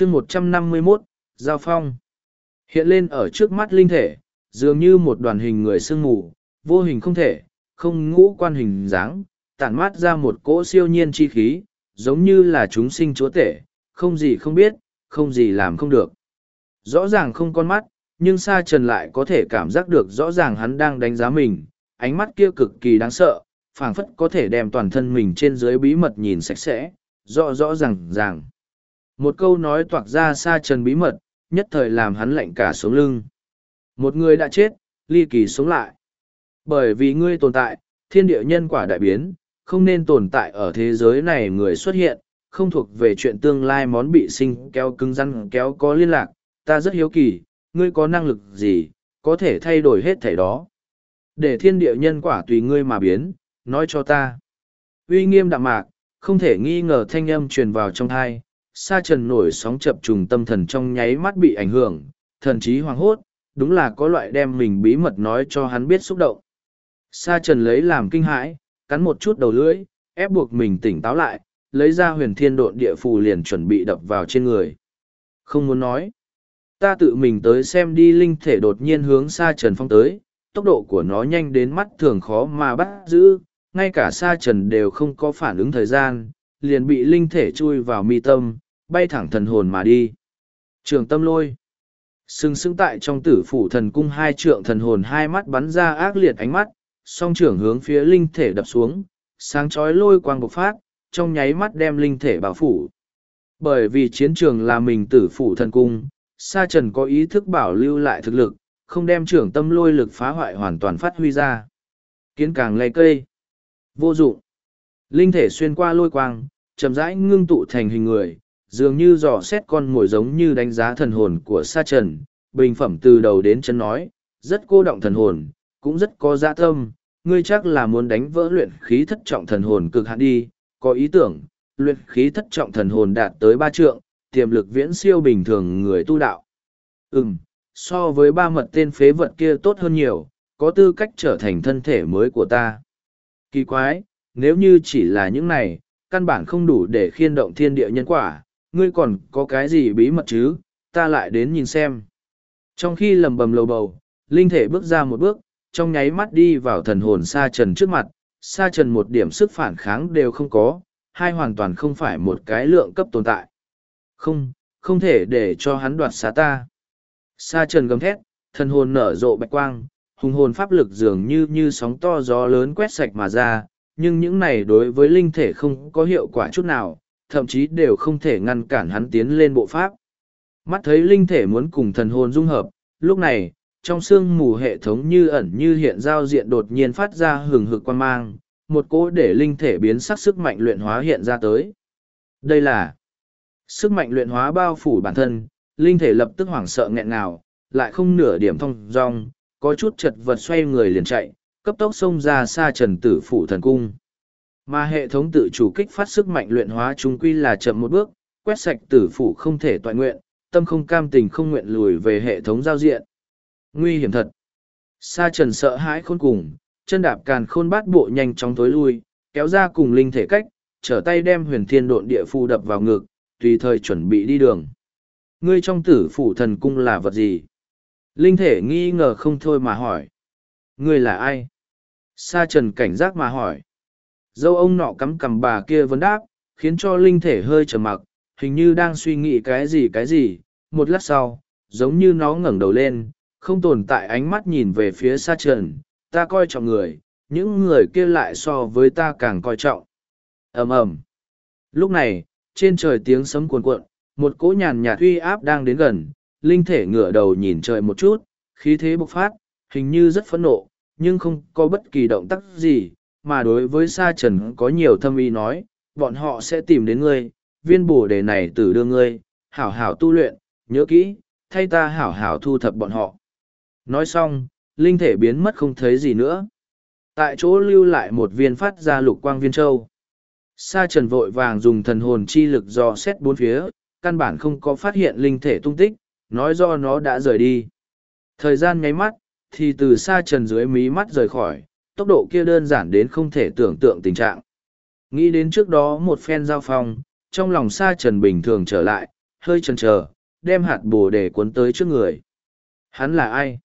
chương một trăm năm mươi mốt, giao phong. Hiện lên ở trước mắt linh thể, dường như một đoàn hình người sương mù, vô hình không thể, không ngũ quan hình dáng, tản mát ra một cỗ siêu nhiên chi khí, giống như là chúng sinh chúa tể, không gì không biết, không gì làm không được. Rõ ràng không con mắt, nhưng sa trần lại có thể cảm giác được rõ ràng hắn đang đánh giá mình, ánh mắt kia cực kỳ đáng sợ, phảng phất có thể đem toàn thân mình trên dưới bí mật nhìn sạch sẽ, rõ rõ ràng ràng một câu nói toạc ra xa trần bí mật, nhất thời làm hắn lạnh cả sống lưng. Một người đã chết, ly kỳ sống lại. Bởi vì ngươi tồn tại, thiên địa nhân quả đại biến, không nên tồn tại ở thế giới này người xuất hiện, không thuộc về chuyện tương lai món bị sinh kéo cứng răng kéo có liên lạc, ta rất hiếu kỳ, ngươi có năng lực gì, có thể thay đổi hết thảy đó. Để thiên địa nhân quả tùy ngươi mà biến, nói cho ta. Uy nghiêm đạm mạc, không thể nghi ngờ thanh âm truyền vào trong thai sa trần nổi sóng chập trùng tâm thần trong nháy mắt bị ảnh hưởng, thần trí hoảng hốt, đúng là có loại đem mình bí mật nói cho hắn biết xúc động. Sa trần lấy làm kinh hãi, cắn một chút đầu lưỡi, ép buộc mình tỉnh táo lại, lấy ra huyền thiên độn địa phù liền chuẩn bị đập vào trên người. Không muốn nói. Ta tự mình tới xem đi linh thể đột nhiên hướng sa trần phong tới, tốc độ của nó nhanh đến mắt thường khó mà bắt giữ, ngay cả sa trần đều không có phản ứng thời gian liền bị linh thể chui vào mi tâm, bay thẳng thần hồn mà đi. Trường tâm lôi. Sừng sững tại trong tử phủ thần cung hai trượng thần hồn hai mắt bắn ra ác liệt ánh mắt, song trưởng hướng phía linh thể đập xuống, sáng chói lôi quang bộc phát, trong nháy mắt đem linh thể bảo phủ. Bởi vì chiến trường là mình tử phủ thần cung, sa trần có ý thức bảo lưu lại thực lực, không đem trưởng tâm lôi lực phá hoại hoàn toàn phát huy ra. Kiến càng lay cây. Vô dụng linh thể xuyên qua lôi quang, chậm rãi ngưng tụ thành hình người, dường như dò xét con mồi giống như đánh giá thần hồn của sa trần. Bình phẩm từ đầu đến chân nói, rất cô động thần hồn, cũng rất có dạ tâm. Ngươi chắc là muốn đánh vỡ luyện khí thất trọng thần hồn cực hạn đi. Có ý tưởng, luyện khí thất trọng thần hồn đạt tới ba trượng, tiềm lực viễn siêu bình thường người tu đạo. Ừm, so với ba mật tên phế vật kia tốt hơn nhiều, có tư cách trở thành thân thể mới của ta. Kỳ quái nếu như chỉ là những này, căn bản không đủ để khiên động thiên địa nhân quả, ngươi còn có cái gì bí mật chứ? Ta lại đến nhìn xem. Trong khi lầm bầm lầu bầu, linh thể bước ra một bước, trong nháy mắt đi vào thần hồn sa trần trước mặt. Sa trần một điểm sức phản kháng đều không có, hai hoàn toàn không phải một cái lượng cấp tồn tại. Không không thể để cho hắn đoạt xá ta. Sa trần gầm thét, thần hồn nở rộ bạch quang, hùng hồn pháp lực dường như như sóng to gió lớn quét sạch mà ra nhưng những này đối với linh thể không có hiệu quả chút nào, thậm chí đều không thể ngăn cản hắn tiến lên bộ pháp. Mắt thấy linh thể muốn cùng thần hồn dung hợp, lúc này, trong sương mù hệ thống như ẩn như hiện giao diện đột nhiên phát ra hừng hực quan mang, một cỗ để linh thể biến sắc sức mạnh luyện hóa hiện ra tới. Đây là sức mạnh luyện hóa bao phủ bản thân, linh thể lập tức hoảng sợ nghẹn ngào, lại không nửa điểm thông dong, có chút chật vật xoay người liền chạy cấp tốc xông ra xa trần tử phủ thần cung. Mà hệ thống tự chủ kích phát sức mạnh luyện hóa chúng quy là chậm một bước, quét sạch tử phủ không thể tọa nguyện, tâm không cam tình không nguyện lùi về hệ thống giao diện. Nguy hiểm thật. Sa trần sợ hãi khôn cùng, chân đạp càn khôn bát bộ nhanh chóng tối lui, kéo ra cùng linh thể cách, trở tay đem huyền thiên độn địa phu đập vào ngực, tùy thời chuẩn bị đi đường. Ngươi trong tử phủ thần cung là vật gì? Linh thể nghi ngờ không thôi mà hỏi. Ngươi là ai? Sa trần cảnh giác mà hỏi. Dâu ông nọ cắm cằm bà kia vấn đáp, khiến cho linh thể hơi trầm mặc, hình như đang suy nghĩ cái gì cái gì. Một lát sau, giống như nó ngẩng đầu lên, không tồn tại ánh mắt nhìn về phía sa trần. Ta coi trọng người, những người kia lại so với ta càng coi trọng. Ầm ầm. Lúc này, trên trời tiếng sấm cuồn cuộn, một cỗ nhàn nhạt uy áp đang đến gần. Linh thể ngửa đầu nhìn trời một chút, khí thế bộc phát, hình như rất phẫn nộ nhưng không có bất kỳ động tác gì, mà đối với sa trần có nhiều thâm ý nói, bọn họ sẽ tìm đến ngươi, viên bổ đề này tử đưa ngươi, hảo hảo tu luyện, nhớ kỹ, thay ta hảo hảo thu thập bọn họ. Nói xong, linh thể biến mất không thấy gì nữa. Tại chỗ lưu lại một viên phát ra lục quang viên châu. Sa trần vội vàng dùng thần hồn chi lực dò xét bốn phía, căn bản không có phát hiện linh thể tung tích, nói do nó đã rời đi. Thời gian nháy mắt thì từ xa trần dưới mí mắt rời khỏi tốc độ kia đơn giản đến không thể tưởng tượng tình trạng nghĩ đến trước đó một phen giao phong trong lòng xa trần bình thường trở lại hơi chần chờ, đem hạt bồ đề cuốn tới trước người. Hắn là ai?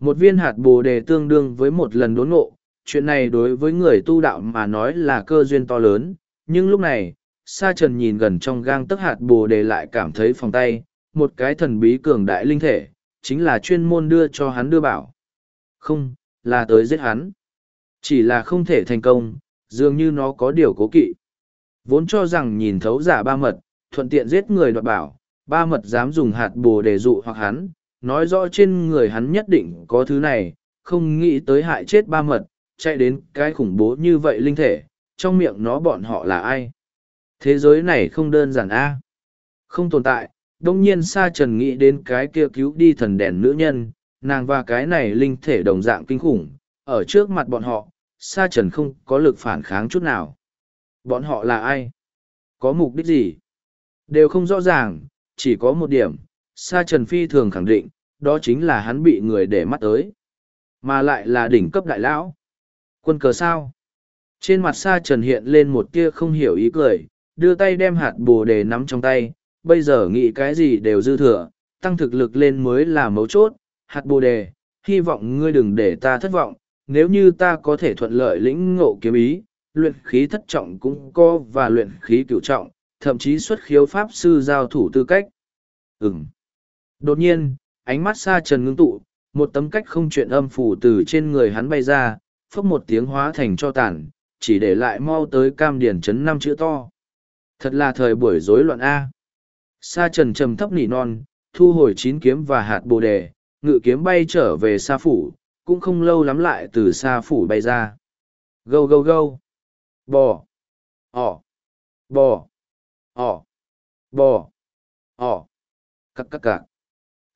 Một viên hạt bồ đề tương đương với một lần đốn ngộ, chuyện này đối với người tu đạo mà nói là cơ duyên to lớn, nhưng lúc này, Sa Trần nhìn gần trong gang tấc hạt bồ đề lại cảm thấy phòng tay, một cái thần bí cường đại linh thể, chính là chuyên môn đưa cho hắn đưa bảo. Không, là tới giết hắn. Chỉ là không thể thành công, dường như nó có điều cố kỵ. Vốn cho rằng nhìn thấu giả ba mật, thuận tiện giết người đoạt bảo, ba mật dám dùng hạt bồ để dụ hoặc hắn, nói rõ trên người hắn nhất định có thứ này, không nghĩ tới hại chết ba mật, chạy đến cái khủng bố như vậy linh thể, trong miệng nó bọn họ là ai. Thế giới này không đơn giản a Không tồn tại, đông nhiên sa trần nghĩ đến cái kia cứu đi thần đèn nữ nhân, nàng và cái này linh thể đồng dạng kinh khủng, ở trước mặt bọn họ, sa trần không có lực phản kháng chút nào. Bọn họ là ai? Có mục đích gì? Đều không rõ ràng, chỉ có một điểm, sa trần phi thường khẳng định, đó chính là hắn bị người để mắt tới. Mà lại là đỉnh cấp đại lão. Quân cờ sao? Trên mặt sa trần hiện lên một tia không hiểu ý cười, đưa tay đem hạt bồ đề nắm trong tay, bây giờ nghĩ cái gì đều dư thừa, tăng thực lực lên mới là mấu chốt, hạt bồ đề, hy vọng ngươi đừng để ta thất vọng, nếu như ta có thể thuận lợi lĩnh ngộ kiếm ý, luyện khí thất trọng cũng có và luyện khí cửu trọng, thậm chí xuất khiếu pháp sư giao thủ tư cách. Ừm. Đột nhiên, ánh mắt xa trần ngưng tụ, một tấm cách không chuyện âm phủ từ trên người hắn bay ra, phốc một tiếng hóa thành cho tàn, chỉ để lại mau tới cam điển chấn năm chữ to. Thật là thời buổi rối loạn A. Sa trần trầm thấp nỉ non, thu hồi chín kiếm và hạt bồ đề, ngự kiếm bay trở về sa phủ, cũng không lâu lắm lại từ sa phủ bay ra. Gâu gâu gâu. Bò. Ỏ. Bò. Ỏ. Bò. Ỏ. Cắc cắc cạc.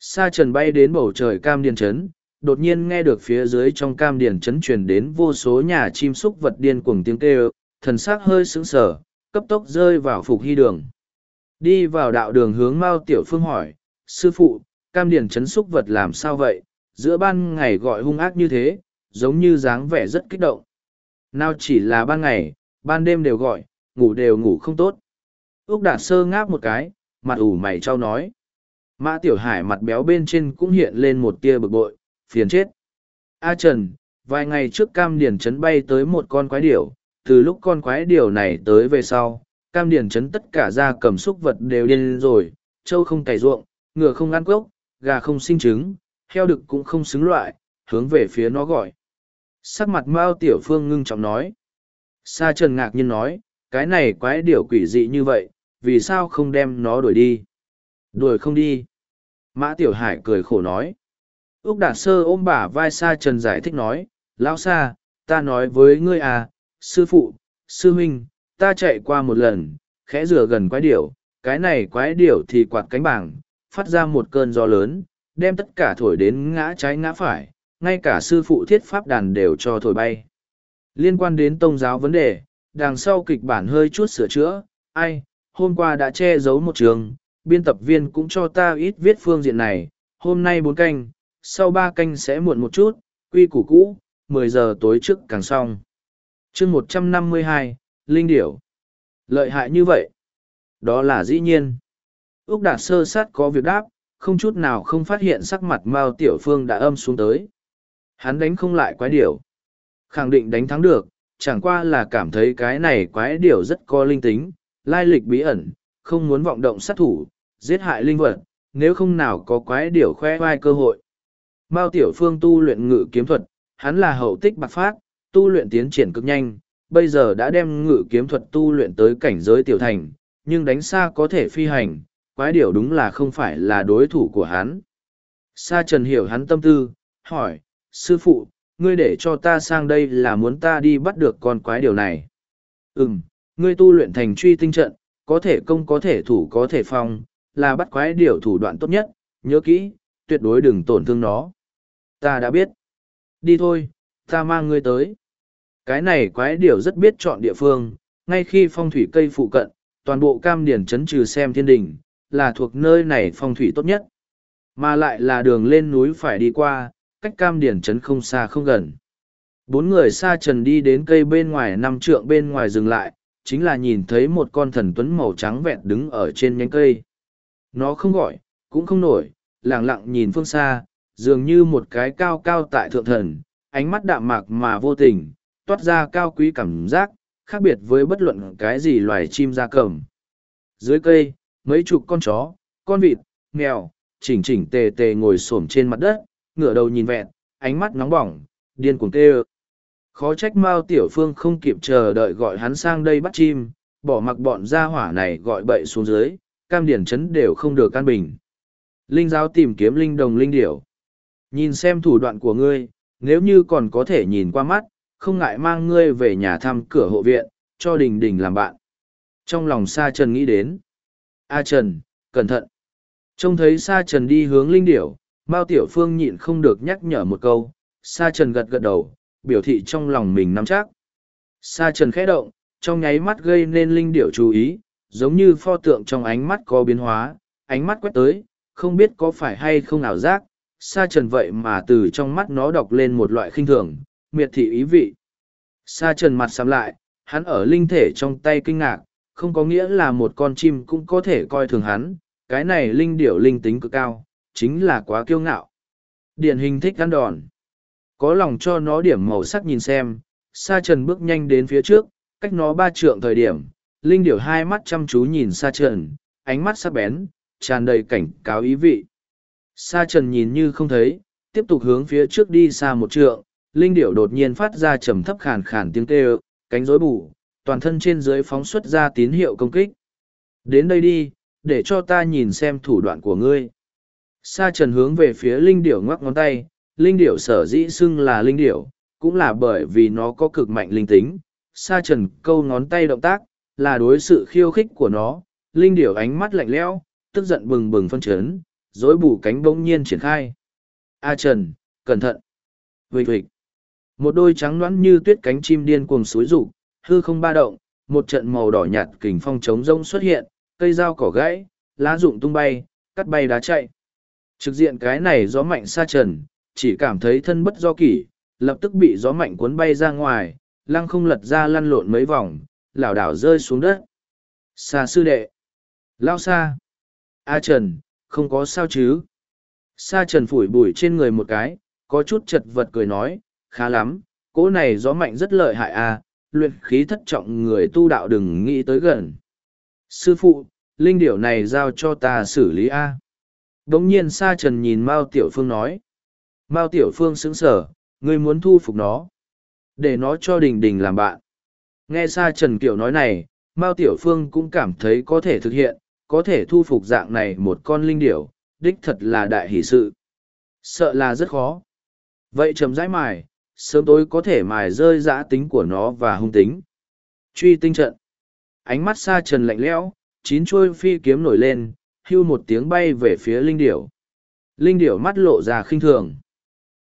Sa trần bay đến bầu trời cam điền Trấn, đột nhiên nghe được phía dưới trong cam điền Trấn truyền đến vô số nhà chim súc vật điên cuồng tiếng kêu, thần sắc hơi sững sờ, cấp tốc rơi vào phục hy đường. Đi vào đạo đường hướng Mao Tiểu Phương hỏi, sư phụ, cam điền chấn xúc vật làm sao vậy, giữa ban ngày gọi hung ác như thế, giống như dáng vẻ rất kích động. Nào chỉ là ban ngày, ban đêm đều gọi, ngủ đều ngủ không tốt. Úc Đạt Sơ ngáp một cái, mặt ủ mày trao nói. Mã Tiểu Hải mặt béo bên trên cũng hiện lên một tia bực bội, phiền chết. A Trần, vài ngày trước cam Điền chấn bay tới một con quái điểu, từ lúc con quái điểu này tới về sau, cam Điền chấn tất cả da cầm súc vật đều điên rồi, trâu không cày ruộng, ngựa không ăn cốc, gà không sinh trứng, heo đực cũng không xứng loại, hướng về phía nó gọi. Sắc mặt Mao Tiểu Phương ngưng trọng nói. Sa Trần ngạc nhiên nói, cái này quái điểu quỷ dị như vậy, vì sao không đem nó đuổi đi? Đuổi không đi. Mã Tiểu Hải cười khổ nói. Úc Đạt Sơ ôm bả vai Sa Trần giải thích nói, Lão Sa, ta nói với ngươi à, sư phụ, sư huynh, ta chạy qua một lần, khẽ rửa gần quái điểu, cái này quái điểu thì quạt cánh bảng, phát ra một cơn gió lớn, đem tất cả thổi đến ngã trái ngã phải, ngay cả sư phụ thiết pháp đàn đều cho thổi bay. Liên quan đến tông giáo vấn đề, đằng sau kịch bản hơi chút sửa chữa, ai, hôm qua đã che giấu một trường, biên tập viên cũng cho ta ít viết phương diện này, hôm nay bốn canh, sau ba canh sẽ muộn một chút, quy củ cũ, mười giờ tối trước càng xong. chương một trăm năm mươi hai Linh Điểu. Lợi hại như vậy. Đó là dĩ nhiên. Úc Đạt sơ sát có việc đáp, không chút nào không phát hiện sắc mặt Mao Tiểu Phương đã âm xuống tới. Hắn đánh không lại quái điểu. Khẳng định đánh thắng được, chẳng qua là cảm thấy cái này quái điểu rất có linh tính, lai lịch bí ẩn, không muốn vọng động sát thủ, giết hại linh vật, nếu không nào có quái điểu khoe vai cơ hội. Mao Tiểu Phương tu luyện ngự kiếm thuật, hắn là hậu tích bạc phát, tu luyện tiến triển cực nhanh, bây giờ đã đem ngự kiếm thuật tu luyện tới cảnh giới tiểu thành, nhưng đánh xa có thể phi hành, quái điểu đúng là không phải là đối thủ của hắn. Sa Trần hiểu hắn tâm tư, hỏi, sư phụ, ngươi để cho ta sang đây là muốn ta đi bắt được con quái điều này. Ừm, ngươi tu luyện thành truy tinh trận, có thể công có thể thủ có thể phòng, là bắt quái điều thủ đoạn tốt nhất, nhớ kỹ, tuyệt đối đừng tổn thương nó. Ta đã biết. Đi thôi, ta mang ngươi tới. Cái này quái điều rất biết chọn địa phương, ngay khi phong thủy cây phụ cận, toàn bộ cam điển chấn trừ xem thiên đình, là thuộc nơi này phong thủy tốt nhất. Mà lại là đường lên núi phải đi qua, cách cam điển Trấn không xa không gần. Bốn người xa trần đi đến cây bên ngoài năm trượng bên ngoài dừng lại, chính là nhìn thấy một con thần tuấn màu trắng vẹn đứng ở trên nhánh cây. nó không gọi, cũng không nổi, lẳng lặng nhìn phương xa, dường như một cái cao cao tại thượng thần, ánh mắt đạm mạc mà vô tình, toát ra cao quý cảm giác, khác biệt với bất luận cái gì loài chim da cầm. Dưới cây, mấy chục con chó, con vịt, mèo, chỉnh chỉnh tề tề ngồi xổm trên mặt đất, ngửa đầu nhìn vẹn, ánh mắt nóng bỏng, điên cuồng tê Khó trách Mao Tiểu Phương không kịp chờ đợi gọi hắn sang đây bắt chim, bỏ mặc bọn gia hỏa này gọi bậy xuống dưới, cam điển chấn đều không được can bình. Linh giáo tìm kiếm linh đồng linh điểu. Nhìn xem thủ đoạn của ngươi, nếu như còn có thể nhìn qua mắt, không ngại mang ngươi về nhà thăm cửa hộ viện, cho đình đình làm bạn. Trong lòng Sa Trần nghĩ đến. A Trần, cẩn thận. Trông thấy Sa Trần đi hướng linh điểu, Mao Tiểu Phương nhịn không được nhắc nhở một câu. Sa Trần gật gật đầu, biểu thị trong lòng mình nắm chắc. Sa Trần khẽ động, trong nháy mắt gây nên linh điểu chú ý, giống như pho tượng trong ánh mắt có biến hóa, ánh mắt quét tới, không biết có phải hay không ảo giác, sa trần vậy mà từ trong mắt nó đọc lên một loại khinh thường, miệt thị ý vị. Sa trần mặt sắm lại, hắn ở linh thể trong tay kinh ngạc, không có nghĩa là một con chim cũng có thể coi thường hắn, cái này linh điểu linh tính cực cao, chính là quá kiêu ngạo. Điển hình thích ăn đòn. Có lòng cho nó điểm màu sắc nhìn xem, sa trần bước nhanh đến phía trước, cách nó ba trượng thời điểm, linh điểu hai mắt chăm chú nhìn sa trần, ánh mắt sắc bén, tràn đầy cảnh cáo ý vị. Sa trần nhìn như không thấy, tiếp tục hướng phía trước đi xa một trượng, linh điểu đột nhiên phát ra trầm thấp khàn khàn tiếng kêu, cánh rối bù, toàn thân trên dưới phóng xuất ra tín hiệu công kích. Đến đây đi, để cho ta nhìn xem thủ đoạn của ngươi. Sa trần hướng về phía linh điểu ngoắc ngón tay, linh điểu sở dĩ xưng là linh điểu, cũng là bởi vì nó có cực mạnh linh tính. Sa trần câu ngón tay động tác, là đối sự khiêu khích của nó, linh điểu ánh mắt lạnh lẽo, tức giận bừng bừng phân chấn, dối bù cánh bỗng nhiên triển khai. A Trần, cẩn thận! Vịt vịt! Một đôi trắng loãng như tuyết cánh chim điên cuồng suối rụng, hư không ba động, một trận màu đỏ nhạt kình phong trống rông xuất hiện, cây dao cỏ gãy, lá rụng tung bay, cắt bay đá chạy. Trực diện cái này gió mạnh xa trần, chỉ cảm thấy thân bất do kỷ, lập tức bị gió mạnh cuốn bay ra ngoài, lăng không lật ra lăn lộn mấy vòng, lảo đảo rơi xuống đất. Xa sư đệ! Lao xa! A Trần, không có sao chứ? Sa Trần phủi bụi trên người một cái, có chút chật vật cười nói, khá lắm, cỗ này gió mạnh rất lợi hại à, luyện khí thất trọng người tu đạo đừng nghĩ tới gần. Sư phụ, linh điểu này giao cho ta xử lý a. Đống nhiên Sa Trần nhìn Mao Tiểu Phương nói. Mao Tiểu Phương sững sở, ngươi muốn thu phục nó. Để nó cho đình đình làm bạn. Nghe Sa Trần Kiểu nói này, Mao Tiểu Phương cũng cảm thấy có thể thực hiện, có thể thu phục dạng này một con linh điểu, đích thật là đại hỷ sự. Sợ là rất khó. Vậy chấm rãi mài, sớm tối có thể mài rơi giã tính của nó và hung tính. Truy tinh trận. Ánh mắt xa trần lạnh lẽo, chín chuôi phi kiếm nổi lên, hưu một tiếng bay về phía linh điểu. Linh điểu mắt lộ ra khinh thường.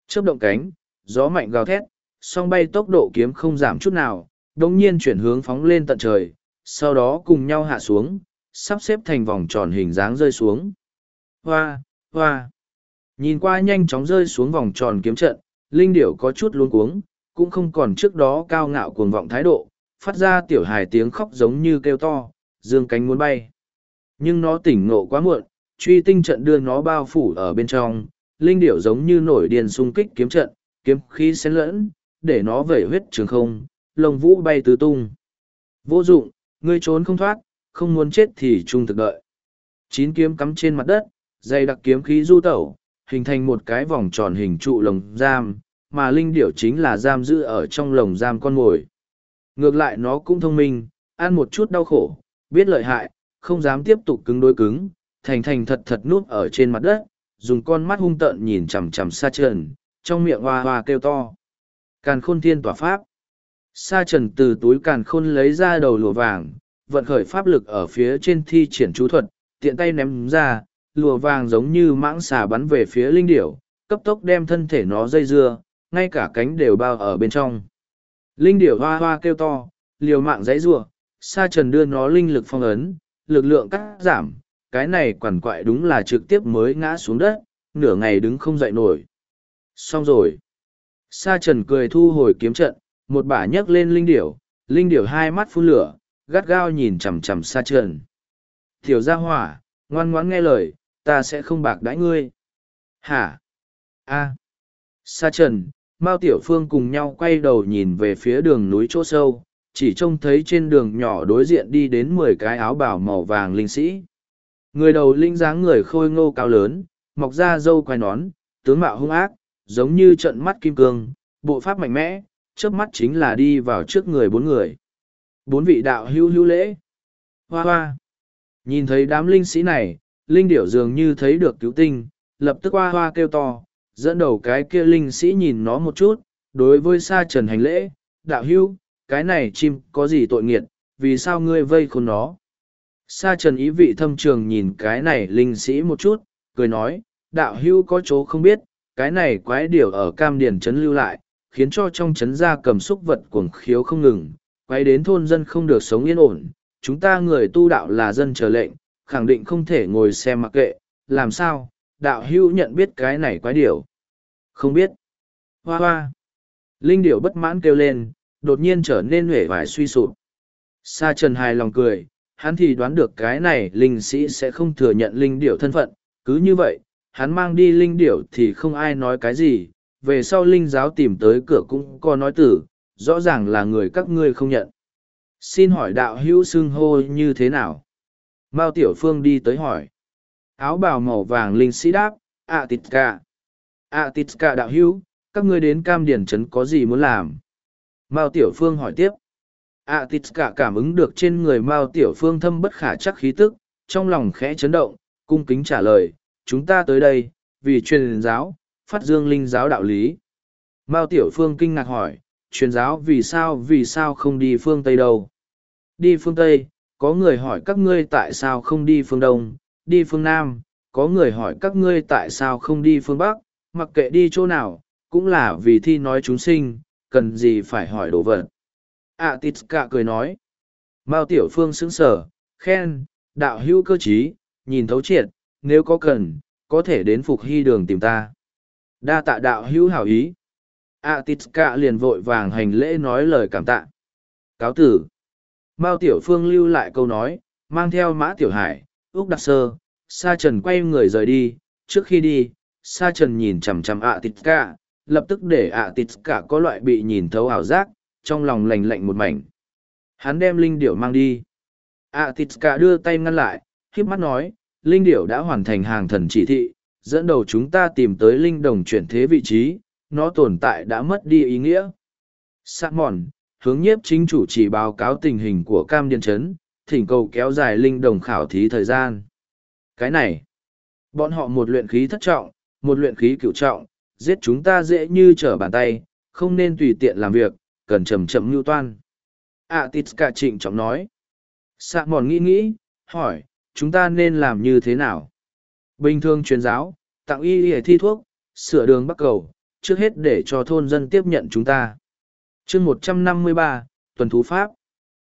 Chớp động cánh, gió mạnh gào thét, song bay tốc độ kiếm không giảm chút nào, đồng nhiên chuyển hướng phóng lên tận trời, sau đó cùng nhau hạ xuống, sắp xếp thành vòng tròn hình dáng rơi xuống. Hoa, hoa. Nhìn qua nhanh chóng rơi xuống vòng tròn kiếm trận, linh điểu có chút luống cuống, cũng không còn trước đó cao ngạo cuồng vọng thái độ, phát ra tiểu hài tiếng khóc giống như kêu to, dương cánh muốn bay. Nhưng nó tỉnh ngộ quá muộn, truy tinh trận đưa nó bao phủ ở bên trong, linh điểu giống như nổi điên xung kích kiếm trận, kiếm khí xen lẫn, để nó vẩy huyết trường không, lồng vũ bay tứ tung. Vô dụng, ngươi trốn không thoát, không muốn chết thì trung thực đợi. Chín kiếm cắm trên mặt đất, dây đặc kiếm khí du tẩu, hình thành một cái vòng tròn hình trụ lồng giam, mà linh điểu chính là giam giữ ở trong lồng giam con mồi. Ngược lại nó cũng thông minh, ăn một chút đau khổ, biết lợi hại, không dám tiếp tục cứng đối cứng, thành thành thật thật nuốt ở trên mặt đất, dùng con mắt hung tợn nhìn chằm chằm xa trần, trong miệng hoa hoa kêu to. Càn khôn thiên tỏa pháp. Sa trần từ túi càn khôn lấy ra đầu lụa vàng, vận khởi pháp lực ở phía trên thi triển chú thuật, tiện tay ném ra, lùa vàng giống như mãng xà bắn về phía linh điểu, cấp tốc đem thân thể nó dây dưa, ngay cả cánh đều bao ở bên trong. Linh điểu hoa hoa kêu to, liều mạng dãy rua, sa trần đưa nó linh lực phong ấn, lực lượng cắt giảm, cái này quằn quại đúng là trực tiếp mới ngã xuống đất, nửa ngày đứng không dậy nổi. Xong rồi. Sa trần cười thu hồi kiếm trận, một bả nhấc lên linh điểu, linh điểu hai mắt phun lửa, gắt gao nhìn chằm chằm sa trần. Tiểu gia hỏa, Ngoan ngoãn nghe lời, ta sẽ không bạc đãi ngươi. Hả? a Sa trần, Mao Tiểu Phương cùng nhau quay đầu nhìn về phía đường núi chỗ sâu, chỉ trông thấy trên đường nhỏ đối diện đi đến mười cái áo bảo màu vàng linh sĩ. Người đầu linh dáng người khôi ngô cao lớn, mọc ra râu quai nón, tướng mạo hung ác, giống như trận mắt kim cương, bộ pháp mạnh mẽ, trước mắt chính là đi vào trước người bốn người. Bốn vị đạo hữu hữu lễ. Hoa hoa. Nhìn thấy đám linh sĩ này, linh điểu dường như thấy được cứu tinh, lập tức hoa hoa kêu to, dẫn đầu cái kia linh sĩ nhìn nó một chút, đối với sa trần hành lễ, đạo hưu, cái này chim có gì tội nghiệt, vì sao ngươi vây khốn nó? Sa trần ý vị thâm trường nhìn cái này linh sĩ một chút, cười nói, đạo hưu có chỗ không biết, cái này quái điểu ở cam điển trấn lưu lại, khiến cho trong trấn gia cầm xúc vật cuồng khiếu không ngừng, quay đến thôn dân không được sống yên ổn. Chúng ta người tu đạo là dân chờ lệnh, khẳng định không thể ngồi xem mặc kệ, làm sao, đạo Hưu nhận biết cái này quái điểu. Không biết. Hoa hoa. Linh điểu bất mãn kêu lên, đột nhiên trở nên huệ vải suy sụp. Sa trần hài lòng cười, hắn thì đoán được cái này linh sĩ sẽ không thừa nhận linh điểu thân phận, cứ như vậy, hắn mang đi linh điểu thì không ai nói cái gì, về sau linh giáo tìm tới cửa cũng có nói tử, rõ ràng là người các ngươi không nhận. Xin hỏi đạo hữu xưng hô như thế nào? Mao Tiểu Phương đi tới hỏi. Áo bào màu vàng linh sĩ đáp, ạ tịt cả. ạ tịt cả đạo hữu, các ngươi đến cam điển trấn có gì muốn làm? Mao Tiểu Phương hỏi tiếp. ạ tịt cả cảm ứng được trên người Mao Tiểu Phương thâm bất khả chắc khí tức, trong lòng khẽ chấn động, cung kính trả lời, chúng ta tới đây, vì truyền giáo, phát dương linh giáo đạo lý. Mao Tiểu Phương kinh ngạc hỏi, truyền giáo vì sao vì sao không đi phương Tây đâu? Đi phương Tây, có người hỏi các ngươi tại sao không đi phương Đông, đi phương Nam, có người hỏi các ngươi tại sao không đi phương Bắc, mặc kệ đi chỗ nào, cũng là vì thi nói chúng sinh, cần gì phải hỏi đồ vật. À tít cả cười nói. Mao Tiểu Phương sững sở, khen, đạo hữu cơ trí, nhìn thấu triệt, nếu có cần, có thể đến phục hy đường tìm ta. Đa tạ đạo hữu hảo ý. A tít cả liền vội vàng hành lễ nói lời cảm tạ. Cáo tử. Mao Tiểu Phương lưu lại câu nói, mang theo mã Tiểu Hải, Úc Đặc Sơ, Sa Trần quay người rời đi. Trước khi đi, Sa Trần nhìn chằm chằm A tịt cả, lập tức để A tịt cả có loại bị nhìn thấu ảo giác, trong lòng lành lạnh một mảnh. Hắn đem linh điểu mang đi. A tịt cả đưa tay ngăn lại, khiếp mắt nói, linh điểu đã hoàn thành hàng thần chỉ thị, dẫn đầu chúng ta tìm tới linh đồng chuyển thế vị trí, nó tồn tại đã mất đi ý nghĩa. Sa mòn, hướng nhiếp chính chủ chỉ báo cáo tình hình của cam điện Trấn thỉnh cầu kéo dài linh đồng khảo thí thời gian. Cái này, bọn họ một luyện khí thất trọng, một luyện khí cửu trọng, giết chúng ta dễ như trở bàn tay, không nên tùy tiện làm việc, cần chậm chậm lưu toan. À tít cả trịnh trọng nói. Sạ mòn nghĩ nghĩ, hỏi, chúng ta nên làm như thế nào? Bình thường truyền giáo, tặng y y thi thuốc, sửa đường bắc cầu, trước hết để cho thôn dân tiếp nhận chúng ta. chương một trăm năm mươi ba tuần thú pháp.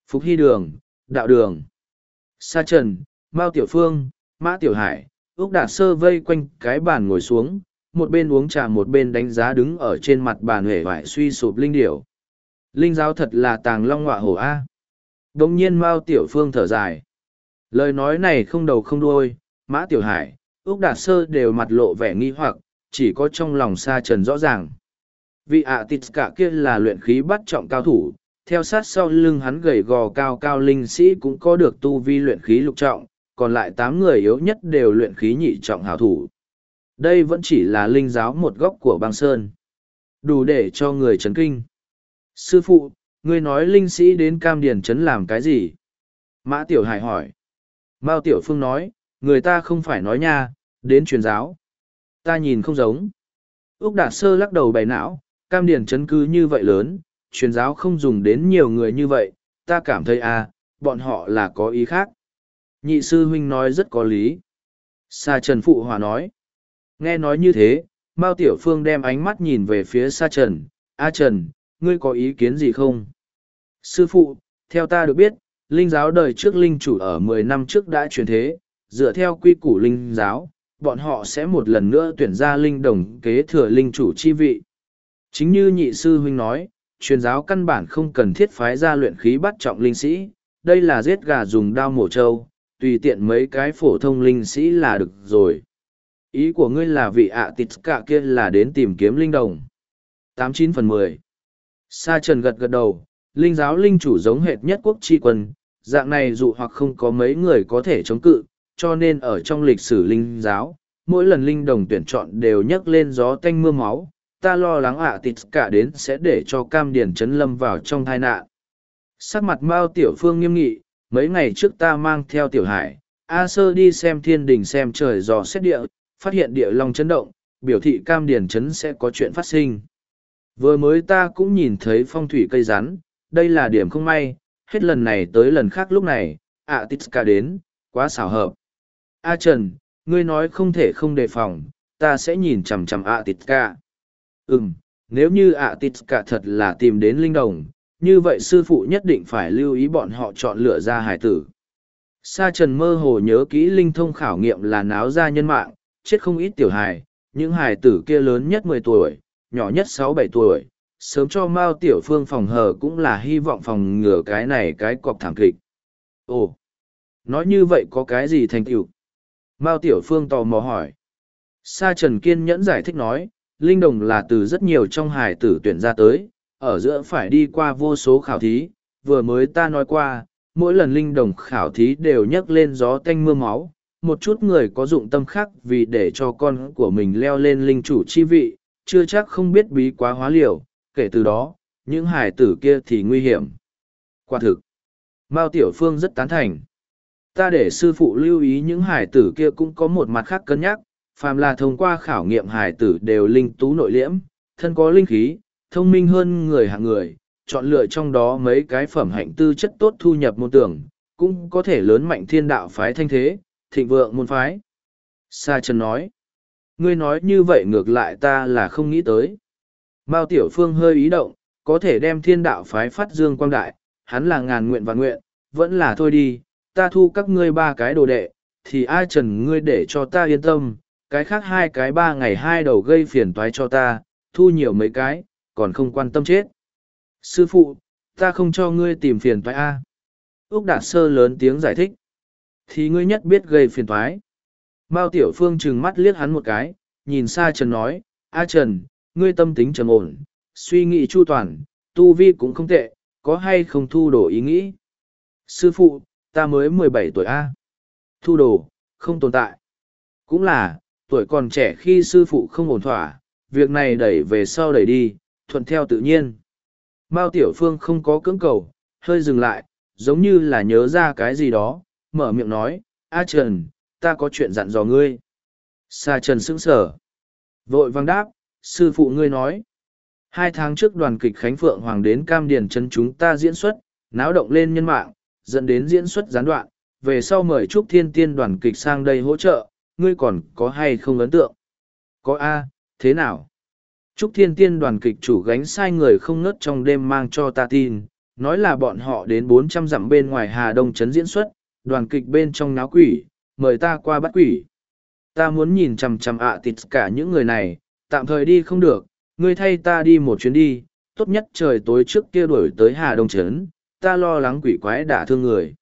Phục hy đường, đạo đường. Sa trần, Mao Tiểu Phương, Mã Tiểu Hải, Úc Đạt Sơ vây quanh cái bàn ngồi xuống, một bên uống trà một bên đánh giá đứng ở trên mặt bàn huệ vải suy sụp linh điểu. Linh giáo thật là tàng long ngọa hổ A. Đồng nhiên Mao Tiểu Phương thở dài. Lời nói này không đầu không đuôi, Mã Tiểu Hải, Úc Đạt Sơ đều mặt lộ vẻ nghi hoặc, chỉ có trong lòng sa trần rõ ràng. Vị ạ tịt cả kia là luyện khí bắt trọng cao thủ, theo sát sau lưng hắn gầy gò cao cao linh sĩ cũng có được tu vi luyện khí lục trọng, còn lại tám người yếu nhất đều luyện khí nhị trọng hảo thủ. Đây vẫn chỉ là linh giáo một góc của băng sơn. Đủ để cho người chấn kinh. Sư phụ, ngươi nói linh sĩ đến cam điền chấn làm cái gì? Mã Tiểu Hải hỏi. Mao Tiểu Phương nói, người ta không phải nói nha, đến truyền giáo. Ta nhìn không giống. Úc Đạt Sơ lắc đầu bày não, cam điển chấn cứ như vậy lớn, truyền giáo không dùng đến nhiều người như vậy, ta cảm thấy à, bọn họ là có ý khác. Nhị sư huynh nói rất có lý. Sa Trần Phụ Hòa nói. Nghe nói như thế, Mao Tiểu Phương đem ánh mắt nhìn về phía Sa Trần. A Trần, ngươi có ý kiến gì không? Sư phụ, theo ta được biết, linh giáo đời trước linh chủ ở mười năm trước đã truyền thế, dựa theo quy củ linh giáo, bọn họ sẽ một lần nữa tuyển ra linh đồng kế thừa linh chủ chi vị. Chính như nhị sư huynh nói, truyền giáo căn bản không cần thiết phái ra luyện khí bắt trọng linh sĩ, đây là giết gà dùng đao mổ trâu, tùy tiện mấy cái phổ thông linh sĩ là được rồi. Ý của ngươi là vị ạ tịt cả kia là đến tìm kiếm linh đồng. tám chín phần mười Sa trần gật gật đầu, linh giáo linh chủ giống hệt nhất quốc tri quân, dạng này dụ hoặc không có mấy người có thể chống cự, cho nên ở trong lịch sử linh giáo, mỗi lần linh đồng tuyển chọn đều nhấc lên gió tanh mưa máu, ta lo lắng ạ tịt cả đến sẽ để cho cam Điền chấn lâm vào trong tai nạn. Sắc mặt Mao Tiểu Phương nghiêm nghị, mấy ngày trước ta mang theo Tiểu Hải, A Sơ đi xem thiên đình xem trời dò xét địa, phát hiện địa long chấn động, biểu thị cam Điền chấn sẽ có chuyện phát sinh. Vừa mới ta cũng nhìn thấy phong thủy cây rắn, đây là điểm không may, hết lần này tới lần khác lúc này, ạ tít cả đến, quá xảo hợp. A Trần, ngươi nói không thể không đề phòng, ta sẽ nhìn chằm chằm ạ tít cả. Ừm, nếu như ạ tít cả thật là tìm đến linh đồng, như vậy sư phụ nhất định phải lưu ý bọn họ chọn lựa ra hải tử. Sa Trần mơ hồ nhớ kỹ linh thông khảo nghiệm là náo ra nhân mạng, chết không ít tiểu hài, những hài tử kia lớn nhất mười tuổi, nhỏ nhất sáu bảy tuổi, sớm cho Mao Tiểu Phương phòng hờ cũng là hy vọng phòng ngừa cái này cái cọc thảm kịch. Ồ, nói như vậy có cái gì thành tựu? Mao Tiểu Phương tò mò hỏi. Sa Trần Kiên nhẫn giải thích nói, Linh Đồng là từ rất nhiều trong hài tử tuyển ra tới, ở giữa phải đi qua vô số khảo thí, vừa mới ta nói qua, mỗi lần Linh Đồng khảo thí đều nhấc lên gió tanh mưa máu, một chút người có dụng tâm khác vì để cho con của mình leo lên linh chủ chi vị, chưa chắc không biết bí quá hóa liều, kể từ đó, những hải tử kia thì nguy hiểm. Quả thực, Mao Tiểu Phương rất tán thành. Ta để sư phụ lưu ý những hải tử kia cũng có một mặt khác cân nhắc, phàm là thông qua khảo nghiệm hải tử đều linh tú nội liễm, thân có linh khí, thông minh hơn người hạng người, chọn lựa trong đó mấy cái phẩm hạnh tư chất tốt thu nhập môn tưởng, cũng có thể lớn mạnh thiên đạo phái thanh thế, thịnh vượng môn phái. Sa Trần nói, ngươi nói như vậy ngược lại ta là không nghĩ tới. Mao Tiểu Phương hơi ý động, có thể đem thiên đạo phái phát dương quang đại, hắn là ngàn nguyện và nguyện, vẫn là thôi đi, ta thu các ngươi ba cái đồ đệ, thì ai trần ngươi để cho ta yên tâm, cái khác hai cái ba ngày hai đầu gây phiền toái cho ta, thu nhiều mấy cái, còn không quan tâm chết. Sư phụ, ta không cho ngươi tìm phiền toái A. Úc Đạt Sơ lớn tiếng giải thích. Thì ngươi nhất biết gây phiền toái. Mao Tiểu Phương trừng mắt liếc hắn một cái, nhìn xa Trần nói, A Trần, ngươi tâm tính trầm ổn, suy nghĩ chu toàn, tu vi cũng không tệ, có hay không thu đồ ý nghĩ. Sư phụ, ta mới mười bảy tuổi A. Thu đồ, không tồn tại. Cũng là, tuổi còn trẻ khi sư phụ không ổn thỏa, việc này đẩy về sau đẩy đi, thuận theo tự nhiên. Mao Tiểu Phương không có cưỡng cầu, hơi dừng lại, giống như là nhớ ra cái gì đó, mở miệng nói, A Trần, ta có chuyện dặn dò ngươi. Sa Trần sững sở. Vội vang đáp, sư phụ ngươi nói hai tháng trước đoàn kịch khánh phượng hoàng đến cam điền chân chúng ta diễn xuất náo động lên nhân mạng dẫn đến diễn xuất gián đoạn về sau mời trúc thiên tiên đoàn kịch sang đây hỗ trợ ngươi còn có hay không ấn tượng? Có a thế nào? Trúc thiên tiên đoàn kịch chủ gánh sai người không ngớt trong đêm mang cho ta tin nói là bọn họ đến bốn trăm dặm bên ngoài hà đông trấn diễn xuất đoàn kịch bên trong náo quỷ mời ta qua bắt quỷ. Ta muốn nhìn chằm chằm ạ à tịt cả những người này tạm thời đi không được, ngươi thay ta đi một chuyến đi, tốt nhất trời tối trước kia đuổi tới Hà Đông Trấn, ta lo lắng quỷ quái đả thương người.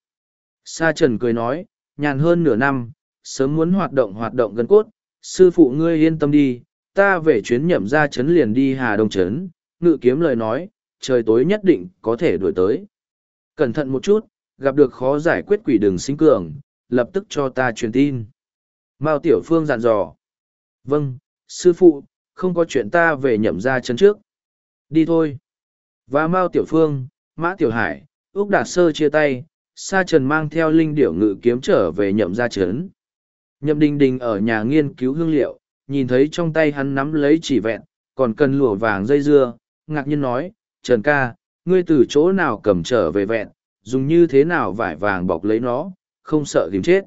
Sa Trần cười nói, nhàn hơn nửa năm, sớm muốn hoạt động hoạt động gần cốt, sư phụ ngươi yên tâm đi, ta về chuyến nhậm ra chấn liền đi Hà Đông Trấn, ngự kiếm lời nói, trời tối nhất định có thể đuổi tới. Cẩn thận một chút, gặp được khó giải quyết quỷ đường sinh cường, lập tức cho ta truyền tin. Mao Tiểu Phương dặn dò. Vâng, sư phụ, không có chuyện ta về nhậm ra chấn trước. Đi thôi. Và Mao Tiểu Phương, Mã Tiểu Hải, Úc Đạt Sơ chia tay, Sa Trần mang theo linh điểu ngự kiếm trở về nhậm ra chấn. Nhậm đình đình ở nhà nghiên cứu hương liệu, nhìn thấy trong tay hắn nắm lấy chỉ vẹn, còn cần lụa vàng dây dưa, ngạc nhiên nói, Trần ca, ngươi từ chỗ nào cầm trở về vẹn, dùng như thế nào vải vàng bọc lấy nó, không sợ tìm chết.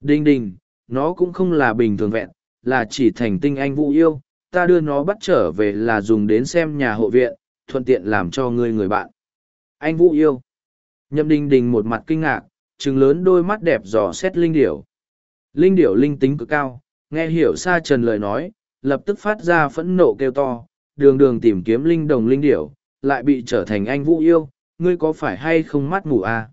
Đình đình, nó cũng không là bình thường vẹn, là chỉ thành tinh anh vũ yêu, ta đưa nó bắt trở về là dùng đến xem nhà hộ viện, thuận tiện làm cho ngươi người bạn. Anh Vũ yêu. Nhậm đình đình một mặt kinh ngạc, trừng lớn đôi mắt đẹp dò xét linh điểu. Linh điểu linh tính cực cao, nghe hiểu sa trần lời nói, lập tức phát ra phẫn nộ kêu to, đường đường tìm kiếm linh đồng linh điểu, lại bị trở thành anh Vũ yêu, ngươi có phải hay không mắt mù à?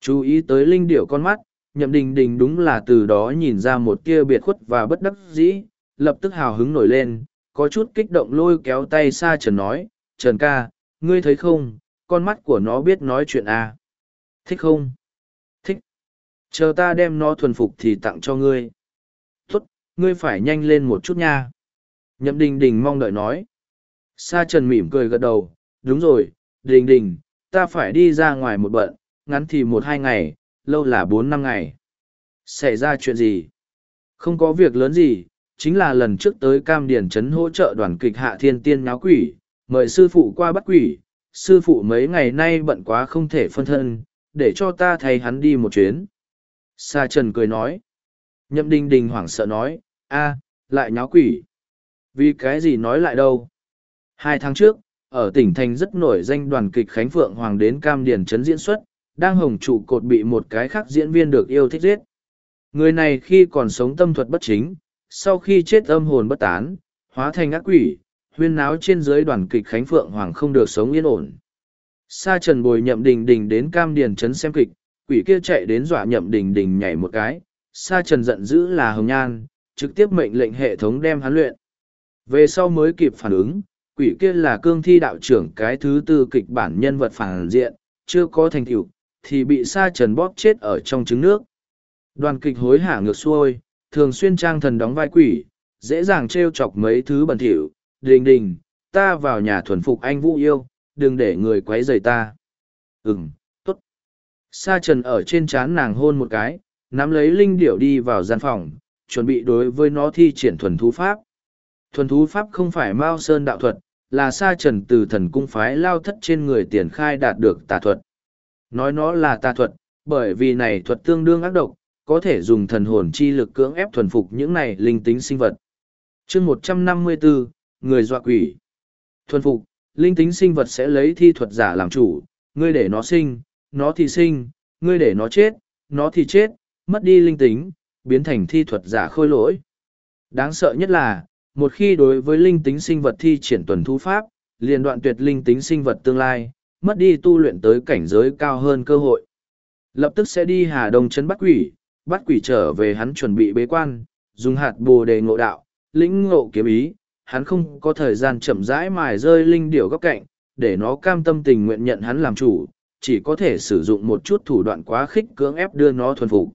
Chú ý tới linh điểu con mắt, nhậm đình đình đúng là từ đó nhìn ra một tia biệt khuất và bất đắc dĩ, lập tức hào hứng nổi lên, có chút kích động lôi kéo tay xa Trần nói, Trần ca, ngươi thấy không, con mắt của nó biết nói chuyện à. Thích không? Chờ ta đem nó thuần phục thì tặng cho ngươi. Tốt, ngươi phải nhanh lên một chút nha. Nhậm đình đình mong đợi nói. Sa trần mỉm cười gật đầu, đúng rồi, đình đình, ta phải đi ra ngoài một bận, ngắn thì một hai ngày, lâu là bốn năm ngày. Xảy ra chuyện gì? Không có việc lớn gì, chính là lần trước tới Cam Điền Trấn hỗ trợ đoàn kịch Hạ Thiên Tiên nháo quỷ, mời sư phụ qua bắt quỷ, sư phụ mấy ngày nay bận quá không thể phân thân, để cho ta thay hắn đi một chuyến. Sa Trần cười nói. Nhậm Đình Đình hoảng sợ nói, a, lại nháo quỷ. Vì cái gì nói lại đâu? Hai tháng trước, ở tỉnh thành rất nổi danh đoàn kịch Khánh Phượng Hoàng đến Cam Điền Trấn diễn xuất, đang hồng trụ cột bị một cái khác diễn viên được yêu thích giết. Người này khi còn sống tâm thuật bất chính, sau khi chết âm hồn bất tán, hóa thành ác quỷ, huyên náo trên dưới đoàn kịch Khánh Phượng Hoàng không được sống yên ổn. Sa trần bồi nhậm đình đình đến cam điền trấn xem kịch, quỷ kia chạy đến dọa nhậm đình đình nhảy một cái, sa trần giận dữ là hồng nhan, trực tiếp mệnh lệnh hệ thống đem hắn luyện. Về sau mới kịp phản ứng, quỷ kia là cương thi đạo trưởng cái thứ tư kịch bản nhân vật phản diện, chưa có thành tựu thì bị sa trần bóp chết ở trong trứng nước. Đoàn kịch hối hả ngược xuôi, thường xuyên trang thần đóng vai quỷ, dễ dàng trêu chọc mấy thứ bẩn thỉu, đình đình, ta vào nhà thuần phục anh Vũ yêu, đừng để người quấy dày ta. Ừ. Sa trần ở trên chán nàng hôn một cái, nắm lấy linh điểu đi vào gian phòng, chuẩn bị đối với nó thi triển thuần thú pháp. Thuần thú pháp không phải Mao Sơn đạo thuật, là sa trần từ thần cung phái lao thất trên người tiền khai đạt được tà thuật. Nói nó là tà thuật, bởi vì này thuật tương đương ác độc, có thể dùng thần hồn chi lực cưỡng ép thuần phục những này linh tính sinh vật. chương 154, người dọa quỷ. Thuần phục, linh tính sinh vật sẽ lấy thi thuật giả làm chủ, ngươi để nó sinh, nó thì sinh, ngươi để nó chết, nó thì chết, mất đi linh tính, biến thành thi thuật giả khôi lỗi. Đáng sợ nhất là, một khi đối với linh tính sinh vật thi triển tuần thu pháp, liền đoạn tuyệt linh tính sinh vật tương lai, mất đi tu luyện tới cảnh giới cao hơn cơ hội. Lập tức sẽ đi Hà Đông trấn bắt quỷ, bắt quỷ trở về hắn chuẩn bị bế quan, dùng hạt bồ đề ngộ đạo, lĩnh ngộ kiếm ý, hắn không có thời gian chậm rãi mài rơi linh điểu góc cạnh, để nó cam tâm tình nguyện nhận hắn làm chủ, chỉ có thể sử dụng một chút thủ đoạn quá khích cưỡng ép đưa nó thuần phục.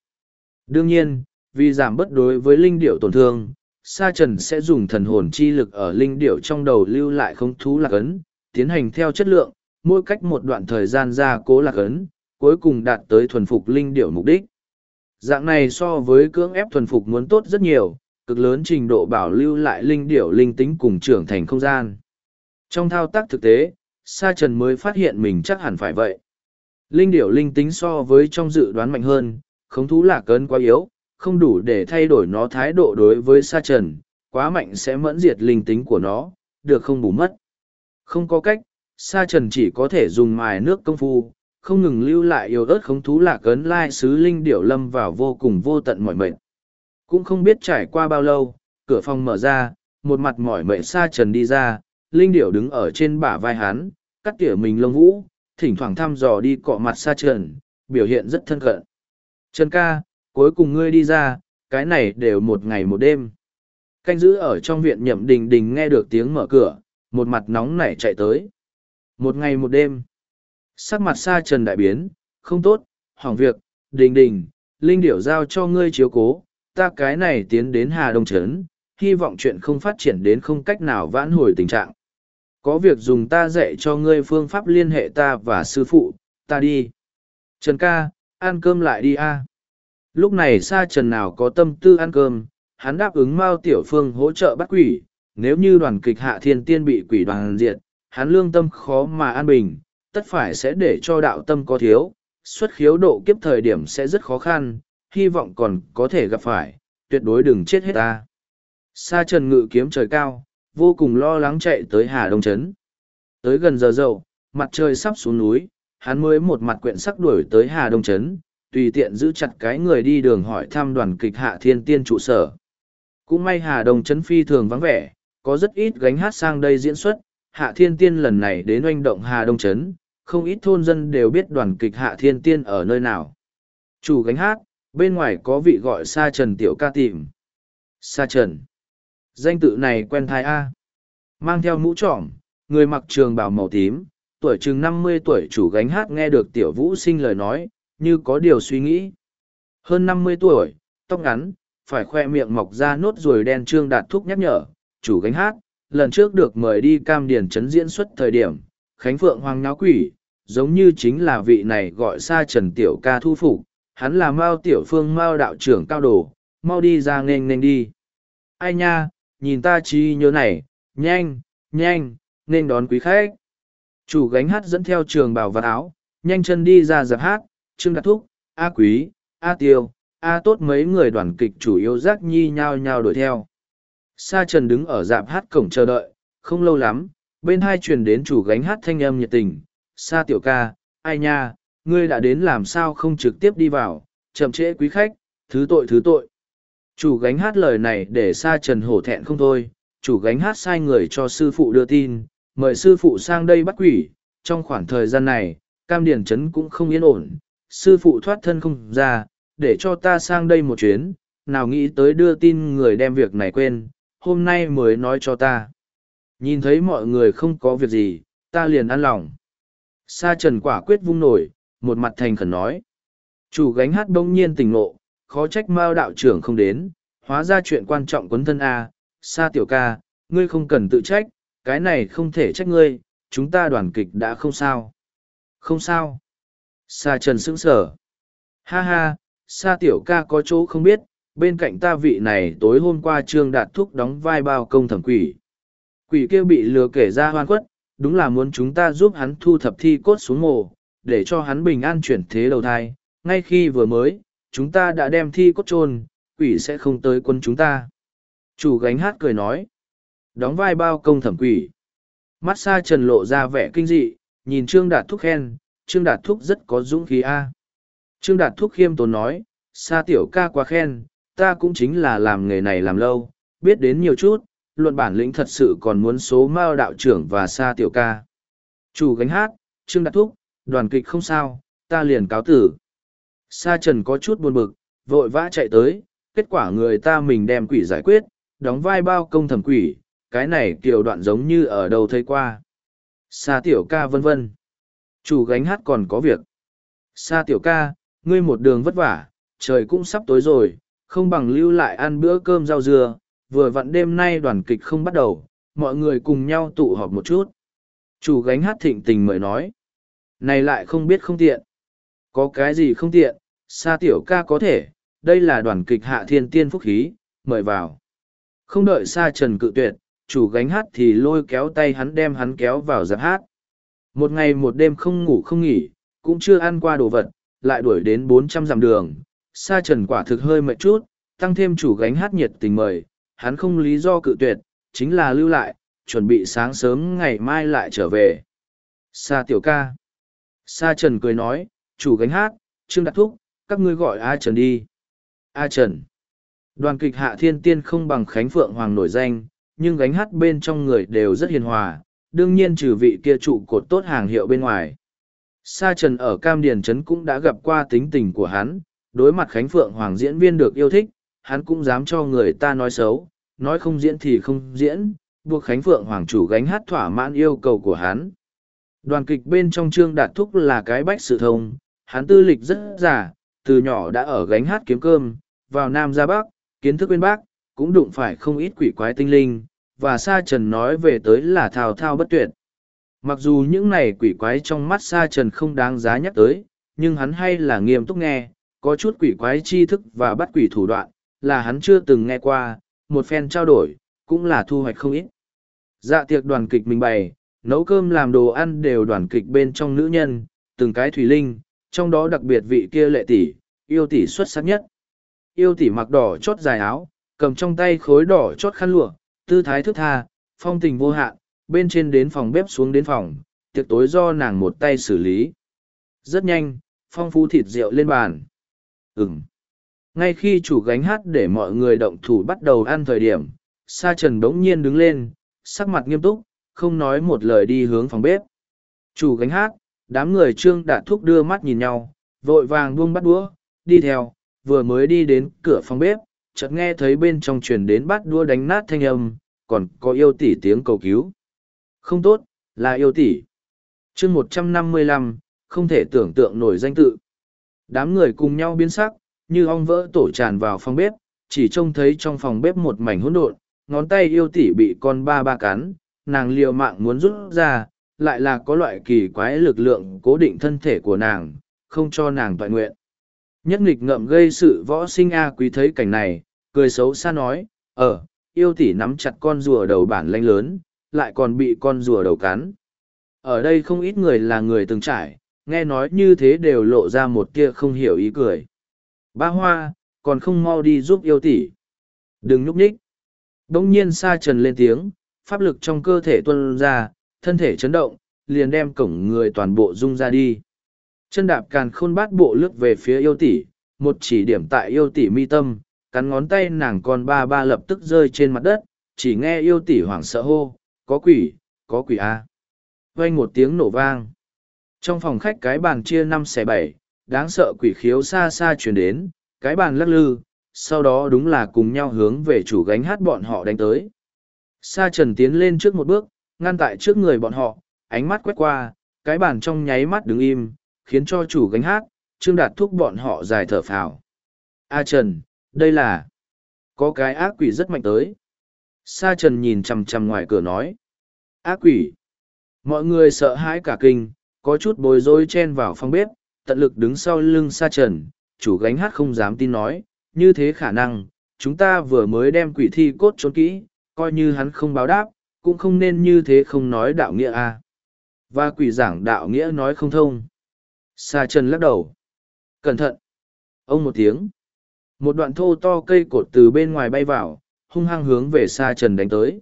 Đương nhiên, vì giảm bất đối với linh điểu tổn thương, Sa Trần sẽ dùng thần hồn chi lực ở linh điểu trong đầu lưu lại không thú lạc ấn, tiến hành theo chất lượng, mỗi cách một đoạn thời gian ra cố lạc ấn, cuối cùng đạt tới thuần phục linh điểu mục đích. Dạng này so với cưỡng ép thuần phục muốn tốt rất nhiều, cực lớn trình độ bảo lưu lại linh điểu linh tính cùng trưởng thành không gian. Trong thao tác thực tế, Sa Trần mới phát hiện mình chắc hẳn phải vậy. Linh điểu linh tính so với trong dự đoán mạnh hơn, không thú lạc ấn quá yếu, không đủ để thay đổi nó thái độ đối với Sa Trần, quá mạnh sẽ mẫn diệt linh tính của nó, được không bù mất. Không có cách, Sa Trần chỉ có thể dùng mài nước công phu, không ngừng lưu lại yêu ớt khống thú lạc ấn lai sứ linh điểu lâm vào vô cùng vô tận mọi mệnh. Cũng không biết trải qua bao lâu, cửa phòng mở ra, một mặt mỏi mệnh Sa Trần đi ra, linh điểu đứng ở trên bả vai hắn, cắt tỉa mình lông vũ, thỉnh thoảng thăm dò đi cọ mặt Sa Trần, biểu hiện rất thân cận. Trần ca, cuối cùng ngươi đi ra, cái này đều một ngày một đêm. Canh giữ ở trong viện nhậm đình đình nghe được tiếng mở cửa, một mặt nóng nảy chạy tới. Một ngày một đêm. Sắc mặt xa trần đại biến, không tốt, hỏng việc, đình đình, linh điểu giao cho ngươi chiếu cố, ta cái này tiến đến Hà Đông Trấn, hy vọng chuyện không phát triển đến không cách nào vãn hồi tình trạng. Có việc dùng ta dạy cho ngươi phương pháp liên hệ ta và sư phụ, ta đi. Trần ca, ăn cơm lại đi a. Lúc này Sa Trần nào có tâm tư ăn cơm, hắn đáp ứng Mao Tiểu Phương hỗ trợ bắt quỷ, nếu như đoàn kịch Hạ Thiên Tiên bị quỷ đoàn diệt, hắn lương tâm khó mà an bình, tất phải sẽ để cho đạo tâm có thiếu, xuất khiếu độ kiếp thời điểm sẽ rất khó khăn, hy vọng còn có thể gặp phải, tuyệt đối đừng chết hết ta. Sa Trần ngự kiếm trời cao, vô cùng lo lắng chạy tới Hà Đông Trấn. Tới gần giờ dậu, mặt trời sắp xuống núi, hắn mới một mặt quyện sắc đuổi tới Hà Đông Trấn, tùy tiện giữ chặt cái người đi đường hỏi thăm đoàn kịch Hạ Thiên Tiên trụ sở. Cũng may Hà Đông Trấn phi thường vắng vẻ, có rất ít gánh hát sang đây diễn xuất, Hạ Thiên Tiên lần này đến oanh động Hà Đông Trấn, không ít thôn dân đều biết đoàn kịch Hạ Thiên Tiên ở nơi nào. Chủ gánh hát, Bên ngoài có vị gọi Sa Trần Tiểu ca tìm. Sa Trần. Danh tự này quen thai A. Mang theo mũ trỏm, người mặc trường bào màu tím, tuổi chừng năm mươi tuổi chủ gánh hát nghe được Tiểu Vũ sinh lời nói, như có điều suy nghĩ. Hơn năm mươi tuổi, tóc ngắn, phải khoe miệng mọc ra nốt ruồi đen trương đạt thúc nhắc nhở, chủ gánh hát, lần trước được mời đi cam điền chấn diễn xuất thời điểm, Khánh Phượng Hoàng nháo quỷ, giống như chính là vị này gọi xa Trần Tiểu ca thu phục, hắn là Mao Tiểu Phương Mao đạo trưởng cao đồ, mau đi ra nghênh nghênh đi. Ai nha, nhìn ta chi nhớ này, nhanh, nhanh, nên đón quý khách. Chủ gánh hát dẫn theo trường bảo vật áo, nhanh chân đi ra giặc hát, Trương Đạt Thúc, A Quý, A Tiêu, A Tốt mấy người đoàn kịch chủ yếu giác nhi nhau nhau đuổi theo. Sa Trần đứng ở dạp hát cổng chờ đợi, không lâu lắm, bên hai truyền đến chủ gánh hát thanh âm nhiệt tình. Sa tiểu ca, ai nha, ngươi đã đến làm sao không trực tiếp đi vào, chậm trễ quý khách, thứ tội thứ tội. Chủ gánh hát lời này để Sa Trần hổ thẹn không thôi, chủ gánh hát sai người cho sư phụ đưa tin, mời sư phụ sang đây bắt quỷ. Trong khoảng thời gian này, Cam Điển Trấn cũng không yên ổn, sư phụ thoát thân không ra, để cho ta sang đây một chuyến, nào nghĩ tới đưa tin người đem việc này quên, hôm nay mới nói cho ta. Nhìn thấy mọi người không có việc gì, ta liền ăn lòng. Sa trần quả quyết vung nổi, một mặt thành khẩn nói. Chủ gánh hát bỗng nhiên tỉnh ngộ, khó trách mao đạo trưởng không đến, hóa ra chuyện quan trọng quấn thân A, Sa tiểu ca, ngươi không cần tự trách, cái này không thể trách ngươi, chúng ta đoàn kịch đã không sao. Không sao. Sa trần sững sở. Ha ha, Sa tiểu ca có chỗ không biết, bên cạnh ta vị này tối hôm qua trương đạt thúc đóng vai bao công thẩm quỷ quỷ kia bị lừa kể ra hoan quất đúng là muốn chúng ta giúp hắn thu thập thi cốt xuống mồ để cho hắn bình an chuyển thế đầu thai ngay khi vừa mới chúng ta đã đem thi cốt chôn quỷ sẽ không tới quân chúng ta chủ gánh hát cười nói đóng vai bao công thẩm quỷ mắt xa trần lộ ra vẻ kinh dị nhìn trương đạt thúc khen trương đạt thúc rất có dũng khí a trương đạt thúc khiêm tốn nói xa tiểu ca quá khen ta cũng chính là làm nghề này làm lâu, biết đến nhiều chút, luận bản lĩnh thật sự còn muốn số mao đạo trưởng và sa tiểu ca. Chủ gánh hát, Trương Đạt Thúc, đoàn kịch không sao, ta liền cáo tử. Sa Trần có chút buồn bực, vội vã chạy tới, kết quả người ta mình đem quỷ giải quyết, đóng vai bao công thẩm quỷ, cái này kiểu đoạn giống như ở đâu thấy qua. Sa tiểu ca vân vân. Chủ gánh hát còn có việc. Sa tiểu ca, ngươi một đường vất vả, trời cũng sắp tối rồi, không bằng lưu lại ăn bữa cơm rau dưa, vừa vặn đêm nay đoàn kịch không bắt đầu, mọi người cùng nhau tụ họp một chút. Chủ gánh hát thịnh tình mời nói. Này lại không biết không tiện. Có cái gì không tiện, sa tiểu ca có thể, đây là đoàn kịch hạ thiên tiên phúc khí, mời vào. Không đợi sa trần cự tuyệt, chủ gánh hát thì lôi kéo tay hắn đem hắn kéo vào giáp hát. Một ngày một đêm không ngủ không nghỉ, cũng chưa ăn qua đồ vật, lại đuổi đến bốn trăm dặm đường, sa trần quả thực hơi mệt chút, tăng thêm chủ gánh hát nhiệt tình mời, hắn không lý do cự tuyệt, chính là lưu lại, chuẩn bị sáng sớm ngày mai lại trở về. Sa tiểu ca. Sa trần cười nói, chủ gánh hát, trương đạt thúc, các ngươi gọi A Trần đi. A Trần. Đoàn kịch hạ thiên tiên không bằng Khánh Phượng Hoàng nổi danh, nhưng gánh hát bên trong người đều rất hiền hòa, đương nhiên trừ vị kia trụ cột tốt hàng hiệu bên ngoài. Sa Trần ở Cam Điền Trấn cũng đã gặp qua tính tình của hắn, đối mặt Khánh Phượng Hoàng diễn viên được yêu thích, hắn cũng dám cho người ta nói xấu, nói không diễn thì không diễn, buộc Khánh Phượng Hoàng chủ gánh hát thỏa mãn yêu cầu của hắn. Đoàn kịch bên trong Trương Đạt Thúc là cái bách sự thông, hắn tư lịch rất giả, từ nhỏ đã ở gánh hát kiếm cơm, vào Nam ra Bắc, kiến thức bên Bắc, cũng đụng phải không ít quỷ quái tinh linh, và Sa Trần nói về tới là thao thao bất tuyệt. Mặc dù những này quỷ quái trong mắt Sa Trần không đáng giá nhắc tới, nhưng hắn hay là nghiêm túc nghe, có chút quỷ quái tri thức và bắt quỷ thủ đoạn, là hắn chưa từng nghe qua, một phen trao đổi, cũng là thu hoạch không ít. Dạ tiệc đoàn kịch mình bày, nấu cơm làm đồ ăn đều đoàn kịch bên trong nữ nhân, từng cái thủy linh, trong đó đặc biệt vị kia lệ tỷ, yêu tỷ xuất sắc nhất. Yêu tỷ mặc đỏ chót dài áo, cầm trong tay khối đỏ chót khăn lụa, tư thái thức tha, phong tình vô hạn, bên trên đến phòng bếp xuống đến phòng, tiệc tối do nàng một tay xử lý. Rất nhanh, phong phú thịt rượu lên bàn. Ừm. Ngay khi chủ gánh hát để mọi người động thủ bắt đầu ăn thời điểm, Sa Trần bỗng nhiên đứng lên, sắc mặt nghiêm túc, không nói một lời đi hướng phòng bếp. Chủ gánh hát, đám người trương đạt thúc đưa mắt nhìn nhau, vội vàng buông bắt đũa, đi theo, vừa mới đi đến cửa phòng bếp, chợt nghe thấy bên trong truyền đến bát đua đánh nát thanh âm, còn có yêu tỷ tiếng cầu cứu. Không tốt, là yêu tỷ. chương một trăm năm mươi lăm không thể tưởng tượng nổi danh tự. Đám người cùng nhau biến sắc, như ong vỡ tổ tràn vào phòng bếp, chỉ trông thấy trong phòng bếp một mảnh hỗn độn, ngón tay yêu tỷ bị con ba ba cắn, nàng liều mạng muốn rút ra, lại là có loại kỳ quái lực lượng cố định thân thể của nàng, không cho nàng toại nguyện. Nhất nghịch ngậm gây sự võ sinh A quý thấy cảnh này, cười xấu xa nói, ờ, yêu tỷ nắm chặt con rùa đầu bản lanh lớn, lại còn bị con rùa đầu cắn. Ở đây không ít người là người từng trải, nghe nói như thế đều lộ ra một kia không hiểu ý cười. Ba hoa, còn không mau đi giúp yêu tỷ. Đừng nhúc nhích. Đông nhiên sa trần lên tiếng, pháp lực trong cơ thể tuân ra, thân thể chấn động, liền đem cổng người toàn bộ rung ra đi. Chân đạp càn khôn bát bộ lướt về phía yêu tỷ, một chỉ điểm tại yêu tỷ mi tâm, cắn ngón tay nàng con ba ba lập tức rơi trên mặt đất, chỉ nghe yêu tỷ hoảng sợ hô, có quỷ, có quỷ a. À. Vang một tiếng nổ vang. Trong phòng khách cái bàn chia năm xẻ bảy, đáng sợ quỷ khiếu xa xa chuyển đến, cái bàn lắc lư, sau đó đúng là cùng nhau hướng về chủ gánh hát bọn họ đánh tới. Sa trần tiến lên trước một bước, ngăn tại trước người bọn họ, ánh mắt quét qua, cái bàn trong nháy mắt đứng im, khiến cho chủ gánh hát, Trương Đạt thúc bọn họ dài thở phào. A Trần, đây là... Có cái ác quỷ rất mạnh tới. Sa Trần nhìn chằm chằm ngoài cửa nói. Ác quỷ. Mọi người sợ hãi cả kinh, có chút bối rối chen vào phòng bếp, tận lực đứng sau lưng Sa Trần, chủ gánh hát không dám tin nói, như thế khả năng, chúng ta vừa mới đem quỷ thi cốt trốn kỹ, coi như hắn không báo đáp, cũng không nên như thế không nói đạo nghĩa a. À. Và quỷ giảng đạo nghĩa nói không thông. Sa Trần lắc đầu. Cẩn thận. Ông một tiếng. Một đoạn thô to cây cột từ bên ngoài bay vào, hung hăng hướng về Sa Trần đánh tới.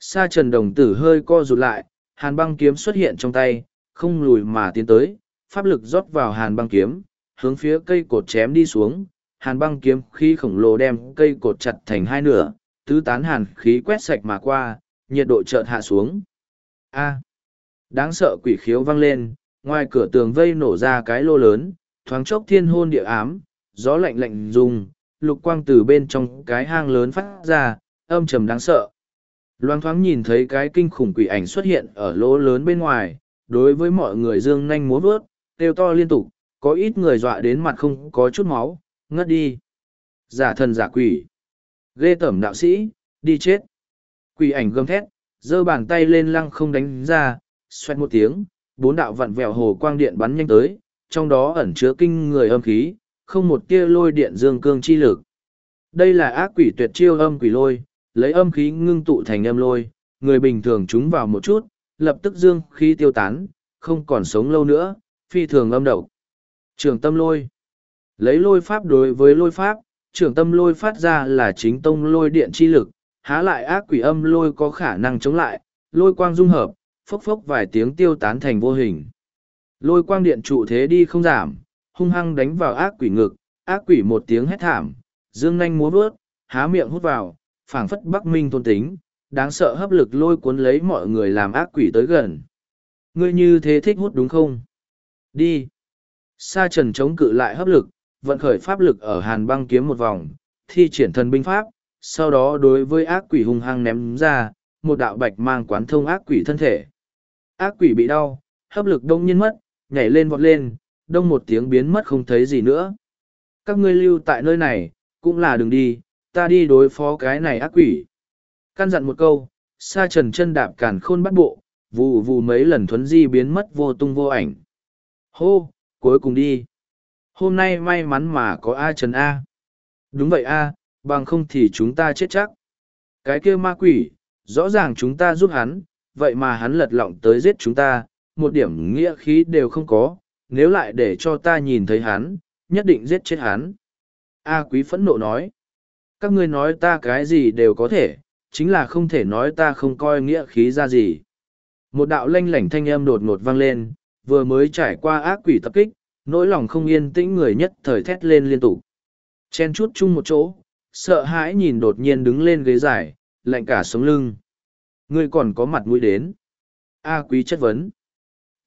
Sa Trần đồng tử hơi co rụt lại, hàn băng kiếm xuất hiện trong tay, không lùi mà tiến tới, pháp lực rót vào hàn băng kiếm, hướng phía cây cột chém đi xuống, hàn băng kiếm khí khổng lồ đem cây cột chặt thành hai nửa, tứ tán hàn khí quét sạch mà qua, nhiệt độ chợt hạ xuống. A. Đáng sợ quỷ khiếu vang lên, ngoài cửa tường vây nổ ra cái lô lớn, thoáng chốc thiên hôn địa ám, gió lạnh lạnh rung, lục quang từ bên trong cái hang lớn phát ra, âm trầm đáng sợ. Loang thoáng nhìn thấy cái kinh khủng quỷ ảnh xuất hiện ở lỗ lớn bên ngoài, đối với mọi người dương nhanh múa vớt, kêu to liên tục, có ít người dọa đến mặt không có chút máu, ngất đi. Giả thần giả quỷ. Ghê tẩm đạo sĩ, đi chết. Quỷ ảnh gầm thét, giơ bàn tay lên lăng không đánh ra, xoẹt một tiếng, bốn đạo vặn vẹo hồ quang điện bắn nhanh tới, trong đó ẩn chứa kinh người âm khí, không một tia lôi điện dương cương chi lực. Đây là ác quỷ tuyệt chiêu âm quỷ lôi, lấy âm khí ngưng tụ thành âm lôi, người bình thường chúng vào một chút, lập tức dương khí tiêu tán, không còn sống lâu nữa, phi thường âm độc. Trường tâm lôi. Lấy lôi pháp đối với lôi pháp, trường tâm lôi phát ra là chính tông lôi điện chi lực, há lại ác quỷ âm lôi có khả năng chống lại, lôi quang dung hợp, phốc phốc vài tiếng tiêu tán thành vô hình. Lôi quang điện trụ thế đi không giảm, hung hăng đánh vào ác quỷ ngực, ác quỷ một tiếng hét thảm, dương nanh múa vớt, há miệng hút vào, phảng phất bắc minh tôn tính, đáng sợ hấp lực lôi cuốn lấy mọi người làm ác quỷ tới gần. Ngươi như thế thích hút đúng không? Đi! Sa trần chống cự lại hấp lực, vận khởi pháp lực ở hàn băng kiếm một vòng, thi triển thần binh pháp, sau đó đối với ác quỷ hung hăng ném ra, một đạo bạch mang quán thông ác quỷ thân thể. Ác quỷ bị đau, hấp lực đông nhiên mất, nhảy lên vọt lên, đông một tiếng biến mất không thấy gì nữa. Các ngươi lưu tại nơi này, cũng là đừng đi, ta đi đối phó cái này ác quỷ. Căn dặn một câu, sa trần chân đạp càn khôn bắt bộ, vù vù mấy lần thuấn di biến mất vô tung vô ảnh. Hô, cuối cùng đi. Hôm nay may mắn mà có A Trần A. Đúng vậy A, bằng không thì chúng ta chết chắc. Cái kia ma quỷ, rõ ràng chúng ta giúp hắn, vậy mà hắn lật lọng tới giết chúng ta, một điểm nghĩa khí đều không có, nếu lại để cho ta nhìn thấy hắn, nhất định giết chết hắn. A quý phẫn nộ nói, các ngươi nói ta cái gì đều có thể, chính là không thể nói ta không coi nghĩa khí ra gì. Một đạo lanh lảnh thanh âm đột ngột vang lên, vừa mới trải qua ác quỷ tập kích, nỗi lòng không yên tĩnh người nhất thời thét lên liên tục. Chen chút chung một chỗ, sợ hãi nhìn đột nhiên đứng lên ghế dài, lạnh cả sống lưng. Ngươi còn có mặt mũi đến. A quý chất vấn.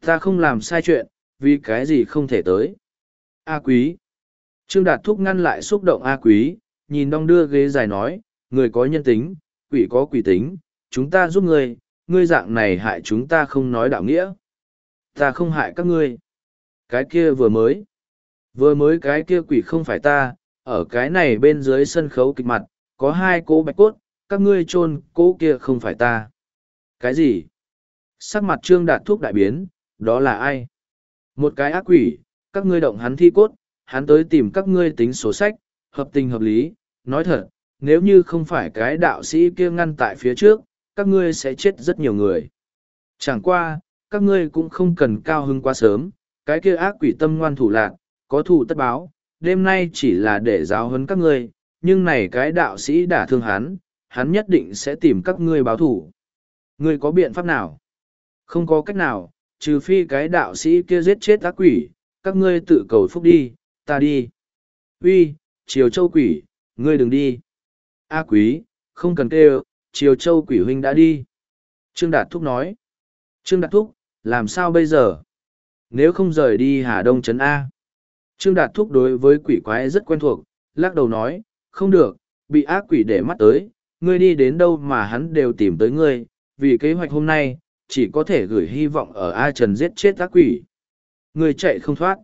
Ta không làm sai chuyện, vì cái gì không thể tới. A quý. Trương Đạt Thúc ngăn lại xúc động A Quý, nhìn đong đưa ghế dài nói, người có nhân tính, quỷ có quỷ tính, chúng ta giúp ngươi, ngươi dạng này hại chúng ta không nói đạo nghĩa. Ta không hại các ngươi. Cái kia vừa mới. Vừa mới cái kia quỷ không phải ta, ở cái này bên dưới sân khấu kịch mặt, có hai cỗ bạch cốt, các ngươi chôn cỗ kia không phải ta. Cái gì? Sắc mặt trương đạt thuốc đại biến, đó là ai? Một cái ác quỷ, các ngươi động hắn thi cốt, hắn tới tìm các ngươi tính sổ sách, hợp tình hợp lý, nói thật, nếu như không phải cái đạo sĩ kia ngăn tại phía trước, các ngươi sẽ chết rất nhiều người. Chẳng qua, các ngươi cũng không cần cao hưng quá sớm, cái kia ác quỷ tâm ngoan thủ lạc, có thù tất báo, đêm nay chỉ là để giáo huấn các ngươi, nhưng này cái đạo sĩ đã thương hắn, hắn nhất định sẽ tìm các ngươi báo thù Ngươi có biện pháp nào? Không có cách nào, trừ phi cái đạo sĩ kia giết chết ác quỷ, các ngươi tự cầu phúc đi, ta đi. Uy, Triều Châu quỷ, ngươi đừng đi. A quý, không cần kêu, Triều Châu quỷ huynh đã đi. Trương Đạt Thúc nói. Trương Đạt Thúc, làm sao bây giờ? Nếu không rời đi Hà Đông Trấn A. Trương Đạt Thúc đối với quỷ quái rất quen thuộc, lắc đầu nói, không được, bị ác quỷ để mắt tới, ngươi đi đến đâu mà hắn đều tìm tới ngươi, vì kế hoạch hôm nay, chỉ có thể gửi hy vọng ở A Trần giết chết ác quỷ. người chạy không thoát.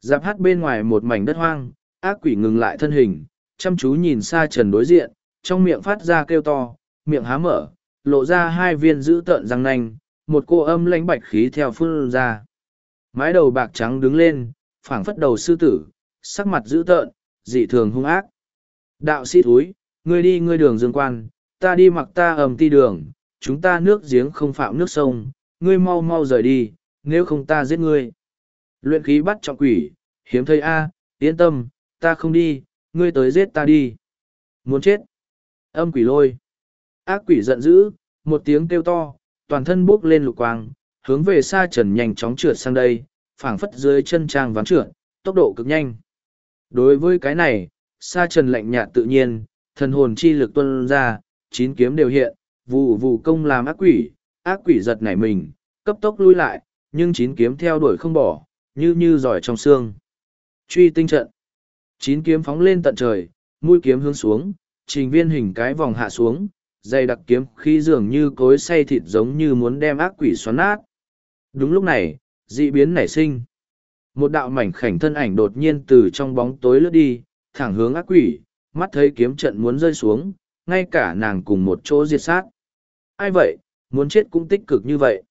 Giáp hát bên ngoài một mảnh đất hoang, ác quỷ ngừng lại thân hình, chăm chú nhìn xa Trần đối diện, trong miệng phát ra kêu to, miệng há mở, lộ ra hai viên dữ tợn răng nanh, một cô âm lãnh bạch khí theo phương ra. Mái đầu bạc trắng đứng lên, phảng phất đầu sư tử, sắc mặt dữ tợn, dị thường hung ác. Đạo sĩ thúi, ngươi đi ngươi đường dương quan, ta đi mặc ta ầm ti đường, chúng ta nước giếng không phạm nước sông, ngươi mau mau rời đi, nếu không ta giết ngươi. Luyện khí bắt trọng quỷ, hiếm thấy A, yên tâm, ta không đi, ngươi tới giết ta đi. Muốn chết. Âm quỷ lôi. Ác quỷ giận dữ, một tiếng kêu to, toàn thân bốc lên lục quang, hướng về xa trần nhanh chóng trượt sang đây, phảng phất dưới chân trang ván trượt, tốc độ cực nhanh. Đối với cái này, xa trần lạnh nhạt tự nhiên, thần hồn chi lực tuân ra, chín kiếm đều hiện, vụ vụ công làm ác quỷ, ác quỷ giật nảy mình, cấp tốc lui lại, nhưng chín kiếm theo đuổi không bỏ, như như giỏi trong xương. Truy tinh trận. Chín kiếm phóng lên tận trời, mũi kiếm hướng xuống, trình viên hình cái vòng hạ xuống, dây đặc kiếm khi dường như cối say thịt giống như muốn đem ác quỷ xoắn nát. Đúng lúc này, dị biến nảy sinh. Một đạo mảnh khảnh thân ảnh đột nhiên từ trong bóng tối lướt đi, thẳng hướng ác quỷ, mắt thấy kiếm trận muốn rơi xuống, ngay cả nàng cùng một chỗ diệt sát. Ai vậy, muốn chết cũng tích cực như vậy.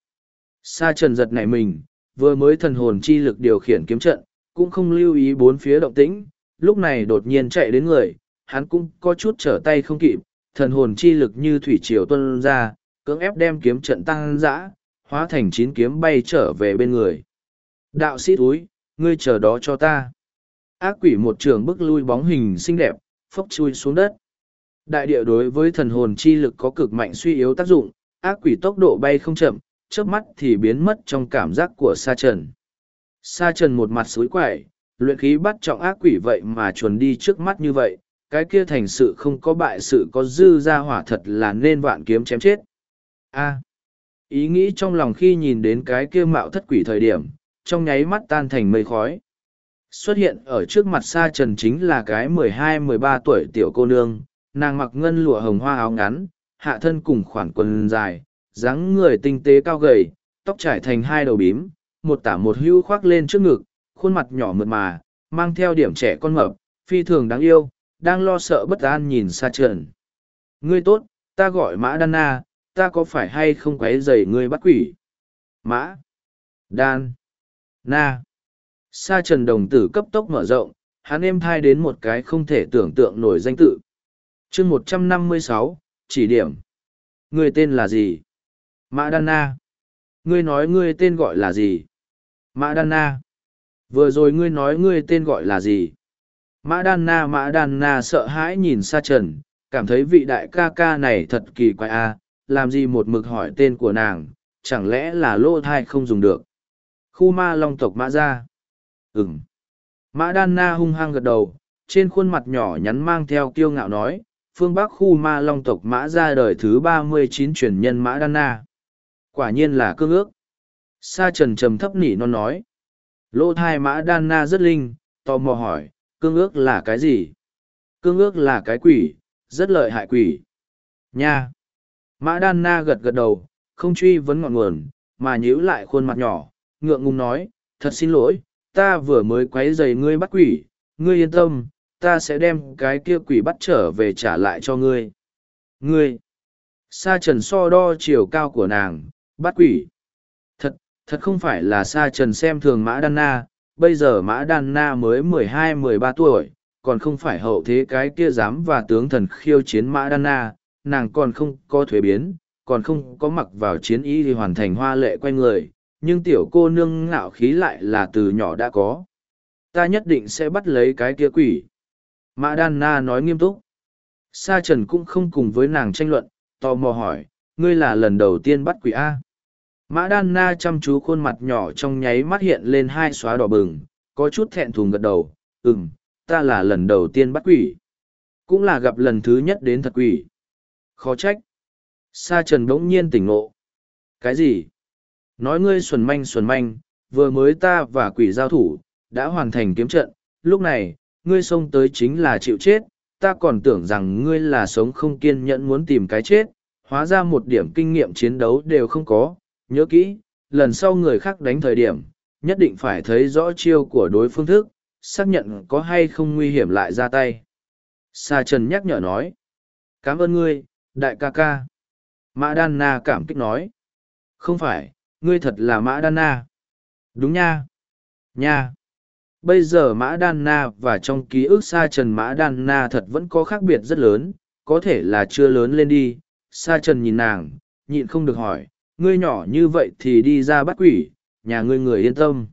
Sa trần giật nảy mình, vừa mới thần hồn chi lực điều khiển kiếm trận, cũng không lưu ý bốn phía động tĩnh, lúc này đột nhiên chạy đến người, hắn cũng có chút trở tay không kịp, thần hồn chi lực như thủy triều tuân ra, cưỡng ép đem kiếm trận tăng dã, hóa thành chín kiếm bay trở về bên người. Đạo sĩ túi, ngươi chờ đó cho ta. Ác quỷ một trường bức lui bóng hình xinh đẹp, phốc chui xuống đất. Đại địa đối với thần hồn chi lực có cực mạnh suy yếu tác dụng, ác quỷ tốc độ bay không chậm, chớp mắt thì biến mất trong cảm giác của sa trần. Sa trần một mặt suối quẩy, luyện khí bắt trọng ác quỷ vậy mà chuồn đi trước mắt như vậy, cái kia thành sự không có bại sự có dư ra hỏa thật là nên vạn kiếm chém chết. A. Ý nghĩ trong lòng khi nhìn đến cái kia mạo thất quỷ thời điểm, trong nháy mắt tan thành mây khói. Xuất hiện ở trước mặt sa trần chính là cái mười hai mười ba tuổi tiểu cô nương, nàng mặc ngân lụa hồng hoa áo ngắn, hạ thân cùng khoản quần dài, dáng người tinh tế cao gầy, tóc trải thành hai đầu bím, một tả một hưu khoác lên trước ngực, khuôn mặt nhỏ mượt mà, mang theo điểm trẻ con mập, phi thường đáng yêu, đang lo sợ bất an nhìn xa trần. Ngươi tốt, ta gọi mã đan na, ta có phải hay không quấy rầy ngươi bắt quỷ? Mã, đan, na. Sa trần đồng tử cấp tốc mở rộng, hắn êm thai đến một cái không thể tưởng tượng nổi danh tự chương một trăm năm mươi sáu chỉ điểm. Ngươi tên là gì? Mã Đan Na. Ngươi nói ngươi tên gọi là gì? Mã Đan Na. Vừa rồi ngươi nói ngươi tên gọi là gì? Mã Đan Na Mã Đan Na sợ hãi nhìn xa Trần, cảm thấy vị đại ca ca này thật kỳ quái a, làm gì một mực hỏi tên của nàng, chẳng lẽ là lỗ thai không dùng được. Khu ma long tộc Mã Gia. Ừm. Mã Đan Na hung hăng gật đầu, trên khuôn mặt nhỏ nhắn mang theo kiêu ngạo nói, phương Bắc khu ma long tộc Mã ra đời thứ ba mươi chín truyền nhân Mã Đan Na. Quả nhiên là cương ước. Sa trần trầm thấp nỉ non nói. Lô thai Mã Đan Na rất linh, tò mò hỏi, cương ước là cái gì? Cương ước là cái quỷ, rất lợi hại quỷ. Nha! Mã Đan Na gật gật đầu, không truy vấn ngọn nguồn, mà nhíu lại khuôn mặt nhỏ, ngượng ngùng nói, thật xin lỗi, ta vừa mới quấy rầy ngươi bắt quỷ, ngươi yên tâm, ta sẽ đem cái kia quỷ bắt trở về trả lại cho ngươi. Ngươi! Sa trần so đo chiều cao của nàng, bắt quỷ. Thật, thật không phải là sa trần xem thường mã đan na, bây giờ mã đan na mới mười hai mười ba tuổi, còn không phải hậu thế cái kia dám và tướng thần khiêu chiến mã đan na, nàng còn không có thuế biến, còn không có mặc vào chiến y thì hoàn thành hoa lệ quay người, nhưng tiểu cô nương ngạo khí lại là từ nhỏ đã có. Ta nhất định sẽ bắt lấy cái kia quỷ. Mã Đan Na nói nghiêm túc. Sa Trần cũng không cùng với nàng tranh luận, tò mò hỏi, ngươi là lần đầu tiên bắt quỷ A. Mã Đan Na chăm chú khuôn mặt nhỏ trong nháy mắt hiện lên hai xóa đỏ bừng, có chút thẹn thùng gật đầu, ừm, ta là lần đầu tiên bắt quỷ. Cũng là gặp lần thứ nhất đến thật quỷ. Khó trách. Sa Trần bỗng nhiên tỉnh ngộ. Cái gì? Nói ngươi xuẩn manh xuẩn manh, vừa mới ta và quỷ giao thủ, đã hoàn thành kiếm trận, lúc này, ngươi xông tới chính là chịu chết, ta còn tưởng rằng ngươi là sống không kiên nhẫn muốn tìm cái chết, hóa ra một điểm kinh nghiệm chiến đấu đều không có, nhớ kỹ, lần sau người khác đánh thời điểm, nhất định phải thấy rõ chiêu của đối phương thức, xác nhận có hay không nguy hiểm lại ra tay. Sa Trần nhắc nhở nói, cảm ơn ngươi, đại ca ca. Mã Đan Na cảm kích nói, không phải, ngươi thật là Mã Đan Na. Đúng nha. Nha. Bây giờ Mã Đan Na và trong ký ức Sa Trần Mã Đan Na thật vẫn có khác biệt rất lớn, có thể là chưa lớn lên đi. Sa Trần nhìn nàng, nhịn không được hỏi, ngươi nhỏ như vậy thì đi ra bắt quỷ, nhà ngươi người yên tâm.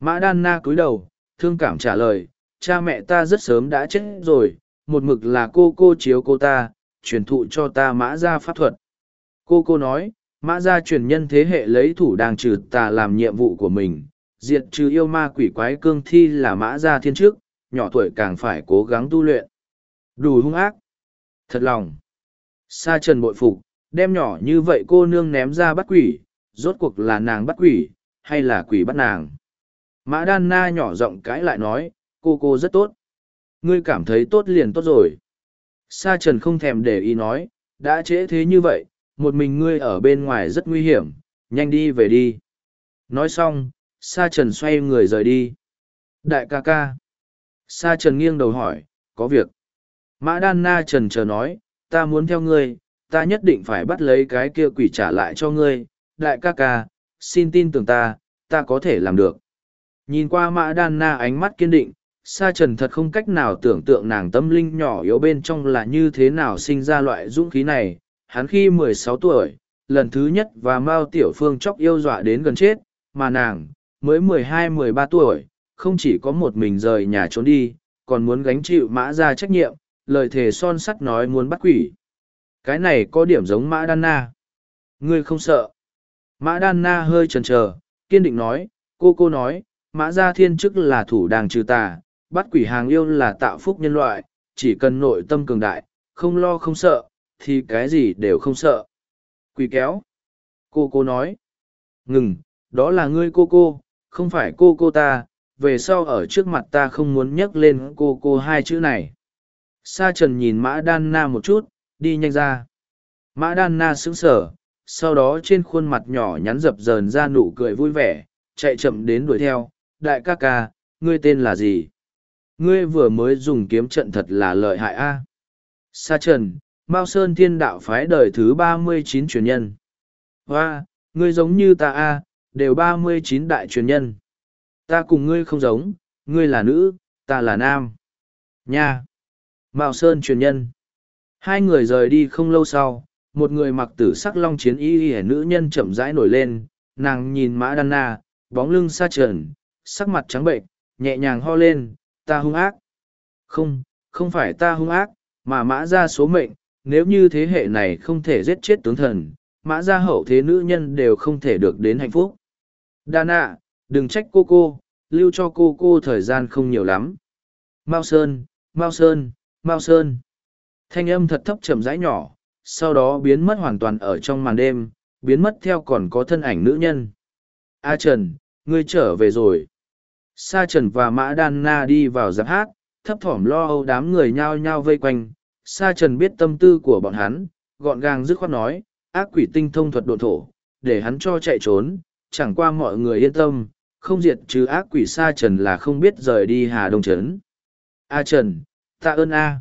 Mã Đan Na cúi đầu, thương cảm trả lời, cha mẹ ta rất sớm đã chết rồi, một mực là cô cô chiếu cô ta, truyền thụ cho ta mã gia pháp thuật. Cô cô nói, mã gia truyền nhân thế hệ lấy thủ đang trừ tà làm nhiệm vụ của mình, diệt trừ yêu ma quỷ quái cương thi là mã gia thiên trước, nhỏ tuổi càng phải cố gắng tu luyện. Đủ hung ác. Thật lòng. Sa trần bội phục, đem nhỏ như vậy cô nương ném ra bắt quỷ, rốt cuộc là nàng bắt quỷ, hay là quỷ bắt nàng. Mã đan na nhỏ giọng cãi lại nói, cô cô rất tốt. Ngươi cảm thấy tốt liền tốt rồi. Sa trần không thèm để ý nói, đã trễ thế như vậy, một mình ngươi ở bên ngoài rất nguy hiểm, nhanh đi về đi. Nói xong, Sa Trần xoay người rời đi. Đại ca ca. Sa Trần nghiêng đầu hỏi, có việc. Mã Đan Na Trần chờ nói, ta muốn theo ngươi, ta nhất định phải bắt lấy cái kia quỷ trả lại cho ngươi. Đại ca ca, xin tin tưởng ta, ta có thể làm được. Nhìn qua Mã Đan Na ánh mắt kiên định, Sa Trần thật không cách nào tưởng tượng nàng tâm linh nhỏ yếu bên trong là như thế nào sinh ra loại dũng khí này. Hắn khi mười sáu tuổi, lần thứ nhất và Mao Tiểu Phương chóc yêu dọa đến gần chết, mà nàng, mới mười hai mười ba tuổi, không chỉ có một mình rời nhà trốn đi, còn muốn gánh chịu mã ra trách nhiệm, lời thề son sắt nói muốn bắt quỷ. Cái này có điểm giống mã đan na. Ngươi không sợ. Mã đan na hơi chần chờ, kiên định nói, cô cô nói, mã gia thiên chức là thủ đàng trừ tà, bắt quỷ hàng yêu là tạo phúc nhân loại, chỉ cần nội tâm cường đại, không lo không sợ, thì cái gì đều không sợ. Quỷ kéo. Cô cô nói. Ngừng, đó là ngươi cô cô, không phải cô cô ta, về sau ở trước mặt ta không muốn nhắc lên cô cô hai chữ này. Sa trần nhìn mã đan na một chút, đi nhanh ra. Mã đan na sững sờ, sau đó trên khuôn mặt nhỏ nhắn dập dờn ra nụ cười vui vẻ, chạy chậm đến đuổi theo. Đại ca ca, ngươi tên là gì? Ngươi vừa mới dùng kiếm trận thật là lợi hại a. Sa trần, Mao Sơn thiên đạo phái đời thứ ba mươi chín truyền nhân. Hoa, ngươi giống như ta a, đều ba mươi chín đại truyền nhân. Ta cùng ngươi không giống, ngươi là nữ, ta là nam. Nha! Mạo Sơn truyền nhân. Hai người rời đi không lâu sau, một người mặc tử sắc long chiến y y nữ nhân chậm rãi nổi lên, nàng nhìn mã đan na, bóng lưng xa trần, sắc mặt trắng bệnh, nhẹ nhàng ho lên, ta hung ác. Không, không phải ta hung ác, mà mã ra số mệnh, nếu như thế hệ này không thể giết chết tướng thần, mã gia hậu thế nữ nhân đều không thể được đến hạnh phúc. Đà nạ, đừng trách cô cô, lưu cho cô cô thời gian không nhiều lắm. Mao Sơn, Mao Sơn, Mao Sơn. Thanh âm thật thấp chậm rãi nhỏ, sau đó biến mất hoàn toàn ở trong màn đêm, biến mất theo còn có thân ảnh nữ nhân. A Trần, ngươi trở về rồi. Sa Trần và Mã Đan Na đi vào giáp hát, thấp thỏm lo âu đám người nhao nhao vây quanh. Sa trần biết tâm tư của bọn hắn, gọn gàng dứt khoát nói, ác quỷ tinh thông thuật độn thổ, để hắn cho chạy trốn, chẳng qua mọi người yên tâm, không diệt trừ ác quỷ sa trần là không biết rời đi Hà Đông Trấn. A Trần, tạ ơn A.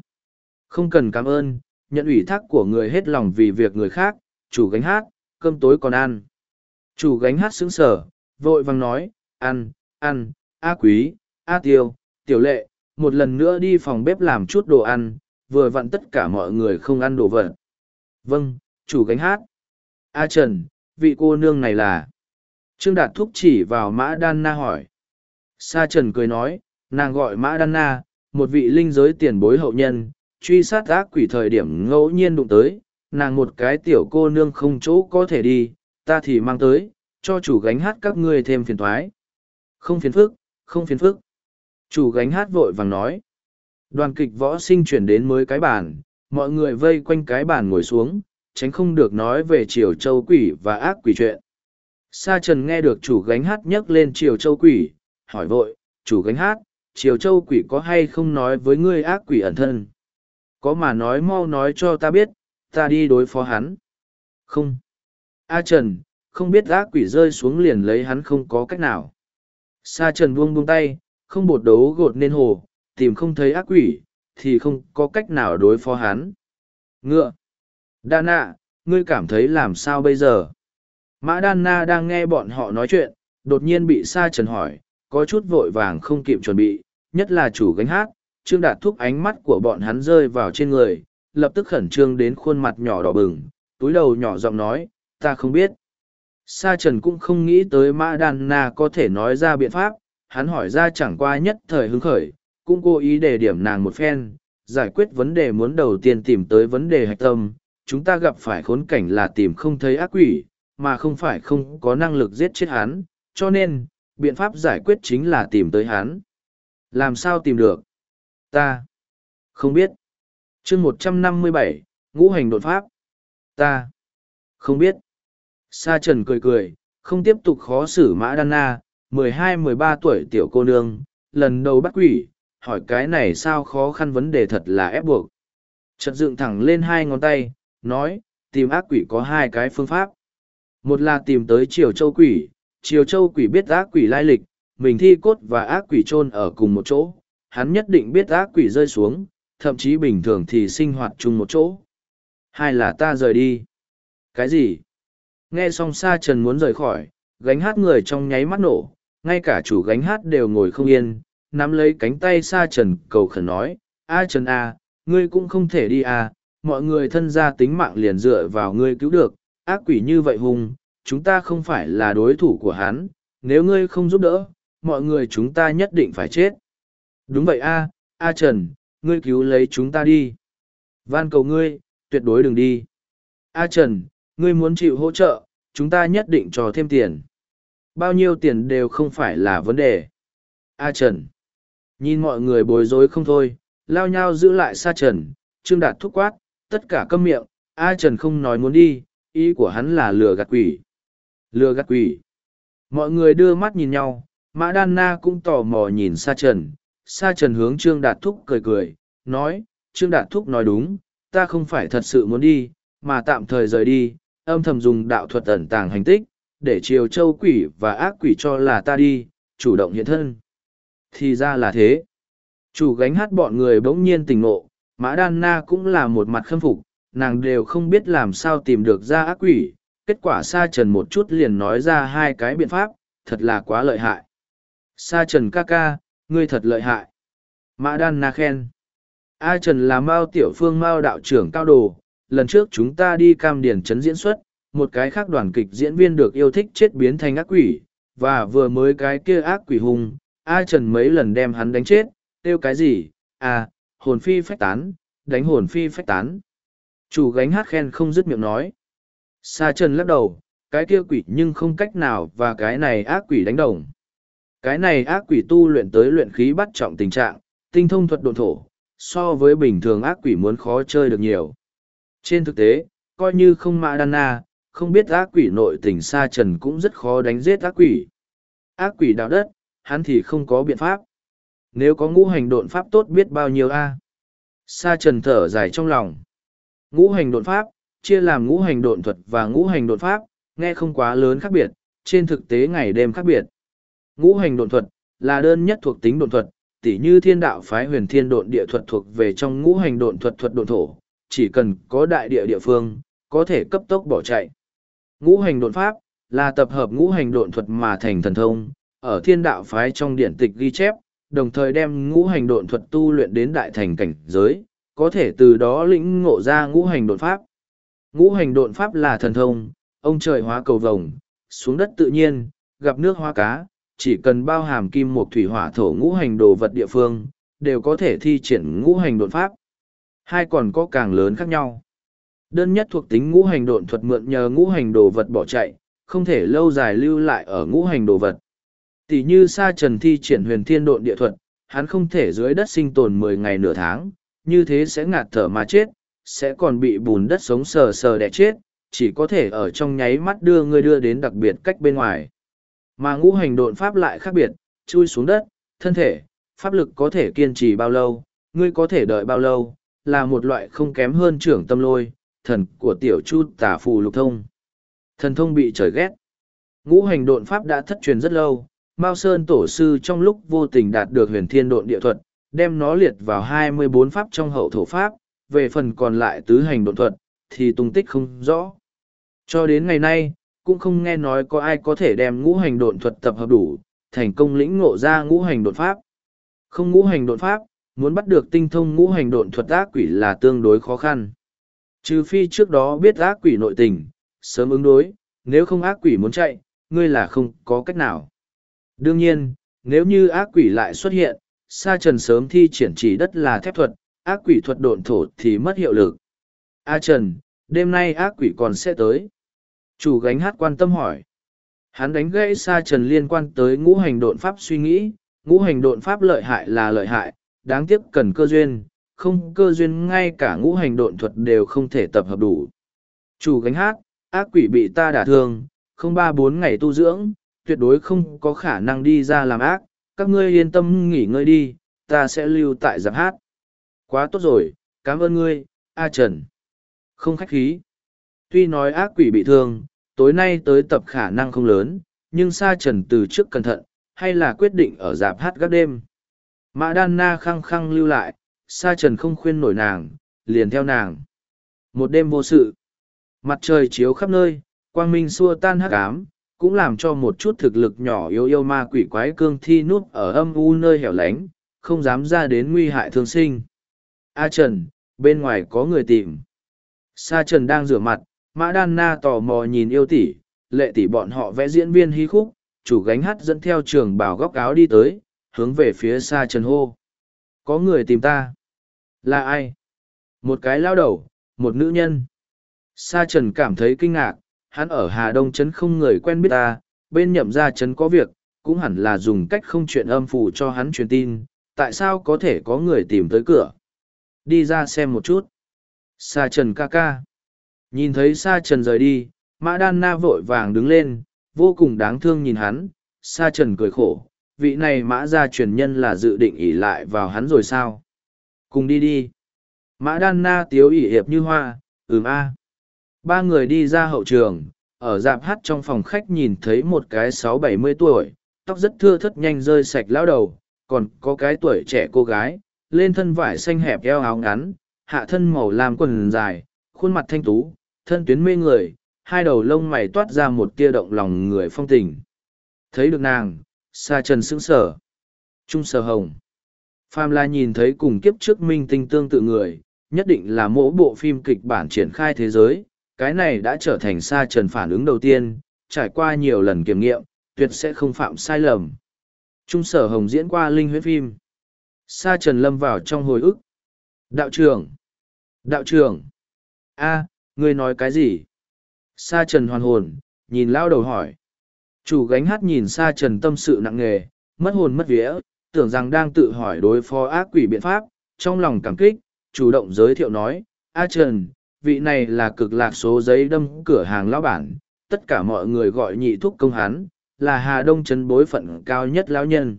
Không cần cảm ơn, nhận ủy thác của người hết lòng vì việc người khác, chủ gánh hát, cơm tối còn ăn. Chủ gánh hát sững sở, vội vàng nói, ăn, ăn, A Quý, A Tiêu, Tiểu Lệ, một lần nữa đi phòng bếp làm chút đồ ăn, vừa vặn tất cả mọi người không ăn đồ vật. Vâng, chủ gánh hát. A Trần, vị cô nương này là... Trương Đạt thúc chỉ vào Mã Đan Na hỏi. Sa Trần cười nói, nàng gọi Mã Đan Na, một vị linh giới tiền bối hậu nhân, truy sát ác quỷ thời điểm ngẫu nhiên đụng tới, nàng một cái tiểu cô nương không chỗ có thể đi, ta thì mang tới, cho chủ gánh hát các ngươi thêm phiền thoái. Không phiền phức, không phiền phức. Chủ gánh hát vội vàng nói. Đoàn kịch võ sinh chuyển đến mới cái bàn, mọi người vây quanh cái bàn ngồi xuống, tránh không được nói về triều châu quỷ và ác quỷ chuyện. Sa trần nghe được chủ gánh hát nhắc lên triều châu quỷ, hỏi vội, chủ gánh hát, triều châu quỷ có hay không nói với ngươi ác quỷ ẩn thân? Có mà nói mau nói cho ta biết, ta đi đối phó hắn. Không. A Trần, không biết ác quỷ rơi xuống liền lấy hắn không có cách nào. Sa Trần buông buông tay, không bột đấu gột nên hồ, tìm không thấy ác quỷ, thì không có cách nào đối phó hắn. Ngựa. Đa nạ, ngươi cảm thấy làm sao bây giờ? Mã Đan Na đang nghe bọn họ nói chuyện, đột nhiên bị Sa Trần hỏi, có chút vội vàng không kịp chuẩn bị, nhất là chủ gánh hát, Trương Đạt thúc ánh mắt của bọn hắn rơi vào trên người, lập tức khẩn trương đến khuôn mặt nhỏ đỏ bừng, túi đầu nhỏ giọng nói, ta không biết. Sa Trần cũng không nghĩ tới Mã Đan Na có thể nói ra biện pháp, hắn hỏi ra chẳng qua nhất thời hứng khởi, cũng cố ý để điểm nàng một phen, giải quyết vấn đề muốn đầu tiên tìm tới vấn đề hạch tâm. Chúng ta gặp phải khốn cảnh là tìm không thấy ác quỷ, mà không phải không có năng lực giết chết hắn, cho nên, biện pháp giải quyết chính là tìm tới hắn. Làm sao tìm được? Ta không biết. chương một trăm năm mươi bảy ngũ hành đột pháp. Ta không biết. Sa Trần cười cười, không tiếp tục khó xử Mã Đan Na, mười hai mười ba tuổi tiểu cô nương, lần đầu bắt quỷ, hỏi cái này sao khó khăn vấn đề thật là ép buộc. Chật dựng thẳng lên hai ngón tay, nói, tìm ác quỷ có hai cái phương pháp. Một là tìm tới Triều Châu quỷ, Triều Châu quỷ biết ác quỷ lai lịch, mình thi cốt và ác quỷ chôn ở cùng một chỗ, hắn nhất định biết ác quỷ rơi xuống, thậm chí bình thường thì sinh hoạt chung một chỗ. Hai là ta rời đi. Cái gì? Nghe xong Sa Trần muốn rời khỏi, gánh hát người trong nháy mắt nổ, ngay cả chủ gánh hát đều ngồi không yên, nắm lấy cánh tay Sa Trần cầu khẩn nói, A Trần A, ngươi cũng không thể đi à, mọi người thân gia tính mạng liền dựa vào ngươi cứu được, ác quỷ như vậy hùng, chúng ta không phải là đối thủ của hắn, nếu ngươi không giúp đỡ, mọi người chúng ta nhất định phải chết. Đúng vậy a, A Trần, ngươi cứu lấy chúng ta đi. Van cầu ngươi, tuyệt đối đừng đi. A Trần, ngươi muốn chịu hỗ trợ, chúng ta nhất định cho thêm tiền. Bao nhiêu tiền đều không phải là vấn đề. A Trần. Nhìn mọi người bối rối không thôi, lao nhau giữ lại Sa Trần, Trương Đạt thúc quát, tất cả câm miệng, A Trần không nói muốn đi, ý của hắn là lừa gạt quỷ. Lừa gạt quỷ. Mọi người đưa mắt nhìn nhau, Mã Đan Na cũng tò mò nhìn Sa Trần, Sa Trần hướng Trương Đạt Thúc cười cười, nói, Trương Đạt Thúc nói đúng, ta không phải thật sự muốn đi, mà tạm thời rời đi, âm thầm dùng đạo thuật ẩn tàng hành tích, để chiều châu quỷ và ác quỷ cho là ta đi, chủ động hiện thân. Thì ra là thế. Chủ gánh hát bọn người bỗng nhiên tỉnh ngộ, Mã Đan Na cũng là một mặt khâm phục, nàng đều không biết làm sao tìm được ra ác quỷ, kết quả Sa Trần một chút liền nói ra hai cái biện pháp, thật là quá lợi hại. Sa Trần ca ca, ngươi thật lợi hại. Mã Đan Na khen. A Trần là Mao Tiểu Phương Mao đạo trưởng cao đồ, lần trước chúng ta đi cam điển chấn diễn xuất, một cái khác đoàn kịch diễn viên được yêu thích chết biến thành ác quỷ, và vừa mới cái kia ác quỷ hùng, A Trần mấy lần đem hắn đánh chết, tiêu cái gì, à, hồn phi phách tán, đánh hồn phi phách tán. Chủ gánh hát khen không dứt miệng nói. Sa Trần lắc đầu, cái kia quỷ nhưng không cách nào và cái này ác quỷ đánh đồng. Cái này ác quỷ tu luyện tới luyện khí bắt trọng tình trạng, tinh thông thuật độn thổ, so với bình thường ác quỷ muốn khó chơi được nhiều. Trên thực tế, coi như không mạ đan na, không biết ác quỷ nội tình sa trần cũng rất khó đánh giết ác quỷ. Ác quỷ đào đất, hắn thì không có biện pháp. Nếu có ngũ hành độn pháp tốt biết bao nhiêu a Sa trần thở dài trong lòng. Ngũ hành độn pháp, chia làm ngũ hành độn thuật và ngũ hành độn pháp, nghe không quá lớn khác biệt, trên thực tế ngày đêm khác biệt. Ngũ hành độn thuật là đơn nhất thuộc tính độn thuật, tỉ như thiên đạo phái huyền thiên độn địa thuật thuộc về trong ngũ hành độn thuật thuật độn thổ, chỉ cần có đại địa địa phương, có thể cấp tốc bỏ chạy. Ngũ hành độn pháp là tập hợp ngũ hành độn thuật mà thành thần thông, ở thiên đạo phái trong điển tịch ghi chép, đồng thời đem ngũ hành độn thuật tu luyện đến đại thành cảnh giới, có thể từ đó lĩnh ngộ ra ngũ hành độn pháp. Ngũ hành độn pháp là thần thông, ông trời hóa cầu vồng, xuống đất tự nhiên, gặp nước hóa cá, chỉ cần bao hàm kim một thủy hỏa thổ ngũ hành đồ vật địa phương, đều có thể thi triển ngũ hành độn pháp. Hai còn có càng lớn khác nhau. Đơn nhất thuộc tính ngũ hành độn thuật mượn nhờ ngũ hành đồ vật bỏ chạy, không thể lâu dài lưu lại ở ngũ hành đồ vật. Tỷ như sa trần thi triển huyền thiên độn địa thuật, hắn không thể dưới đất sinh tồn mười ngày nửa tháng, như thế sẽ ngạt thở mà chết, sẽ còn bị bùn đất sống sờ sờ đẻ chết, chỉ có thể ở trong nháy mắt đưa ngươi đưa đến đặc biệt cách bên ngoài. Mà ngũ hành độn pháp lại khác biệt, chui xuống đất, thân thể, pháp lực có thể kiên trì bao lâu, ngươi có thể đợi bao lâu, là một loại không kém hơn trưởng tâm lôi, thần của tiểu chu tả phù lục thông. Thần thông bị trời ghét. Ngũ hành độn pháp đã thất truyền rất lâu, Mao Sơn tổ sư trong lúc vô tình đạt được huyền thiên độn địa thuật, đem nó liệt vào hai mươi bốn pháp trong hậu thổ pháp, về phần còn lại tứ hành độn thuật, thì tung tích không rõ. Cho đến ngày nay, cũng không nghe nói có ai có thể đem ngũ hành độn thuật tập hợp đủ, thành công lĩnh ngộ ra ngũ hành độn pháp. Không ngũ hành độn pháp, muốn bắt được tinh thông ngũ hành độn thuật ác quỷ là tương đối khó khăn. Trừ phi trước đó biết ác quỷ nội tình, sớm ứng đối, nếu không ác quỷ muốn chạy, ngươi là không có cách nào. Đương nhiên, nếu như ác quỷ lại xuất hiện, sa trần sớm thi triển chỉ đất là thép thuật, ác quỷ thuật độn thổ thì mất hiệu lực. A Trần, đêm nay ác quỷ còn sẽ tới. Chủ gánh hát quan tâm hỏi. Hắn đánh gãy sa trần liên quan tới ngũ hành độn pháp suy nghĩ, ngũ hành độn pháp lợi hại là lợi hại, đáng tiếc cần cơ duyên, không cơ duyên ngay cả ngũ hành độn thuật đều không thể tập hợp đủ. Chủ gánh hát, ác quỷ bị ta đả thương, không ba bốn ngày tu dưỡng, tuyệt đối không có khả năng đi ra làm ác, các ngươi yên tâm nghỉ ngơi đi, ta sẽ lưu tại giáp hát. Quá tốt rồi, cảm ơn ngươi, A Trần. Không khách khí. Tuy nói ác quỷ bị thương, tối nay tới tập khả năng không lớn, nhưng Sa Trần từ trước cẩn thận, hay là quyết định ở giáp hát các đêm. Mã Đan Na khăng khăng lưu lại, Sa Trần không khuyên nổi nàng, liền theo nàng. Một đêm vô sự. Mặt trời chiếu khắp nơi, quang minh xua tan hắc ám, cũng làm cho một chút thực lực nhỏ yếu yêu ma quỷ quái cương thi núp ở âm u nơi hẻo lánh, không dám ra đến nguy hại thương sinh. A Trần, bên ngoài có người tìm. Sa Trần đang rửa mặt, Mã Đan Na tò mò nhìn yêu tỷ, lệ tỷ bọn họ vẽ diễn viên hí khúc, chủ gánh hát dẫn theo trường bảo góc áo đi tới, hướng về phía Sa Trần hô. Có người tìm ta. Là ai? Một cái lao đầu, một nữ nhân. Sa Trần cảm thấy kinh ngạc, hắn ở Hà Đông Trấn không người quen biết ta, bên nhậm gia Trấn có việc, cũng hẳn là dùng cách không chuyện âm phủ cho hắn truyền tin, tại sao có thể có người tìm tới cửa. Đi ra xem một chút. Sa Trần ca ca. Nhìn thấy Sa Trần rời đi, Mã Đan Na vội vàng đứng lên, vô cùng đáng thương nhìn hắn, Sa Trần cười khổ, vị này Mã gia truyền nhân là dự định ỉ lại vào hắn rồi sao? Cùng đi đi. Mã Đan Na tiếu ỉ hiệp như hoa, ừm a. Ba người đi ra hậu trường, ở dạp hát trong phòng khách nhìn thấy một cái sáu bảy mươi tuổi, tóc rất thưa thất nhanh rơi sạch lão đầu, còn có cái tuổi trẻ cô gái, lên thân vải xanh hẹp eo áo ngắn, hạ thân màu làm quần dài, khuôn mặt thanh tú, thân tuyến mê người, hai đầu lông mày toát ra một tia động lòng người phong tình. Thấy được nàng, xa trần sững sở. Trung sở hồng. Phàm La nhìn thấy cùng kiếp trước minh tinh tương tự người, nhất định là mỗi bộ phim kịch bản triển khai thế giới, cái này đã trở thành sa trần phản ứng đầu tiên, trải qua nhiều lần kiểm nghiệm, tuyệt sẽ không phạm sai lầm. Trung sở hồng diễn qua linh huyết phim. Sa trần lâm vào trong hồi ức. Đạo trưởng! Đạo trưởng! a à, ngươi nói cái gì? Sa trần hoàn hồn, nhìn lao đầu hỏi. Chủ gánh hát nhìn sa trần tâm sự nặng nề, mất hồn mất vía, tưởng rằng đang tự hỏi đối phó ác quỷ biện pháp, trong lòng cảm kích, chủ động giới thiệu nói, A Trần, vị này là cực lạc số giấy đâm cửa hàng lão bản, tất cả mọi người gọi nhị thúc công hắn, là Hà Đông Trấn bối phận cao nhất lão nhân.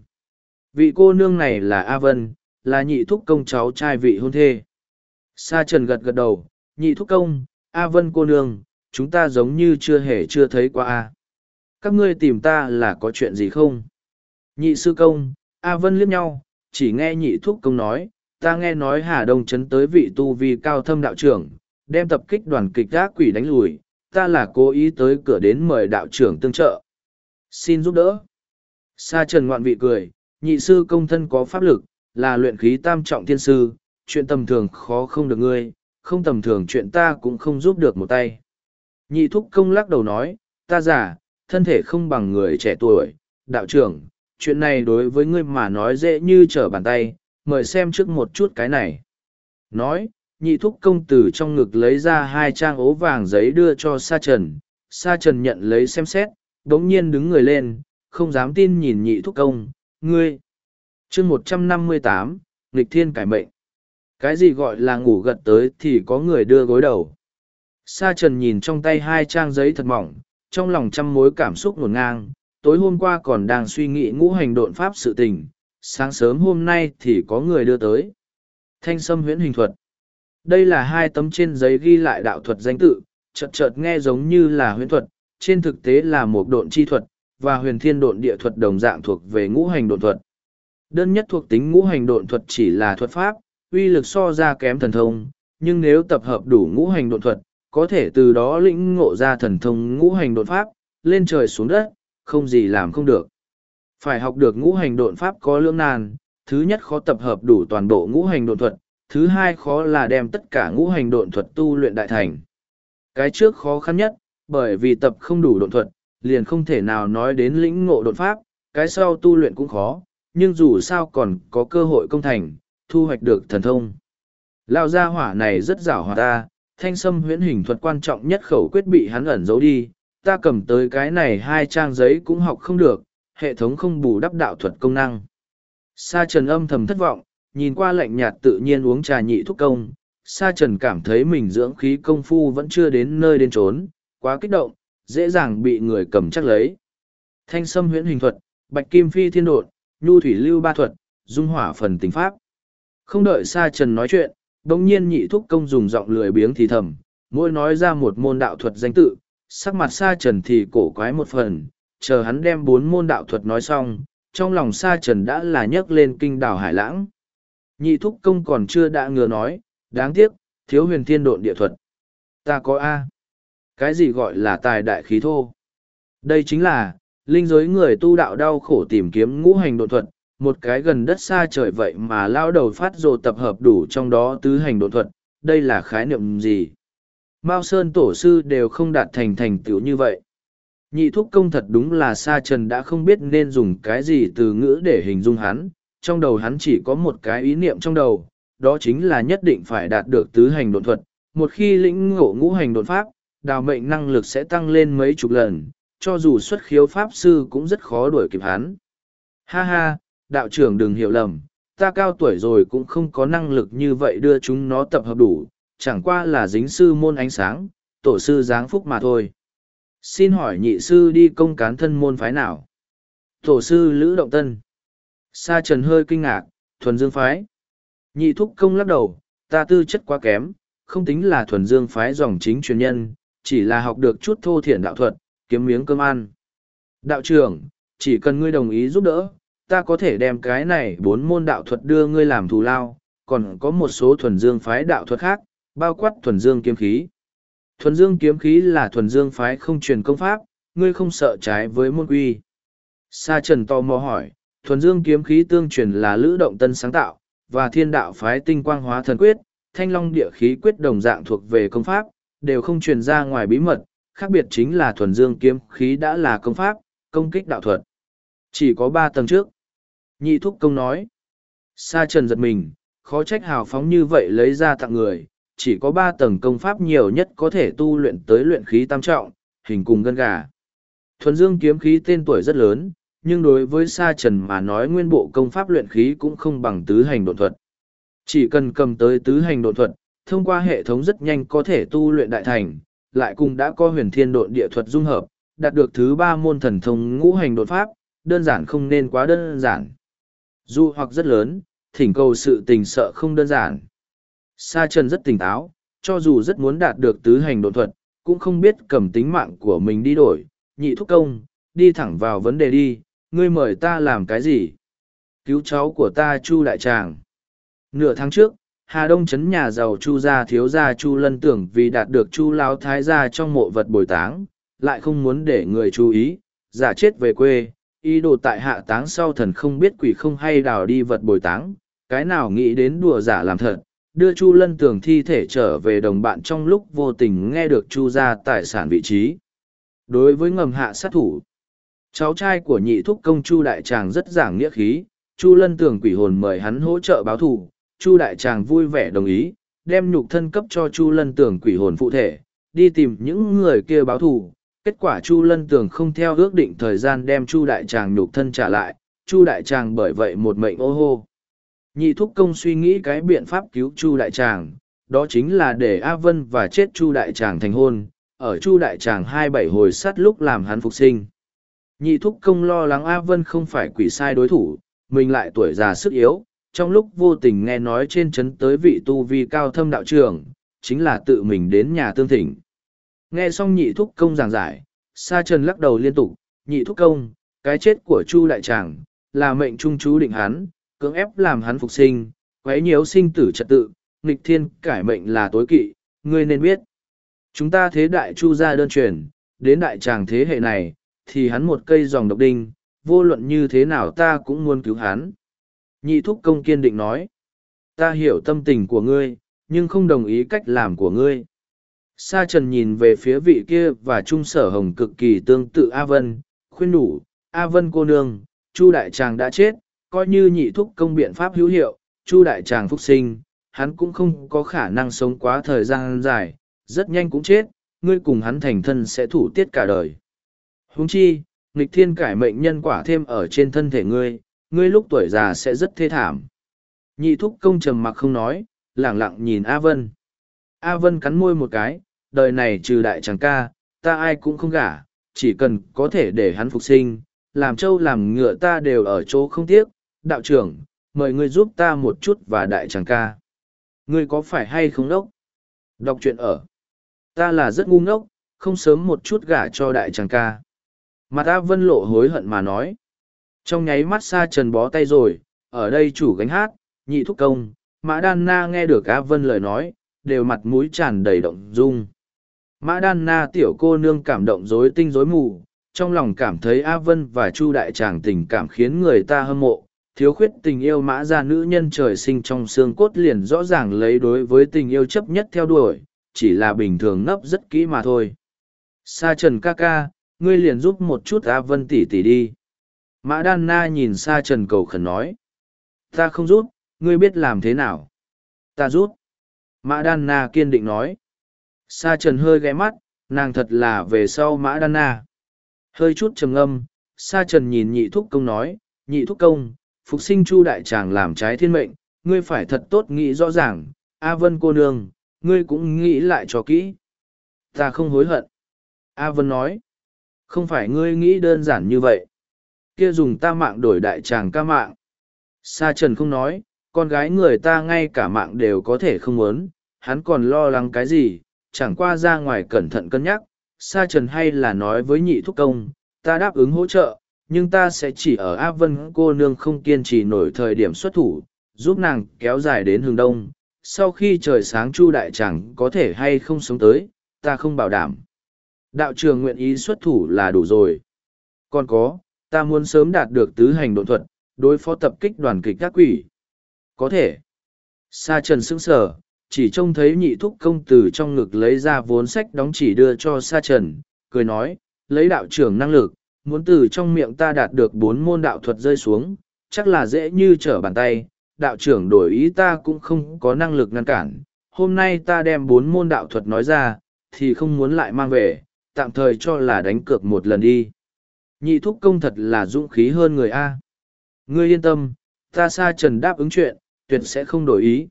Vị cô nương này là A Vân, là nhị thúc công cháu trai vị hôn thê. Sa trần gật gật đầu, nhị thúc công, A Vân cô nương, chúng ta giống như chưa hề chưa thấy qua A. Các ngươi tìm ta là có chuyện gì không? Nhị sư công, A Vân liếc nhau, chỉ nghe nhị thúc công nói, ta nghe nói Hà Đông Trấn tới vị tu vi cao thâm đạo trưởng, đem tập kích đoàn kịch gác quỷ đánh lùi, ta là cố ý tới cửa đến mời đạo trưởng tương trợ. Xin giúp đỡ. Sa trần ngoạn vị cười, nhị sư công thân có pháp lực, là luyện khí tam trọng thiên sư, chuyện tầm thường khó không được ngươi, không tầm thường chuyện ta cũng không giúp được một tay. Nhị thúc công lắc đầu nói, ta giả, thân thể không bằng người trẻ tuổi, đạo trưởng, chuyện này đối với ngươi mà nói dễ như trở bàn tay, mời xem trước một chút cái này. Nói, nhị thúc công tử trong ngực lấy ra hai trang ố vàng giấy đưa cho sa trần, sa trần nhận lấy xem xét, đống nhiên đứng người lên, không dám tin nhìn nhị thúc công, ngươi. chương một trăm năm mươi tám nghịch thiên cải mệnh. Cái gì gọi là ngủ gật tới thì có người đưa gối đầu. Sa trần nhìn trong tay hai trang giấy thật mỏng, trong lòng trăm mối cảm xúc ngổn ngang, tối hôm qua còn đang suy nghĩ ngũ hành độn pháp sự tình, sáng sớm hôm nay thì có người đưa tới. Thanh sâm huyễn hình thuật. Đây là hai tấm trên giấy ghi lại đạo thuật danh tự, chợt chợt nghe giống như là huyễn thuật, trên thực tế là một độn chi thuật, và huyền thiên độn địa thuật đồng dạng thuộc về ngũ hành độn thuật. Đơn nhất thuộc tính ngũ hành độn thuật chỉ là thuật pháp, uy lực so ra kém thần thông, nhưng nếu tập hợp đủ ngũ hành độn thuật, có thể từ đó lĩnh ngộ ra thần thông ngũ hành độn pháp, lên trời xuống đất, không gì làm không được. Phải học được ngũ hành độn pháp có lưỡng nan, thứ nhất khó tập hợp đủ toàn bộ ngũ hành độn thuật, thứ hai khó là đem tất cả ngũ hành độn thuật tu luyện đại thành. Cái trước khó khăn nhất, bởi vì tập không đủ độn thuật, liền không thể nào nói đến lĩnh ngộ đột pháp, cái sau tu luyện cũng khó, nhưng dù sao còn có cơ hội công thành, thu hoạch được thần thông. Lao gia hỏa này rất giảo hòa ta, thanh sâm huyễn hình thuật quan trọng nhất khẩu quyết bị hắn ẩn giấu đi, ta cầm tới cái này hai trang giấy cũng học không được, hệ thống không bù đắp đạo thuật công năng. Sa trần âm thầm thất vọng, nhìn qua lạnh nhạt tự nhiên uống trà nhị thúc công, Sa trần cảm thấy mình dưỡng khí công phu vẫn chưa đến nơi đến trốn, quá kích động, dễ dàng bị người cầm chắc lấy. Thanh sâm huyễn hình thuật, bạch kim phi thiên đột, nhu thủy lưu ba thuật, dung hỏa phần tình pháp. Không đợi Sa Trần nói chuyện, đồng nhiên nhị thúc công dùng giọng lười biếng thì thầm, mỗi nói ra một môn đạo thuật danh tự, sắc mặt Sa Trần thì cổ quái một phần, chờ hắn đem bốn môn đạo thuật nói xong, trong lòng Sa Trần đã là nhấc lên kinh đảo hải lãng. Nhị thúc công còn chưa đã ngừa nói, đáng tiếc, thiếu huyền thiên độn địa thuật. Ta có A. Cái gì gọi là tài đại khí thô? Đây chính là, linh giới người tu đạo đau khổ tìm kiếm ngũ hành độn thuật, một cái gần đất xa trời vậy mà lao đầu phát rồ tập hợp đủ trong đó tứ hành độn thuật, đây là khái niệm gì? Mao Sơn tổ sư đều không đạt thành thành tựu như vậy. Nhị thúc công thật đúng là Sa Trần đã không biết nên dùng cái gì từ ngữ để hình dung hắn, trong đầu hắn chỉ có một cái ý niệm trong đầu, đó chính là nhất định phải đạt được tứ hành độn thuật. Một khi lĩnh ngộ ngũ hành đột pháp, đào mệnh năng lực sẽ tăng lên mấy chục lần, cho dù xuất khiếu pháp sư cũng rất khó đuổi kịp hắn. Ha ha, đạo trưởng đừng hiểu lầm, ta cao tuổi rồi cũng không có năng lực như vậy đưa chúng nó tập hợp đủ, chẳng qua là dính sư môn ánh sáng, tổ sư giáng phúc mà thôi. Xin hỏi nhị sư đi công cán thân môn phái nào? Tổ sư Lữ Động Tân. Sa Trần hơi kinh ngạc, thuần dương phái. Nhị thúc công lắc đầu, ta tư chất quá kém, không tính là thuần dương phái dòng chính truyền nhân, chỉ là học được chút thô thiển đạo thuật, kiếm miếng cơm ăn. Đạo trưởng, chỉ cần ngươi đồng ý giúp đỡ, ta có thể đem cái này bốn môn đạo thuật đưa ngươi làm thù lao, còn có một số thuần dương phái đạo thuật khác, bao quát thuần dương kiếm khí. Thuần dương kiếm khí là thuần dương phái không truyền công pháp, ngươi không sợ trái với môn quy. Sa Trần tò mò hỏi, thuần dương kiếm khí tương truyền là lữ động tân sáng tạo, và thiên đạo phái tinh quang hóa thần quyết, thanh long địa khí quyết đồng dạng thuộc về công pháp, đều không truyền ra ngoài bí mật, khác biệt chính là thuần dương kiếm khí đã là công pháp, công kích đạo thuật. Chỉ có ba tầng trước. Nhị thúc công nói. Sa trần giật mình, khó trách hào phóng như vậy lấy ra tặng người, chỉ có ba tầng công pháp nhiều nhất có thể tu luyện tới luyện khí tam trọng, hình cùng gân gà. Thuần dương kiếm khí tên tuổi rất lớn, nhưng đối với Sa Trần mà nói nguyên bộ công pháp luyện khí cũng không bằng tứ hành độn thuật. Chỉ cần cầm tới tứ hành độn thuật, thông qua hệ thống rất nhanh có thể tu luyện đại thành, lại cùng đã có huyền thiên độn địa thuật dung hợp, đạt được thứ ba môn thần thông ngũ hành đột pháp, đơn giản không nên quá đơn giản. dù hoặc rất lớn thỉnh cầu sự tình sợ không đơn giản sa trần rất tỉnh táo cho dù rất muốn đạt được tứ hành độn thuật cũng không biết cầm tính mạng của mình đi đổi nhị thúc công đi thẳng vào vấn đề đi ngươi mời ta làm cái gì? Cứu cháu của ta chu đại tràng. Nửa tháng trước, hà đông chấn nhà giàu chu gia thiếu gia chu lân tưởng vì đạt được chu lao thái gia trong mộ vật bồi táng, lại không muốn để người chú ý, giả chết về quê, ý đồ tại hạ táng sau thần không biết quỷ không hay đào đi vật bồi táng, cái nào nghĩ đến đùa giả làm thật, đưa chu lân tưởng thi thể trở về đồng bạn trong lúc vô tình nghe được chu ra tài sản vị trí. Đối với ngầm hạ sát thủ cháu trai của nhị thúc công chu đại tràng rất giảng nghĩa khí, chu lân Tường quỷ hồn mời hắn hỗ trợ báo thù, chu đại tràng vui vẻ đồng ý, đem nhục thân cấp cho chu lân Tường quỷ hồn phụ thể, đi tìm những người kia báo thù. Kết quả chu lân tường không theo ước định thời gian đem chu đại tràng nhục thân trả lại, chu đại tràng bởi vậy một mệnh ô hô. Nhị thúc công suy nghĩ cái biện pháp cứu chu đại tràng, đó chính là để a vân và chết chu đại tràng thành hôn, ở chu đại tràng hai bảy hồi sắt lúc làm hắn phục sinh nhị thúc công lo lắng a vân không phải quỷ sai đối thủ mình lại tuổi già sức yếu trong lúc vô tình nghe nói trên trấn tới vị tu vi cao thâm đạo trưởng chính là tự mình đến nhà tương thỉnh Nghe xong nhị thúc công giảng giải, Sa Trần lắc đầu liên tục, nhị thúc công, cái chết của Chu đại tràng, là mệnh trung chú định hắn, cưỡng ép làm hắn phục sinh, quấy nhiễu sinh tử trật tự, nghịch thiên cải mệnh là tối kỵ, ngươi nên biết. Chúng ta thế đại Chu gia đơn truyền, đến đại tràng thế hệ này, thì hắn một cây dòng độc đinh, vô luận như thế nào ta cũng muốn cứu hắn. Nhị thúc công kiên định nói, ta hiểu tâm tình của ngươi, nhưng không đồng ý cách làm của ngươi. Sa trần nhìn về phía vị kia và trung sở hồng cực kỳ tương tự A Vân, khuyên đủ, A Vân cô nương, Chu đại tràng đã chết, coi như nhị thúc công biện pháp hữu hiệu, Chu đại tràng phúc sinh, hắn cũng không có khả năng sống quá thời gian dài, rất nhanh cũng chết, ngươi cùng hắn thành thân sẽ thủ tiết cả đời. Huống chi, nghịch thiên cải mệnh nhân quả thêm ở trên thân thể ngươi, ngươi lúc tuổi già sẽ rất thê thảm. Nhị thúc công trầm mặc không nói, lẳng lặng nhìn A Vân. A Vân cắn môi một cái, đời này trừ đại tràng ca, ta ai cũng không gả, chỉ cần có thể để hắn phục sinh, làm trâu làm ngựa ta đều ở chỗ không tiếc. Đạo trưởng, mời ngươi giúp ta một chút và đại tràng ca. Ngươi có phải hay không đốc? Đọc chuyện ở. Ta là rất ngu ngốc, không sớm một chút gả cho đại tràng ca. Mà ta vân lộ hối hận mà nói. Trong nháy mắt xa trần bó tay rồi, ở đây chủ gánh hát, nhị thúc công, mã đan na nghe được A Vân lời nói, đều mặt mũi tràn đầy động dung. Mã Đan Na tiểu cô nương cảm động rối tinh rối mù, trong lòng cảm thấy A Vân và Chu Đại Tràng tình cảm khiến người ta hâm mộ, thiếu khuyết tình yêu mã gia nữ nhân trời sinh trong xương cốt liền rõ ràng lấy đối với tình yêu chấp nhất theo đuổi, chỉ là bình thường nấp rất kỹ mà thôi. Sa Trần ca ca, ngươi liền giúp một chút A Vân tỷ tỷ đi. Mã Đan Na nhìn xa Trần cầu khẩn nói. Ta không giúp, ngươi biết làm thế nào? Ta giúp. Mã Đan Na kiên định nói. Sa trần hơi ghé mắt, nàng thật là về sau mã đan na. Hơi chút trầm âm, sa trần nhìn nhị thúc công nói, nhị thúc công, phục sinh chu đại tràng làm trái thiên mệnh, ngươi phải thật tốt nghĩ rõ ràng, A Vân cô nương, ngươi cũng nghĩ lại cho kỹ. Ta không hối hận. A Vân nói, không phải ngươi nghĩ đơn giản như vậy. Kia dùng ta mạng đổi đại tràng ca mạng. Sa trần không nói, con gái người ta ngay cả mạng đều có thể không muốn, hắn còn lo lắng cái gì, chẳng qua ra ngoài cẩn thận cân nhắc, Sa Trần hay là nói với nhị thúc công, ta đáp ứng hỗ trợ, nhưng ta sẽ chỉ ở áp vân cô nương không kiên trì nổi thời điểm xuất thủ, giúp nàng kéo dài đến hướng đông. Sau khi trời sáng chu đại chẳng có thể hay không sống tới, ta không bảo đảm. Đạo trường nguyện ý xuất thủ là đủ rồi. Còn có, ta muốn sớm đạt được tứ hành độ thuật, đối phó tập kích đoàn kịch các quỷ. Có thể. Sa trần sững sờ, chỉ trông thấy nhị thúc công tử trong ngực lấy ra vốn sách đóng chỉ đưa cho sa trần, cười nói, lấy đạo trưởng năng lực, muốn từ trong miệng ta đạt được bốn môn đạo thuật rơi xuống, chắc là dễ như trở bàn tay, đạo trưởng đổi ý ta cũng không có năng lực ngăn cản. Hôm nay ta đem bốn môn đạo thuật nói ra, thì không muốn lại mang về, tạm thời cho là đánh cược một lần đi. Nhị thúc công thật là dũng khí hơn người A. Ngươi yên tâm, ta sa trần đáp ứng chuyện, tuyệt sẽ không đổi ý.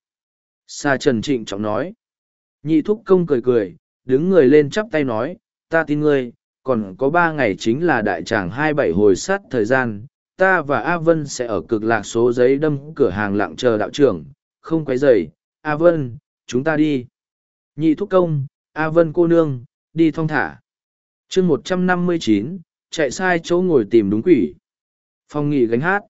Sa trần trịnh trọng nói. Nhị thúc công cười cười, đứng người lên chắp tay nói, ta tin ngươi, còn có ba ngày chính là đại tràng hai bảy hồi sát thời gian, ta và A Vân sẽ ở cực lạc số giấy đâm cửa hàng lặng chờ đạo trưởng, không quấy rầy. A Vân, chúng ta đi. Nhị thúc công, A Vân cô nương, đi thong thả chương một trăm năm mươi chín chạy sai chỗ ngồi tìm đúng quỷ. Phong nghị gánh hát.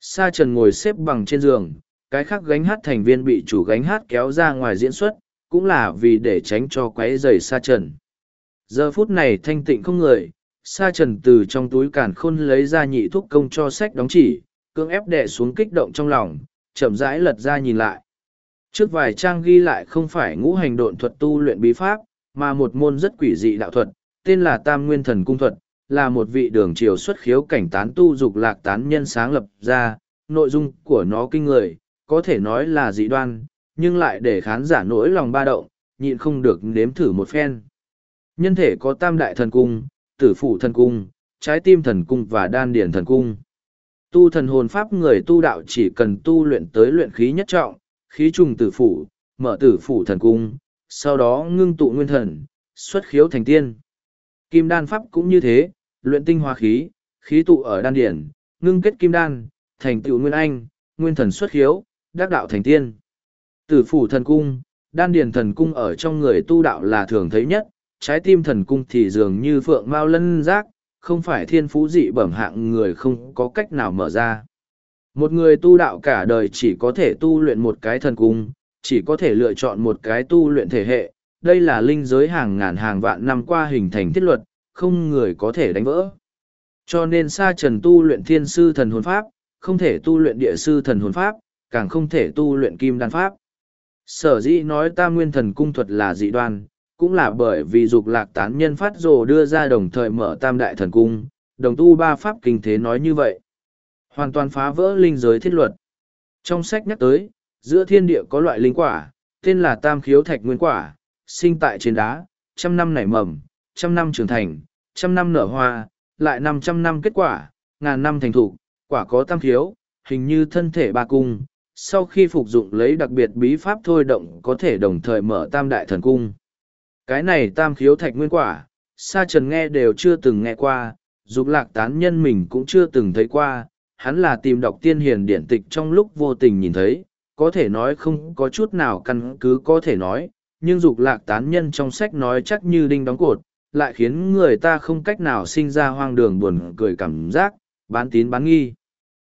Sa trần ngồi xếp bằng trên giường, cái khác gánh hát thành viên bị chủ gánh hát kéo ra ngoài diễn xuất, cũng là vì để tránh cho quấy rầy sa trần. Giờ phút này thanh tịnh không người, sa trần từ trong túi càn khôn lấy ra nhị thuốc công cho sách đóng chỉ, cưỡng ép đè xuống kích động trong lòng, chậm rãi lật ra nhìn lại. Trước vài trang ghi lại không phải ngũ hành độn thuật tu luyện bí pháp, mà một môn rất quỷ dị đạo thuật, tên là Tam Nguyên Thần Cung Thuật, là một vị đường triều xuất khiếu cảnh tán tu dục lạc tán nhân sáng lập ra, nội dung của nó kinh người, có thể nói là dị đoan, nhưng lại để khán giả nỗi lòng ba động, nhịn không được nếm thử một phen. Nhân thể có tam đại thần cung, tử phụ thần cung, trái tim thần cung và đan điển thần cung. Tu thần hồn pháp người tu đạo chỉ cần tu luyện tới luyện khí nhất trọng, khí trùng tử phủ, mở tử phủ thần cung, sau đó ngưng tụ nguyên thần, xuất khiếu thành tiên. Kim đan pháp cũng như thế, luyện tinh hoa khí, khí tụ ở đan điển, ngưng kết kim đan, thành tựu nguyên anh, nguyên thần xuất khiếu, đắc đạo thành tiên. Tử phủ thần cung, đan điển thần cung ở trong người tu đạo là thường thấy nhất, trái tim thần cung thì dường như phượng mao lân giác, không phải thiên phú dị bẩm hạng người không có cách nào mở ra. Một người tu đạo cả đời chỉ có thể tu luyện một cái thần cung, chỉ có thể lựa chọn một cái tu luyện thể hệ. Đây là linh giới hàng ngàn hàng vạn năm qua hình thành thiết luật, không người có thể đánh vỡ. Cho nên sa trần tu luyện thiên sư thần hồn pháp, không thể tu luyện địa sư thần hồn pháp, càng không thể tu luyện kim đan pháp. Sở dĩ nói tam nguyên thần cung thuật là dị đoan, cũng là bởi vì dục lạc tán nhân phát rồ đưa ra đồng thời mở tam đại thần cung, đồng tu ba pháp kinh thế nói như vậy. Hoàn toàn phá vỡ linh giới thiết luật. Trong sách nhắc tới, giữa thiên địa có loại linh quả, tên là tam khiếu thạch nguyên quả, sinh tại trên đá, trăm năm nảy mầm, trăm năm trưởng thành, trăm năm nở hoa, lại năm trăm năm kết quả, ngàn năm thành thụ, quả có tam thiếu, hình như thân thể ba cung, sau khi phục dụng lấy đặc biệt bí pháp thôi động có thể đồng thời mở tam đại thần cung. Cái này tam khiếu thạch nguyên quả, sa trần nghe đều chưa từng nghe qua, dục lạc tán nhân mình cũng chưa từng thấy qua, hắn là tìm đọc tiên hiền điển tịch trong lúc vô tình nhìn thấy, có thể nói không có chút nào căn cứ có thể nói, nhưng dục lạc tán nhân trong sách nói chắc như đinh đóng cột, lại khiến người ta không cách nào sinh ra hoang đường buồn cười cảm giác, bán tín bán nghi.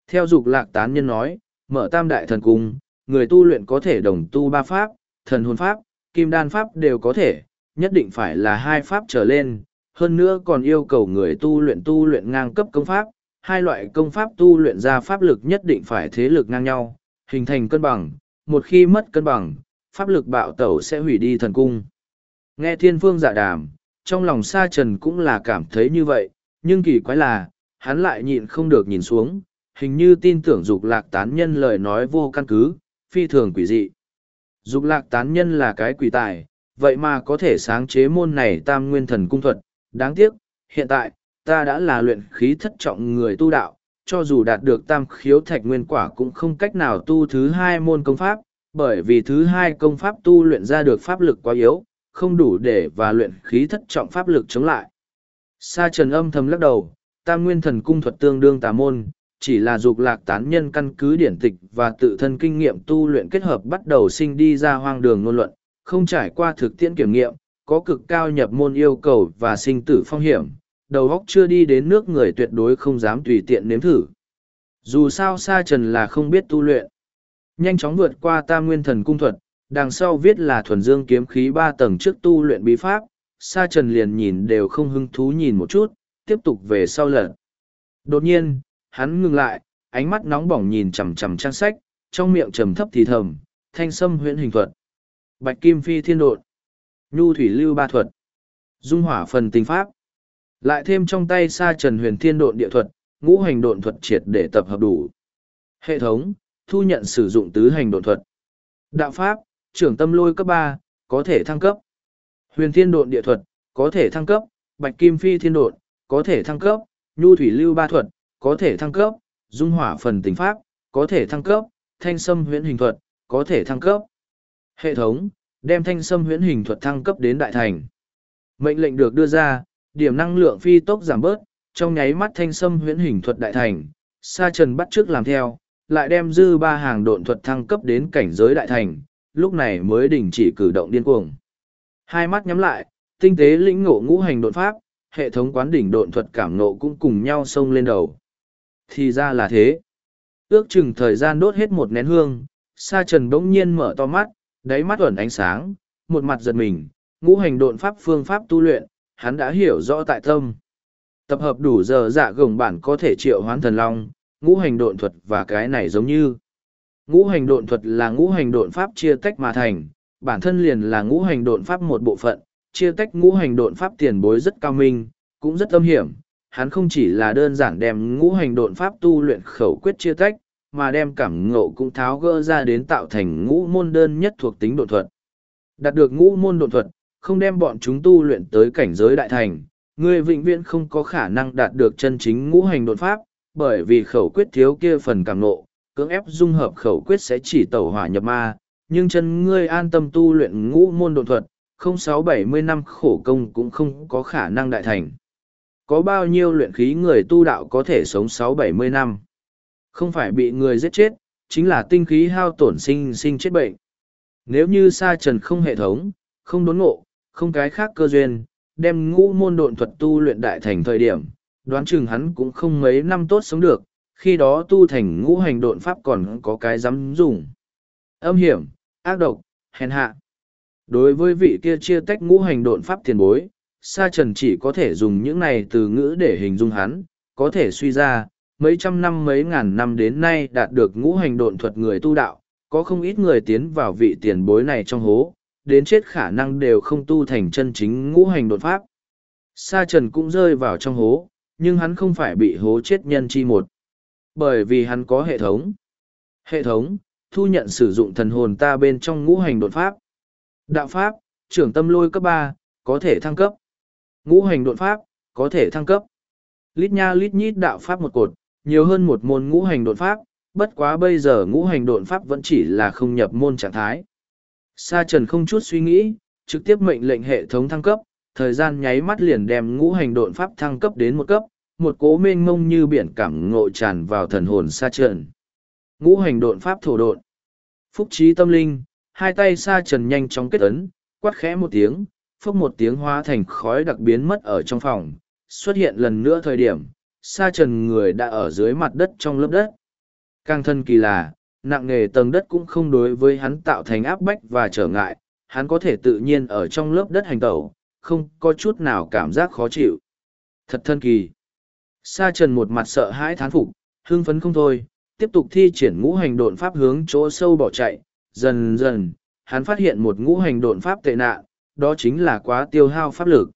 Theo dục lạc tán nhân nói, mở tam đại thần cung, người tu luyện có thể đồng tu ba pháp, thần hồn pháp, kim đan pháp đều có thể, nhất định phải là hai pháp trở lên, hơn nữa còn yêu cầu người tu luyện tu luyện ngang cấp công pháp, hai loại công pháp tu luyện ra pháp lực nhất định phải thế lực ngang nhau, hình thành cân bằng, một khi mất cân bằng, pháp lực bạo tẩu sẽ hủy đi thần cung. Nghe thiên phương giả đàm, trong lòng sa trần cũng là cảm thấy như vậy, nhưng kỳ quái là, hắn lại nhịn không được nhìn xuống, hình như tin tưởng dục lạc tán nhân lời nói vô căn cứ, phi thường quỷ dị. Dục lạc tán nhân là cái quỷ tài, vậy mà có thể sáng chế môn này tam nguyên thần cung thuật, đáng tiếc, hiện tại, ta đã là luyện khí thất trọng người tu đạo, cho dù đạt được tam khiếu thạch nguyên quả cũng không cách nào tu thứ hai môn công pháp, bởi vì thứ hai công pháp tu luyện ra được pháp lực quá yếu, không đủ để và luyện khí thất trọng pháp lực chống lại. Sa trần âm thầm lắc đầu, tam nguyên thần cung thuật tương đương tà môn, chỉ là dục lạc tán nhân căn cứ điển tịch và tự thân kinh nghiệm tu luyện kết hợp bắt đầu sinh đi ra hoang đường ngôn luận, không trải qua thực tiễn kiểm nghiệm, có cực cao nhập môn yêu cầu và sinh tử phong hiểm, đầu óc chưa đi đến nước người tuyệt đối không dám tùy tiện nếm thử. Dù sao Sa Trần là không biết tu luyện. Nhanh chóng vượt qua tam nguyên thần cung thuật, đằng sau viết là thuần dương kiếm khí ba tầng trước tu luyện bí pháp, Sa Trần liền nhìn đều không hứng thú nhìn một chút, tiếp tục về sau lần. Đột nhiên, hắn ngừng lại, ánh mắt nóng bỏng nhìn chằm chằm trang sách, trong miệng trầm thấp thì thầm, thanh sâm huyễn hình thuật. Bạch Kim Phi Thiên Đột, Nhu Thủy Lưu Ba Thuật, Dung Hỏa Phần Tình Pháp. Lại thêm trong tay sa trần huyền thiên độn địa thuật, ngũ hành độn thuật triệt để tập hợp đủ. Hệ thống, thu nhận sử dụng tứ hành độn thuật. Đạo Pháp, trưởng tâm lôi cấp ba có thể thăng cấp. Huyền thiên độn địa thuật, có thể thăng cấp. Bạch Kim Phi Thiên Độn, có thể thăng cấp. Nhu Thủy Lưu Ba Thuật, có thể thăng cấp. Dung Hỏa Phần Tình Pháp, có thể thăng cấp. Thanh Sâm Huyễn Hình Thuật, có thể thăng cấp. Hệ thống, đem thanh sâm huyễn hình thuật thăng cấp đến đại thành. Mệnh lệnh được đưa ra, điểm năng lượng phi tốc giảm bớt, trong nháy mắt thanh sâm huyễn hình thuật đại thành, Sa trần bắt trước làm theo, lại đem dư ba hàng độn thuật thăng cấp đến cảnh giới đại thành, lúc này mới đình chỉ cử động điên cuồng. Hai mắt nhắm lại, tinh tế lĩnh ngộ ngũ hành độn pháp, hệ thống quán đỉnh độn thuật cảm ngộ cũng cùng nhau xông lên đầu. Thì ra là thế. Ước chừng thời gian đốt hết một nén hương, Sa Trần bỗng nhiên mở to mắt, đáy mắt ẩn ánh sáng, một mặt giật mình, ngũ hành độn pháp phương pháp tu luyện, hắn đã hiểu rõ tại tâm. Tập hợp đủ giờ dạ gồng bản có thể triệu hoán thần long, ngũ hành độn thuật và cái này giống như. Ngũ hành độn thuật là ngũ hành độn pháp chia tách mà thành, bản thân liền là ngũ hành độn pháp một bộ phận, chia tách ngũ hành độn pháp tiền bối rất cao minh, cũng rất âm hiểm. Hắn không chỉ là đơn giản đem ngũ hành độn pháp tu luyện khẩu quyết chia tách, mà đem cảm ngộ cũng tháo gỡ ra đến tạo thành ngũ môn đơn nhất thuộc tính độn thuật. Đạt được ngũ môn độn thuật, không đem bọn chúng tu luyện tới cảnh giới đại thành, người vĩnh viễn không có khả năng đạt được chân chính ngũ hành độn pháp, bởi vì khẩu quyết thiếu kia phần càng nộ, cưỡng ép dung hợp khẩu quyết sẽ chỉ tẩu hỏa nhập ma, nhưng chân ngươi an tâm tu luyện ngũ môn độn thuật, không sáu bảy mươi năm khổ công cũng không có khả năng đại thành. Có bao nhiêu luyện khí người tu đạo có thể sống sáu bảy mươi năm? Không phải bị người giết chết, chính là tinh khí hao tổn sinh sinh chết bệnh. Nếu như sa trần không hệ thống, không đốn ngộ, không cái khác cơ duyên, đem ngũ môn độn thuật tu luyện đại thành thời điểm, đoán chừng hắn cũng không mấy năm tốt sống được, khi đó tu thành ngũ hành độn pháp còn có cái dám dùng. Âm hiểm, ác độc, hèn hạ. Đối với vị kia chia tách ngũ hành độn pháp tiền bối, Sa Trần chỉ có thể dùng những này từ ngữ để hình dung hắn, có thể suy ra, mấy trăm năm mấy ngàn năm đến nay đạt được ngũ hành độn thuật người tu đạo, có không ít người tiến vào vị tiền bối này trong hố, đến chết khả năng đều không tu thành chân chính ngũ hành đột pháp. Sa trần cũng rơi vào trong hố, nhưng hắn không phải bị hố chết nhân chi một. Bởi vì hắn có hệ thống. Hệ thống, thu nhận sử dụng thần hồn ta bên trong ngũ hành đột pháp. Đạo pháp, trưởng tâm lôi cấp ba có thể thăng cấp. Ngũ hành đột pháp, có thể thăng cấp. Lít nha lít nhít đạo pháp một cột, nhiều hơn một môn ngũ hành đột pháp, bất quá bây giờ ngũ hành đột pháp vẫn chỉ là không nhập môn trạng thái. Sa trần không chút suy nghĩ, trực tiếp mệnh lệnh hệ thống thăng cấp, thời gian nháy mắt liền đem ngũ hành độn pháp thăng cấp đến một cấp, một cố mênh mông như biển cảm ngộ tràn vào thần hồn sa trần. Ngũ hành độn pháp thổ độn. Phúc trí tâm linh, hai tay sa trần nhanh chóng kết ấn, quát khẽ một tiếng, phốc một tiếng hóa thành khói đặc biến mất ở trong phòng, xuất hiện lần nữa thời điểm, sa trần người đã ở dưới mặt đất trong lớp đất. Càng thân kỳ là, nặng nề tầng đất cũng không đối với hắn tạo thành áp bách và trở ngại, hắn có thể tự nhiên ở trong lớp đất hành tẩu, không có chút nào cảm giác khó chịu. Thật thân kỳ. Sa trần một mặt sợ hãi thán phục, hưng phấn không thôi, tiếp tục thi triển ngũ hành độn pháp hướng chỗ sâu bỏ chạy, dần dần, hắn phát hiện một ngũ hành độn pháp tệ nạn, đó chính là quá tiêu hao pháp lực.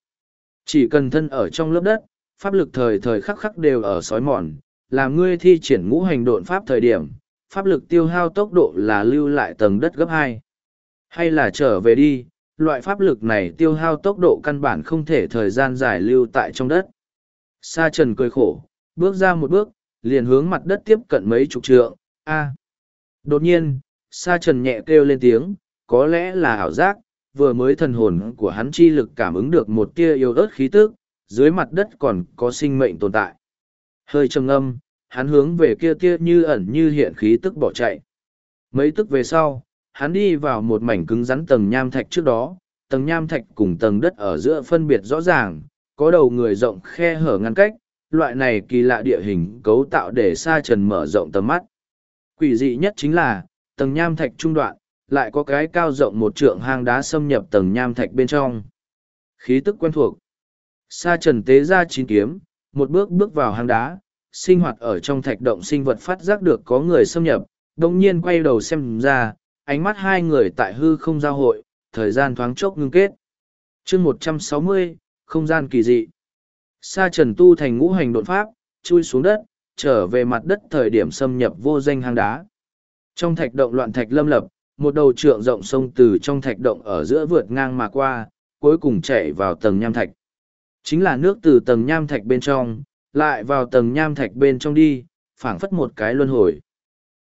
Chỉ cần thân ở trong lớp đất, pháp lực thời thời khắc khắc đều ở sói mòn, làm ngươi thi triển ngũ hành độn pháp thời điểm, pháp lực tiêu hao tốc độ là lưu lại tầng đất gấp hai hay là trở về đi loại pháp lực này tiêu hao tốc độ căn bản không thể thời gian dài lưu tại trong đất. Sa trần cười khổ bước ra một bước liền hướng mặt đất tiếp cận mấy chục trượng. A. Đột nhiên sa trần nhẹ kêu lên tiếng có lẽ là ảo giác vừa mới thần hồn của hắn chi lực cảm ứng được một tia yêu ớt khí tức dưới mặt đất còn có sinh mệnh tồn tại. Hơi trầm âm hắn hướng về kia tia như ẩn như hiện khí tức bỏ chạy. Mấy tức về sau, hắn đi vào một mảnh cứng rắn tầng nham thạch trước đó, tầng nham thạch cùng tầng đất ở giữa phân biệt rõ ràng, có đầu người rộng khe hở ngăn cách, loại này kỳ lạ địa hình cấu tạo để sa trần mở rộng tầm mắt. Quỷ dị nhất chính là, tầng nham thạch trung đoạn, lại có cái cao rộng một trượng hang đá xâm nhập tầng nham thạch bên trong. Khí tức quen thuộc. Sa trần tế ra chín kiếm, một bước bước vào hang đá, sinh hoạt ở trong thạch động sinh vật phát giác được có người xâm nhập, đồng nhiên quay đầu xem ra, ánh mắt hai người tại hư không giao hội, thời gian thoáng chốc ngưng kết. chương một trăm sáu mươi không gian kỳ dị. Sa trần tu thành ngũ hành đột pháp, chui xuống đất, trở về mặt đất thời điểm xâm nhập vô danh hang đá. Trong thạch động loạn thạch lâm lập, một đầu trượng rộng sông từ trong thạch động ở giữa vượt ngang mà qua, cuối cùng chảy vào tầng nham thạch. Chính là nước từ tầng nham thạch bên trong, lại vào tầng nham thạch bên trong đi, phảng phất một cái luân hồi.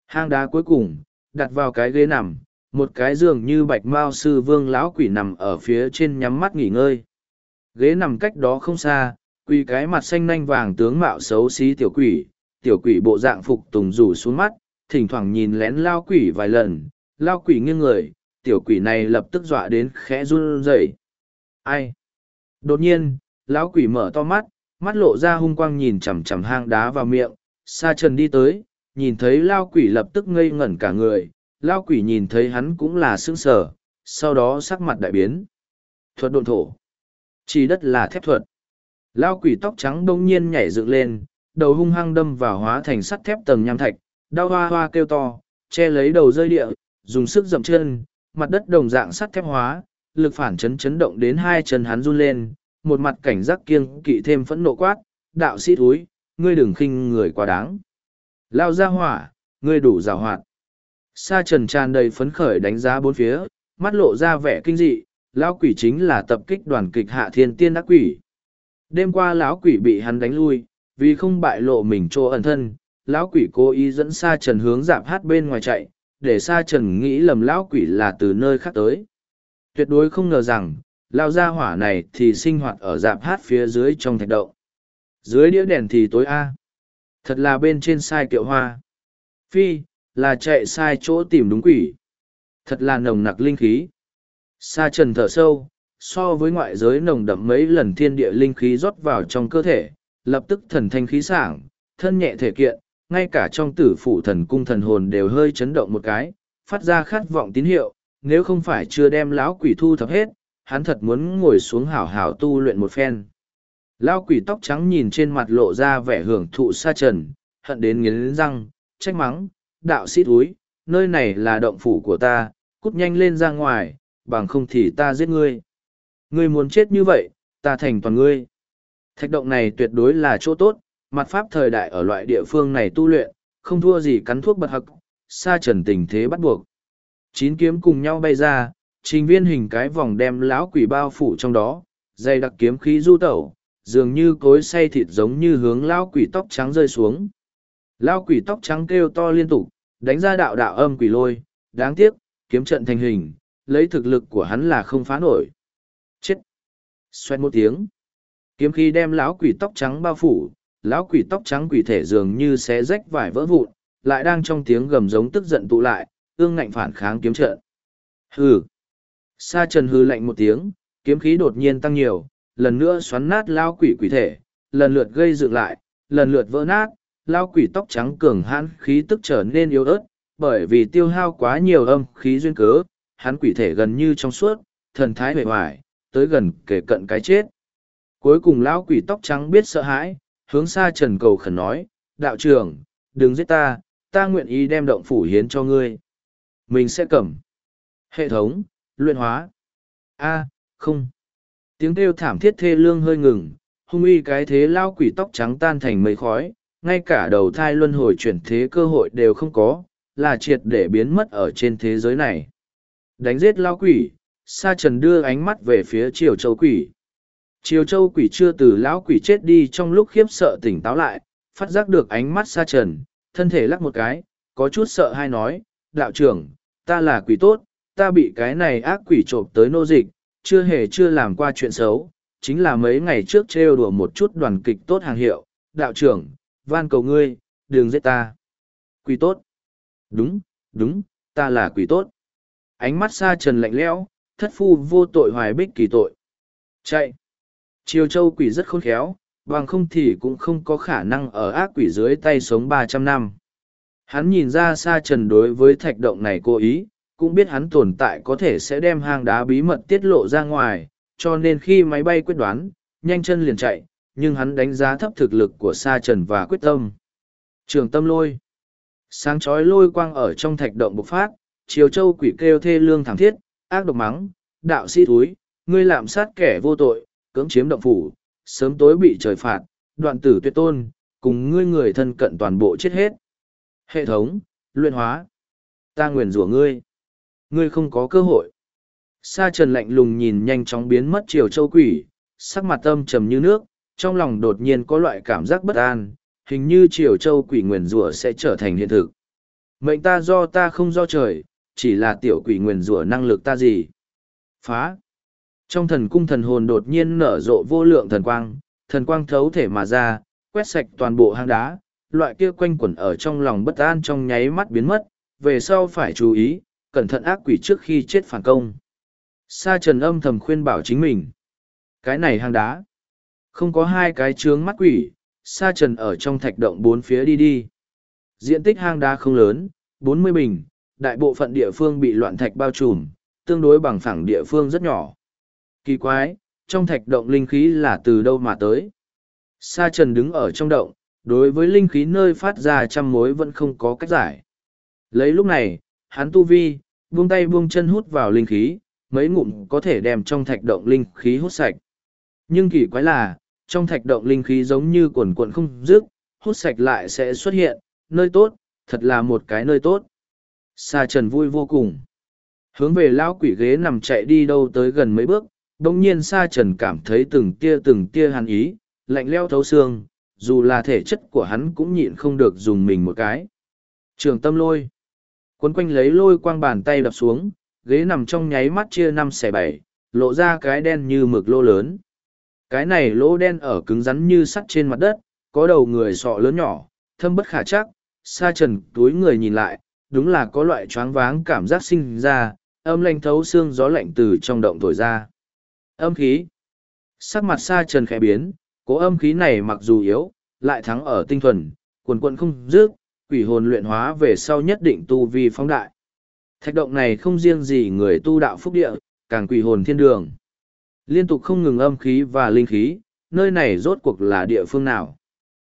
Hang đá cuối cùng, đặt vào cái ghế nằm, một cái giường như bạch mao sư vương lão quỷ nằm ở phía trên nhắm mắt nghỉ ngơi. Ghế nằm cách đó không xa, quỳ cái mặt xanh nanh vàng tướng mạo xấu xí tiểu quỷ, tiểu quỷ bộ dạng phục tùng rủ xuống mắt, thỉnh thoảng nhìn lén lao quỷ vài lần, lao quỷ nghiêng người, tiểu quỷ này lập tức dọa đến khẽ run rẩy. Ai? Đột nhiên, lão quỷ mở to mắt, mắt lộ ra hung quang nhìn chằm chằm hang đá vào miệng, sa trần đi tới, nhìn thấy lao quỷ lập tức ngây ngẩn cả người, lao quỷ nhìn thấy hắn cũng là sững sờ, sau đó sắc mặt đại biến. Thuật độn thổ. Chỉ đất là thép thuật. Lao quỷ tóc trắng đông nhiên nhảy dựng lên, đầu hung hăng đâm vào hóa thành sắt thép tầng nham thạch, đau hoa hoa kêu to, che lấy đầu rơi địa, dùng sức dậm chân, mặt đất đồng dạng sắt thép hóa, lực phản chấn chấn động đến hai chân hắn run lên, một mặt cảnh giác kiêng kỵ thêm phẫn nộ quát, đạo sĩ thúi, ngươi đừng khinh người quá đáng. Lao ra hỏa, ngươi đủ rào hoạt. Sa trần tràn đầy phấn khởi đánh giá bốn phía, mắt lộ ra vẻ kinh dị, lão quỷ chính là tập kích đoàn kịch hạ thiên tiên ác quỷ. Đêm qua lão quỷ bị hắn đánh lui, vì không bại lộ mình chỗ ẩn thân, lão quỷ cố ý dẫn Sa trần hướng dạp hát bên ngoài chạy, để Sa trần nghĩ lầm lão quỷ là từ nơi khác tới. Tuyệt đối không ngờ rằng, lao gia hỏa này thì sinh hoạt ở dạp hát phía dưới trong thạch động. Dưới đĩa đèn thì tối a. Thật là bên trên sai kiệu hoa. Phi, là chạy sai chỗ tìm đúng quỷ. Thật là nồng nặc linh khí. Sa trần thở sâu, so với ngoại giới nồng đậm mấy lần thiên địa linh khí rót vào trong cơ thể, lập tức thần thanh khí sảng, thân nhẹ thể kiện, ngay cả trong tử phủ thần cung thần hồn đều hơi chấn động một cái, phát ra khát vọng tín hiệu, nếu không phải chưa đem lão quỷ thu thập hết, hắn thật muốn ngồi xuống hảo hảo tu luyện một phen. Lão quỷ tóc trắng nhìn trên mặt lộ ra vẻ hưởng thụ sa trần, hận đến nghiến răng, trách mắng, đạo sĩ túi, nơi này là động phủ của ta, cút nhanh lên ra ngoài, bằng không thì ta giết ngươi. Ngươi muốn chết như vậy, ta thành toàn ngươi. Thạch động này tuyệt đối là chỗ tốt, mặt pháp thời đại ở loại địa phương này tu luyện, không thua gì cắn thuốc bật hậc, sa trần tình thế bắt buộc. Chín kiếm cùng nhau bay ra, trình viên hình cái vòng đem lão quỷ bao phủ trong đó, dây đặc kiếm khí du tẩu, dường như cối say thịt giống như hướng lão quỷ tóc trắng rơi xuống. Lão quỷ tóc trắng kêu to liên tục, đánh ra đạo đạo âm quỷ lôi, đáng tiếc, kiếm trận thành hình, lấy thực lực của hắn là không phá nổi. Chết! Xoẹt một tiếng. Kiếm khí đem lão quỷ tóc trắng bao phủ, lão quỷ tóc trắng quỷ thể dường như xé rách vải vỡ vụn, lại đang trong tiếng gầm giống tức giận tụ lại, ương ngạnh phản kháng kiếm trận. Hừ! Sa trần hư lạnh một tiếng, kiếm khí đột nhiên tăng nhiều, lần nữa xoắn nát lao quỷ quỷ thể, lần lượt gây dựng lại, lần lượt vỡ nát, lao quỷ tóc trắng cường hãn khí tức trở nên yếu ớt, bởi vì tiêu hao quá nhiều âm khí duyên cớ, hắn quỷ thể gần như trong suốt, thần thái bề hoài, tới gần kể cận cái chết. Cuối cùng lão quỷ tóc trắng biết sợ hãi, hướng xa trần cầu khẩn nói, đạo trưởng, đừng giết ta, ta nguyện ý đem động phủ hiến cho ngươi. Mình sẽ cầm. Hệ thống, luyện hóa. a không. Tiếng kêu thảm thiết thê lương hơi ngừng, hung uy cái thế lao quỷ tóc trắng tan thành mây khói, ngay cả đầu thai luân hồi chuyển thế cơ hội đều không có, là triệt để biến mất ở trên thế giới này. Đánh giết lao quỷ, Sa Trần đưa ánh mắt về phía Triều Châu quỷ. Triều Châu quỷ chưa từ lão quỷ chết đi trong lúc khiếp sợ tỉnh táo lại, phát giác được ánh mắt Sa Trần, thân thể lắc một cái, có chút sợ hay nói, đạo trưởng, ta là quỷ tốt, ta bị cái này ác quỷ trộm tới nô dịch, chưa hề chưa làm qua chuyện xấu, chính là mấy ngày trước trêu đùa một chút đoàn kịch tốt hàng hiệu, đạo trưởng, van cầu ngươi, đừng giết ta. Quỷ tốt. Đúng, đúng, ta là quỷ tốt. Ánh mắt xa trần lạnh lẽo, thất phu vô tội hoài bích kỳ tội. Chạy. Triều châu quỷ rất khôn khéo, bằng không thì cũng không có khả năng ở ác quỷ dưới tay sống ba trăm năm. Hắn nhìn ra xa trần đối với thạch động này cố ý, cũng biết hắn tồn tại có thể sẽ đem hang đá bí mật tiết lộ ra ngoài, cho nên khi máy bay quyết đoán, nhanh chân liền chạy, nhưng hắn đánh giá thấp thực lực của sa trần và quyết tâm. Trường tâm lôi. Sáng chói lôi quang ở trong thạch động bộc phát, chiều châu quỷ kêu thê lương thảm thiết, ác độc mắng, đạo sĩ thúi, ngươi lạm sát kẻ vô tội, cưỡng chiếm động phủ, sớm tối bị trời phạt, đoạn tử tuyệt tôn, cùng ngươi người thân cận toàn bộ chết hết. Hệ thống, luyện hóa. Ta nguyền rủa ngươi. Ngươi không có cơ hội. Sa trần lạnh lùng nhìn nhanh chóng biến mất chiều châu quỷ, sắc mặt âm trầm như nước, trong lòng đột nhiên có loại cảm giác bất an, hình như triều châu quỷ nguyền rủa sẽ trở thành hiện thực. Mệnh ta do ta không do trời, chỉ là tiểu quỷ nguyền rủa năng lực ta gì. Phá. Trong thần cung thần hồn đột nhiên nở rộ vô lượng thần quang, thần quang thấu thể mà ra, quét sạch toàn bộ hang đá, loại kia quanh quẩn ở trong lòng bất an trong nháy mắt biến mất, về sau phải chú ý, cẩn thận ác quỷ trước khi chết phản công. Sa trần âm thầm khuyên bảo chính mình. Cái này hang đá. Không có hai cái trướng mắt quỷ, sa trần ở trong thạch động bốn phía đi đi. Diện tích hang đá không lớn, bốn mươi bình, đại bộ phận địa phương bị loạn thạch bao trùm, tương đối bằng phẳng địa phương rất nhỏ. Kỳ quái, trong thạch động linh khí là từ đâu mà tới? Sa trần đứng ở trong động, đối với linh khí nơi phát ra trăm mối vẫn không có cách giải. Lấy lúc này, hắn tu vi, buông tay buông chân hút vào linh khí, mấy ngụm có thể đem trong thạch động linh khí hút sạch. Nhưng kỳ quái là, trong thạch động linh khí giống như quần quần không dứt, hút sạch lại sẽ xuất hiện, nơi tốt, thật là một cái nơi tốt. Sa trần vui vô cùng. Hướng về lão quỷ ghế nằm chạy đi đâu tới gần mấy bước, đồng nhiên sa trần cảm thấy từng tia từng tia hàn ý, lạnh leo thấu xương, dù là thể chất của hắn cũng nhịn không được dùng mình một cái. Trường tâm lôi. Quấn quanh lấy lôi quang bàn tay đập xuống, ghế nằm trong nháy mắt chia năm xẻ bảy, lộ ra cái đen như mực lô lớn. Cái này lỗ đen ở cứng rắn như sắt trên mặt đất, có đầu người sọ lớn nhỏ, thâm bất khả chắc, sa trần túi người nhìn lại, đúng là có loại choáng váng cảm giác sinh ra, âm lạnh thấu xương gió lạnh từ trong động thổi ra. Âm khí. Sắc mặt sa trần khẽ biến, cố âm khí này mặc dù yếu, lại thắng ở tinh thuần, quần quận không dứt, quỷ hồn luyện hóa về sau nhất định tu vi phóng đại. Thạch động này không riêng gì người tu đạo phúc địa, càng quỷ hồn thiên đường. Liên tục không ngừng âm khí và linh khí, nơi này rốt cuộc là địa phương nào.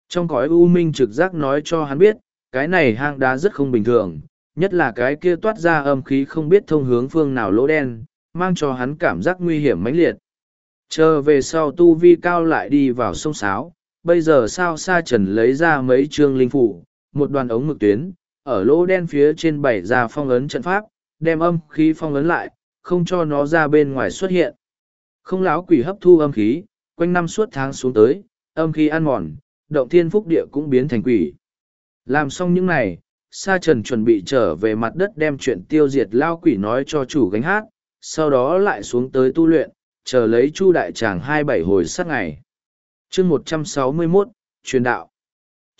Trong cõi u minh trực giác nói cho hắn biết, cái này hang đá rất không bình thường, nhất là cái kia toát ra âm khí không biết thông hướng phương nào lỗ đen, mang cho hắn cảm giác nguy hiểm mãnh liệt. Chờ về sau tu vi cao lại đi vào sông sáo, bây giờ sao sa trần lấy ra mấy chương linh phủ, một đoàn ống mực tuyến, ở lỗ đen phía trên bảy ra phong ấn trận pháp, đem âm khí phong ấn lại, không cho nó ra bên ngoài xuất hiện. Không láo quỷ hấp thu âm khí, quanh năm suốt tháng xuống tới, âm khí ăn mòn, động thiên phúc địa cũng biến thành quỷ. Làm xong những này, Sa Trần chuẩn bị trở về mặt đất đem chuyện tiêu diệt lao quỷ nói cho chủ gánh hát, sau đó lại xuống tới tu luyện, chờ lấy Chu đại tràng hai bảy hồi sát ngày. Chương một trăm sáu mươi 161, truyền đạo.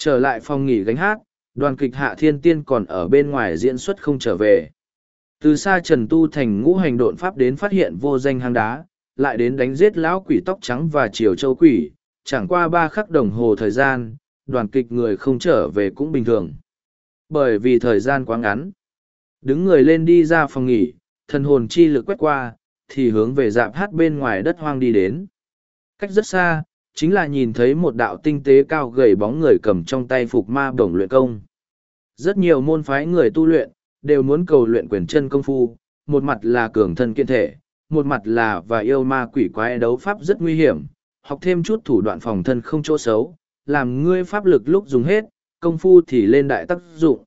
Trở lại phòng nghỉ gánh hát, đoàn kịch Hạ Thiên Tiên còn ở bên ngoài diễn xuất không trở về. Từ xa Trần Tu thành ngũ hành độn pháp đến phát hiện vô danh hang đá, lại đến đánh giết lão quỷ tóc trắng và chiều châu quỷ, chẳng qua ba khắc đồng hồ thời gian, đoàn kịch người không trở về cũng bình thường. Bởi vì thời gian quá ngắn. Đứng người lên đi ra phòng nghỉ, thần hồn chi lực quét qua, thì hướng về dạp hát bên ngoài đất hoang đi đến. Cách rất xa, chính là nhìn thấy một đạo tinh tế cao gầy bóng người cầm trong tay phục ma bổng luyện công. Rất nhiều môn phái người tu luyện, đều muốn cầu luyện quyền chân công phu, một mặt là cường thân kiện thể, một mặt là và yêu ma quỷ quái đấu pháp rất nguy hiểm, học thêm chút thủ đoạn phòng thân không chỗ xấu, làm ngươi pháp lực lúc dùng hết, công phu thì lên đại tác dụng.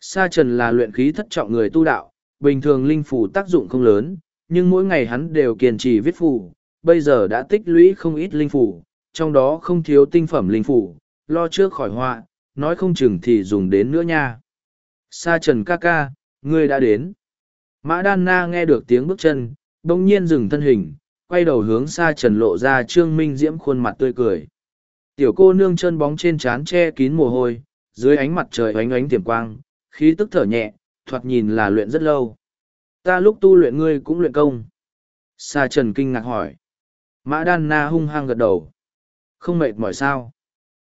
Sa Trần là luyện khí thất trọng người tu đạo, bình thường linh phù tác dụng không lớn, nhưng mỗi ngày hắn đều kiên trì viết phù, bây giờ đã tích lũy không ít linh phù, trong đó không thiếu tinh phẩm linh phủ lo trước khỏi họa, nói không chừng thì dùng đến nữa nha. Sa Trần ca ca, ngươi đã đến. Mã Đan Na nghe được tiếng bước chân, đông nhiên dừng thân hình, quay đầu hướng Sa Trần lộ ra Trương Minh Diễm khuôn mặt tươi cười. Tiểu cô nương chân bóng trên trán che kín mồ hôi, dưới ánh mặt trời ánh ánh tiềm quang, khí tức thở nhẹ, thoạt nhìn là luyện rất lâu. Ta lúc tu luyện ngươi cũng luyện công. Sa Trần kinh ngạc hỏi. Mã Đan Na hung hăng gật đầu. Không mệt mỏi sao?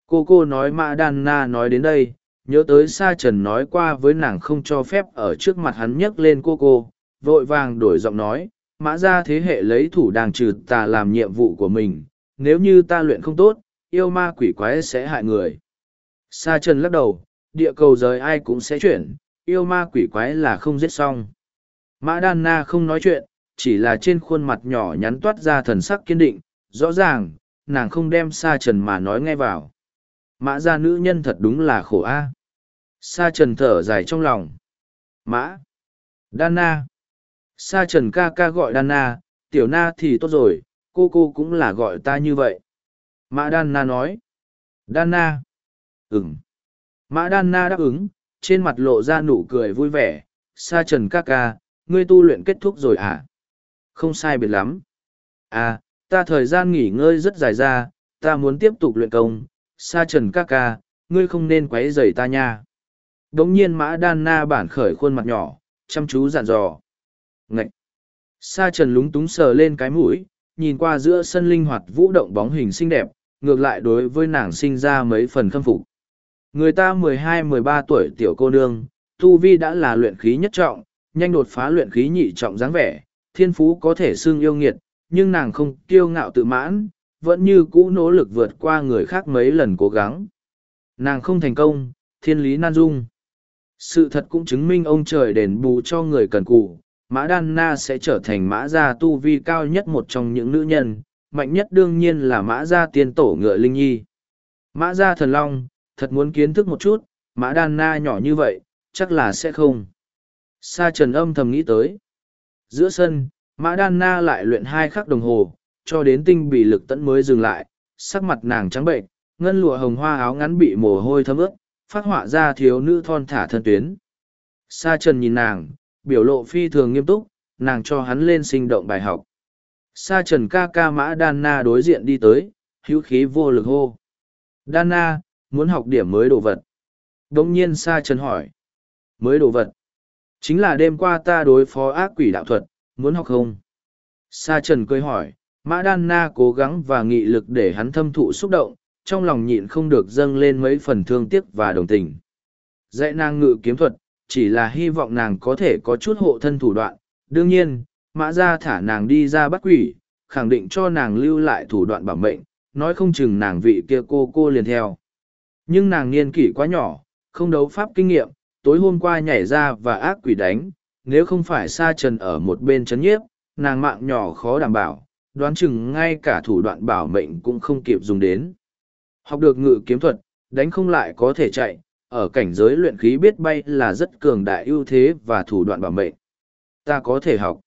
Cô cô nói Mã Đan Na nói đến đây, nhớ tới Sa Trần nói qua với nàng không cho phép ở trước mặt hắn nhấc lên cô cô, vội vàng đổi giọng nói, Mã ra thế hệ lấy thủ đàng trừ ta làm nhiệm vụ của mình, nếu như ta luyện không tốt, yêu ma quỷ quái sẽ hại người. Sa Trần lắc đầu, địa cầu rời ai cũng sẽ chuyển, yêu ma quỷ quái là không giết xong. Mã Đan Na không nói chuyện, chỉ là trên khuôn mặt nhỏ nhắn toát ra thần sắc kiên định, rõ ràng, nàng không đem Sa Trần mà nói nghe vào. Mã gia nữ nhân thật đúng là khổ a. Sa Trần thở dài trong lòng. Mã. Đan Na. Sa Trần ca ca gọi Đan Na, tiểu Na thì tốt rồi, cô cô cũng là gọi ta như vậy. Mã Đan Na nói. Đan Na. Ừm. Mã Đan Na đáp ứng, trên mặt lộ ra nụ cười vui vẻ. Sa Trần ca ca, ngươi tu luyện kết thúc rồi à? Không sai biệt lắm. À, ta thời gian nghỉ ngơi rất dài ra, ta muốn tiếp tục luyện công. Sa Trần ca ca, ngươi không nên quấy rầy ta nha. Đống nhiên mã đan na bản khởi khuôn mặt nhỏ, chăm chú dặn dò. Ngậy! Sa trần lúng túng sờ lên cái mũi, nhìn qua giữa sân linh hoạt vũ động bóng hình xinh đẹp, ngược lại đối với nàng sinh ra mấy phần khâm phục. Người ta mười hai mười ba tuổi tiểu cô nương, Tu Vi đã là luyện khí nhất trọng, nhanh đột phá luyện khí nhị trọng dáng vẻ, thiên phú có thể xưng yêu nghiệt, nhưng nàng không kiêu ngạo tự mãn, vẫn như cũ nỗ lực vượt qua người khác mấy lần cố gắng. Nàng không thành công, thiên lý nan dung. Sự thật cũng chứng minh ông trời đền bù cho người cần cù, Mã Đan Na sẽ trở thành mã gia tu vi cao nhất một trong những nữ nhân, mạnh nhất đương nhiên là mã gia tiên tổ ngựa Linh Nhi. Mã gia thần long, thật muốn kiến thức một chút, mã Đan Na nhỏ như vậy, chắc là sẽ không. Sa trần âm thầm nghĩ tới. Giữa sân, mã Đan Na lại luyện hai khắc đồng hồ, cho đến tinh bị lực tẫn mới dừng lại, sắc mặt nàng trắng bệnh, ngân lụa hồng hoa áo ngắn bị mồ hôi thấm ướt, phát họa ra thiếu nữ thon thả thân tuyến. Sa trần nhìn nàng, biểu lộ phi thường nghiêm túc, nàng cho hắn lên sinh động bài học. Sa trần ca ca mã Đan Na đối diện đi tới, hữu khí vô lực hô. Đan Na, muốn học điểm mới đồ vật. Đông nhiên Sa trần hỏi. Mới đồ vật. Chính là đêm qua ta đối phó ác quỷ đạo thuật, muốn học không? Sa trần cười hỏi, mã Đan Na cố gắng và nghị lực để hắn thâm thụ xúc động, trong lòng nhịn không được dâng lên mấy phần thương tiếc và đồng tình. Dạy nàng ngự kiếm thuật, chỉ là hy vọng nàng có thể có chút hộ thân thủ đoạn. Đương nhiên, mã Gia thả nàng đi ra bắt quỷ, khẳng định cho nàng lưu lại thủ đoạn bảo mệnh, nói không chừng nàng vị kia cô cô liền theo. Nhưng nàng niên kỷ quá nhỏ, không đấu pháp kinh nghiệm, tối hôm qua nhảy ra và ác quỷ đánh, nếu không phải sa trần ở một bên chấn nhiếp, nàng mạng nhỏ khó đảm bảo, đoán chừng ngay cả thủ đoạn bảo mệnh cũng không kịp dùng đến. Học được ngự kiếm thuật, đánh không lại có thể chạy, ở cảnh giới luyện khí biết bay là rất cường đại ưu thế và thủ đoạn bảo mệnh. Ta có thể học.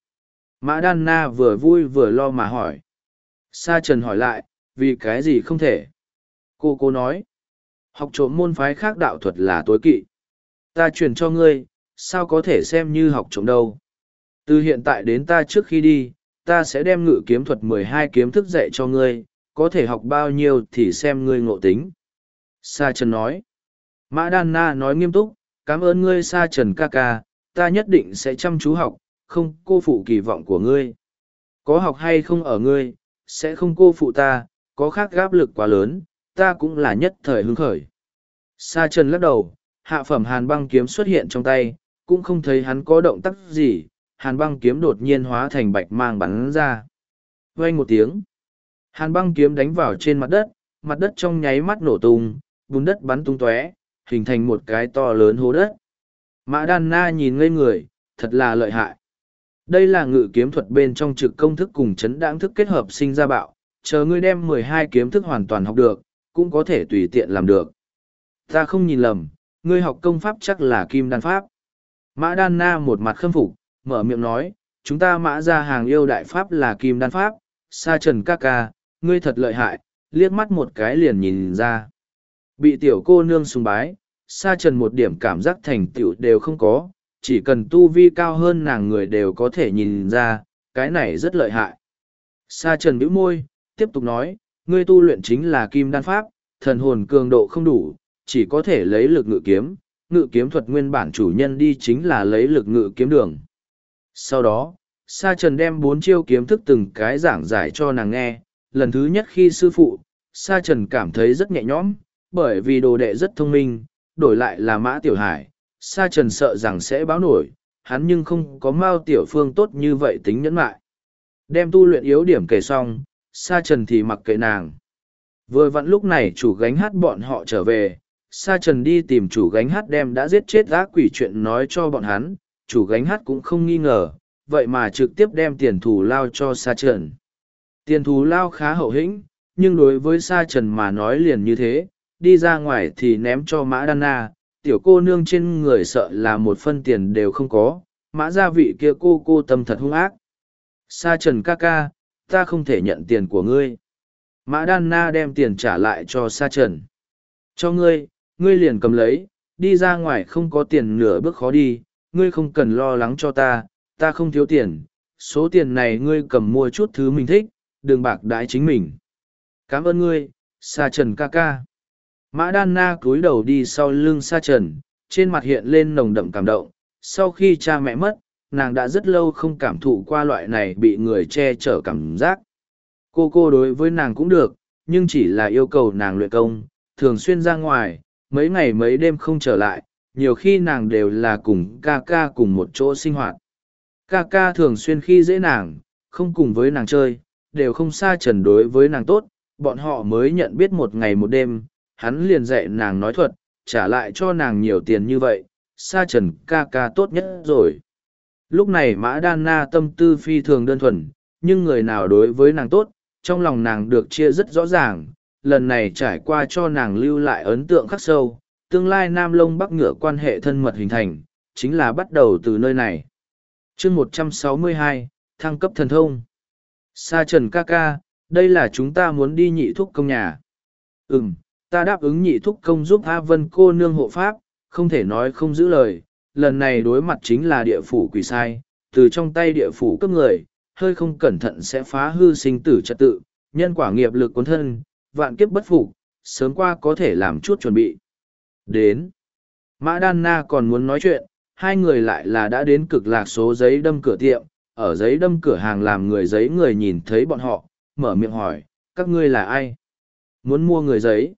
Mã Đan Na vừa vui vừa lo mà hỏi. Sa Trần hỏi lại, vì cái gì không thể? Cô cô nói, học trộm môn phái khác đạo thuật là tối kỵ. Ta truyền cho ngươi, sao có thể xem như học trộm đâu. Từ hiện tại đến ta trước khi đi, ta sẽ đem ngự kiếm thuật mười hai kiếm thức dạy cho ngươi, có thể học bao nhiêu thì xem ngươi ngộ tính. Sa Trần nói, Mã Đan Na nói nghiêm túc, cảm ơn ngươi Sa Trần ca ca, ta nhất định sẽ chăm chú học, không cô phụ kỳ vọng của ngươi. Có học hay không ở ngươi, sẽ không cô phụ ta, có khác gáp lực quá lớn, ta cũng là nhất thời hứng khởi. Sa Trần lắc đầu, hạ phẩm hàn băng kiếm xuất hiện trong tay, cũng không thấy hắn có động tác gì, hàn băng kiếm đột nhiên hóa thành bạch mang bắn ra. Vang một tiếng, hàn băng kiếm đánh vào trên mặt đất, mặt đất trong nháy mắt nổ tung, bùn đất bắn tung tóe, hình thành một cái to lớn hố đất. Mã Đan Na nhìn ngây người, thật là lợi hại. Đây là ngự kiếm thuật bên trong trực công thức cùng chấn đáng thức kết hợp sinh ra bạo, chờ ngươi đem mười hai kiếm thức hoàn toàn học được, cũng có thể tùy tiện làm được. Ta không nhìn lầm, ngươi học công pháp chắc là kim đan pháp. Mã Đan Na một mặt khâm phục, mở miệng nói, chúng ta mã ra hàng yêu đại pháp là kim đan pháp, sa trần ca ca, ngươi thật lợi hại, liếc mắt một cái liền nhìn ra. Bị tiểu cô nương sùng bái, sa trần một điểm cảm giác thành tựu đều không có, chỉ cần tu vi cao hơn nàng người đều có thể nhìn ra, cái này rất lợi hại. Sa trần bĩu môi, tiếp tục nói, ngươi tu luyện chính là kim đan pháp, thần hồn cường độ không đủ, chỉ có thể lấy lực ngự kiếm, ngự kiếm thuật nguyên bản chủ nhân đi chính là lấy lực ngự kiếm đường. Sau đó, Sa Trần đem bốn chiêu kiếm thức từng cái giảng giải cho nàng nghe, lần thứ nhất khi sư phụ, Sa Trần cảm thấy rất nhẹ nhõm, bởi vì đồ đệ rất thông minh, đổi lại là Mã Tiểu Hải, Sa Trần sợ rằng sẽ báo nổi, hắn nhưng không có Mao Tiểu Phương tốt như vậy tính nhẫn mại. Đem tu luyện yếu điểm kể xong, Sa Trần thì mặc kệ nàng. Vừa vặn lúc này chủ gánh hát bọn họ trở về, Sa Trần đi tìm chủ gánh hát đem đã giết chết ác quỷ chuyện nói cho bọn hắn, chủ gánh hát cũng không nghi ngờ, vậy mà trực tiếp đem tiền thù lao cho Sa Trần. Tiền thù lao khá hậu hĩnh, nhưng đối với Sa Trần mà nói liền như thế, đi ra ngoài thì ném cho Mã Đan Na, tiểu cô nương trên người sợ là một phân tiền đều không có, mã gia vị kia cô cô tâm thật hung ác. Sa Trần ca ca, ta không thể nhận tiền của ngươi. Mã Đan Na đem tiền trả lại cho Sa Trần. Cho ngươi, ngươi liền cầm lấy, đi ra ngoài không có tiền nửa bước khó đi, ngươi không cần lo lắng cho ta, ta không thiếu tiền, số tiền này ngươi cầm mua chút thứ mình thích, đừng bạc đái chính mình. Cảm ơn ngươi, Sa Trần ca ca. Mã Đan Na cúi đầu đi sau lưng Sa Trần, trên mặt hiện lên nồng đậm cảm động. Sau khi cha mẹ mất, nàng đã rất lâu không cảm thụ qua loại này bị người che chở cảm giác. Cô cô đối với nàng cũng được, nhưng chỉ là yêu cầu nàng luyện công, thường xuyên ra ngoài, mấy ngày mấy đêm không trở lại, nhiều khi nàng đều là cùng ca ca cùng một chỗ sinh hoạt. Ca ca thường xuyên khi dễ nàng, không cùng với nàng chơi, đều không xa trần đối với nàng tốt, bọn họ mới nhận biết một ngày một đêm, hắn liền dạy nàng nói thuật, trả lại cho nàng nhiều tiền như vậy, xa trần ca ca tốt nhất rồi. Lúc này mã đan na tâm tư phi thường đơn thuần, nhưng người nào đối với nàng tốt, trong lòng nàng được chia rất rõ ràng, lần này trải qua cho nàng lưu lại ấn tượng khắc sâu, tương lai nam lông bắc ngựa quan hệ thân mật hình thành, chính là bắt đầu từ nơi này. chương một trăm sáu mươi hai thăng cấp thần thông. Sa trần ca ca, đây là chúng ta muốn đi nhị thúc công nhà. Ừm, ta đáp ứng nhị thúc công giúp A Vân cô nương hộ pháp, không thể nói không giữ lời, lần này đối mặt chính là địa phủ quỷ sai, từ trong tay địa phủ cấp người, hơi không cẩn thận sẽ phá hư sinh tử trật tự, nhân quả nghiệp lực cuốn thân, vạn kiếp bất phục, sớm qua có thể làm chút chuẩn bị. Đến. Mã Đan Na còn muốn nói chuyện, hai người lại là đã đến cực lạc số giấy đâm cửa tiệm, ở giấy đâm cửa hàng làm người giấy người nhìn thấy bọn họ, mở miệng hỏi, các ngươi là ai? Muốn mua người giấy?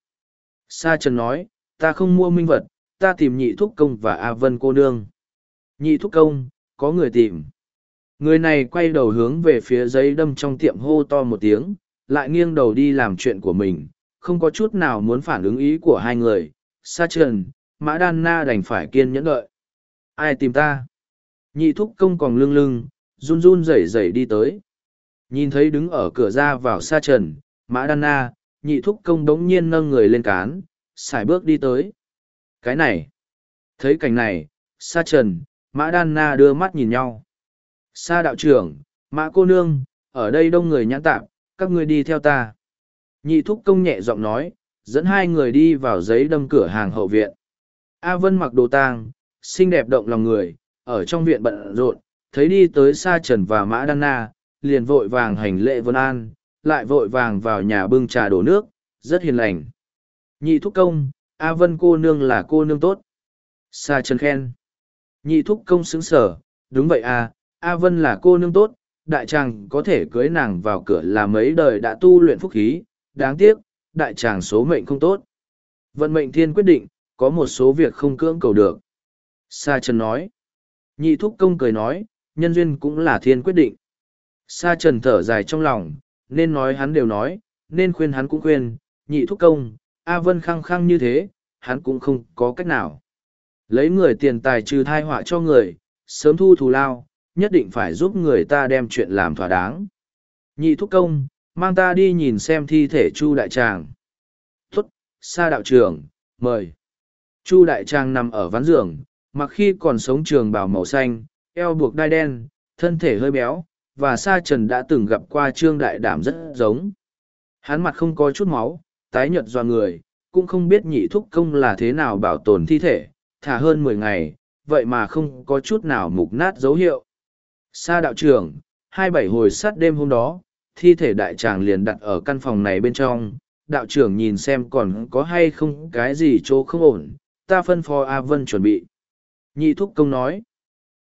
Sa Trần nói, ta không mua minh vật, ta tìm nhị thúc công và A Vân cô nương. Nhị thúc công, có người tìm. Người này quay đầu hướng về phía giấy đâm trong tiệm hô to một tiếng, lại nghiêng đầu đi làm chuyện của mình, không có chút nào muốn phản ứng ý của hai người. Sa trần, mã đan na đành phải kiên nhẫn đợi. Ai tìm ta? Nhị thúc công còn lưng lưng, run run rẩy rẩy đi tới. Nhìn thấy đứng ở cửa ra vào sa trần, mã đan na, nhị thúc công đống nhiên nâng người lên cán, xài bước đi tới. Cái này, thấy cảnh này, sa trần, mã đan na đưa mắt nhìn nhau. Sa đạo trưởng, mã cô nương, ở đây đông người nhãn tạm, các ngươi đi theo ta. Nhị thúc công nhẹ giọng nói, dẫn hai người đi vào giấy đâm cửa hàng hậu viện. A Vân mặc đồ tang, xinh đẹp động lòng người, ở trong viện bận rộn, thấy đi tới Sa Trần và Mã Đan Na, liền vội vàng hành lễ vân an, lại vội vàng vào nhà bưng trà đổ nước, rất hiền lành. Nhị thúc công, A Vân cô nương là cô nương tốt. Sa Trần khen. Nhị thúc công xứng sở, đúng vậy à, A Vân là cô nương tốt, đại tràng có thể cưới nàng vào cửa là mấy đời đã tu luyện phúc khí, đáng tiếc, đại tràng số mệnh không tốt. Vận mệnh thiên quyết định, có một số việc không cưỡng cầu được. Sa Trần nói. Nhị thúc công cười nói, nhân duyên cũng là thiên quyết định. Sa Trần thở dài trong lòng, nên nói hắn đều nói, nên khuyên hắn cũng khuyên, nhị thúc công, A Vân khăng khăng như thế, hắn cũng không có cách nào. Lấy người tiền tài trừ thai họa cho người, sớm thu thù lao, nhất định phải giúp người ta đem chuyện làm thỏa đáng. Nhị thúc công, mang ta đi nhìn xem thi thể Chu Đại Tràng. Tuất, Sa đạo trưởng, mời. Chu Đại Tràng nằm ở ván giường, mặc khi còn sống trường bào màu xanh, eo buộc đai đen, thân thể hơi béo, và Sa Trần đã từng gặp qua Trương Đại Đảm rất giống. Hắn mặt không có chút máu, tái nhợt do người, cũng không biết nhị thúc công là thế nào bảo tồn thi thể, thả hơn mười ngày, vậy mà không có chút nào mục nát dấu hiệu. Sa đạo trưởng, hai bảy hồi sát đêm hôm đó, thi thể đại tràng liền đặt ở căn phòng này bên trong. Đạo trưởng nhìn xem còn có hay không cái gì chỗ không ổn, ta phân phó A Vân chuẩn bị. Nhị thúc công nói.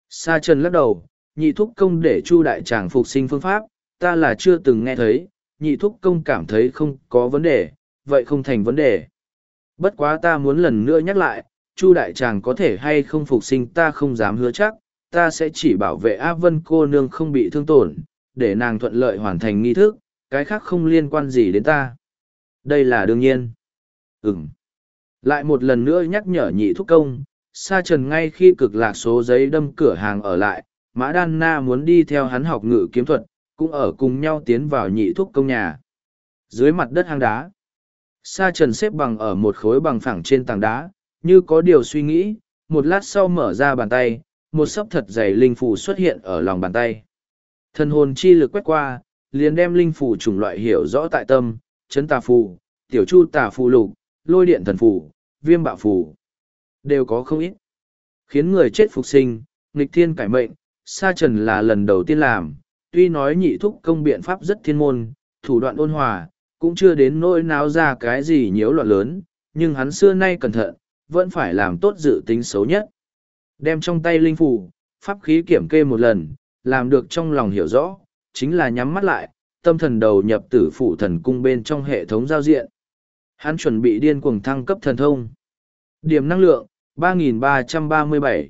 Sa trần lắc đầu, nhị thúc công để chu đại tràng phục sinh phương pháp, ta là chưa từng nghe thấy, nhị thúc công cảm thấy không có vấn đề, vậy không thành vấn đề. Bất quá ta muốn lần nữa nhắc lại, chu đại tràng có thể hay không phục sinh ta không dám hứa chắc, ta sẽ chỉ bảo vệ A Vân cô nương không bị thương tổn, để nàng thuận lợi hoàn thành nghi thức, cái khác không liên quan gì đến ta. Đây là đương nhiên. Ừm. Lại một lần nữa nhắc nhở nhị thúc công, Sa Trần ngay khi cực lạc số giấy đâm cửa hàng ở lại, Mã Đan Na muốn đi theo hắn học ngự kiếm thuật, cũng ở cùng nhau tiến vào nhị thúc công nhà. Dưới mặt đất hang đá, Sa Trần xếp bằng ở một khối bằng phẳng trên tảng đá, như có điều suy nghĩ, một lát sau mở ra bàn tay, một sấp thật dày linh phủ xuất hiện ở lòng bàn tay. Thần hồn chi lực quét qua, liền đem linh phủ chủng loại hiểu rõ tại tâm, chấn tà phù, tiểu chu tà phù lục, lôi điện thần phù, viêm bạo phù. Đều có không ít. Khiến người chết phục sinh, nghịch thiên cải mệnh, sa trần là lần đầu tiên làm, tuy nói nhị thúc công biện pháp rất thiên môn, thủ đoạn ôn hòa, cũng chưa đến nỗi náo ra cái gì nhiễu loạn lớn, nhưng hắn xưa nay cẩn thận, vẫn phải làm tốt dự tính xấu nhất. Đem trong tay linh phủ, pháp khí kiểm kê một lần, làm được trong lòng hiểu rõ, chính là nhắm mắt lại, tâm thần đầu nhập tử phụ thần cung bên trong hệ thống giao diện. Hắn chuẩn bị điên cuồng thăng cấp thần thông. Điểm năng lượng, 3.337.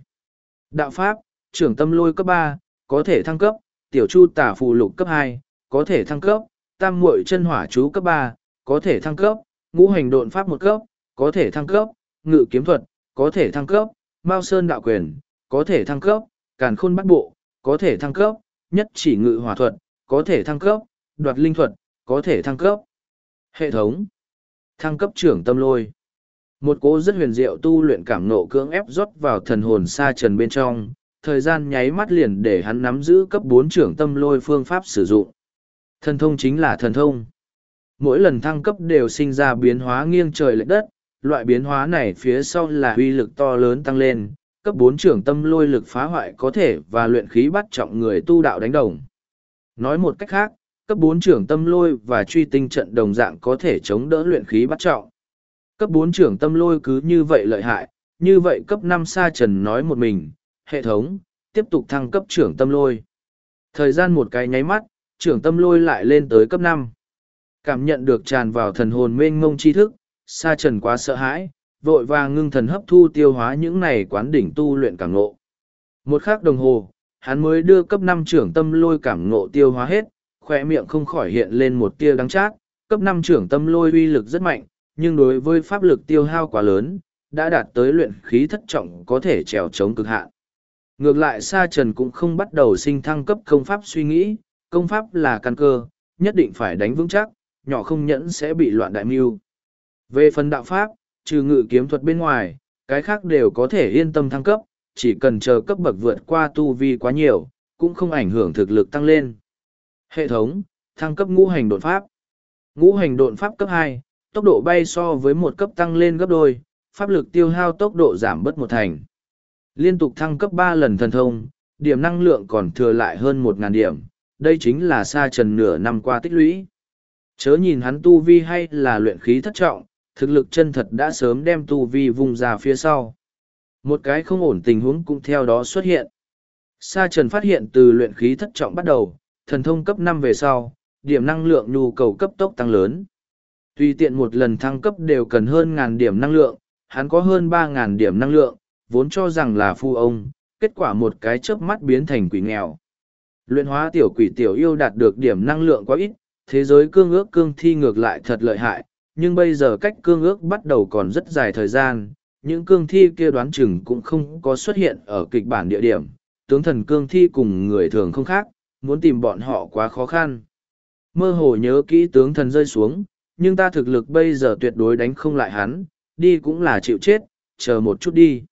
Đạo Pháp, trưởng tâm lôi cấp ba có thể thăng cấp, tiểu chu tả phù lục cấp hai có thể thăng cấp, tam muội chân hỏa chú cấp ba có thể thăng cấp, ngũ hành độn pháp một cấp, có thể thăng cấp, ngự kiếm thuật, có thể thăng cấp, mao sơn đạo quyền, có thể thăng cấp, càn khôn bắt bộ, có thể thăng cấp, nhất chỉ ngự hỏa thuật, có thể thăng cấp, đoạt linh thuật, có thể thăng cấp. Hệ thống Thăng cấp trưởng tâm lôi Một cố rất huyền diệu tu luyện cảm nộ cưỡng ép rót vào thần hồn sa trần bên trong, thời gian nháy mắt liền để hắn nắm giữ cấp bốn trưởng tâm lôi phương pháp sử dụng. Thần thông chính là thần thông. Mỗi lần thăng cấp đều sinh ra biến hóa nghiêng trời lệch đất, loại biến hóa này phía sau là uy lực to lớn tăng lên, cấp bốn trưởng tâm lôi lực phá hoại có thể và luyện khí bắt trọng người tu đạo đánh đồng. Nói một cách khác, cấp bốn trưởng tâm lôi và truy tinh trận đồng dạng có thể chống đỡ luyện khí bắt trọng. Cấp bốn trưởng tâm lôi cứ như vậy lợi hại, như vậy cấp năm sa trần nói một mình, hệ thống, tiếp tục thăng cấp trưởng tâm lôi. Thời gian một cái nháy mắt, trưởng tâm lôi lại lên tới cấp năm. Cảm nhận được tràn vào thần hồn mênh mông tri thức, sa trần quá sợ hãi, vội vàng ngưng thần hấp thu tiêu hóa những này quán đỉnh tu luyện cảm ngộ. Một khắc đồng hồ, hắn mới đưa cấp năm trưởng tâm lôi cảm ngộ tiêu hóa hết, khỏe miệng không khỏi hiện lên một tia đắng chát, cấp năm trưởng tâm lôi uy lực rất mạnh, nhưng đối với pháp lực tiêu hao quá lớn, đã đạt tới luyện khí thất trọng có thể trèo chống cực hạn. Ngược lại Sa Trần cũng không bắt đầu sinh thăng cấp công pháp suy nghĩ, công pháp là căn cơ, nhất định phải đánh vững chắc, nhỏ không nhẫn sẽ bị loạn đại mưu. Về phần đạo pháp, trừ ngự kiếm thuật bên ngoài, cái khác đều có thể yên tâm thăng cấp, chỉ cần chờ cấp bậc vượt qua tu vi quá nhiều, cũng không ảnh hưởng thực lực tăng lên. Hệ thống, thăng cấp ngũ hành đột pháp. Ngũ hành đột pháp cấp hai, tốc độ bay so với một cấp tăng lên gấp đôi, pháp lực tiêu hao tốc độ giảm bớt một thành. Liên tục thăng cấp ba lần thần thông, điểm năng lượng còn thừa lại hơn một ngàn điểm, đây chính là xa trần nửa năm qua tích lũy. Chớ nhìn hắn tu vi hay là luyện khí thất trọng, thực lực chân thật đã sớm đem tu vi vùng ra phía sau. Một cái không ổn tình huống cũng theo đó xuất hiện. Sa Trần phát hiện từ luyện khí thất trọng bắt đầu, thần thông cấp năm về sau, điểm năng lượng nhu cầu cấp tốc tăng lớn. Tùy tiện một lần thăng cấp đều cần hơn ngàn điểm năng lượng, hắn có hơn ba ngàn điểm năng lượng, vốn cho rằng là phu ông, kết quả một cái chớp mắt biến thành quỷ nghèo. Luyện hóa tiểu quỷ tiểu yêu đạt được điểm năng lượng quá ít, thế giới cương ước cương thi ngược lại thật lợi hại, nhưng bây giờ cách cương ước bắt đầu còn rất dài thời gian, những cương thi kia đoán chừng cũng không có xuất hiện ở kịch bản địa điểm, tướng thần cương thi cùng người thường không khác, muốn tìm bọn họ quá khó khăn. Mơ hồ nhớ kỹ tướng thần rơi xuống, nhưng ta thực lực bây giờ tuyệt đối đánh không lại hắn, đi cũng là chịu chết, chờ một chút đi.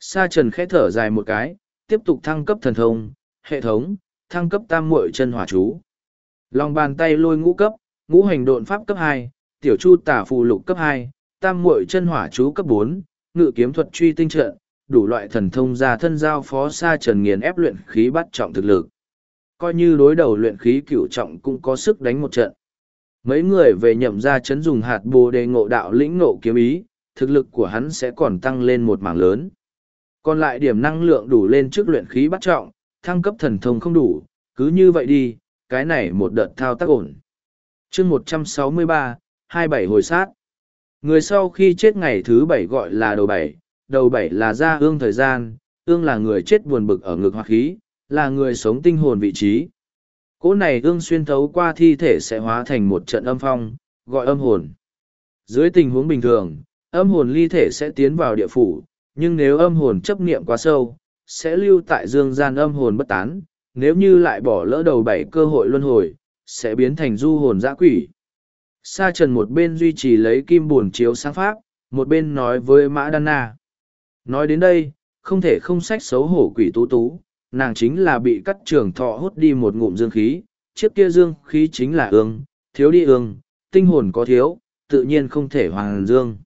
Sa trần khẽ thở dài một cái, tiếp tục thăng cấp thần thông, hệ thống, thăng cấp tam muội chân hỏa chú. Lòng bàn tay lôi ngũ cấp, ngũ hành độn pháp cấp hai, tiểu chu tả phù lục cấp hai, tam muội chân hỏa chú cấp bốn, ngự kiếm thuật truy tinh trận, đủ loại thần thông ra thân giao phó sa trần nghiền ép luyện khí bắt trọng thực lực. Coi như đối đầu luyện khí cửu trọng cũng có sức đánh một trận. Mấy người về nhậm ra chấn dùng hạt bồ đề ngộ đạo lĩnh ngộ kiếm ý, thực lực của hắn sẽ còn tăng lên một mảng lớn. Còn lại điểm năng lượng đủ lên trước luyện khí bắt trọng, thăng cấp thần thông không đủ, cứ như vậy đi, cái này một đợt thao tác ổn. chương một trăm sáu mươi ba, hai bảy hồi sát. Người sau khi chết ngày thứ bảy gọi là đầu bảy, đầu bảy là ra ương thời gian, ương là người chết buồn bực ở ngực hoặc khí, là người sống tinh hồn vị trí. Cỗ này ương xuyên thấu qua thi thể sẽ hóa thành một trận âm phong, gọi âm hồn. Dưới tình huống bình thường, âm hồn ly thể sẽ tiến vào địa phủ, nhưng nếu âm hồn chấp niệm quá sâu, sẽ lưu tại dương gian âm hồn bất tán, nếu như lại bỏ lỡ đầu bảy cơ hội luân hồi, sẽ biến thành du hồn dã quỷ. Sa trần một bên duy trì lấy kim buồn chiếu sáng pháp, một bên nói với Mã Đan Na. Nói đến đây, không thể không sách xấu hổ quỷ tú tú, nàng chính là bị cắt trường thọ hút đi một ngụm dương khí, chiếc kia dương khí chính là ương, thiếu đi ương, tinh hồn có thiếu, tự nhiên không thể hoàng dương.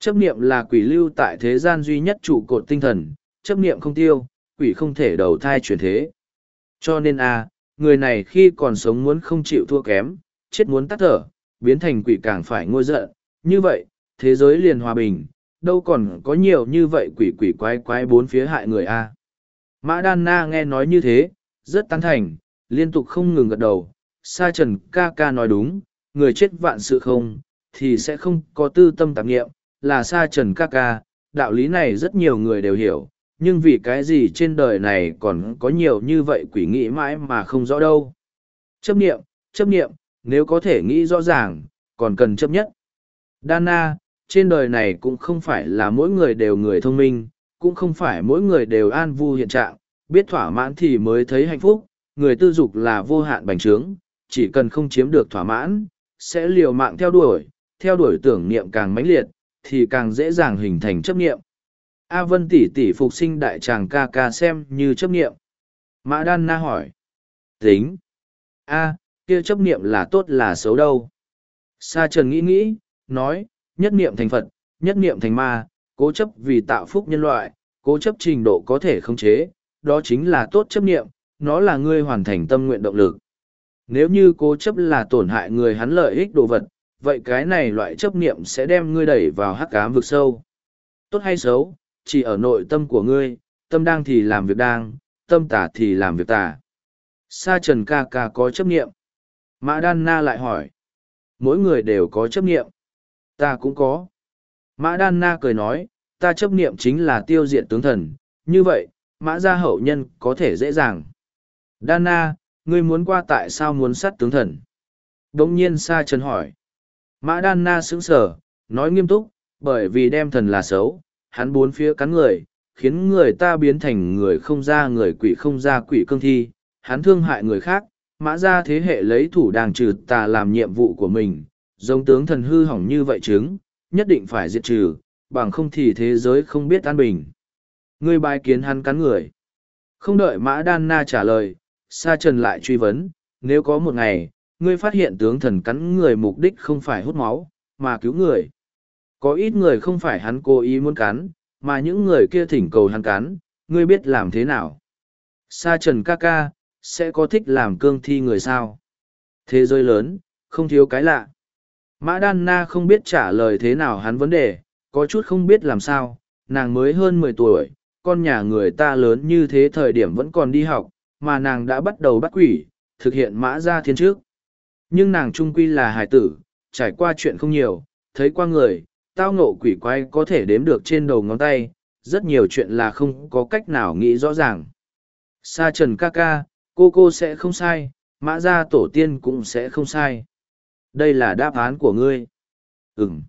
Chấp niệm là quỷ lưu tại thế gian duy nhất trụ cột tinh thần, chấp niệm không tiêu, quỷ không thể đầu thai chuyển thế. Cho nên a người này khi còn sống muốn không chịu thua kém, chết muốn tắt thở, biến thành quỷ càng phải ngôi giận, như vậy, thế giới liền hòa bình, đâu còn có nhiều như vậy quỷ quỷ quái quái bốn phía hại người a. Mã Đan Na nghe nói như thế, rất tán thành, liên tục không ngừng gật đầu. Sa Trần ca ca nói đúng, người chết vạn sự không, thì sẽ không có tư tâm tạp nghiệm, là Sa Trần ca ca, đạo lý này rất nhiều người đều hiểu, nhưng vì cái gì trên đời này còn có nhiều như vậy quỷ nghĩ mãi mà không rõ đâu. Chấp nghiệm, chấp nghiệm, nếu có thể nghĩ rõ ràng, còn cần chấp nhất. Dana, trên đời này cũng không phải là mỗi người đều người thông minh, cũng không phải mỗi người đều an vu hiện trạng, biết thỏa mãn thì mới thấy hạnh phúc, người tư dục là vô hạn bành trướng, chỉ cần không chiếm được thỏa mãn, sẽ liều mạng theo đuổi, theo đuổi tưởng niệm càng mãnh liệt, thì càng dễ dàng hình thành chấp niệm. A Vân tỷ tỷ phục sinh đại tràng ca ca xem như chấp niệm. Mã Đan Na hỏi. Tính. A, kia chấp niệm là tốt là xấu đâu. Sa Trần nghĩ nghĩ, nói, nhất niệm thành Phật, nhất niệm thành ma, cố chấp vì tạo phúc nhân loại, cố chấp trình độ có thể khống chế, đó chính là tốt chấp niệm, nó là ngươi hoàn thành tâm nguyện động lực. Nếu như cố chấp là tổn hại người hắn lợi ích đồ vật, vậy cái này loại chấp niệm sẽ đem ngươi đẩy vào hắc ám vực sâu. Tốt hay xấu, chỉ ở nội tâm của ngươi, tâm đang thì làm việc đang, tâm tả thì làm việc tả. Sa trần ca ca có chấp niệm. Mã Đan Na lại hỏi. Mỗi người đều có chấp niệm. Ta cũng có. Mã Đan Na cười nói, ta chấp niệm chính là tiêu diệt tướng thần. Như vậy, mã gia hậu nhân có thể dễ dàng. Đan Na, ngươi muốn qua tại sao muốn sát tướng thần? Đống nhiên Sa Trần hỏi. Mã Đan Na sững sờ, nói nghiêm túc, bởi vì đem thần là xấu, hắn bốn phía cắn người, khiến người ta biến thành người không ra người quỷ không ra quỷ cương thi, hắn thương hại người khác, mã ra thế hệ lấy thủ đàng trừ tà làm nhiệm vụ của mình, giống tướng thần hư hỏng như vậy chứng, nhất định phải diệt trừ, bằng không thì thế giới không biết an bình. Ngươi bài kiến hắn cắn người. Không đợi mã đan na trả lời, sa trần lại truy vấn, nếu có một ngày, ngươi phát hiện tướng thần cắn người mục đích không phải hút máu, mà cứu người. Có ít người không phải hắn cố ý muốn cắn, mà những người kia thỉnh cầu hắn cắn, ngươi biết làm thế nào. Sa trần ca ca, sẽ có thích làm cương thi người sao? Thế giới lớn, không thiếu cái lạ. Mã Đan Na không biết trả lời thế nào hắn vấn đề, có chút không biết làm sao, nàng mới hơn mười tuổi, con nhà người ta lớn như thế thời điểm vẫn còn đi học, mà nàng đã bắt đầu bắt quỷ, thực hiện mã gia thiên trước. Nhưng nàng trung quy là hài tử, trải qua chuyện không nhiều, thấy qua người, tao ngộ quỷ quái có thể đếm được trên đầu ngón tay, rất nhiều chuyện là không có cách nào nghĩ rõ ràng. Sa trần ca ca, cô cô sẽ không sai, mã gia tổ tiên cũng sẽ không sai. Đây là đáp án của ngươi. Ừm.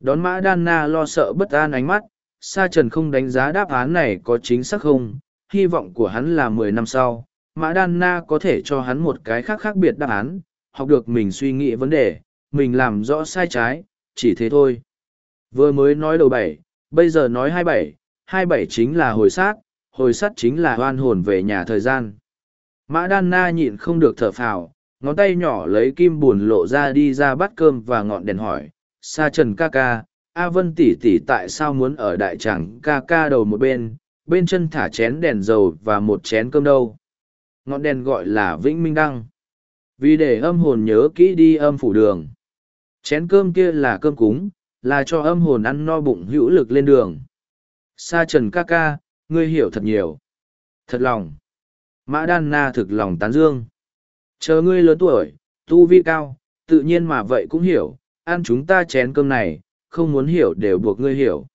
Đón mã đan na lo sợ bất an ánh mắt, sa trần không đánh giá đáp án này có chính xác không, hy vọng của hắn là mười năm sau, mã đan na có thể cho hắn một cái khác khác biệt đáp án, học được mình suy nghĩ vấn đề, mình làm rõ sai trái, chỉ thế thôi. Vừa mới nói đầu bảy, bây giờ nói hai bảy, hai bảy chính là hồi sát, hồi sát chính là hoan hồn về nhà thời gian. Mã Đan Na nhịn không được thở phào, ngón tay nhỏ lấy kim buồn lộ ra đi ra bắt cơm và ngọn đèn hỏi, Sa Trần ca ca, A Vân tỷ tỷ tại sao muốn ở đại tràng ca ca đầu một bên, bên chân thả chén đèn dầu và một chén cơm đâu. Ngọn đèn gọi là Vĩnh Minh Đăng. Vì để âm hồn nhớ kỹ đi âm phủ đường. Chén cơm kia là cơm cúng, là cho âm hồn ăn no bụng hữu lực lên đường. Sa trần ca ca, ngươi hiểu thật nhiều. Thật lòng. Mã đan na thực lòng tán dương. Chờ ngươi lớn tuổi, tu vi cao, tự nhiên mà vậy cũng hiểu, ăn chúng ta chén cơm này, không muốn hiểu đều buộc ngươi hiểu.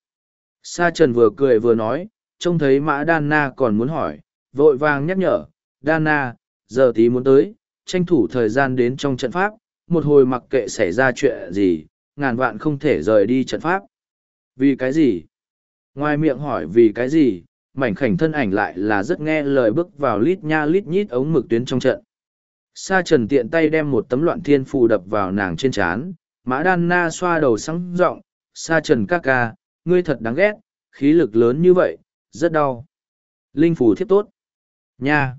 Sa trần vừa cười vừa nói, trông thấy mã đan na còn muốn hỏi, vội vàng nhắc nhở, đan na, giờ tí muốn tới, tranh thủ thời gian đến trong trận pháp, một hồi mặc kệ xảy ra chuyện gì, ngàn vạn không thể rời đi trận pháp. Vì cái gì? Ngoài miệng hỏi vì cái gì, mảnh khảnh thân ảnh lại là rất nghe lời bước vào lít nha lít nhít ống mực tuyến trong trận. Sa trần tiện tay đem một tấm loạn thiên phù đập vào nàng trên chán. mã đan na xoa đầu sáng rộng, sa trần ca ca, ngươi thật đáng ghét, khí lực lớn như vậy, rất đau. Linh phù thiếp tốt. Nha!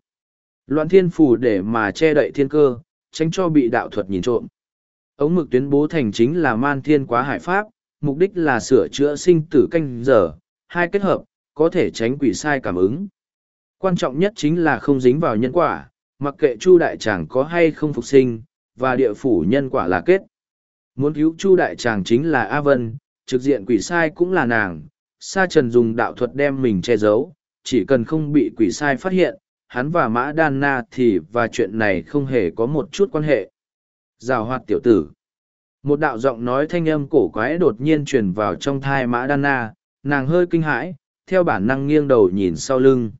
Loạn thiên phù để mà che đậy thiên cơ, tránh cho bị đạo thuật nhìn trộm. Ống mực tuyến bố thành chính là man thiên quá hải pháp, mục đích là sửa chữa sinh tử canh giờ, hai kết hợp, có thể tránh quỷ sai cảm ứng. Quan trọng nhất chính là không dính vào nhân quả, mặc kệ Chu đại tràng có hay không phục sinh, và địa phủ nhân quả là kết. Muốn cứu Chu đại tràng chính là A Vân, trực diện quỷ sai cũng là nàng. Sa trần dùng đạo thuật đem mình che giấu, chỉ cần không bị quỷ sai phát hiện, hắn và mã đan na thì và chuyện này không hề có một chút quan hệ. Rào hoạt tiểu tử. Một đạo giọng nói thanh âm cổ quái đột nhiên truyền vào trong thai mã đan na, nàng hơi kinh hãi, theo bản năng nghiêng đầu nhìn sau lưng.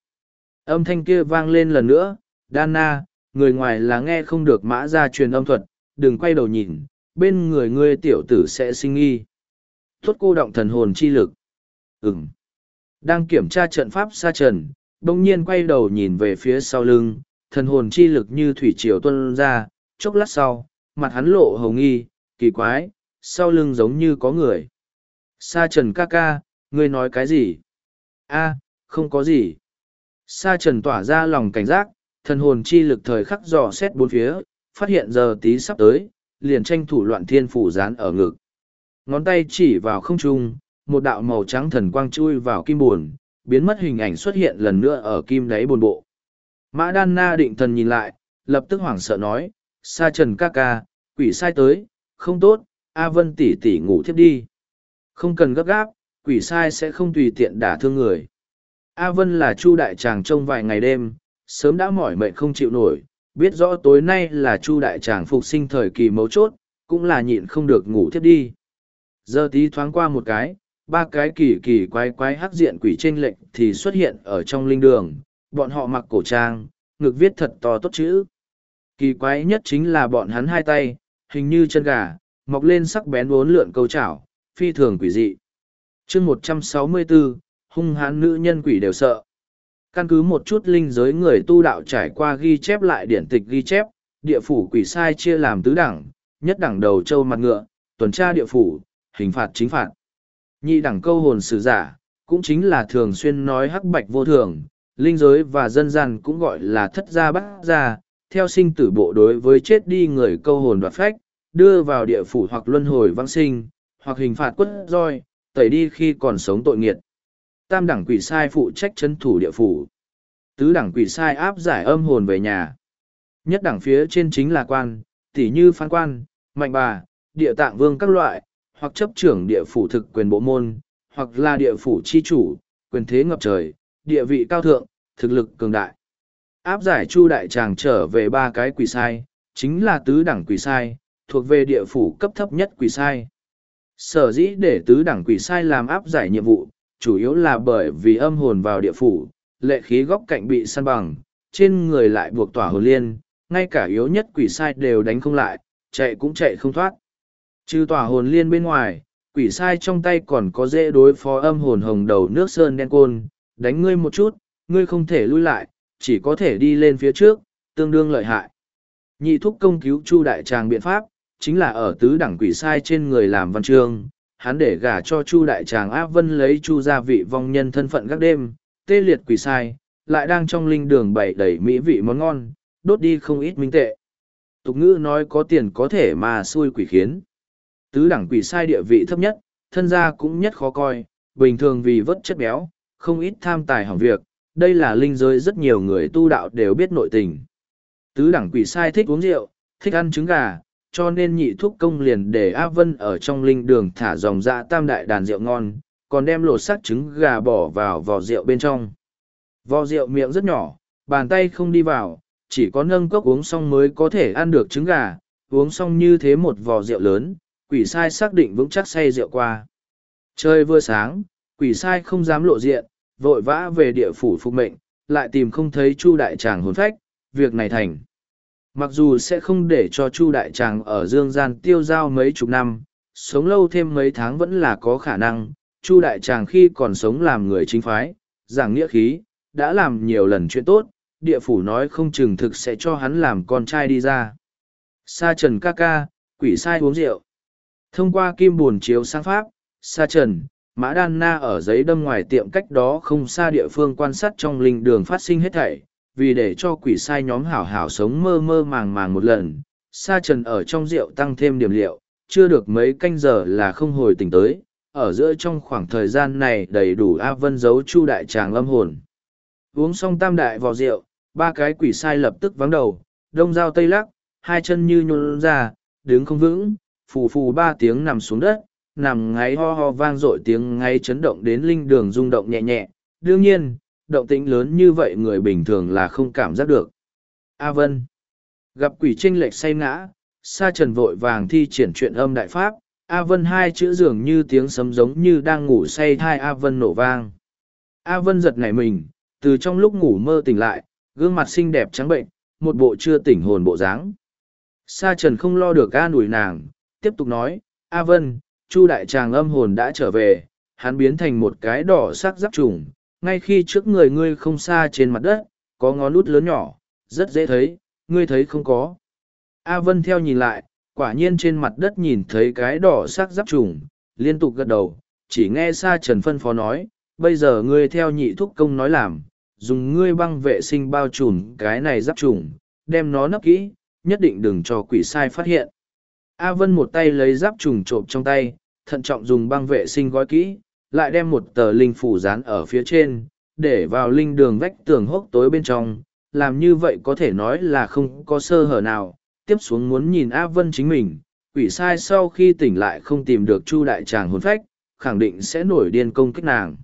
Âm thanh kia vang lên lần nữa, Dana, người ngoài là nghe không được mã ra truyền âm thuật, đừng quay đầu nhìn, bên người ngươi tiểu tử sẽ sinh nghi. Thuất cô động thần hồn chi lực. Ừm. Đang kiểm tra trận pháp xa trần, bỗng nhiên quay đầu nhìn về phía sau lưng, thần hồn chi lực như thủy triều tuân ra, chốc lát sau, mặt hắn lộ hồng nghi, kỳ quái, sau lưng giống như có người. Sa trần ca ca, ngươi nói cái gì? A không có gì. Sa trần tỏa ra lòng cảnh giác, thần hồn chi lực thời khắc dò xét bốn phía, phát hiện giờ tí sắp tới, liền tranh thủ loạn thiên phủ dán ở ngực. Ngón tay chỉ vào không trung, một đạo màu trắng thần quang chui vào kim buồn, biến mất hình ảnh xuất hiện lần nữa ở kim đáy bồn bộ. Mã Đan Na định thần nhìn lại, lập tức hoảng sợ nói, Sa Trần ca ca, quỷ sai tới, không tốt, A Vân tỷ tỷ ngủ thiếp đi. Không cần gấp gáp, quỷ sai sẽ không tùy tiện đả thương người. A Vân là Chu đại tràng trông vài ngày đêm, sớm đã mỏi mệt không chịu nổi, biết rõ tối nay là Chu đại tràng phục sinh thời kỳ mấu chốt, cũng là nhịn không được ngủ thiếp đi. Giờ tí thoáng qua một cái, ba cái kỳ kỳ quái quái hắc diện quỷ tranh lệnh thì xuất hiện ở trong linh đường, bọn họ mặc cổ trang, ngực viết thật to tốt chữ. Kỳ quái nhất chính là bọn hắn hai tay, hình như chân gà, mọc lên sắc bén bốn lượn câu chảo, phi thường quỷ dị chương một trăm sáu mươi bốn hung hãn nữ nhân quỷ đều sợ. Căn cứ một chút linh giới người tu đạo trải qua ghi chép lại điển tịch ghi chép, địa phủ quỷ sai chia làm tứ đẳng, nhất đẳng đầu châu mặt ngựa, tuần tra địa phủ, hình phạt chính phạt. Nhị đẳng câu hồn sử giả, cũng chính là thường xuyên nói hắc bạch vô thường, linh giới và dân gian cũng gọi là thất gia bắt gia, theo sinh tử bộ đối với chết đi người câu hồn đoạt phách, đưa vào địa phủ hoặc luân hồi vãng sinh, hoặc hình phạt quất roi, tẩy đi khi còn sống tội nghiệt. Tam đẳng quỷ sai phụ trách chấn thủ địa phủ. Tứ đẳng quỷ sai áp giải âm hồn về nhà. Nhất đẳng phía trên chính là quan, tỷ như phán quan, mạnh bà, địa tạng vương các loại, hoặc chấp trưởng địa phủ thực quyền bộ môn, hoặc là địa phủ chi chủ, quyền thế ngập trời, địa vị cao thượng, thực lực cường đại. Áp giải chu đại tràng trở về ba cái quỷ sai, chính là tứ đẳng quỷ sai, thuộc về địa phủ cấp thấp nhất quỷ sai. Sở dĩ để tứ đẳng quỷ sai làm áp giải nhiệm vụ, chủ yếu là bởi vì âm hồn vào địa phủ, lệ khí góc cạnh bị săn bằng, trên người lại buộc tỏa hồn liên, ngay cả yếu nhất quỷ sai đều đánh không lại, chạy cũng chạy không thoát. Trừ tỏa hồn liên bên ngoài, quỷ sai trong tay còn có dễ đối phó âm hồn hồng đầu nước sơn đen côn, đánh ngươi một chút, ngươi không thể lui lại, chỉ có thể đi lên phía trước, tương đương lợi hại. Nhị thúc công cứu chu đại tràng biện pháp, chính là ở tứ đẳng quỷ sai trên người làm văn chương, hắn để gả cho chu đại tràng áp vân lấy chu gia vị vong nhân thân phận các đêm, tê liệt quỷ sai, lại đang trong linh đường bày đầy mỹ vị món ngon, đốt đi không ít minh tệ. Tục ngữ nói có tiền có thể mà xui quỷ khiến. Tứ đẳng quỷ sai địa vị thấp nhất, thân gia cũng nhất khó coi, bình thường vì vớt chất béo, không ít tham tài hỏng việc, đây là linh giới rất nhiều người tu đạo đều biết nội tình. Tứ đẳng quỷ sai thích uống rượu, thích ăn trứng gà, cho nên nhị thúc công liền để A Vân ở trong linh đường thả dòng dạ tam đại đàn rượu ngon, còn đem lột xác trứng gà bỏ vào vò rượu bên trong. Vò rượu miệng rất nhỏ, bàn tay không đi vào, chỉ có nâng cốc uống xong mới có thể ăn được trứng gà, uống xong như thế một vò rượu lớn, quỷ sai xác định vững chắc say rượu qua. Trời vừa sáng, quỷ sai không dám lộ diện, vội vã về địa phủ phục mệnh, lại tìm không thấy Chu đại tràng hồn phách, việc này thành. Mặc dù sẽ không để cho Chu đại tràng ở dương gian tiêu dao mấy chục năm, sống lâu thêm mấy tháng vẫn là có khả năng, Chu đại tràng khi còn sống làm người chính phái, giảng nghĩa khí, đã làm nhiều lần chuyện tốt, địa phủ nói không chừng thực sẽ cho hắn làm con trai đi ra. Sa trần ca ca, quỷ sai uống rượu. Thông qua kim buồn chiếu sang pháp, Sa trần, Mã Đan Na ở giấy đâm ngoài tiệm cách đó không xa địa phương quan sát trong linh đường phát sinh hết thảy, vì để cho quỷ sai nhóm hảo hảo sống mơ mơ màng màng một lần. Sa trần ở trong rượu tăng thêm điểm liệu, chưa được mấy canh giờ là không hồi tỉnh tới, ở giữa trong khoảng thời gian này đầy đủ A Vân giấu chu đại tràng lâm hồn. Uống xong tam đại vào rượu, ba cái quỷ sai lập tức vắng đầu, đông dao tây lắc, hai chân như nhún ra, đứng không vững, phù phù ba tiếng nằm xuống đất, nằm ngáy ho ho vang dội tiếng ngáy chấn động đến linh đường rung động nhẹ nhẹ. Đương nhiên, động tĩnh lớn như vậy người bình thường là không cảm giác được. A Vân Gặp quỷ tranh lệch say ngã, sa trần vội vàng thi triển chuyện âm đại pháp, A Vân hai chữ dường như tiếng sấm giống như đang ngủ say thai A Vân nổ vang. A Vân giật nảy mình, từ trong lúc ngủ mơ tỉnh lại, gương mặt xinh đẹp trắng bệnh, một bộ chưa tỉnh hồn bộ dáng. Sa trần không lo được A nủi nàng, tiếp tục nói, A Vân, Chu đại tràng âm hồn đã trở về, hắn biến thành một cái đỏ sắc giáp trùng, ngay khi trước người ngươi không xa trên mặt đất, có ngón út lớn nhỏ, rất dễ thấy, ngươi thấy không có. A Vân theo nhìn lại, quả nhiên trên mặt đất nhìn thấy cái đỏ sắc giáp trùng, liên tục gật đầu, chỉ nghe xa Trần phân phó nói, bây giờ ngươi theo nhị thúc công nói làm, dùng ngươi băng vệ sinh bao trùm cái này giáp trùng, đem nó nấp kỹ, nhất định đừng cho quỷ sai phát hiện. A Vân một tay lấy giáp trùng trộm trong tay, thận trọng dùng băng vệ sinh gói kỹ, lại đem một tờ linh phủ dán ở phía trên, để vào linh đường vách tường hốc tối bên trong, làm như vậy có thể nói là không có sơ hở nào. Tiếp xuống muốn nhìn A Vân chính mình, quỷ sai sau khi tỉnh lại không tìm được Chu đại tràng hồn phách, khẳng định sẽ nổi điên công kích nàng.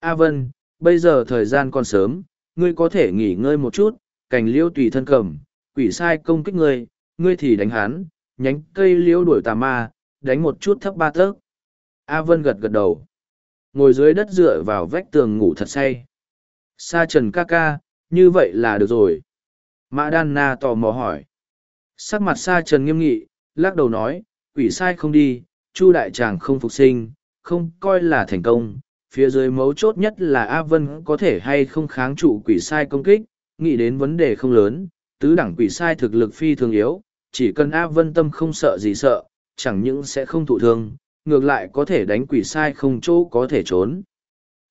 A Vân, bây giờ thời gian còn sớm, ngươi có thể nghỉ ngơi một chút, cành liêu tùy thân cầm, quỷ sai công kích ngươi, ngươi thì đánh hắn, nhánh cây liêu đuổi tà ma, đánh một chút thấp ba tấc. A Vân gật gật đầu. Ngồi dưới đất dựa vào vách tường ngủ thật say. Sa trần ca ca, như vậy là được rồi. Mã Đan Na tò mò hỏi. Sắc mặt Sa trần nghiêm nghị, lắc đầu nói, quỷ sai không đi, Chu đại tràng không phục sinh, không coi là thành công. Phía dưới mấu chốt nhất là A Vân có thể hay không kháng trụ quỷ sai công kích, nghĩ đến vấn đề không lớn, tứ đẳng quỷ sai thực lực phi thường yếu, chỉ cần A Vân tâm không sợ gì sợ, chẳng những sẽ không thụ thương, ngược lại có thể đánh quỷ sai không chỗ có thể trốn.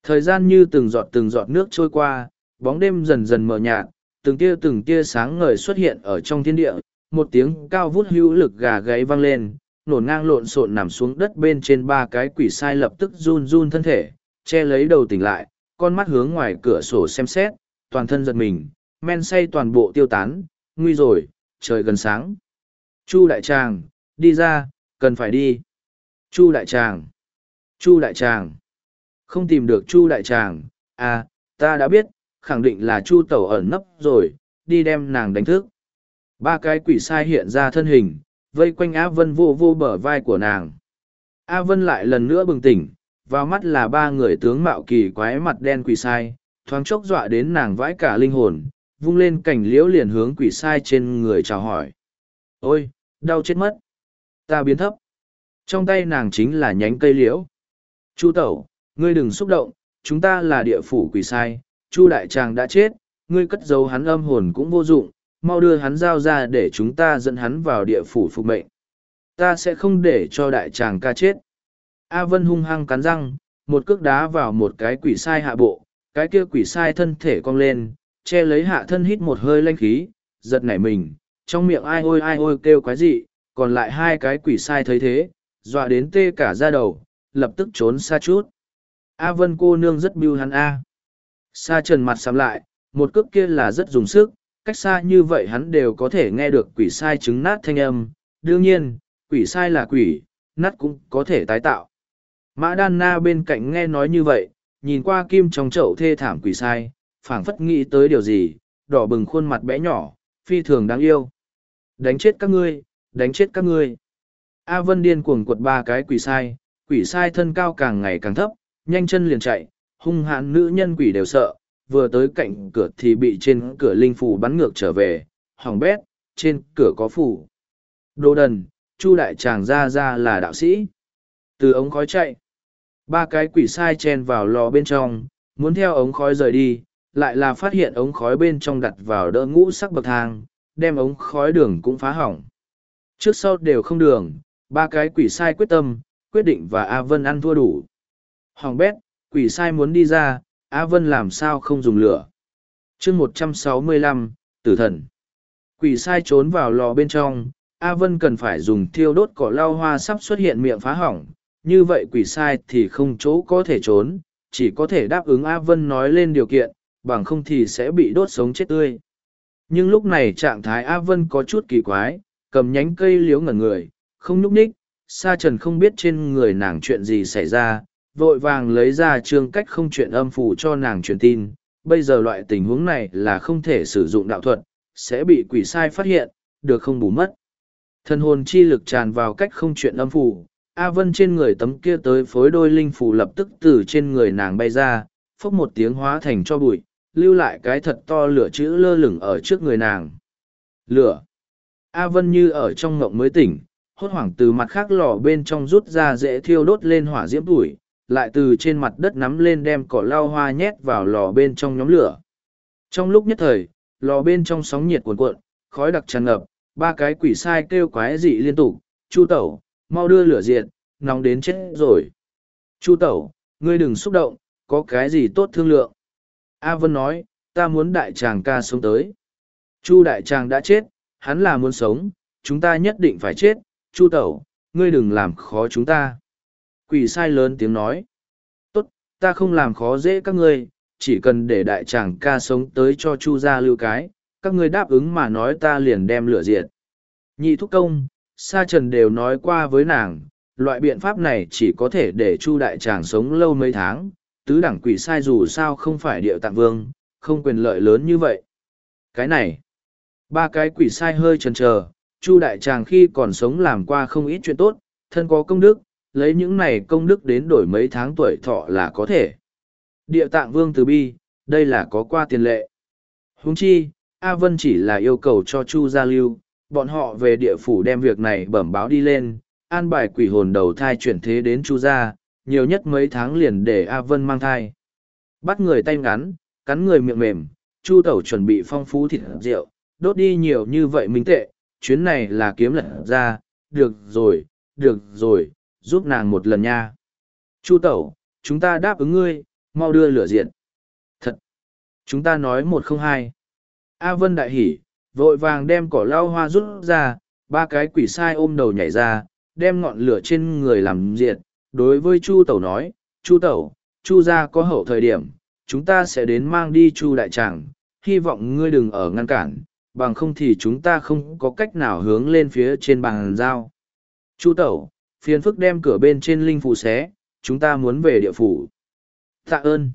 Thời gian như từng giọt từng giọt nước trôi qua, bóng đêm dần dần mờ nhạt, từng tia từng tia sáng ngời xuất hiện ở trong thiên địa, một tiếng cao vút hữu lực gà gáy vang lên, nổn ngang lộn xộn nằm xuống đất bên trên ba cái quỷ sai lập tức run run thân thể, che lấy đầu tỉnh lại, con mắt hướng ngoài cửa sổ xem xét, toàn thân giật mình, men say toàn bộ tiêu tán, nguy rồi, trời gần sáng. Chu đại tràng, đi ra, cần phải đi. Chu đại tràng. Chu đại tràng. Không tìm được Chu đại tràng, à, ta đã biết, khẳng định là Chu tẩu ẩn nấp rồi, đi đem nàng đánh thức. Ba cái quỷ sai hiện ra thân hình, vây quanh Á Vân vô vô bờ vai của nàng. A Vân lại lần nữa bừng tỉnh, vào mắt là ba người tướng mạo kỳ quái mặt đen quỷ sai, thoáng chốc dọa đến nàng vãi cả linh hồn, vung lên cảnh liễu liền hướng quỷ sai trên người chào hỏi. Ôi, đau chết mất. Ta biến thấp. Trong tay nàng chính là nhánh cây liễu. Chu tẩu, ngươi đừng xúc động, chúng ta là địa phủ quỷ sai, Chu đại tràng đã chết, ngươi cất giấu hắn âm hồn cũng vô dụng, mau đưa hắn giao ra để chúng ta dẫn hắn vào địa phủ phục mệnh. Ta sẽ không để cho đại tràng ca chết. A Vân hung hăng cắn răng, một cước đá vào một cái quỷ sai hạ bộ, cái kia quỷ sai thân thể cong lên, che lấy hạ thân hít một hơi lanh khí, giật nảy mình, trong miệng ai ôi ai ôi kêu quái dị, còn lại hai cái quỷ sai thấy thế, dọa đến tê cả ra đầu, lập tức trốn xa chút. A Vân cô nương rất biêu hắn A. Sa trần mặt sắm lại, một cước kia là rất dùng sức, cách xa như vậy hắn đều có thể nghe được quỷ sai trứng nát thanh âm. Đương nhiên, quỷ sai là quỷ, nát cũng có thể tái tạo. Mã Đan Na bên cạnh nghe nói như vậy, nhìn qua kim trong chậu thê thảm quỷ sai, phảng phất nghĩ tới điều gì, đỏ bừng khuôn mặt bé nhỏ, phi thường đáng yêu. Đánh chết các ngươi, đánh chết các ngươi. A Vân điên cuồng quật ba cái quỷ sai, quỷ sai thân cao càng ngày càng thấp, nhanh chân liền chạy, hung hãn nữ nhân quỷ đều sợ, vừa tới cạnh cửa thì bị trên cửa linh phủ bắn ngược trở về, hỏng bét, trên cửa có phủ. Đồ đần, Chu đại tràng ra ra là đạo sĩ. Từ ống khói chạy, ba cái quỷ sai chen vào lò bên trong, muốn theo ống khói rời đi, lại là phát hiện ống khói bên trong đặt vào đỡ ngũ sắc bậc thang, đem ống khói đường cũng phá hỏng. Trước sau đều không đường, ba cái quỷ sai quyết tâm, quyết định và A Vân ăn thua đủ. Hoàng bét, quỷ sai muốn đi ra, A Vân làm sao không dùng lửa. chương một trăm sáu mươi lăm, tử thần. Quỷ sai trốn vào lò bên trong, A Vân cần phải dùng thiêu đốt cỏ lau hoa sắp xuất hiện miệng phá hỏng, như vậy quỷ sai thì không chỗ có thể trốn, chỉ có thể đáp ứng A Vân nói lên điều kiện, bằng không thì sẽ bị đốt sống chết tươi. Nhưng lúc này trạng thái A Vân có chút kỳ quái, cầm nhánh cây liếu ngẩn người, không nhúc ních, sa trần không biết trên người nàng chuyện gì xảy ra, vội vàng lấy ra trương cách không chuyện âm phủ cho nàng truyền tin. Bây giờ loại tình huống này là không thể sử dụng đạo thuật, sẽ bị quỷ sai phát hiện, được không bù mất. Thần hồn chi lực tràn vào cách không chuyện âm phủ, A Vân trên người tấm kia tới phối đôi linh phủ lập tức từ trên người nàng bay ra, phốc một tiếng hóa thành cho bụi, lưu lại cái thật to lửa chữ lơ lửng ở trước người nàng. Lửa! A Vân như ở trong ngộng mới tỉnh, hốt hoảng từ mặt khác lò bên trong rút ra dễ thiêu đốt lên hỏa diễm tuổi, lại từ trên mặt đất nắm lên đem cỏ lao hoa nhét vào lò bên trong nhóm lửa. Trong lúc nhất thời, lò bên trong sóng nhiệt cuồn cuộn, khói đặc tràn ngập, ba cái quỷ sai kêu quái dị liên tục, chu tẩu, mau đưa lửa diện, nóng đến chết rồi. Chu tẩu, ngươi đừng xúc động, có cái gì tốt thương lượng. A Vân nói, ta muốn đại tràng ca sống tới. Chu đại tràng đã chết, hắn là muốn sống, chúng ta nhất định phải chết, chu tẩu, ngươi đừng làm khó chúng ta. Quỷ sai lớn tiếng nói, tốt, ta không làm khó dễ các ngươi, chỉ cần để đại tràng ca sống tới cho chu gia lưu cái, các ngươi đáp ứng mà nói ta liền đem lửa diệt. Nhị thúc công, sa trần đều nói qua với nàng, loại biện pháp này chỉ có thể để chu đại tràng sống lâu mấy tháng, tứ đẳng quỷ sai dù sao không phải địa tạng vương, không quyền lợi lớn như vậy. Cái này, ba cái quỷ sai hơi chần chờ, chu đại tràng khi còn sống làm qua không ít chuyện tốt, thân có công đức, lấy những này công đức đến đổi mấy tháng tuổi thọ là có thể. Địa tạng vương từ bi, đây là có qua tiền lệ. Huống chi, A Vân chỉ là yêu cầu cho Chu gia lưu, bọn họ về địa phủ đem việc này bẩm báo đi lên, an bài quỷ hồn đầu thai chuyển thế đến Chu gia, nhiều nhất mấy tháng liền để A Vân mang thai. Bắt người tay ngắn, cắn người miệng mềm, Chu tẩu chuẩn bị phong phú thịt rượu, đốt đi nhiều như vậy minh tệ, chuyến này là kiếm lật ra, được rồi, được rồi, giúp nàng một lần nha. Chu tẩu, chúng ta đáp ứng ngươi, mau đưa lửa diện. Thật! Chúng ta nói một không hai. A Vân đại hỉ, vội vàng đem cỏ lau hoa rút ra, ba cái quỷ sai ôm đầu nhảy ra, đem ngọn lửa trên người làm diệt. Đối với Chu Tẩu nói, Chu Tẩu, Chu gia có hậu thời điểm, chúng ta sẽ đến mang đi Chu đại tràng, hy vọng ngươi đừng ở ngăn cản, bằng không thì chúng ta không có cách nào hướng lên phía trên bàn giao. Chu Tẩu, phiền phức đem cửa bên trên linh phủ xé, chúng ta muốn về địa phủ. Tạ ơn.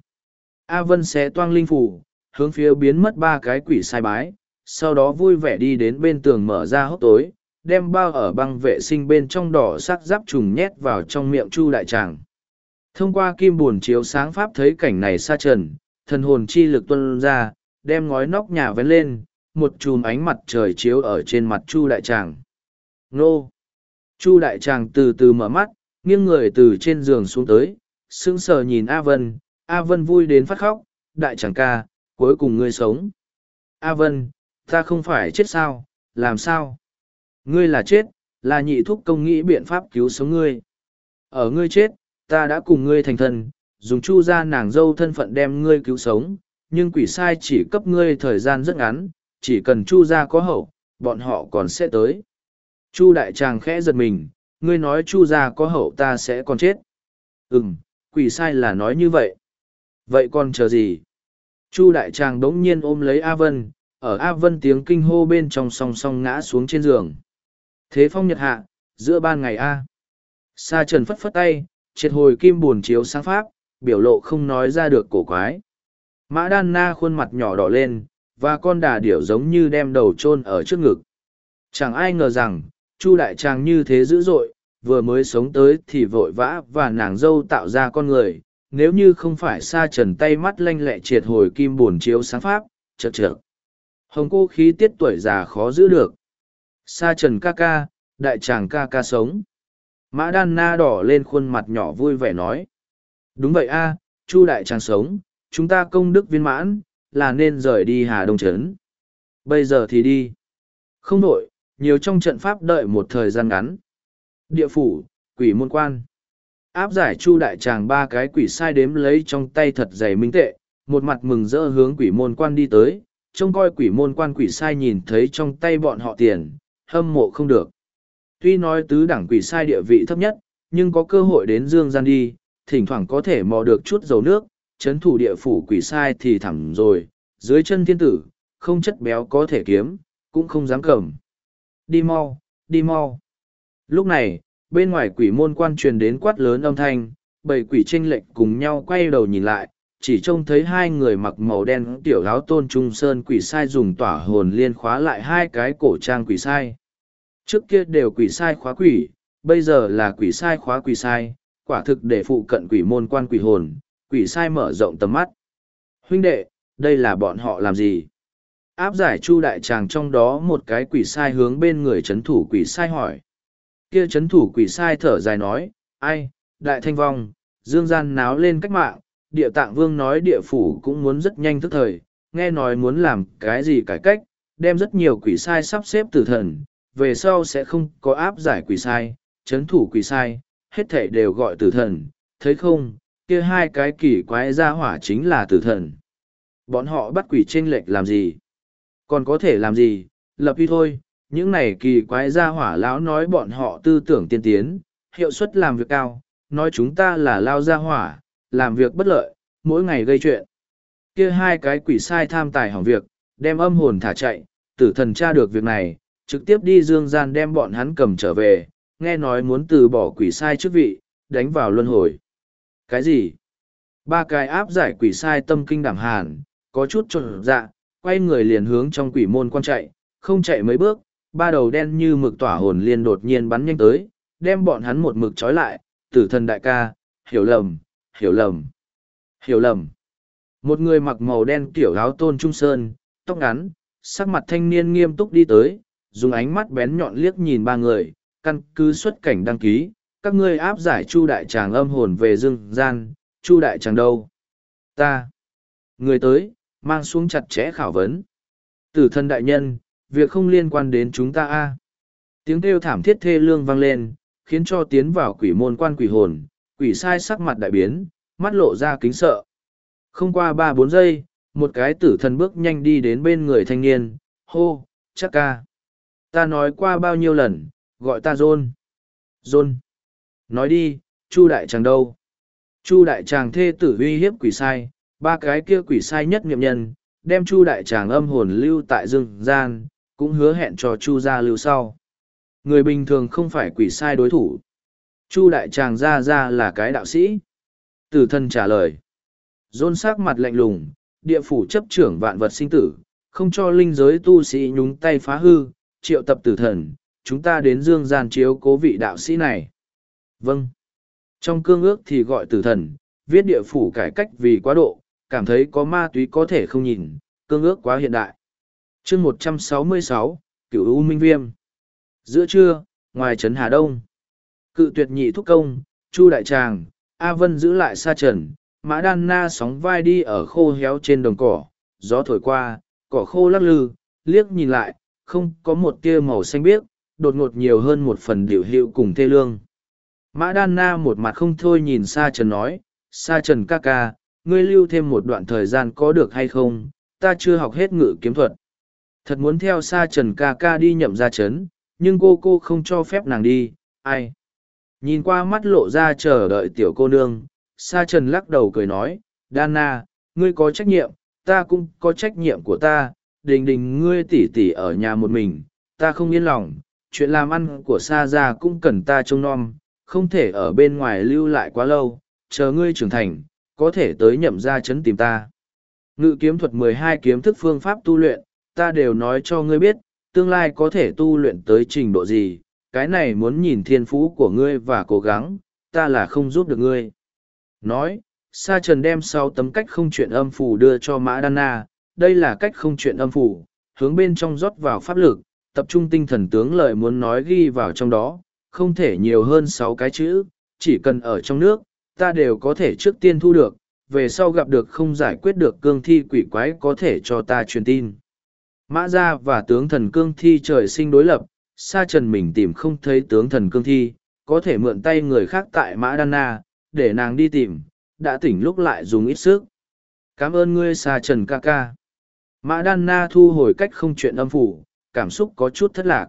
A Vân xé toang linh phủ, hướng phía biến mất ba cái quỷ sai bái, sau đó vui vẻ đi đến bên tường mở ra hốc tối, đem bao ở băng vệ sinh bên trong đỏ sắc giáp trùng nhét vào trong miệng chu đại tràng. Thông qua kim buồn chiếu sáng pháp thấy cảnh này xa trần, thần hồn chi lực tuân ra, đem ngói nóc nhà vén lên, một chùm ánh mặt trời chiếu ở trên mặt chu đại tràng. Nô! Chu đại tràng từ từ mở mắt, nghiêng người từ trên giường xuống tới, sững sờ nhìn A Vân, A Vân vui đến phát khóc, đại tràng ca, cuối cùng ngươi sống. A Vân, ta không phải chết sao, làm sao? Ngươi là chết, là nhị thúc công nghĩ biện pháp cứu sống ngươi. Ở ngươi chết, ta đã cùng ngươi thành thân, dùng chu ra nàng dâu thân phận đem ngươi cứu sống, nhưng quỷ sai chỉ cấp ngươi thời gian rất ngắn, chỉ cần chu gia có hậu, bọn họ còn sẽ tới. Chu đại tràng khẽ giật mình, ngươi nói chu gia có hậu ta sẽ còn chết. Ừm, quỷ sai là nói như vậy. Vậy còn chờ gì? Chu đại tràng đống nhiên ôm lấy A Vân, ở A Vân tiếng kinh hô bên trong song song ngã xuống trên giường. Thế phong nhật hạ, giữa ban ngày A. Sa trần phất phất tay, triệt hồi kim buồn chiếu sáng pháp, biểu lộ không nói ra được cổ quái. Mã đan na khuôn mặt nhỏ đỏ lên, và con đà điểu giống như đem đầu chôn ở trước ngực. Chẳng ai ngờ rằng, Chu đại tràng như thế dữ dội, vừa mới sống tới thì vội vã và nàng dâu tạo ra con người, nếu như không phải sa trần tay mắt lanh lẹ triệt hồi kim buồn chiếu sáng pháp, chật chật. Hồng cô khí tiết tuổi già khó giữ được. Sa trần ca ca, đại tràng ca ca sống. Mã đan na đỏ lên khuôn mặt nhỏ vui vẻ nói. Đúng vậy a, chu đại tràng sống, chúng ta công đức viên mãn, là nên rời đi Hà Đông Trấn. Bây giờ thì đi. Không đổi, nhiều trong trận pháp đợi một thời gian ngắn. Địa phủ, quỷ môn quan. Áp giải chu đại tràng ba cái quỷ sai đếm lấy trong tay thật dày minh tệ, một mặt mừng rỡ hướng quỷ môn quan đi tới, trông coi quỷ môn quan quỷ sai nhìn thấy trong tay bọn họ tiền, hâm mộ không được. Tuy nói tứ đẳng quỷ sai địa vị thấp nhất, nhưng có cơ hội đến dương gian đi, thỉnh thoảng có thể mò được chút dầu nước, chấn thủ địa phủ quỷ sai thì thẳng rồi, dưới chân thiên tử, không chất béo có thể kiếm, cũng không dám cầm. Đi mau, đi mau. Lúc này, bên ngoài quỷ môn quan truyền đến quát lớn âm thanh, bầy quỷ tranh lệch cùng nhau quay đầu nhìn lại, chỉ trông thấy hai người mặc màu đen tiểu áo tôn trung sơn quỷ sai dùng tỏa hồn liên khóa lại hai cái cổ trang quỷ sai. Trước kia đều quỷ sai khóa quỷ, bây giờ là quỷ sai khóa quỷ sai, quả thực để phụ cận quỷ môn quan quỷ hồn, quỷ sai mở rộng tầm mắt. Huynh đệ, đây là bọn họ làm gì? Áp giải chu đại tràng trong đó một cái quỷ sai hướng bên người chấn thủ quỷ sai hỏi. Kia chấn thủ quỷ sai thở dài nói, ai, đại thanh vong, dương gian náo lên cách mạng, địa tạng vương nói địa phủ cũng muốn rất nhanh thức thời, nghe nói muốn làm cái gì cải cách, đem rất nhiều quỷ sai sắp xếp tử thần, về sau sẽ không có áp giải quỷ sai, chấn thủ quỷ sai, hết thể đều gọi tử thần, thấy không, kia hai cái kỳ quái ra hỏa chính là tử thần. Bọn họ bắt quỷ trên lệch làm gì? Còn có thể làm gì? Lập đi thôi, những này kỳ quái ra hỏa lão nói bọn họ tư tưởng tiên tiến, hiệu suất làm việc cao, nói chúng ta là lao ra hỏa, làm việc bất lợi, mỗi ngày gây chuyện. Kia hai cái quỷ sai tham tài hỏng việc, đem âm hồn thả chạy, tử thần tra được việc này, trực tiếp đi dương gian đem bọn hắn cầm trở về, nghe nói muốn từ bỏ quỷ sai chức vị, đánh vào luân hồi. Cái gì? Ba cái áp giải quỷ sai tâm kinh đảm hàn, có chút trộn dạ, quay người liền hướng trong quỷ môn quan chạy, không chạy mấy bước, ba đầu đen như mực tỏa hồn liền đột nhiên bắn nhanh tới, đem bọn hắn một mực trói lại, tử thần đại ca, hiểu lầm, hiểu lầm, hiểu lầm. Một người mặc màu đen kiểu áo tôn trung sơn, tóc ngắn, sắc mặt thanh niên nghiêm túc đi tới, dùng ánh mắt bén nhọn liếc nhìn ba người, căn cứ xuất cảnh đăng ký, các ngươi áp giải chu đại tràng âm hồn về dương gian, chu đại tràng đâu? Ta. Người tới, mang xuống chặt chẽ khảo vấn. Tử thân đại nhân, việc không liên quan đến chúng ta a. Tiếng kêu thảm thiết thê lương vang lên, khiến cho tiến vào quỷ môn quan quỷ hồn, quỷ sai sắc mặt đại biến, mắt lộ ra kính sợ. Không qua ba bốn giây, một cái tử thần bước nhanh đi đến bên người thanh niên, hô, chắc ca. Ta nói qua bao nhiêu lần, gọi ta John. John. Nói đi, Chu đại tràng đâu? Chu đại tràng thê tử uy hiếp quỷ sai, ba cái kia quỷ sai nhất nghiệm nhân, đem Chu đại tràng âm hồn lưu tại dương gian, cũng hứa hẹn cho Chu gia lưu sau. Người bình thường không phải quỷ sai đối thủ. Chu đại tràng ra ra là cái đạo sĩ. Tử thân trả lời. Dôn sắc mặt lạnh lùng, địa phủ chấp trưởng vạn vật sinh tử, không cho linh giới tu sĩ nhúng tay phá hư, triệu tập tử thần, chúng ta đến dương gian chiếu cố vị đạo sĩ này. Vâng. Trong cương ước thì gọi tử thần, viết địa phủ cải cách vì quá độ, cảm thấy có ma túy có thể không nhìn, cương ước quá hiện đại. chương một trăm sáu mươi sáu, Cửu U Minh Viêm. Giữa trưa, ngoài trấn Hà Đông, cự tuyệt nhị thúc công, Chu Đại Tràng, A Vân giữ lại sa trần, Mã Đan Na sóng vai đi ở khô héo trên đồng cỏ, gió thổi qua, cỏ khô lắc lư, liếc nhìn lại, không có một tia màu xanh biếc, đột ngột nhiều hơn một phần điệu hiệu cùng thê lương. Mã Đan Na một mặt không thôi nhìn Sa Trần nói, Sa Trần ca ca, ngươi lưu thêm một đoạn thời gian có được hay không, ta chưa học hết ngự kiếm thuật. Thật muốn theo Sa Trần ca ca đi nhậm ra chấn, nhưng cô cô không cho phép nàng đi, ai. Nhìn qua mắt lộ ra chờ đợi tiểu cô nương, Sa Trần lắc đầu cười nói, Đan Na, ngươi có trách nhiệm, ta cũng có trách nhiệm của ta, đình đình ngươi tỉ tỉ ở nhà một mình, ta không yên lòng, chuyện làm ăn của Sa gia cũng cần ta trông nom, không thể ở bên ngoài lưu lại quá lâu, chờ ngươi trưởng thành, có thể tới nhậm ra chấn tìm ta. Ngự kiếm thuật mười hai kiếm thức phương pháp tu luyện, ta đều nói cho ngươi biết, tương lai có thể tu luyện tới trình độ gì, cái này muốn nhìn thiên phú của ngươi và cố gắng, ta là không giúp được ngươi. Nói, Sa Trần đem sau tấm cách không chuyện âm phủ đưa cho Mã Đan Na, đây là cách không chuyện âm phủ, hướng bên trong rót vào pháp lực, tập trung tinh thần tướng lời muốn nói ghi vào trong đó, không thể nhiều hơn sáu cái chữ, chỉ cần ở trong nước, ta đều có thể trước tiên thu được, về sau gặp được không giải quyết được cương thi quỷ quái có thể cho ta truyền tin. Mã gia và tướng thần cương thi trời sinh đối lập, sa trần mình tìm không thấy tướng thần cương thi, có thể mượn tay người khác tại Mã Đan Na, để nàng đi tìm, đã tỉnh lúc lại dùng ít sức. Cảm ơn ngươi sa trần ca ca. Mã Đan Na thu hồi cách không chuyện âm phủ, cảm xúc có chút thất lạc.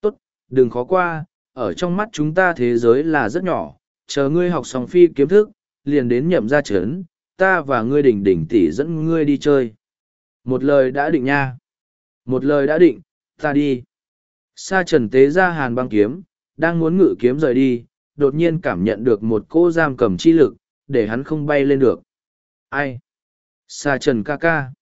Tốt, đừng khó qua, ở trong mắt chúng ta thế giới là rất nhỏ, chờ ngươi học xong phi kiếm thức, liền đến nhậm ra chấn, ta và ngươi đỉnh đỉnh tỷ dẫn ngươi đi chơi. Một lời đã định nha. Một lời đã định, ta đi. Sa trần tế ra hàn băng kiếm, đang muốn ngự kiếm rời đi, đột nhiên cảm nhận được một cô giam cầm chi lực, để hắn không bay lên được. Ai? Sa trần ca ca.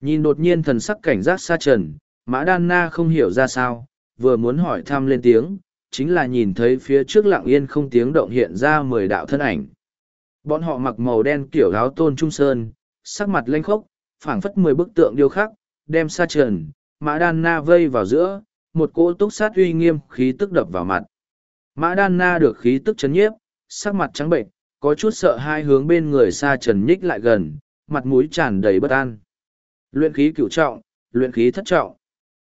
Nhìn đột nhiên thần sắc cảnh giác sa trần, mã đan na không hiểu ra sao, vừa muốn hỏi thăm lên tiếng, chính là nhìn thấy phía trước lặng yên không tiếng động hiện ra mười đạo thân ảnh. Bọn họ mặc màu đen kiểu áo tôn trung sơn, sắc mặt lênh khốc, phảng phất mười bức tượng điêu khắc, đem sa trần, mã đan na vây vào giữa, một cỗ túc sát uy nghiêm khí tức đập vào mặt. Mã đan na được khí tức chấn nhiếp, sắc mặt trắng bệnh, có chút sợ hai hướng bên người sa trần nhích lại gần, mặt mũi tràn đầy bất an. Luyện khí cửu trọng, luyện khí thất trọng.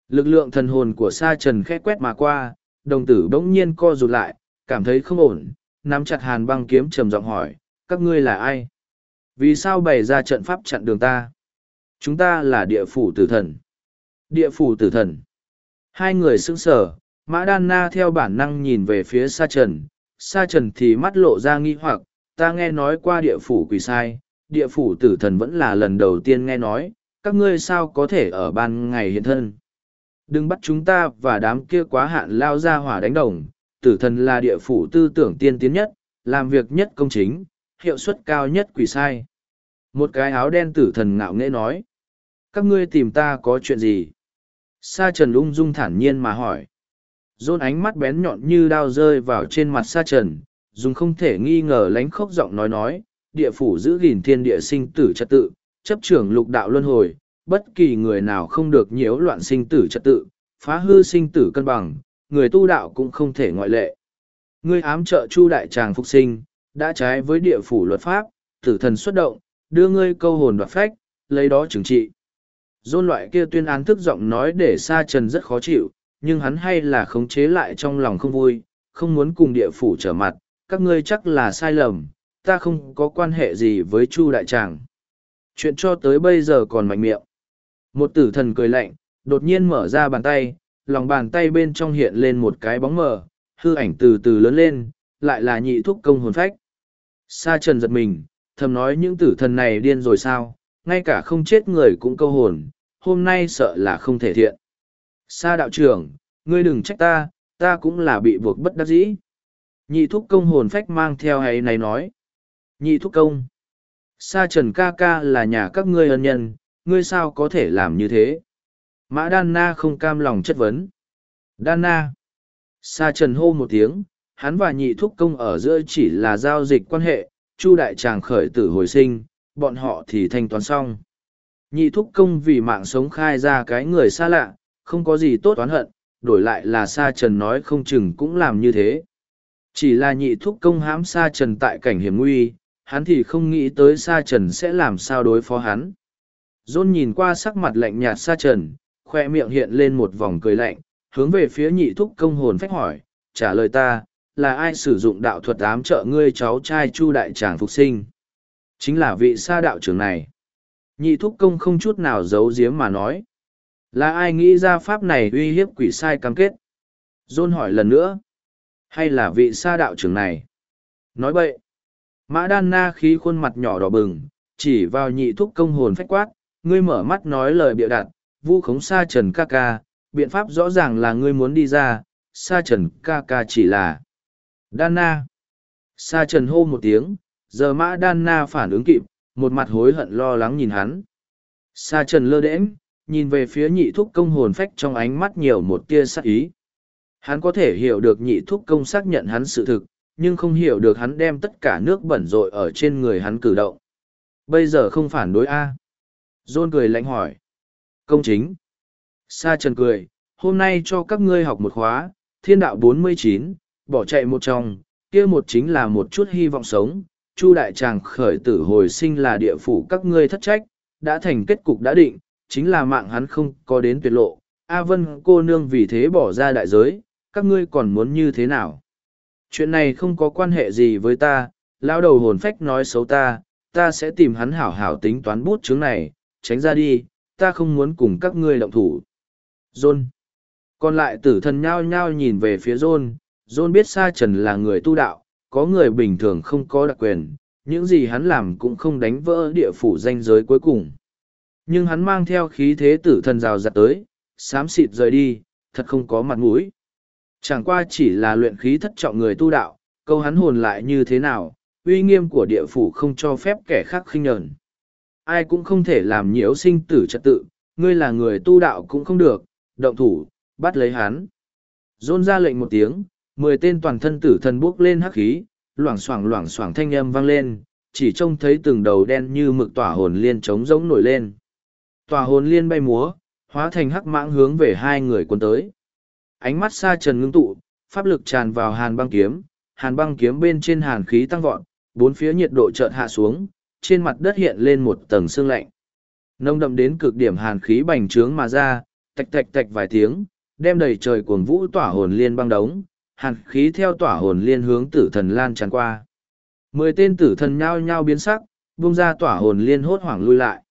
Lực lượng thần hồn của sa trần khẽ quét mà qua, đồng tử bỗng nhiên co rụt lại, cảm thấy không ổn, nắm chặt hàn băng kiếm trầm giọng hỏi, các ngươi là ai? Vì sao bày ra trận pháp chặn đường ta? Chúng ta là địa phủ tử thần. Địa phủ tử thần. Hai người sững sờ, Mã Đan Na theo bản năng nhìn về phía Sa Trần, Sa Trần thì mắt lộ ra nghi hoặc, ta nghe nói qua địa phủ quỷ sai, địa phủ tử thần vẫn là lần đầu tiên nghe nói, các ngươi sao có thể ở ban ngày hiện thân. Đừng bắt chúng ta và đám kia quá hạn lao ra hỏa đánh đồng, tử thần là địa phủ tư tưởng tiên tiến nhất, làm việc nhất công chính, hiệu suất cao nhất quỷ sai. Một cái áo đen tử thần ngạo nghễ nói. Các ngươi tìm ta có chuyện gì? Sa trần ung dung thản nhiên mà hỏi. Dôn ánh mắt bén nhọn như đao rơi vào trên mặt sa trần, dùng không thể nghi ngờ lánh khốc giọng nói nói, địa phủ giữ gìn thiên địa sinh tử trật tự, chấp trưởng lục đạo luân hồi, bất kỳ người nào không được nhiễu loạn sinh tử trật tự, phá hư sinh tử cân bằng, người tu đạo cũng không thể ngoại lệ. Ngươi ám trợ chu đại tràng phục sinh, đã trái với địa phủ luật pháp, tử thần xuất động, đưa ngươi câu hồn đoạt phách, lấy đó trừng trị. Dôn loại kia tuyên án thức giọng nói để Sa Trần rất khó chịu, nhưng hắn hay là khống chế lại trong lòng không vui, không muốn cùng địa phủ trở mặt, các ngươi chắc là sai lầm, ta không có quan hệ gì với Chu đại tràng. Chuyện cho tới bây giờ còn mạnh miệng. Một tử thần cười lạnh, đột nhiên mở ra bàn tay, lòng bàn tay bên trong hiện lên một cái bóng mờ, hư ảnh từ từ lớn lên, lại là nhị thúc công hồn phách. Sa trần giật mình, thầm nói những tử thần này điên rồi sao, ngay cả không chết người cũng câu hồn, hôm nay sợ là không thể thiện. Sa đạo trưởng, ngươi đừng trách ta, ta cũng là bị buộc bất đắc dĩ. Nhị thúc công hồn phách mang theo hay này nói. Nhị thúc công. Sa trần ca ca là nhà các ngươi ân nhân, ngươi sao có thể làm như thế? Mã Đan Na không cam lòng chất vấn. Đan Na. Sa trần hô một tiếng, hắn và nhị thúc công ở giữa chỉ là giao dịch quan hệ, chu đại tràng khởi tử hồi sinh, bọn họ thì thanh toán xong. Nhị thúc công vì mạng sống khai ra cái người xa lạ, không có gì tốt oán hận, đổi lại là Sa Trần nói không chừng cũng làm như thế. Chỉ là nhị thúc công hãm Sa Trần tại cảnh hiểm nguy, hắn thì không nghĩ tới Sa Trần sẽ làm sao đối phó hắn. John nhìn qua sắc mặt lạnh nhạt Sa Trần, khoe miệng hiện lên một vòng cười lạnh, hướng về phía nhị thúc công hồn phách hỏi, trả lời ta, là ai sử dụng đạo thuật ám trợ ngươi cháu trai Chu Đại Tràng phục sinh? Chính là vị sa đạo trưởng này. Nhị thúc công không chút nào giấu giếm mà nói. Là ai nghĩ ra pháp này uy hiếp quỷ sai cam kết? John hỏi lần nữa. Hay là vị sa đạo trưởng này? Nói bậy. Mã đan na khí khuôn mặt nhỏ đỏ bừng, chỉ vào nhị thúc công hồn phách quát, ngươi mở mắt nói lời bịa đặt, vu khống sa trần ca ca, biện pháp rõ ràng là ngươi muốn đi ra, sa trần ca ca chỉ là đan na. Sa trần hô một tiếng, giờ mã đan na phản ứng kịp, một mặt hối hận lo lắng nhìn hắn. Sa trần lơ đễnh, nhìn về phía nhị thúc công hồn phách trong ánh mắt nhiều một tia sắc ý. Hắn có thể hiểu được nhị thúc công xác nhận hắn sự thực, nhưng không hiểu được hắn đem tất cả nước bẩn rội ở trên người hắn cử động. Bây giờ không phản đối A. John cười lạnh hỏi. Công chính. Sa trần cười, hôm nay cho các ngươi học một khóa, thiên đạo bốn mươi chín, bỏ chạy một trong, kia một chính là một chút hy vọng sống. Chu đại tràng khởi tử hồi sinh là địa phủ các ngươi thất trách, đã thành kết cục đã định, chính là mạng hắn không có đến tuyệt lộ. A Vân cô nương vì thế bỏ ra đại giới, các ngươi còn muốn như thế nào? Chuyện này không có quan hệ gì với ta, lão đầu hồn phách nói xấu ta, ta sẽ tìm hắn hảo hảo tính toán bút chứng này, tránh ra đi, ta không muốn cùng các ngươi động thủ. John. Còn lại tử thần nhao nhao nhìn về phía John, John biết Sa Trần là người tu đạo, có người bình thường không có đặc quyền, những gì hắn làm cũng không đánh vỡ địa phủ danh giới cuối cùng. Nhưng hắn mang theo khí thế tử thần rào rạt tới, xám xịt rời đi, thật không có mặt mũi. Chẳng qua chỉ là luyện khí thất trọng người tu đạo, câu hắn hồn lại như thế nào, uy nghiêm của địa phủ không cho phép kẻ khác khinh nhờn. Ai cũng không thể làm nhiễu sinh tử trật tự, ngươi là người tu đạo cũng không được, động thủ, bắt lấy hắn. Dôn ra lệnh một tiếng, mười tên toàn thân tử thần bước lên hắc khí, loảng xoảng loảng xoảng thanh âm vang lên, chỉ trông thấy từng đầu đen như mực tỏa hồn liên trống rỗng nổi lên. Tỏa hồn liên bay múa, hóa thành hắc mãng hướng về hai người quân tới. Ánh mắt xa trần ngưng tụ, pháp lực tràn vào hàn băng kiếm, hàn băng kiếm bên trên hàn khí tăng vọt, bốn phía nhiệt độ chợt hạ xuống, trên mặt đất hiện lên một tầng sương lạnh. Nông đậm đến cực điểm hàn khí bành trướng mà ra, tạch tạch tạch vài tiếng, đem đầy trời cuồng vũ tỏa hồn liên băng đống, hàn khí theo tỏa hồn liên hướng tử thần lan tràn qua. Mười tên tử thần nhao nhao biến sắc, buông ra tỏa hồn liên hốt hoảng lui lại.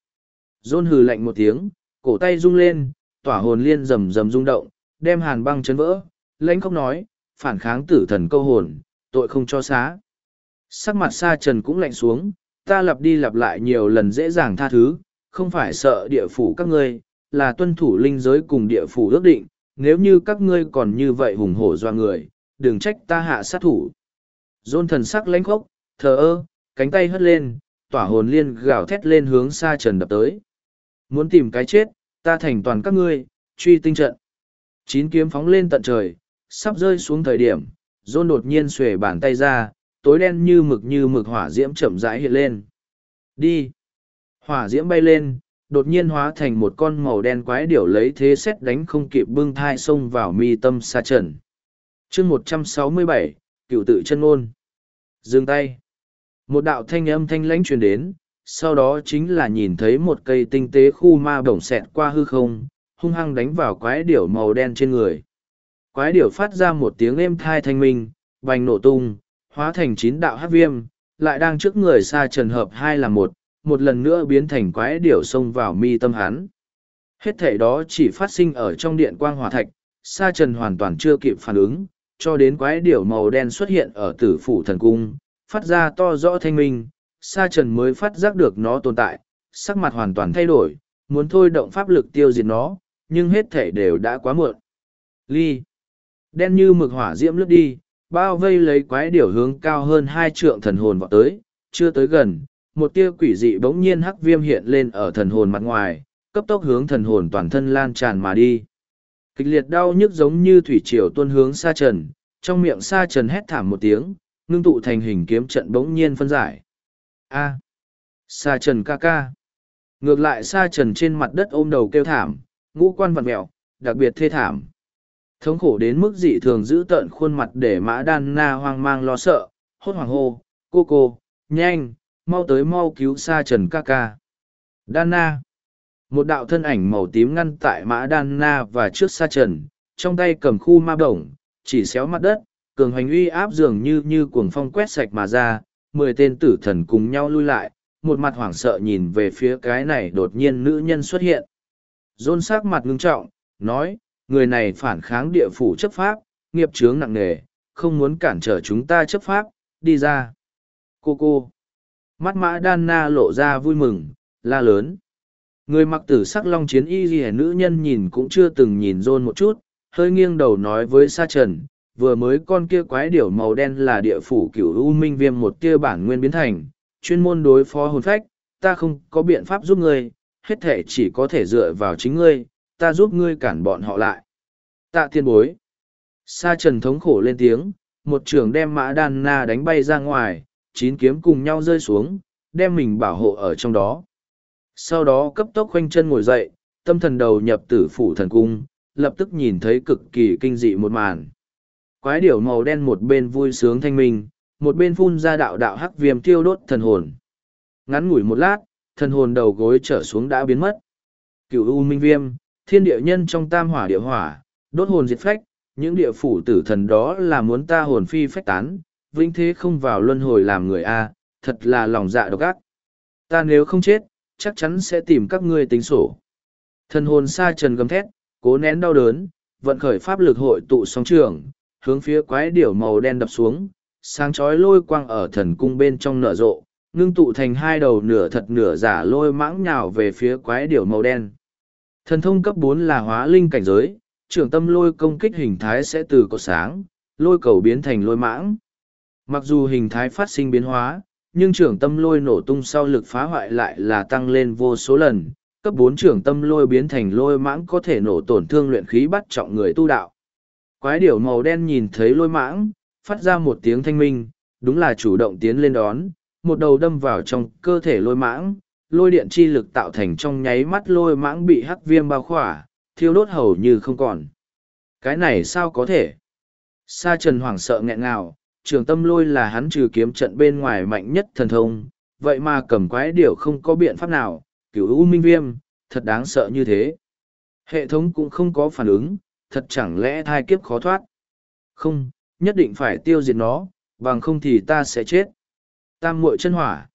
Rôn hừ lạnh một tiếng, cổ tay rung lên, tỏa hồn liên rầm rầm rung động, đem hàn băng chấn vỡ, lãnh khóc nói, phản kháng tử thần câu hồn, tội không cho xá. Sắc mặt sa trần cũng lạnh xuống, ta lặp đi lặp lại nhiều lần dễ dàng tha thứ, không phải sợ địa phủ các ngươi, là tuân thủ linh giới cùng địa phủ ước định, nếu như các ngươi còn như vậy hùng hổ doa người, đừng trách ta hạ sát thủ. Dôn thần sắc lãnh khốc, thờ ơ, cánh tay hất lên, tỏa hồn liên gào thét lên hướng xa trần đập tới. Muốn tìm cái chết, ta thành toàn các ngươi, truy tinh trận. Chín kiếm phóng lên tận trời, sắp rơi xuống thời điểm, Dôn đột nhiên xuề bàn tay ra, tối đen như mực như mực hỏa diễm chậm rãi hiện lên. Đi! Hỏa diễm bay lên, đột nhiên hóa thành một con màu đen quái điểu lấy thế xét đánh không kịp bưng thai xông vào mi tâm sa trần. chương một trăm sáu mươi bảy cựu tự chân ôn. Dừng tay. Một đạo thanh âm thanh lãnh truyền đến, sau đó chính là nhìn thấy một cây tinh tế khu ma bổng xẹt qua hư không, hung hăng đánh vào quái điểu màu đen trên người. Quái điểu phát ra một tiếng êm thai thanh minh, bành nổ tung, hóa thành chín đạo hát viêm, lại đang trước người xa trần hợp hai là một, một lần nữa biến thành quái điểu xông vào mi tâm hắn. Hết thể đó chỉ phát sinh ở trong điện quang hỏa thạch, sa trần hoàn toàn chưa kịp phản ứng, cho đến quái điểu màu đen xuất hiện ở tử phủ thần cung, phát ra to rõ thanh minh, sa trần mới phát giác được nó tồn tại, sắc mặt hoàn toàn thay đổi, muốn thôi động pháp lực tiêu diệt nó, nhưng hết thể đều đã quá muộn. Ly. Đen như mực hỏa diễm lướt đi, bao vây lấy quái điểu hướng cao hơn hai trượng thần hồn vọt tới, chưa tới gần, một tia quỷ dị bỗng nhiên hắc viêm hiện lên ở thần hồn mặt ngoài, cấp tốc hướng thần hồn toàn thân lan tràn mà đi. Kịch liệt đau nhức giống như thủy triều tuôn hướng xa trần, trong miệng xa trần hét thảm một tiếng, ngưng tụ thành hình kiếm trận bỗng nhiên phân giải. A. À. Sa trần ca ca. Ngược lại sa trần trên mặt đất ôm đầu kêu thảm, ngũ quan vặn mẹo, đặc biệt thê thảm. Thống khổ đến mức dị thường giữ tợn khuôn mặt để mã đan na hoang mang lo sợ, hốt hoảng hô, cô cô, nhanh, mau tới mau cứu sa trần ca ca. Đan na. Một đạo thân ảnh màu tím ngăn tại mã đan na và trước sa trần, trong tay cầm khu ma bổng, chỉ xéo mặt đất, cường hành uy áp dường như như cuồng phong quét sạch mà ra, mười tên tử thần cùng nhau lui lại, một mặt hoảng sợ nhìn về phía cái này đột nhiên nữ nhân xuất hiện. Dôn sắc mặt ngưng trọng, nói, người này phản kháng địa phủ chấp pháp, nghiệp chướng nặng nề, không muốn cản trở chúng ta chấp pháp, đi ra. Cô cô. Mắt mã đan na lộ ra vui mừng, la lớn. Người mặc tử sắc long chiến y ghi nữ nhân nhìn cũng chưa từng nhìn rôn một chút, hơi nghiêng đầu nói với sa trần, vừa mới con kia quái điểu màu đen là địa phủ cửu u minh viêm một kia bản nguyên biến thành, chuyên môn đối phó hồn phách, ta không có biện pháp giúp ngươi, hết thể chỉ có thể dựa vào chính ngươi, ta giúp ngươi cản bọn họ lại. Tạ tiên bối. Sa trần thống khổ lên tiếng, một trường đem mã đan na đánh bay ra ngoài, chín kiếm cùng nhau rơi xuống, đem mình bảo hộ ở trong đó. Sau đó cấp tốc khoanh chân ngồi dậy, tâm thần đầu nhập tử phủ thần cung, lập tức nhìn thấy cực kỳ kinh dị một màn. Quái điểu màu đen một bên vui sướng thanh minh, một bên phun ra đạo đạo hắc viêm tiêu đốt thần hồn. Ngắn ngủi một lát, thần hồn đầu gối trở xuống đã biến mất. Cựu U Minh Viêm, thiên địa nhân trong tam hỏa địa hỏa, đốt hồn diệt phách, những địa phủ tử thần đó là muốn ta hồn phi phách tán, vĩnh thế không vào luân hồi làm người A, thật là lòng dạ độc ác. Ta nếu không chết, chắc chắn sẽ tìm các ngươi tính sổ. Thần hồn sa trần gầm thét, cố nén đau đớn, vận khởi pháp lực hội tụ sóng trường, hướng phía quái điểu màu đen đập xuống, sáng chói lôi quang ở thần cung bên trong nở rộ, ngưng tụ thành hai đầu nửa thật nửa giả lôi mãng nhào về phía quái điểu màu đen. Thần thông cấp bốn là hóa linh cảnh giới, trưởng tâm lôi công kích hình thái sẽ từ cột sáng, lôi cầu biến thành lôi mãng. Mặc dù hình thái phát sinh biến hóa, nhưng trưởng tâm lôi nổ tung sau lực phá hoại lại là tăng lên vô số lần. Cấp bốn trưởng tâm lôi biến thành lôi mãng có thể nổ tổn thương luyện khí bắt trọng người tu đạo. Quái điểu màu đen nhìn thấy lôi mãng, phát ra một tiếng thanh minh, đúng là chủ động tiến lên đón, một đầu đâm vào trong cơ thể lôi mãng, lôi điện chi lực tạo thành trong nháy mắt lôi mãng bị hắc viêm bao khỏa, thiêu đốt hầu như không còn. Cái này sao có thể? Sa trần hoảng sợ nghẹn ngào, trường tâm lôi là hắn trừ kiếm trận bên ngoài mạnh nhất thần thông, vậy mà cầm quái điểu không có biện pháp nào, cửu u minh viêm, thật đáng sợ như thế. Hệ thống cũng không có phản ứng, thật chẳng lẽ thai kiếp khó thoát. Không, nhất định phải tiêu diệt nó, bằng không thì ta sẽ chết. Tam muội chân hỏa.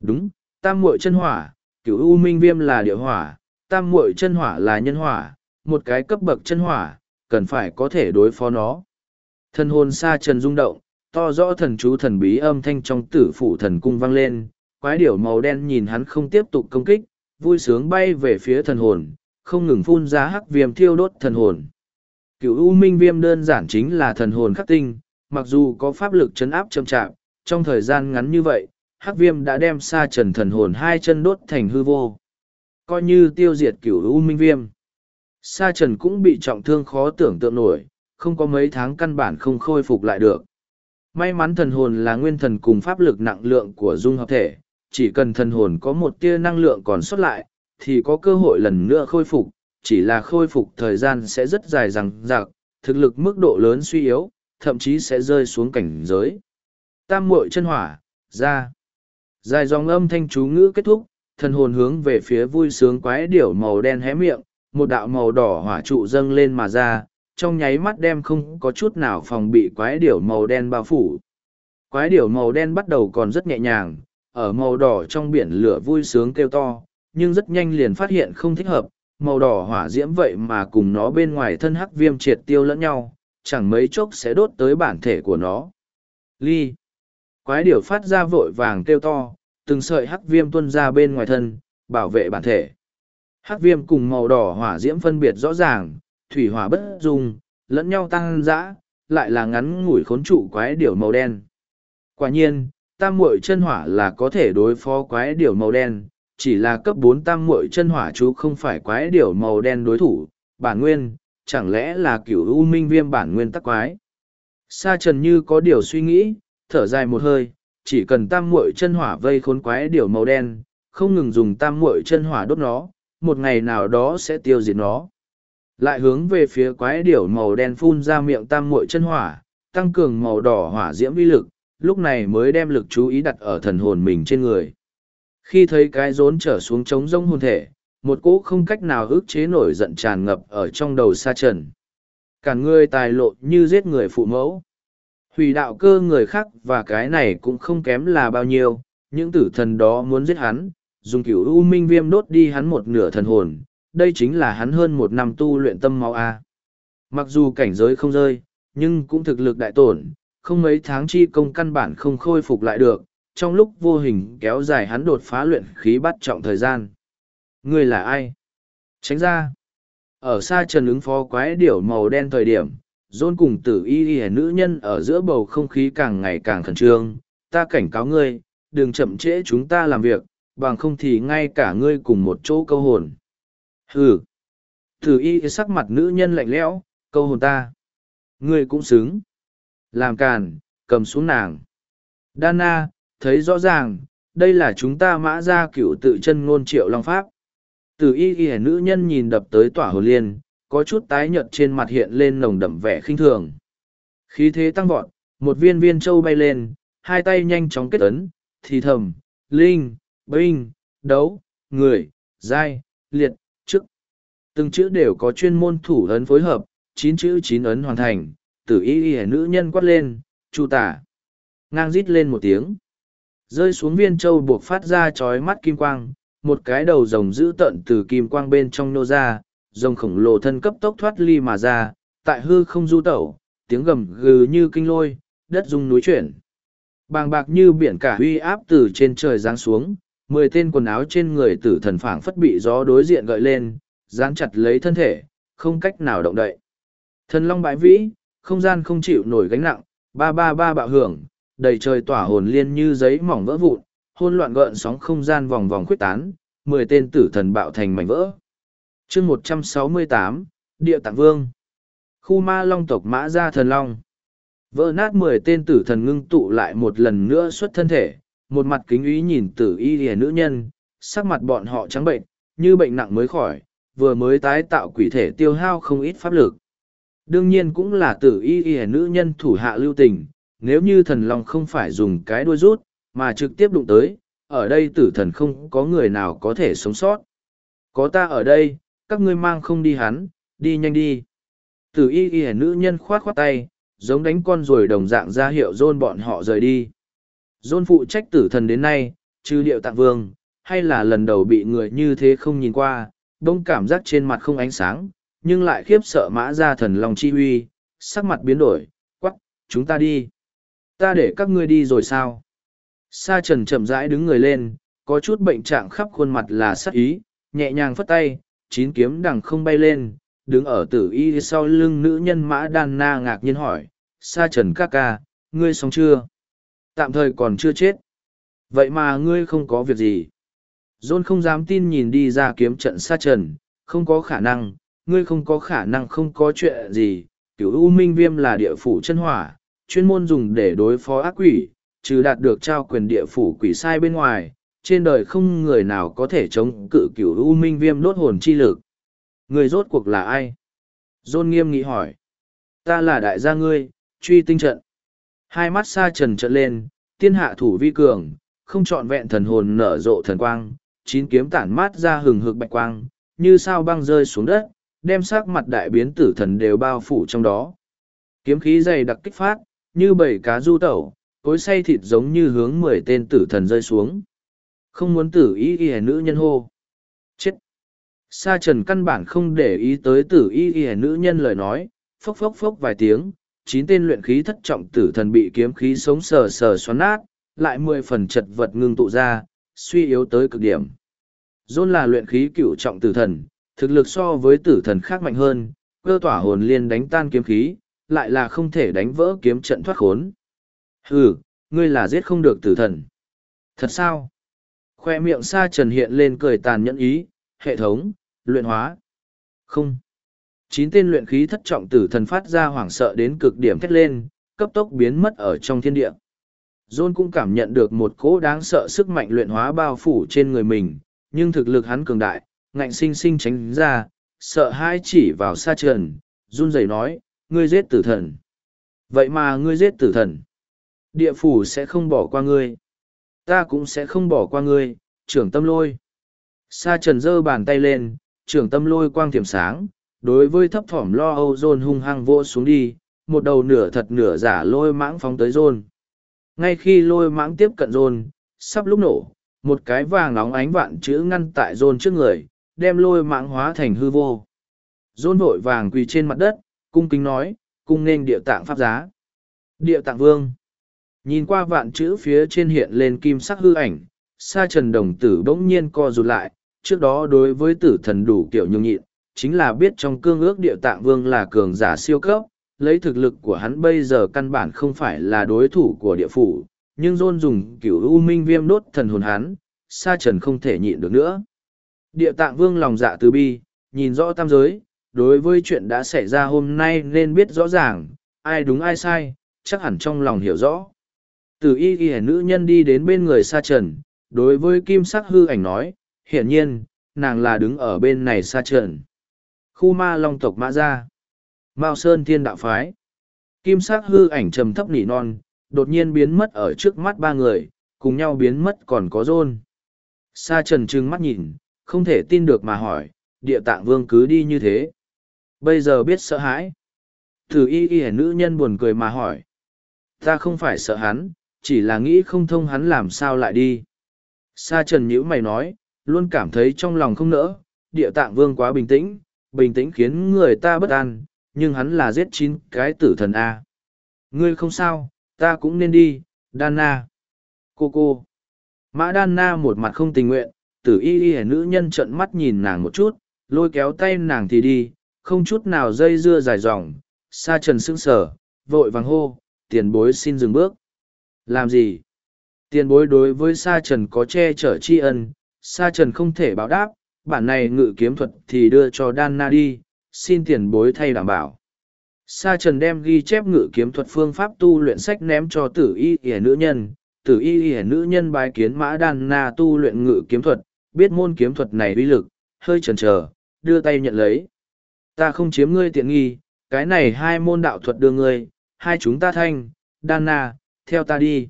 Đúng, tam muội chân hỏa, cửu u minh viêm là địa hỏa, tam muội chân hỏa là nhân hỏa, một cái cấp bậc chân hỏa, cần phải có thể đối phó nó. Thần hồn xa trần rung động, to rõ thần chú thần bí âm thanh trong tử phủ thần cung vang lên, quái điểu màu đen nhìn hắn không tiếp tục công kích, vui sướng bay về phía thần hồn, không ngừng phun ra hắc viêm thiêu đốt thần hồn. Cửu U Minh Viêm đơn giản chính là thần hồn khắc tinh, mặc dù có pháp lực chấn áp chậm chạp, trong thời gian ngắn như vậy, hắc viêm đã đem xa trần thần hồn hai chân đốt thành hư vô. Coi như tiêu diệt cửu U Minh Viêm. Sa trần cũng bị trọng thương khó tưởng tượng nổi, không có mấy tháng căn bản không khôi phục lại được. May mắn thần hồn là nguyên thần cùng pháp lực nặng lượng của dung hợp thể, chỉ cần thần hồn có một tia năng lượng còn sót lại, thì có cơ hội lần nữa khôi phục, chỉ là khôi phục thời gian sẽ rất dài rằng rạc, thực lực mức độ lớn suy yếu, thậm chí sẽ rơi xuống cảnh giới. Tam muội chân hỏa, ra. Dài dòng âm thanh chú ngữ kết thúc, thần hồn hướng về phía vui sướng quái điểu màu đen hé miệng, một đạo màu đỏ hỏa trụ dâng lên mà ra, trong nháy mắt đem không có chút nào phòng bị quái điểu màu đen bao phủ. Quái điểu màu đen bắt đầu còn rất nhẹ nhàng, ở màu đỏ trong biển lửa vui sướng kêu to, nhưng rất nhanh liền phát hiện không thích hợp, màu đỏ hỏa diễm vậy mà cùng nó bên ngoài thân hắc viêm triệt tiêu lẫn nhau, chẳng mấy chốc sẽ đốt tới bản thể của nó. Ly! Quái điểu phát ra vội vàng kêu to, từng sợi hắc viêm tuân ra bên ngoài thân, bảo vệ bản thể. Hắc viêm cùng màu đỏ hỏa diễm phân biệt rõ ràng, thủy hỏa bất dung, lẫn nhau tăng dã, lại là ngắn ngủi khốn trụ quái điểu màu đen. Quả nhiên, tam muội chân hỏa là có thể đối phó quái điểu màu đen, chỉ là cấp bốn tam muội chân hỏa chú không phải quái điểu màu đen đối thủ, bản nguyên, chẳng lẽ là kiểu u minh viêm bản nguyên tắc quái. Sa trần như có điều suy nghĩ, thở dài một hơi, chỉ cần tam muội chân hỏa vây khốn quái điều màu đen, không ngừng dùng tam muội chân hỏa đốt nó, một ngày nào đó sẽ tiêu diệt nó. Lại hướng về phía quái điểu màu đen phun ra miệng tam muội chân hỏa, tăng cường màu đỏ hỏa diễm vi lực, lúc này mới đem lực chú ý đặt ở thần hồn mình trên người. Khi thấy cái rốn trở xuống trống rông hồn thể, một cỗ không cách nào ức chế nổi giận tràn ngập ở trong đầu sa trần. Cả người tài lộ như giết người phụ mẫu. Hủy đạo cơ người khác và cái này cũng không kém là bao nhiêu, những tử thần đó muốn giết hắn, dùng cửu u minh viêm đốt đi hắn một nửa thần hồn, đây chính là hắn hơn một năm tu luyện tâm máu A. Mặc dù cảnh giới không rơi, nhưng cũng thực lực đại tổn, không mấy tháng chi công căn bản không khôi phục lại được, trong lúc vô hình kéo dài hắn đột phá luyện khí bắt trọng thời gian. Người là ai? Tránh ra. Ở xa trần ứng phó quái điểu màu đen thời điểm, dôn cùng tử y y nữ nhân ở giữa bầu không khí càng ngày càng khẩn trương. Ta cảnh cáo ngươi, đừng chậm trễ chúng ta làm việc, bằng không thì ngay cả ngươi cùng một chỗ câu hồn. Hừ. Tử y sắc mặt nữ nhân lạnh lẽo, câu hồn ta. Ngươi cũng xứng. Làm càn, cầm xuống nàng. Đana, thấy rõ ràng, đây là chúng ta mã ra cựu tự chân ngôn triệu long pháp. Tử y y nữ nhân nhìn đập tới tỏa hồ liên, có chút tái nhợt trên mặt hiện lên nồng đậm vẻ khinh thường. Khí thế tăng vọt, một viên viên châu bay lên, hai tay nhanh chóng kết ấn, thì thầm, linh, binh, đấu, người, giai, liệt, chức. Từng chữ đều có chuyên môn thủ ấn phối hợp, chín chữ chín ấn hoàn thành, tử y y nữ nhân quát lên, chu tả. Ngang rít lên một tiếng. Rơi xuống viên châu buộc phát ra chói mắt kim quang, một cái đầu rồng dữ tợn từ kim quang bên trong nô ra, rồng khổng lồ thân cấp tốc thoát ly mà ra, tại hư không du tẩu, tiếng gầm gừ như kinh lôi, đất rung núi chuyển. Bàng bạc như biển cả uy áp từ trên trời giáng xuống, mười tên quần áo trên người tử thần phảng phất bị gió đối diện gợi lên, dán chặt lấy thân thể, không cách nào động đậy. Thần long bãi vĩ, không gian không chịu nổi gánh nặng, ba ba ba bạo hưởng, đầy trời tỏa hồn liên như giấy mỏng vỡ vụn, hôn loạn gợn sóng không gian vòng vòng khuyết tán, mười tên tử thần bạo thành mảnh vỡ chương một trăm sáu mươi tám Địa Tạng Vương Khu ma long tộc mã gia thần long Vỡ nát mười tên tử thần ngưng tụ lại một lần nữa xuất thân thể, một mặt kính ý nhìn tử y hề nữ nhân, sắc mặt bọn họ trắng bệnh, như bệnh nặng mới khỏi, vừa mới tái tạo quỷ thể tiêu hao không ít pháp lực. Đương nhiên cũng là tử y hề nữ nhân thủ hạ lưu tình, nếu như thần long không phải dùng cái đuôi rút, mà trực tiếp đụng tới, ở đây tử thần không có người nào có thể sống sót. Có ta ở đây, các ngươi mang không đi hắn, đi nhanh đi. Tử y y nữ nhân khoát khoát tay, giống đánh con rồi đồng dạng ra hiệu dôn bọn họ rời đi. Dôn phụ trách tử thần đến nay, trừ điệu tạng vương, hay là lần đầu bị người như thế không nhìn qua, đông cảm giác trên mặt không ánh sáng, nhưng lại khiếp sợ mã ra thần lòng chi huy, sắc mặt biến đổi, quắc, chúng ta đi. Ta để các ngươi đi rồi sao? Sa trần chậm rãi đứng người lên, có chút bệnh trạng khắp khuôn mặt là sắc ý, nhẹ nhàng phất tay, chín kiếm đằng không bay lên, đứng ở tử y sau lưng nữ nhân mã đan na ngạc nhiên hỏi, Sa trần ca ca, ngươi sống chưa? Tạm thời còn chưa chết. Vậy mà ngươi không có việc gì. John không dám tin nhìn đi ra kiếm trận Sa trần, không có khả năng, ngươi không có khả năng không có chuyện gì. Cửu U Minh Viêm là địa phủ chân hỏa, chuyên môn dùng để đối phó ác quỷ, trừ đạt được trao quyền địa phủ quỷ sai bên ngoài, trên đời không người nào có thể chống cự cửu U Minh Viêm đốt hồn chi lực. Người rốt cuộc là ai? John nghiêm nghị hỏi. Ta là đại gia ngươi, truy tinh trận. Hai mắt xa trần trận lên, tiên hạ thủ vi cường, không trọn vẹn thần hồn nở rộ thần quang, chín kiếm tản mát ra hừng hực bạch quang, như sao băng rơi xuống đất, đem sắc mặt đại biến tử thần đều bao phủ trong đó. Kiếm khí dày đặc kích phát, như bảy cá du tẩu, cối say thịt giống như hướng mười tên tử thần rơi xuống. Không muốn tử ý y nữ nhân hô. Chết! Sa trần căn bản không để ý tới tử y y nữ nhân lời nói, phốc phốc phốc vài tiếng, chín tên luyện khí thất trọng tử thần bị kiếm khí sống sờ sờ xoắn nát, lại mười phần chật vật ngưng tụ ra, suy yếu tới cực điểm. Dôn là luyện khí cựu trọng tử thần, thực lực so với tử thần khác mạnh hơn, cơ tỏa hồn liên đánh tan kiếm khí, lại là không thể đánh vỡ kiếm trận thoát khốn. Hừ, ngươi là giết không được tử thần. Thật sao? Khoe miệng sa trần hiện lên cười tàn nhẫn ý, hệ thống, luyện hóa. Không. Chín tên luyện khí thất trọng tử thần phát ra hoảng sợ đến cực điểm thét lên, cấp tốc biến mất ở trong thiên địa. John cũng cảm nhận được một cỗ đáng sợ sức mạnh luyện hóa bao phủ trên người mình, nhưng thực lực hắn cường đại, ngạnh sinh sinh tránh ra, sợ hai chỉ vào sa trần, run rẩy nói, ngươi giết tử thần. Vậy mà ngươi giết tử thần. Địa phủ sẽ không bỏ qua ngươi. Ta cũng sẽ không bỏ qua ngươi, trưởng tâm lôi. Sa trần giơ bàn tay lên, trưởng tâm lôi quang thiểm sáng, đối với thấp thỏm lo âu rôn hung hăng vô xuống đi, một đầu nửa thật nửa giả lôi mãng phóng tới rôn. Ngay khi lôi mãng tiếp cận rôn, sắp lúc nổ, một cái vàng nóng ánh vạn chữ ngăn tại rôn trước người, đem lôi mãng hóa thành hư vô. rôn vội vàng quỳ trên mặt đất, cung kính nói, cung nên địa tạng pháp giá. Địa tạng vương. Nhìn qua vạn chữ phía trên hiện lên kim sắc hư ảnh, sa trần đồng tử bỗng nhiên co rụt lại, trước đó đối với tử thần đủ kiểu nhung nhịn, chính là biết trong cương ước địa tạng vương là cường giả siêu cấp, lấy thực lực của hắn bây giờ căn bản không phải là đối thủ của địa phủ, nhưng dôn dùng cửu u minh viêm đốt thần hồn hắn, sa trần không thể nhịn được nữa. Địa tạng vương lòng dạ từ bi, nhìn rõ tam giới, đối với chuyện đã xảy ra hôm nay nên biết rõ ràng, ai đúng ai sai, chắc hẳn trong lòng hiểu rõ. Từ y ghi nữ nhân đi đến bên người sa trần, đối với kim sắc hư ảnh nói, hiển nhiên, nàng là đứng ở bên này sa trần. Khu ma long tộc mã gia. Mao Sơn Thiên Đạo Phái. Kim sắc hư ảnh trầm thấp nỉ non, đột nhiên biến mất ở trước mắt ba người, cùng nhau biến mất còn có rôn. Sa trần trừng mắt nhìn, không thể tin được mà hỏi, địa tạng vương cứ đi như thế. Bây giờ biết sợ hãi. Thử y y nữ nhân buồn cười mà hỏi. Ta không phải sợ hắn, chỉ là nghĩ không thông hắn làm sao lại đi. Sa trần nhữ mày nói, luôn cảm thấy trong lòng không nỡ, địa tạng vương quá bình tĩnh, bình tĩnh khiến người ta bất an, nhưng hắn là giết chín cái tử thần A. Ngươi không sao, ta cũng nên đi, đan Cô cô. Mã Đana một mặt không tình nguyện, tử y y nữ nhân trợn mắt nhìn nàng một chút, lôi kéo tay nàng thì đi, không chút nào dây dưa dài dòng, sa trần sững sờ, vội vàng hô, tiền bối xin dừng bước. Làm gì? Tiền bối đối với sa trần có che chở tri ân, sa trần không thể báo đáp, bản này ngự kiếm thuật thì đưa cho đan na đi, xin tiền bối thay đảm bảo. Sa trần đem ghi chép ngự kiếm thuật phương pháp tu luyện sách ném cho tử y hề nữ nhân, tử y hề nữ nhân bái kiến mã đan na tu luyện ngự kiếm thuật, biết môn kiếm thuật này uy lực, hơi chần chờ, đưa tay nhận lấy. Ta không chiếm ngươi tiện nghi, cái này hai môn đạo thuật đưa ngươi, hai chúng ta thanh, đan na, theo ta đi.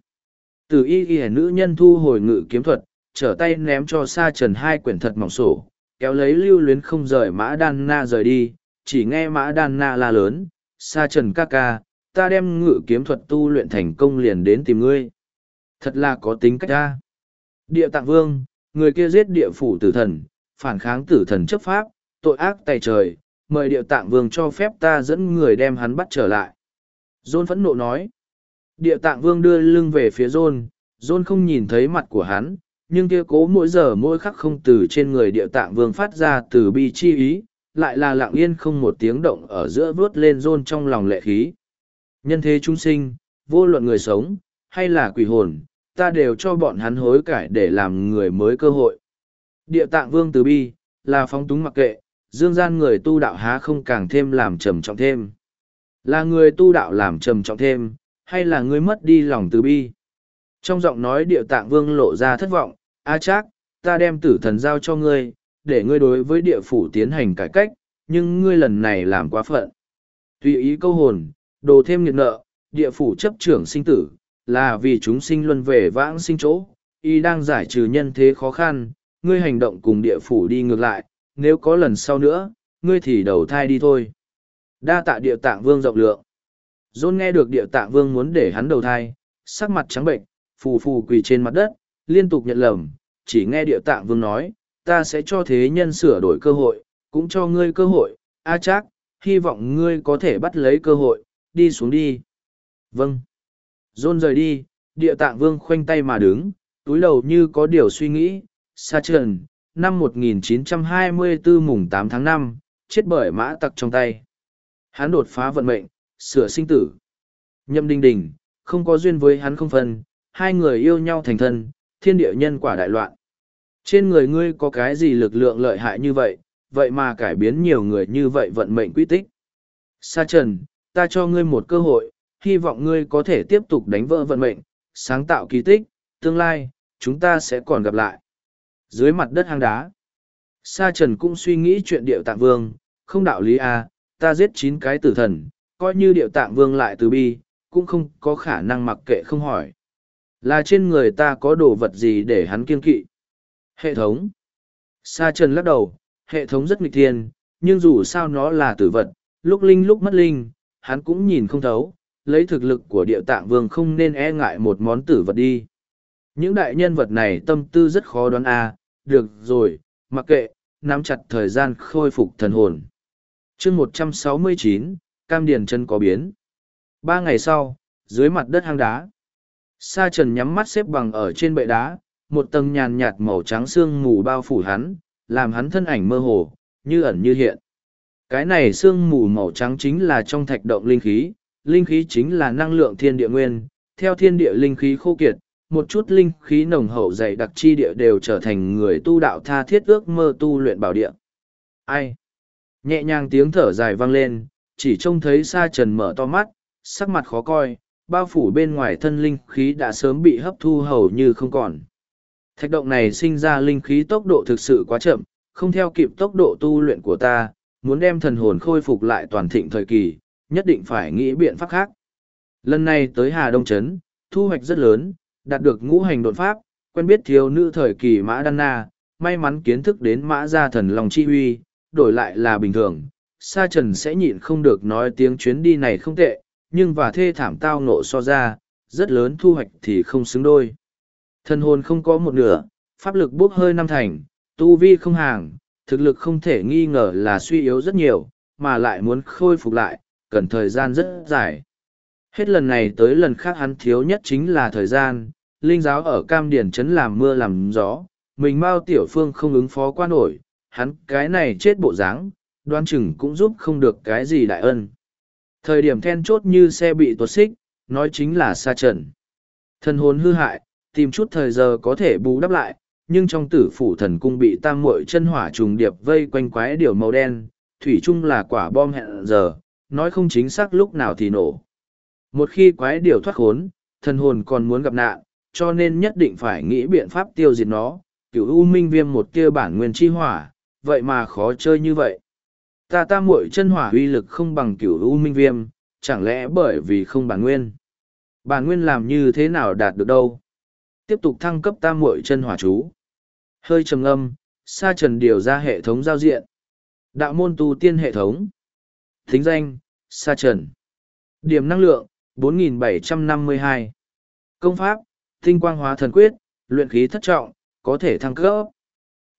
Tử y ghi nữ nhân thu hồi ngự kiếm thuật, trở tay ném cho sa trần hai quyển thật mỏng sổ, kéo lấy lưu luyến không rời mã đan na rời đi, chỉ nghe mã đan na la lớn, sa trần ca ca, ta đem ngự kiếm thuật tu luyện thành công liền đến tìm ngươi. Thật là có tính cách ta. Địa tạng vương, người kia giết địa phủ tử thần, phản kháng tử thần chấp pháp, tội ác tay trời, mời địa tạng vương cho phép ta dẫn người đem hắn bắt trở lại. Dôn phẫn nộ nói. Địa tạng vương đưa lưng về phía John. John không nhìn thấy mặt của hắn, nhưng kia cố mỗi giờ mỗi khắc không từ trên người địa tạng vương phát ra từ bi chi ý, lại là lặng yên không một tiếng động ở giữa vớt lên John trong lòng lệ khí. Nhân thế chúng sinh, vô luận người sống, hay là quỷ hồn, ta đều cho bọn hắn hối cải để làm người mới cơ hội. Địa tạng vương từ bi, là phóng túng mặc kệ, dương gian người tu đạo há không càng thêm làm trầm trọng thêm. Là người tu đạo làm trầm trọng thêm, hay là ngươi mất đi lòng từ bi? Trong giọng nói địa tạng vương lộ ra thất vọng, a à ta đem tử thần giao cho ngươi, để ngươi đối với địa phủ tiến hành cải cách, nhưng ngươi lần này làm quá phận. Tùy ý câu hồn, đồ thêm nghiệt nợ, địa phủ chấp trưởng sinh tử, là vì chúng sinh luân về vãng sinh chỗ, y đang giải trừ nhân thế khó khăn, ngươi hành động cùng địa phủ đi ngược lại, nếu có lần sau nữa, ngươi thì đầu thai đi thôi. Đa tạ địa tạng vương rộng lượng. John nghe được địa tạng vương muốn để hắn đầu thai, sắc mặt trắng bệnh, phù phù quỳ trên mặt đất, liên tục nhận lầm, chỉ nghe địa tạng vương nói, ta sẽ cho thế nhân sửa đổi cơ hội, cũng cho ngươi cơ hội, a à chắc, hy vọng ngươi có thể bắt lấy cơ hội, đi xuống đi. Vâng. John rời đi, địa tạng vương khoanh tay mà đứng, túi đầu như có điều suy nghĩ, sa trần, năm 1924 mùng 8 tháng 5, chết bởi mã tặc trong tay. Hắn đột phá vận mệnh, sửa sinh tử. Nhậm đình đình, không có duyên với hắn không phân, hai người yêu nhau thành thân, thiên địa nhân quả đại loạn. Trên người ngươi có cái gì lực lượng lợi hại như vậy, vậy mà cải biến nhiều người như vậy vận mệnh quy tích. Sa trần, ta cho ngươi một cơ hội, hy vọng ngươi có thể tiếp tục đánh vỡ vận mệnh, sáng tạo kỳ tích, tương lai, chúng ta sẽ còn gặp lại. Dưới mặt đất hang đá, Sa Trần cũng suy nghĩ chuyện điệu tạng vương, không đạo lý à, ta giết chín cái tử thần, coi như điệu tạng vương lại từ bi, cũng không có khả năng mặc kệ không hỏi. Là trên người ta có đồ vật gì để hắn kiên kỵ? Hệ thống. Sa Trần lắc đầu, hệ thống rất nghịch thiên, nhưng dù sao nó là tử vật, lúc linh lúc mất linh, hắn cũng nhìn không thấu, lấy thực lực của địa tạng vương không nên e ngại một món tử vật đi. Những đại nhân vật này tâm tư rất khó đoán a à, được rồi, mặc kệ, nắm chặt thời gian khôi phục thần hồn. chương một trăm sáu mươi chín Cam Điền chân có biến. Ba ngày sau, dưới mặt đất hang đá, Sa trần nhắm mắt xếp bằng ở trên bệ đá, một tầng nhàn nhạt màu trắng xương mù bao phủ hắn, làm hắn thân ảnh mơ hồ, như ẩn như hiện. Cái này xương mù màu trắng chính là trong thạch động linh khí, linh khí chính là năng lượng thiên địa nguyên, theo thiên địa linh khí khô kiệt, một chút linh khí nồng hậu dày đặc chi địa đều trở thành người tu đạo tha thiết ước mơ tu luyện bảo địa. Ai? Nhẹ nhàng tiếng thở dài vang lên, chỉ trông thấy sa trần mở to mắt, sắc mặt khó coi, bao phủ bên ngoài thân linh khí đã sớm bị hấp thu hầu như không còn. Thạch động này sinh ra linh khí tốc độ thực sự quá chậm, không theo kịp tốc độ tu luyện của ta, muốn đem thần hồn khôi phục lại toàn thịnh thời kỳ, nhất định phải nghĩ biện pháp khác. Lần này tới Hà Đông Trấn, thu hoạch rất lớn, đạt được ngũ hành đột pháp, quen biết thiếu nữ thời kỳ Mã Đan Na, may mắn kiến thức đến Mã Gia Thần Long Chi Huy, đổi lại là bình thường. Sa Trần sẽ nhịn không được nói tiếng chuyến đi này không tệ, nhưng và thê thảm tao nộ so ra, rất lớn thu hoạch thì không xứng đôi. Thần hồn không có một nửa, pháp lực bốc hơi năm thành, tu vi không hàng, thực lực không thể nghi ngờ là suy yếu rất nhiều, mà lại muốn khôi phục lại, cần thời gian rất dài. Hết lần này tới lần khác hắn thiếu nhất chính là thời gian, linh giáo ở cam điển trấn làm mưa làm gió, mình mau tiểu phương không ứng phó qua nổi, hắn cái này chết bộ dáng, đoán chừng cũng giúp không được cái gì đại ân. Thời điểm then chốt như xe bị tuột xích, nói chính là xa trận. Thần hồn hư hại, tìm chút thời giờ có thể bù đắp lại, nhưng trong tử phủ thần cung bị tam muội chân hỏa trùng điệp vây quanh quái điều màu đen, thủy chung là quả bom hẹn giờ, nói không chính xác lúc nào thì nổ. Một khi quái điều thoát khốn, thần hồn còn muốn gặp nạn, cho nên nhất định phải nghĩ biện pháp tiêu diệt nó, cửu u minh viêm một kia bản nguyên chi hỏa, vậy mà khó chơi như vậy. Ta tam muội chân hỏa uy lực không bằng cửu u minh viêm, chẳng lẽ bởi vì không bản nguyên. Bản nguyên làm như thế nào đạt được đâu. Tiếp tục thăng cấp tam muội chân hỏa chú. Hơi trầm âm, sa trần điều ra hệ thống giao diện. Đạo môn tu tiên hệ thống. Thính danh, sa trần. Điểm năng lượng, 4.752. Công pháp, tinh quang hóa thần quyết, luyện khí thất trọng, có thể thăng cấp.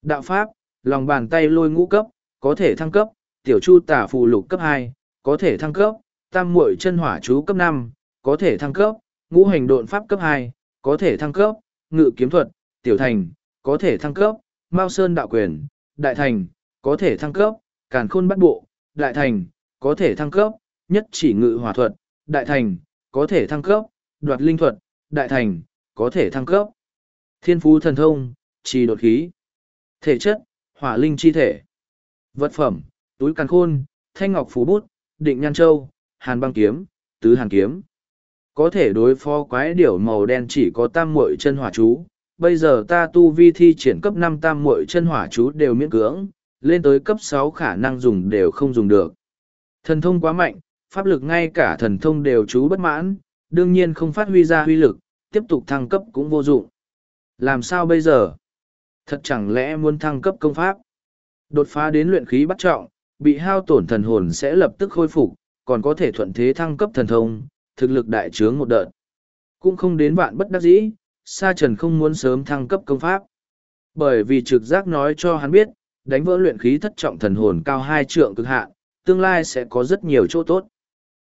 Đạo pháp, lòng bàn tay lôi ngũ cấp, có thể thăng cấp, tiểu chu tả phù lục cấp hai, có thể thăng cấp, tam muội chân hỏa chú cấp năm, có thể thăng cấp, ngũ hành độn pháp cấp hai, có thể thăng cấp, ngự kiếm thuật, tiểu thành, có thể thăng cấp, mao sơn đạo quyền, đại thành, có thể thăng cấp, càn khôn bắt bộ, đại thành, có thể thăng cấp, nhất chỉ ngự hỏa thuật, đại thành, có thể thăng cấp, đoạt linh thuật, đại thành, có thể thăng cấp. Thiên phú thần thông, trì đột khí. Thể chất, hỏa linh chi thể. Vật phẩm, túi càn khôn, thanh ngọc phú bút, định nhan châu, hàn băng kiếm, tứ hàn kiếm. Có thể đối phó quái điểu màu đen chỉ có tam muội chân hỏa chú. Bây giờ ta tu vi thi triển cấp năm tam muội chân hỏa chú đều miễn cưỡng, lên tới cấp sáu khả năng dùng đều không dùng được. Thần thông quá mạnh, pháp lực ngay cả thần thông đều chú bất mãn, đương nhiên không phát huy ra huy lực, tiếp tục thăng cấp cũng vô dụng. Làm sao bây giờ? Thật chẳng lẽ muốn thăng cấp công pháp? Đột phá đến luyện khí bắt trọng, bị hao tổn thần hồn sẽ lập tức khôi phục, còn có thể thuận thế thăng cấp thần thông, thực lực đại trướng một đợt. Cũng không đến vạn bất đắc dĩ, Sa Trần không muốn sớm thăng cấp công pháp. Bởi vì trực giác nói cho hắn biết, đánh vỡ luyện khí thất trọng thần hồn cao hai trượng cực hạn, tương lai sẽ có rất nhiều chỗ tốt.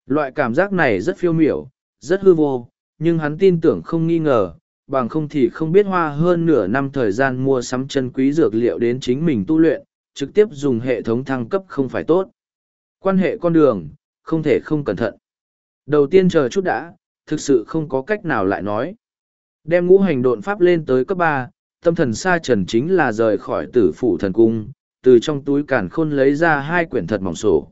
Loại cảm giác này rất phiêu miểu, rất hư vô, nhưng hắn tin tưởng không nghi ngờ, bằng không thì không biết hoa hơn nửa năm thời gian mua sắm chân quý dược liệu đến chính mình tu luyện, trực tiếp dùng hệ thống thăng cấp không phải tốt. Quan hệ con đường, không thể không cẩn thận. Đầu tiên chờ chút đã, thực sự không có cách nào lại nói. Đem ngũ hành độn pháp lên tới cấp ba, tâm thần sa trần chính là rời khỏi tử phủ thần cung, từ trong túi cản khôn lấy ra hai quyển thật mỏng sổ.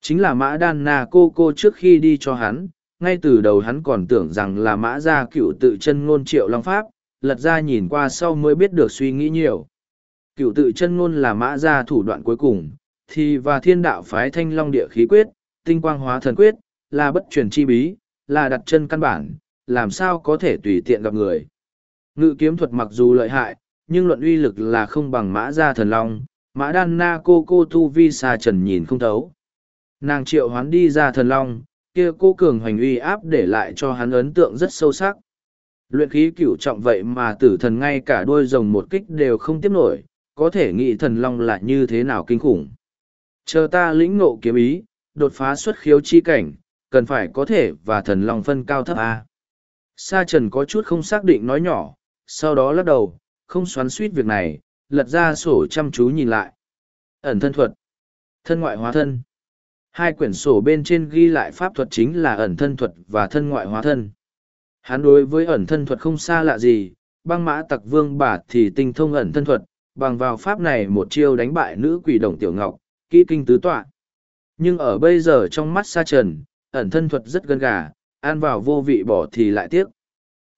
Chính là mã đan na cô cô trước khi đi cho hắn, ngay từ đầu hắn còn tưởng rằng là mã gia cựu tự chân ngôn triệu long pháp, lật ra nhìn qua sau mới biết được suy nghĩ nhiều. Cựu tự chân ngôn là mã gia thủ đoạn cuối cùng, thì và thiên đạo phái thanh long địa khí quyết, tinh quang hóa thần quyết, là bất truyền chi bí, là đặt chân căn bản, làm sao có thể tùy tiện gặp người. Ngự kiếm thuật mặc dù lợi hại, nhưng luận uy lực là không bằng mã gia thần long, mã đan na cô cô tu vi xa trần nhìn không thấu. Nàng triệu hoán đi ra thần long, kia cô cường hoành uy áp để lại cho hắn ấn tượng rất sâu sắc. Luyện khí cửu trọng vậy mà tử thần ngay cả đôi rồng một kích đều không tiếp nổi, có thể nghĩ thần long là như thế nào kinh khủng. Chờ ta lĩnh ngộ kiếm ý, đột phá xuất khiếu chi cảnh, cần phải có thể và thần long phân cao thấp A. Sa trần có chút không xác định nói nhỏ, sau đó lắc đầu, không xoắn suýt việc này, lật ra sổ chăm chú nhìn lại. Ẩn thân thuật. Thân ngoại hóa thân. Hai quyển sổ bên trên ghi lại pháp thuật chính là ẩn thân thuật và thân ngoại hóa thân. Hắn đối với ẩn thân thuật không xa lạ gì, băng mã tặc vương bà thì tinh thông ẩn thân thuật, bằng vào pháp này một chiêu đánh bại nữ quỷ đồng tiểu ngọc, kỹ kinh tứ tọa. Nhưng ở bây giờ trong mắt sa trần, ẩn thân thuật rất gân gà, ăn vào vô vị bỏ thì lại tiếc.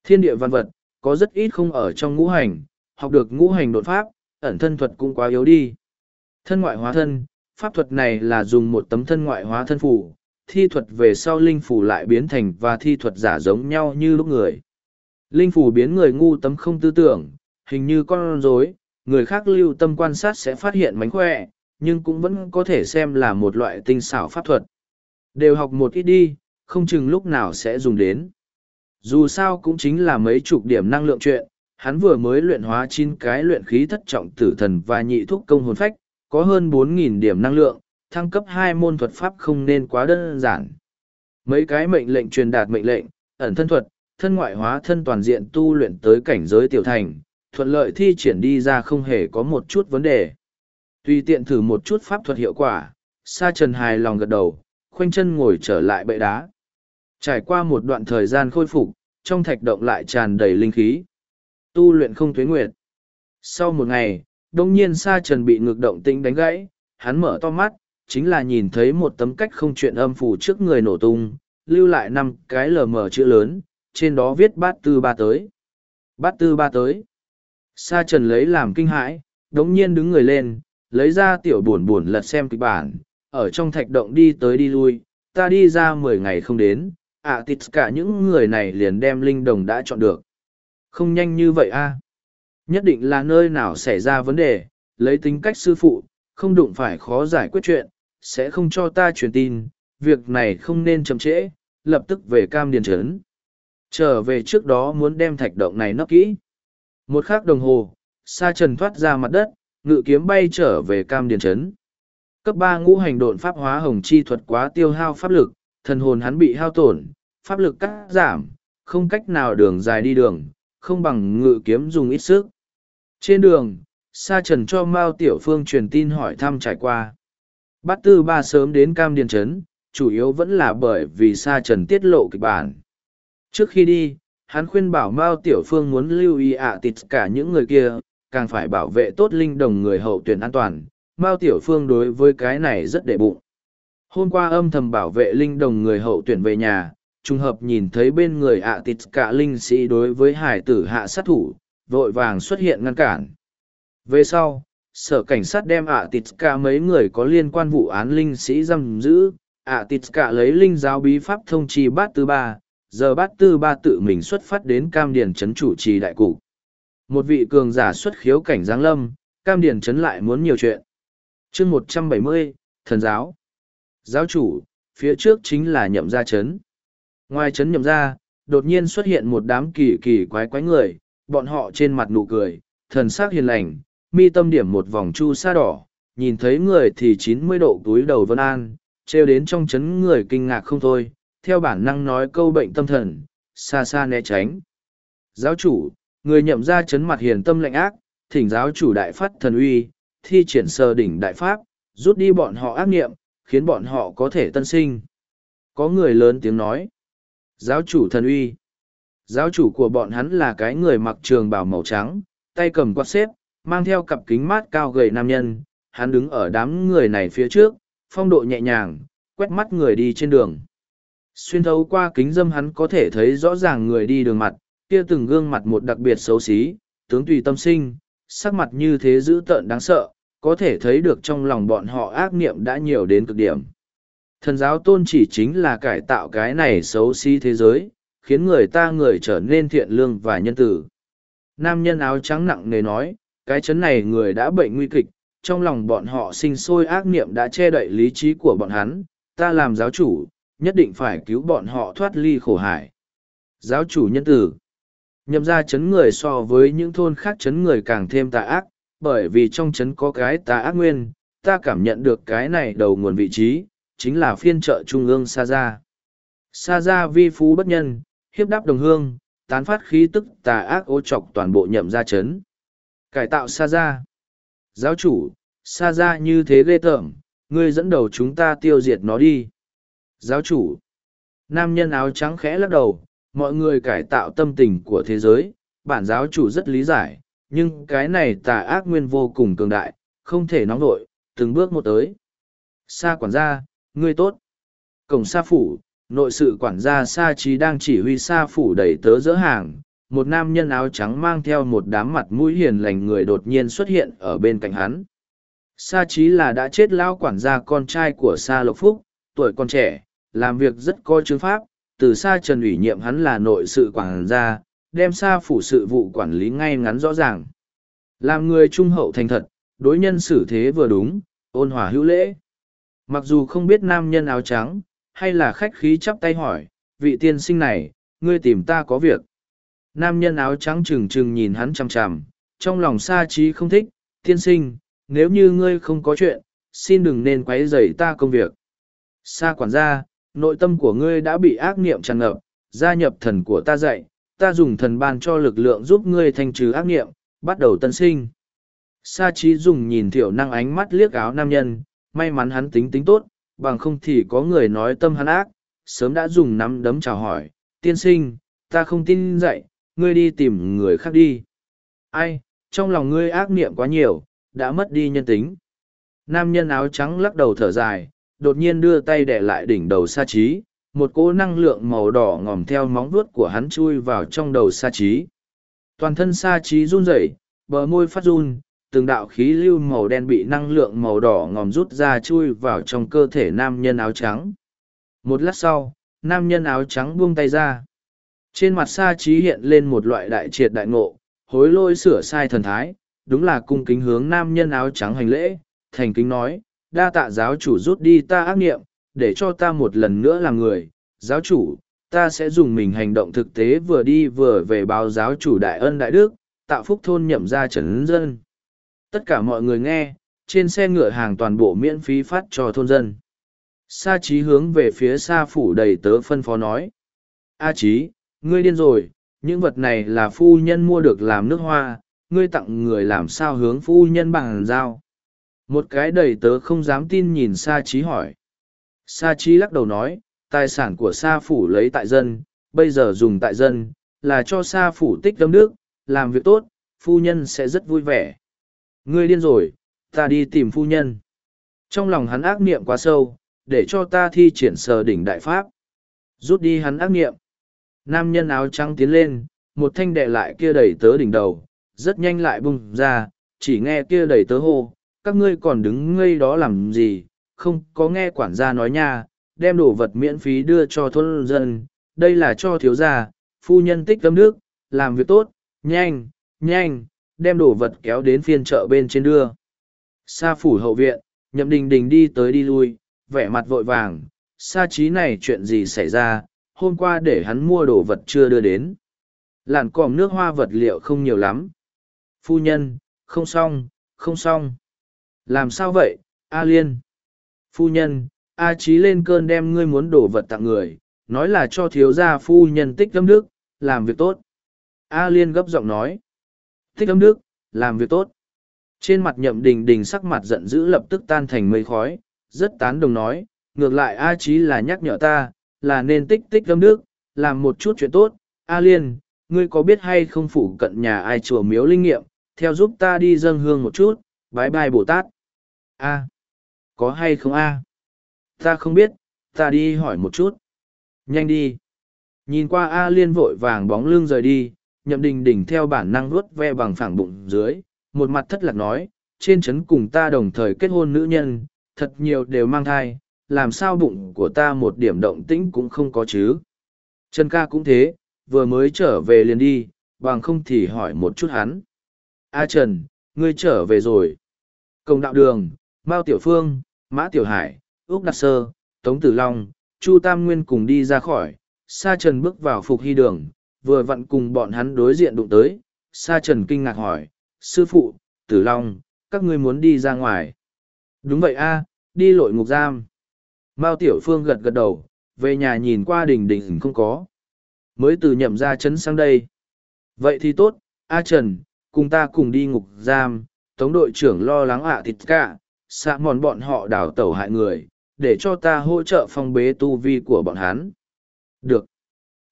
Thiên địa văn vật, có rất ít không ở trong ngũ hành, học được ngũ hành đột pháp, ẩn thân thuật cũng quá yếu đi. Thân ngoại hóa thân, pháp thuật này là dùng một tấm thân ngoại hóa thân phủ, thi thuật về sau linh phủ lại biến thành và thi thuật giả giống nhau như lúc người. Linh phủ biến người ngu tấm không tư tưởng, hình như con rối, người khác lưu tâm quan sát sẽ phát hiện mánh khỏe, nhưng cũng vẫn có thể xem là một loại tinh xảo pháp thuật. Đều học một ít đi, không chừng lúc nào sẽ dùng đến. Dù sao cũng chính là mấy chục điểm năng lượng chuyện, hắn vừa mới luyện hóa chín cái luyện khí thất trọng tử thần và nhị thúc công hồn phách, có hơn 4.000 điểm năng lượng, thăng cấp hai môn thuật pháp không nên quá đơn giản. Mấy cái mệnh lệnh truyền đạt mệnh lệnh, ẩn thân thuật, thân ngoại hóa thân toàn diện tu luyện tới cảnh giới tiểu thành, thuận lợi thi triển đi ra không hề có một chút vấn đề. Tùy tiện thử một chút pháp thuật hiệu quả, Sa Trần hài lòng gật đầu, khoanh chân ngồi trở lại bệ đá. Trải qua một đoạn thời gian khôi phục, trong thạch động lại tràn đầy linh khí. Tu luyện không thuế nguyệt. Sau một ngày, đông nhiên Sa Trần bị ngược động tĩnh đánh gãy, hắn mở to mắt, chính là nhìn thấy một tấm cách không chuyện âm phủ trước người nổ tung, lưu lại năm cái lờ mờ chữ lớn, trên đó viết bát tư ba tới. Bát tư ba tới. Sa Trần lấy làm kinh hãi, đống nhiên đứng người lên, lấy ra tiểu buồn buồn lật xem kịch bản, ở trong thạch động đi tới đi lui, ta đi ra mười ngày không đến, ạ à, tịt cả những người này liền đem linh đồng đã chọn được. Không nhanh như vậy a Nhất định là nơi nào xảy ra vấn đề, lấy tính cách sư phụ, không đụng phải khó giải quyết chuyện, sẽ không cho ta truyền tin, việc này không nên chậm trễ, lập tức về cam điền trấn. Trở về trước đó muốn đem thạch động này nấp kỹ. Một khắc đồng hồ, sa trần thoát ra mặt đất, ngự kiếm bay trở về cam điền trấn. Cấp ba ngũ hành độn pháp hóa hồng chi thuật quá tiêu hao pháp lực, thần hồn hắn bị hao tổn, pháp lực cắt giảm, không cách nào đường dài đi đường, không bằng ngự kiếm dùng ít sức. Trên đường, Sa Trần cho Mao Tiểu Phương truyền tin hỏi thăm trải qua. Bát Tư Ba sớm đến Cam Điền Trấn, chủ yếu vẫn là bởi vì Sa Trần tiết lộ kịch bản. Trước khi đi, hắn khuyên bảo Mao Tiểu Phương muốn lưu ý ạ à tịt cả những người kia, càng phải bảo vệ tốt linh đồng người hậu tuyển an toàn. Mao Tiểu Phương đối với cái này rất đệ bụng. Hôm qua âm thầm bảo vệ linh đồng người hậu tuyển về nhà, trùng hợp nhìn thấy bên người ạ à tịt cả linh sĩ đối với hải tử hạ sát thủ, vội vàng xuất hiện ngăn cản. Về sau, sở cảnh sát đem ạ à tịt cả mấy người có liên quan vụ án linh sĩ giam giữ, ạ à tịt cả lấy linh giáo bí pháp thông trì bát tư ba, giờ bát tư ba tự mình xuất phát đến cam điền Trấn chủ trì đại cụ. Một vị cường giả xuất khiếu cảnh giáng lâm, cam điền Trấn lại muốn nhiều chuyện. chương một trăm bảy mươi thần giáo. Giáo chủ, phía trước chính là nhậm gia Trấn. Ngoài Trấn nhậm gia, đột nhiên xuất hiện một đám kỳ kỳ quái quái người, bọn họ trên mặt nụ cười, thần sắc hiền lành, mi tâm điểm một vòng chu sa đỏ, nhìn thấy người thì chín mươi độ túi đầu vân an, trêu đến trong Trấn người kinh ngạc không thôi, theo bản năng nói câu bệnh tâm thần, xa xa né tránh. Giáo chủ, người nhậm ra chấn mặt hiền tâm lạnh ác, thỉnh giáo chủ đại phát thần uy, thi triển sơ đỉnh đại pháp, rút đi bọn họ ác nghiệm, khiến bọn họ có thể tân sinh. Có người lớn tiếng nói. Giáo chủ thần uy. Giáo chủ của bọn hắn là cái người mặc trường bào màu trắng, tay cầm quạt xếp, mang theo cặp kính mát cao gầy nam nhân, hắn đứng ở đám người này phía trước, phong độ nhẹ nhàng, quét mắt người đi trên đường. Xuyên thấu qua kính dâm hắn có thể thấy rõ ràng người đi đường mặt, kia từng gương mặt một đặc biệt xấu xí, tướng tùy tâm sinh, sắc mặt như thế dữ tợn đáng sợ, có thể thấy được trong lòng bọn họ ác niệm đã nhiều đến cực điểm. Thần giáo tôn chỉ chính là cải tạo cái này xấu xí thế giới, khiến người ta người trở nên thiện lương và nhân tử. Nam nhân áo trắng nặng nề nói, cái chấn này người đã bệnh nguy kịch, trong lòng bọn họ sinh sôi ác niệm đã che đậy lý trí của bọn hắn, ta làm giáo chủ, nhất định phải cứu bọn họ thoát ly khổ hải. Giáo chủ nhân tử nhậm ra chấn người so với những thôn khác chấn người càng thêm tà ác, bởi vì trong chấn có cái tà ác nguyên, ta cảm nhận được cái này đầu nguồn vị trí, chính là phiên trợ trung ương Sa Gia. Sa Gia vi phú bất nhân, hiếp đáp đồng hương, tán phát khí tức tà ác ô trọc toàn bộ nhậm ra chấn. Cải tạo Sa Gia. Giáo chủ, Sa Gia như thế ghê tởm, ngươi dẫn đầu chúng ta tiêu diệt nó đi. Giáo chủ. Nam nhân áo trắng khẽ lắc đầu, mọi người cải tạo tâm tình của thế giới, bản giáo chủ rất lý giải, nhưng cái này tà ác nguyên vô cùng cường đại, không thể nóng nổi, từng bước một tới. Sa quản gia, ngươi tốt. Cổng sa phủ, nội sự quản gia sa trí đang chỉ huy sa phủ đẩy tớ dỡ hàng. Một nam nhân áo trắng mang theo một đám mặt mũi hiền lành người đột nhiên xuất hiện ở bên cạnh hắn. Sa trí là đã chết lão quản gia con trai của sa lộc phúc, tuổi còn trẻ, làm việc rất coi chứng pháp, từ xa trần ủy nhiệm hắn là nội sự quản gia, đem xa phủ sự vụ quản lý ngay ngắn rõ ràng. Làm người trung hậu thành thật, đối nhân xử thế vừa đúng, ôn hòa hữu lễ. Mặc dù không biết nam nhân áo trắng, hay là khách khí chắp tay hỏi, vị tiên sinh này, ngươi tìm ta có việc. Nam nhân áo trắng trừng trừng nhìn hắn chằm chằm, trong lòng xa trí không thích, tiên sinh, nếu như ngươi không có chuyện, xin đừng nên quấy rầy ta công việc. Sa quản gia, nội tâm của ngươi đã bị ác niệm tràn ngập, gia nhập thần của ta dạy, ta dùng thần ban cho lực lượng giúp ngươi thanh trừ ác niệm, bắt đầu tân sinh. Sa trí dùng nhìn thiểu năng ánh mắt liếc áo nam nhân, may mắn hắn tính tính tốt, bằng không thì có người nói tâm hắn ác, sớm đã dùng nắm đấm chào hỏi, tiên sinh, ta không tin dậy, ngươi đi tìm người khác đi. Ai, trong lòng ngươi ác niệm quá nhiều, đã mất đi nhân tính. Nam nhân áo trắng lắc đầu thở dài, đột nhiên đưa tay để lại đỉnh đầu sa trí, một cỗ năng lượng màu đỏ ngòm theo móng vuốt của hắn chui vào trong đầu sa trí. Toàn thân sa trí run rẩy, bờ môi phát run, từng đạo khí lưu màu đen bị năng lượng màu đỏ ngòm rút ra chui vào trong cơ thể nam nhân áo trắng. Một lát sau, nam nhân áo trắng buông tay ra. Trên mặt sa trí hiện lên một loại đại triệt đại ngộ, hối lôi sửa sai thần thái, đúng là cung kính hướng nam nhân áo trắng hành lễ, thành kính nói, đa tạ giáo chủ rút đi ta ác nghiệm, để cho ta một lần nữa làm người. Giáo chủ, ta sẽ dùng mình hành động thực tế vừa đi vừa về báo giáo chủ đại ân đại đức, tạo phúc thôn nhậm ra trấn dân. Tất cả mọi người nghe, trên xe ngựa hàng toàn bộ miễn phí phát cho thôn dân. Sa trí hướng về phía sa phủ đầy tớ phân phó nói. A trí, ngươi điên rồi, những vật này là phu nhân mua được làm nước hoa, ngươi tặng người làm sao hướng phu nhân bằng giao. Một cái đầy tớ không dám tin nhìn Sa trí hỏi. Sa trí lắc đầu nói, tài sản của Sa phủ lấy tại dân, bây giờ dùng tại dân, là cho Sa phủ tích đâm nước làm việc tốt, phu nhân sẽ rất vui vẻ. Ngươi điên rồi, ta đi tìm phu nhân. Trong lòng hắn ác niệm quá sâu, để cho ta thi triển sờ đỉnh đại pháp. Rút đi hắn ác niệm. Nam nhân áo trắng tiến lên, một thanh đệ lại kia đẩy tớ đỉnh đầu, rất nhanh lại bung ra, chỉ nghe kia đẩy tớ hô, các ngươi còn đứng ngây đó làm gì, không có nghe quản gia nói nha, đem đồ vật miễn phí đưa cho thôn dân, đây là cho thiếu gia, phu nhân tích tâm nước, làm việc tốt, nhanh, nhanh, đem đồ vật kéo đến phiên chợ bên trên đưa. Sa phủ hậu viện, nhậm đình đình đi tới đi lui, vẻ mặt vội vàng, sa trí này chuyện gì xảy ra, hôm qua để hắn mua đồ vật chưa đưa đến. Làn còm nước hoa vật liệu không nhiều lắm. Phu nhân, không xong, không xong. Làm sao vậy, A Liên? Phu nhân, A Trí lên cơn đem ngươi muốn đổ vật tặng người, nói là cho thiếu gia phu nhân tích âm đức, làm việc tốt. A Liên gấp giọng nói. Tích âm đức, làm việc tốt. Trên mặt nhậm đình đình sắc mặt giận dữ lập tức tan thành mây khói, rất tán đồng nói, ngược lại A Trí là nhắc nhở ta, là nên tích tích âm đức, làm một chút chuyện tốt. A Liên, ngươi có biết hay không phủ cận nhà ai chùa miếu linh nghiệm, theo giúp ta đi dâng hương một chút, bái bai Bồ Tát. A. Có hay không A? Ta không biết, ta đi hỏi một chút. Nhanh đi. Nhìn qua A Liên vội vàng bóng lưng rời đi, nhậm đình đình theo bản năng vuốt ve bằng phẳng bụng dưới, một mặt thất lạc nói, trên chấn cùng ta đồng thời kết hôn nữ nhân, thật nhiều đều mang thai, làm sao bụng của ta một điểm động tĩnh cũng không có chứ. Trần ca cũng thế, vừa mới trở về liền đi, bằng không thì hỏi một chút hắn. A Trần, ngươi trở về rồi. Công đạo đường, Mao Tiểu Phương, Mã Tiểu Hải, Úc Đặc Sơ, Tống Tử Long, Chu Tam Nguyên cùng đi ra khỏi. Sa Trần bước vào phục hy đường, vừa vặn cùng bọn hắn đối diện đụng tới. Sa Trần kinh ngạc hỏi, Sư phụ, Tử Long, các ngươi muốn đi ra ngoài. Đúng vậy a, đi lội ngục giam. Mao Tiểu Phương gật gật đầu, về nhà nhìn qua đình đình không có. Mới từ nhậm ra chấn sang đây. Vậy thì tốt, A Trần, cùng ta cùng đi ngục giam, tống đội trưởng lo lắng ạ thịt cả, xạ mòn bọn họ đào tẩu hại người, để cho ta hỗ trợ phong bế tu vi của bọn hắn. Được.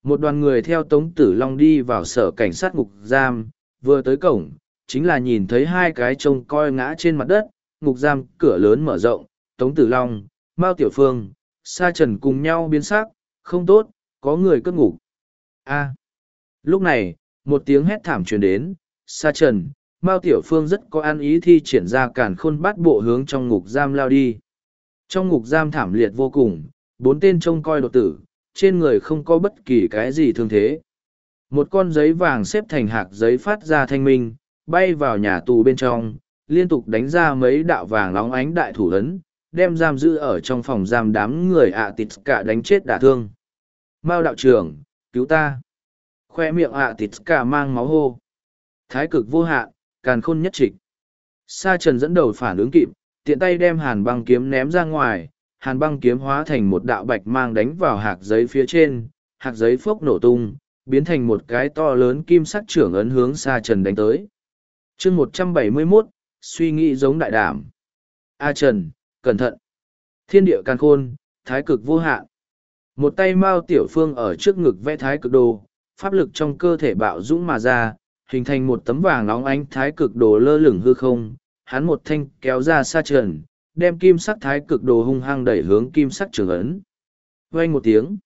Một đoàn người theo Tống Tử Long đi vào sở cảnh sát ngục giam, vừa tới cổng, chính là nhìn thấy hai cái trông coi ngã trên mặt đất, ngục giam cửa lớn mở rộng, Tống Tử Long, Mao Tiểu Phương, Sa Trần cùng nhau biến sắc, không tốt, có người cất ngục. A. Lúc này, một tiếng hét thảm truyền đến, Sa Trần, Mao Tiểu Phương rất có an ý thi triển ra càn khôn bát bộ hướng trong ngục giam lao đi. Trong ngục giam thảm liệt vô cùng, bốn tên trông coi đột tử, trên người không có bất kỳ cái gì thương thế. Một con giấy vàng xếp thành hạt giấy phát ra thanh minh, bay vào nhà tù bên trong, liên tục đánh ra mấy đạo vàng lóng ánh đại thủ ấn, đem giam giữ ở trong phòng giam đám người ạ tịt cả đánh chết đả thương. Mao đạo trưởng, cứu ta. Khoe miệng ạ tịt cả mang máu hô. Thái cực vô hạn, càn khôn nhất trịch. Sa trần dẫn đầu phản ứng kịp, tiện tay đem hàn băng kiếm ném ra ngoài, hàn băng kiếm hóa thành một đạo bạch mang đánh vào hạt giấy phía trên, hạt giấy phốc nổ tung, biến thành một cái to lớn kim sắc trưởng ấn hướng sa trần đánh tới. chương một trăm bảy mươi 171, suy nghĩ giống đại đảm. A Trần, cẩn thận. Thiên địa can khôn, thái cực vô hạn. Một tay Mao Tiểu Phương ở trước ngực vẽ thái cực đồ, pháp lực trong cơ thể bạo dũng mà ra, hình thành một tấm vàng nóng ánh thái cực đồ lơ lửng hư không. Hắn một thanh kéo ra xa trần, đem kim sắc thái cực đồ hung hăng đẩy hướng kim sắc trường ấn. Vang một tiếng.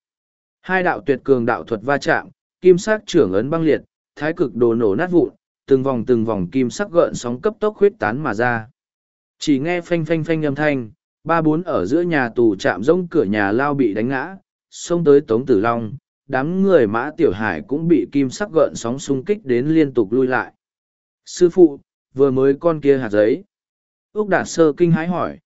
Hai đạo tuyệt cường đạo thuật va chạm, kim sắc trưởng ấn băng liệt, thái cực đồ nổ nát vụn, từng vòng từng vòng kim sắc gợn sóng cấp tốc huyết tán mà ra. Chỉ nghe phanh phanh phanh âm thanh, ba bốn ở giữa nhà tù chạm rông cửa nhà lao bị đánh ngã, xông tới Tống Tử Long, đám người mã tiểu hải cũng bị kim sắc gợn sóng xung kích đến liên tục lui lại. Sư phụ, vừa mới con kia hạt giấy. Úc Đạt Sơ kinh hái hỏi.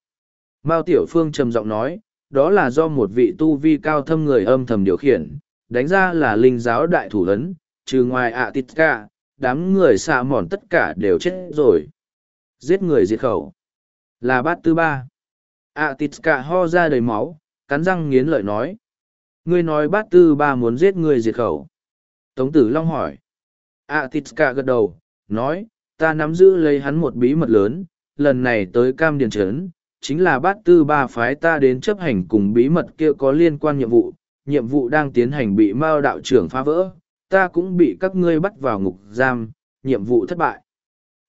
Mao Tiểu Phương trầm giọng nói, đó là do một vị tu vi cao thâm người âm thầm điều khiển, đánh ra là linh giáo đại thủ ấn, trừ ngoài ạ tít ca, đám người xạ mòn tất cả đều chết rồi. Giết người diệt khẩu. Là bát tư ba. ạ tít ca ho ra đầy máu, cắn răng nghiến lợi nói. Ngươi nói bát tư ba muốn giết người diệt khẩu. Tống tử Long hỏi. ạ tít ca gật đầu, nói, ta nắm giữ lấy hắn một bí mật lớn, lần này tới cam điền trấn chính là bát tư ba phái ta đến chấp hành cùng bí mật kia có liên quan nhiệm vụ, nhiệm vụ đang tiến hành bị mao đạo trưởng phá vỡ, ta cũng bị các ngươi bắt vào ngục giam, nhiệm vụ thất bại.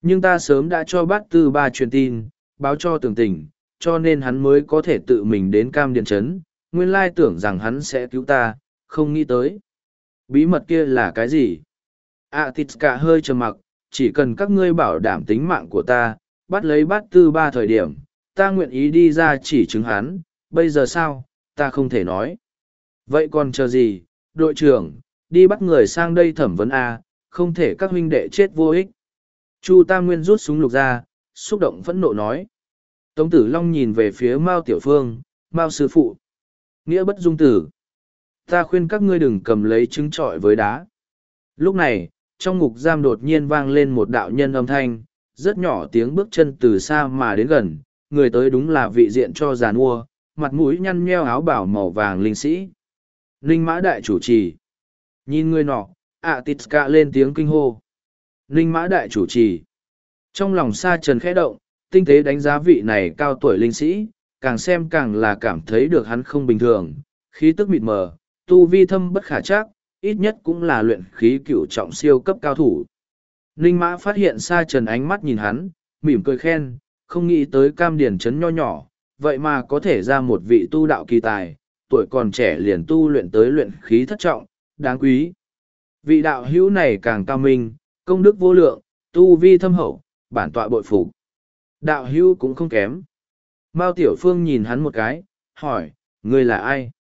Nhưng ta sớm đã cho bát tư ba truyền tin, báo cho tường tình, cho nên hắn mới có thể tự mình đến cam Điền trấn, nguyên lai tưởng rằng hắn sẽ cứu ta, không nghĩ tới. Bí mật kia là cái gì? À thịt cả hơi trầm mặc, chỉ cần các ngươi bảo đảm tính mạng của ta, bắt lấy bát tư ba thời điểm, ta nguyện ý đi ra chỉ chứng hắn, bây giờ sao, ta không thể nói. Vậy còn chờ gì, đội trưởng, đi bắt người sang đây thẩm vấn A, không thể các huynh đệ chết vô ích. Chu Tam Nguyên rút súng lục ra, xúc động phẫn nộ nói. Tống Tử Long nhìn về phía Mao Tiểu Phương, Mao Sư Phụ. Nghĩa bất dung tử. Ta khuyên các ngươi đừng cầm lấy trứng trọi với đá. Lúc này, trong ngục giam đột nhiên vang lên một đạo nhân âm thanh, rất nhỏ tiếng bước chân từ xa mà đến gần, người tới đúng là vị diện cho giàn mua, mặt mũi nhăn nheo áo bảo màu vàng linh sĩ. Linh mã đại chủ trì. Nhìn người nọ, ạ tít cạ lên tiếng kinh hô. Linh mã đại chủ trì. Trong lòng sa trần khẽ động, tinh tế đánh giá vị này cao tuổi linh sĩ, càng xem càng là cảm thấy được hắn không bình thường, khí tức mịt mờ, tu vi thâm bất khả chắc, ít nhất cũng là luyện khí cựu trọng siêu cấp cao thủ. Ninh mã phát hiện xa trần ánh mắt nhìn hắn, mỉm cười khen, không nghĩ tới cam điển chấn nho nhỏ, vậy mà có thể ra một vị tu đạo kỳ tài, tuổi còn trẻ liền tu luyện tới luyện khí thất trọng, đáng quý. Vị đạo hữu này càng cao minh, công đức vô lượng, tu vi thâm hậu, bản tọa bội phục. Đạo hữu cũng không kém. Mao Tiểu Phương nhìn hắn một cái, hỏi, ngươi là ai?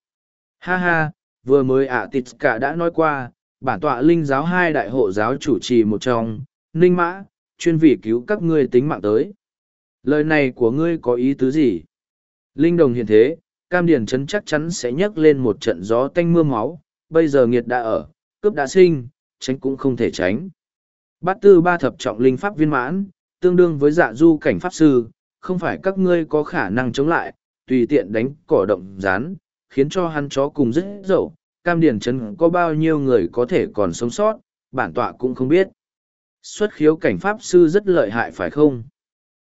Ha ha, vừa mới ạ tịt cả đã nói qua, bản tọa linh giáo hai đại hộ giáo chủ trì một trong, ninh mã, chuyên vị cứu các ngươi tính mạng tới. Lời này của ngươi có ý tứ gì? Linh đồng hiện thế, cam điển chấn chắc chắn sẽ nhấc lên một trận gió tanh mưa máu, bây giờ nghiệt đã ở, cướp đã sinh, tránh cũng không thể tránh. Bát tư ba thập trọng linh pháp viên mãn, tương đương với dạ du cảnh pháp sư, không phải các ngươi có khả năng chống lại, tùy tiện đánh cỏ động rán, khiến cho hắn chó cùng rất dậu, cam điển chấn có bao nhiêu người có thể còn sống sót, bản tọa cũng không biết. Xuất khiếu cảnh pháp sư rất lợi hại phải không?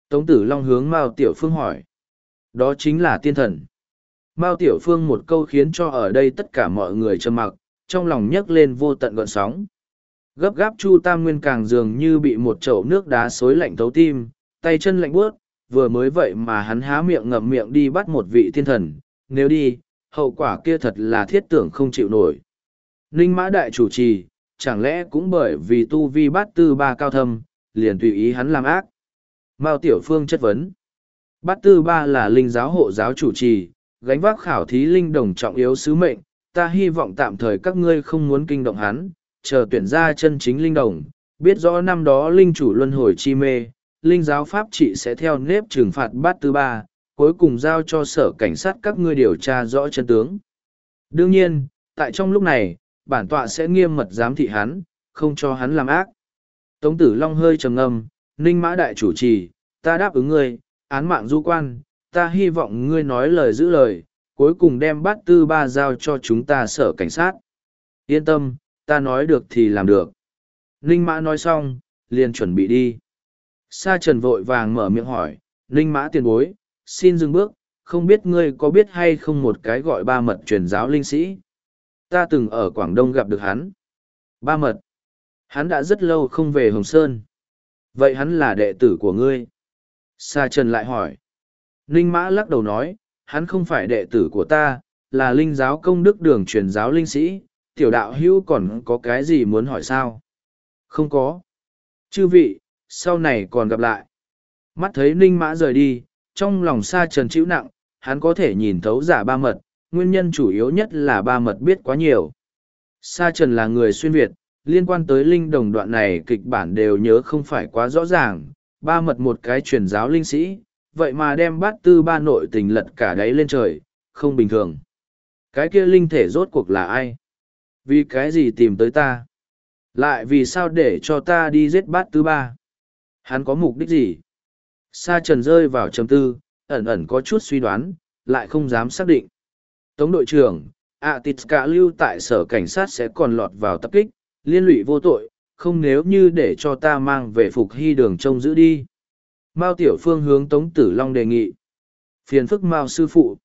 Tống tử long hướng Mao Tiểu Phương hỏi. Đó chính là tiên thần. Mao Tiểu Phương một câu khiến cho ở đây tất cả mọi người trầm mặc, trong lòng nhấc lên vô tận gợn sóng. Gấp gáp Chu Tam Nguyên càng dường như bị một chậu nước đá xối lạnh thấu tim, tay chân lạnh buốt, vừa mới vậy mà hắn há miệng ngậm miệng đi bắt một vị thiên thần, nếu đi, hậu quả kia thật là thiết tưởng không chịu nổi. Ninh Mã Đại chủ trì, chẳng lẽ cũng bởi vì tu vi bát tư ba cao thâm, liền tùy ý hắn làm ác. Mao Tiểu Phương chất vấn. Bát tư ba là linh giáo hộ giáo chủ trì, gánh vác khảo thí linh đồng trọng yếu sứ mệnh, ta hy vọng tạm thời các ngươi không muốn kinh động hắn, chờ tuyển ra chân chính linh đồng, biết rõ năm đó linh chủ luân hồi chi mê, linh giáo pháp trị sẽ theo nếp trừng phạt bát tư ba, cuối cùng giao cho sở cảnh sát các ngươi điều tra rõ chân tướng. Đương nhiên, tại trong lúc này, bản tọa sẽ nghiêm mật giám thị hắn, không cho hắn làm ác. Tống tử Long hơi trầm ngâm, ninh mã đại chủ trì, ta đáp ứng ngươi, án mạng du quan, ta hy vọng ngươi nói lời giữ lời, cuối cùng đem bát tư ba giao cho chúng ta sở cảnh sát. Yên tâm, ta nói được thì làm được. Ninh mã nói xong, liền chuẩn bị đi. Sa trần vội vàng mở miệng hỏi, Ninh mã tiền bối, xin dừng bước, không biết ngươi có biết hay không một cái gọi ba mật truyền giáo linh sĩ. Ta từng ở Quảng Đông gặp được hắn. Ba mật. Hắn đã rất lâu không về Hồng Sơn. Vậy hắn là đệ tử của ngươi. Sa trần lại hỏi. Ninh mã lắc đầu nói, hắn không phải đệ tử của ta, là linh giáo công đức đường truyền giáo linh sĩ, tiểu đạo hữu còn có cái gì muốn hỏi sao? Không có. Chư vị, sau này còn gặp lại. Mắt thấy ninh mã rời đi, trong lòng sa trần chịu nặng, hắn có thể nhìn thấu giả ba mật, nguyên nhân chủ yếu nhất là ba mật biết quá nhiều. Sa trần là người xuyên Việt, liên quan tới linh đồng đoạn này kịch bản đều nhớ không phải quá rõ ràng, ba mật một cái truyền giáo linh sĩ, vậy mà đem bát tư ba nội tình lật cả đáy lên trời, không bình thường. Cái kia linh thể rốt cuộc là ai? Vì cái gì tìm tới ta? Lại vì sao để cho ta đi giết bát tư ba? Hắn có mục đích gì? Sa trần rơi vào trầm tư, ẩn ẩn có chút suy đoán, lại không dám xác định. Tống đội trưởng, ạ tịt cả lưu tại sở cảnh sát sẽ còn lọt vào tập kích, liên lụy vô tội, không nếu như để cho ta mang về phục hy đường trông giữ đi. Mao Tiểu Phương hướng Tống Tử Long đề nghị. Phiền phức Mao sư phụ.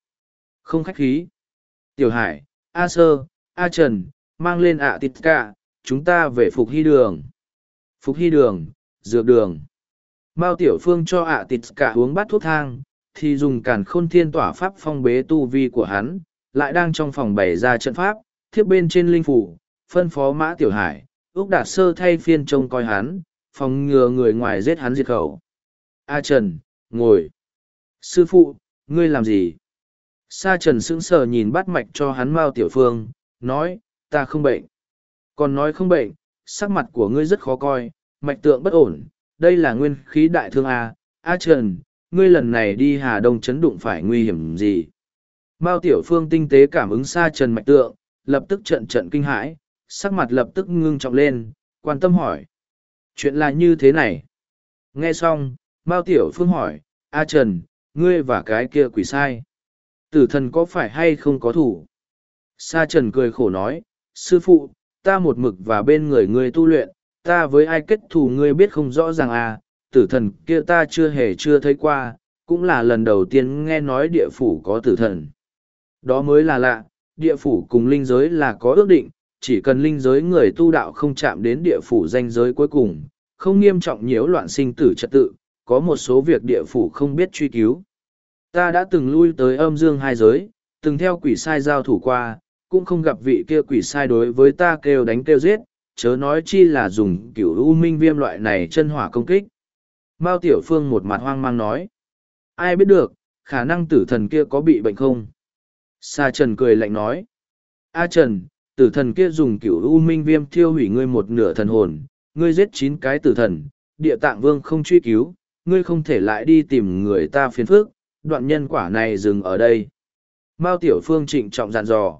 Không khách khí. Tiểu Hải, A Sơ, A Trần, mang lên ạ tịt cả, chúng ta về phục hy đường. Phục hy đường, dược đường. Mao Tiểu Phương cho ạ tịt cả uống bát thuốc thang, thì dùng càn khôn thiên tỏa pháp phong bế tu vi của hắn, lại đang trong phòng bày ra trận pháp, thiếp bên trên linh phủ, phân phó mã Tiểu Hải, Úc Đạt Sơ thay phiên trông coi hắn, phòng ngừa người ngoài giết hắn diệt khẩu. A Trần, ngồi. Sư phụ, ngươi làm gì? Sa Trần sững sờ nhìn bắt mạch cho hắn Mao Tiểu Phương, nói, ta không bệnh. Còn nói không bệnh, sắc mặt của ngươi rất khó coi, mạch tượng bất ổn, đây là nguyên khí đại thương A. A Trần, ngươi lần này đi Hà Đông chấn đụng phải nguy hiểm gì? Mao Tiểu Phương tinh tế cảm ứng Sa Trần mạch tượng, lập tức trận trận kinh hãi, sắc mặt lập tức ngưng trọng lên, quan tâm hỏi. Chuyện là như thế này. Nghe xong, Mao Tiểu Phương hỏi, A Trần, ngươi và cái kia quỷ sai. Tử thần có phải hay không có thủ? Sa Trần cười khổ nói, sư phụ, ta một mực và bên người ngươi tu luyện, ta với ai kết thù ngươi biết không rõ ràng à, tử thần kia ta chưa hề chưa thấy qua, cũng là lần đầu tiên nghe nói địa phủ có tử thần. Đó mới là lạ, địa phủ cùng linh giới là có ước định, chỉ cần linh giới người tu đạo không chạm đến địa phủ danh giới cuối cùng, không nghiêm trọng nhiễu loạn sinh tử trật tự, có một số việc địa phủ không biết truy cứu. Ta đã từng lui tới âm dương hai giới, từng theo quỷ sai giao thủ qua, cũng không gặp vị kia quỷ sai đối với ta kêu đánh kêu giết, chớ nói chi là dùng kiểu u minh viêm loại này chân hỏa công kích. Mao Tiểu Phương một mặt hoang mang nói. Ai biết được, khả năng tử thần kia có bị bệnh không? Sa Trần cười lạnh nói. A Trần, tử thần kia dùng kiểu u minh viêm thiêu hủy ngươi một nửa thần hồn, ngươi giết chín cái tử thần, địa tạng vương không truy cứu, ngươi không thể lại đi tìm người ta phiền phức, đoạn nhân quả này dừng ở đây. Mao Tiểu Phương trịnh trọng dặn dò.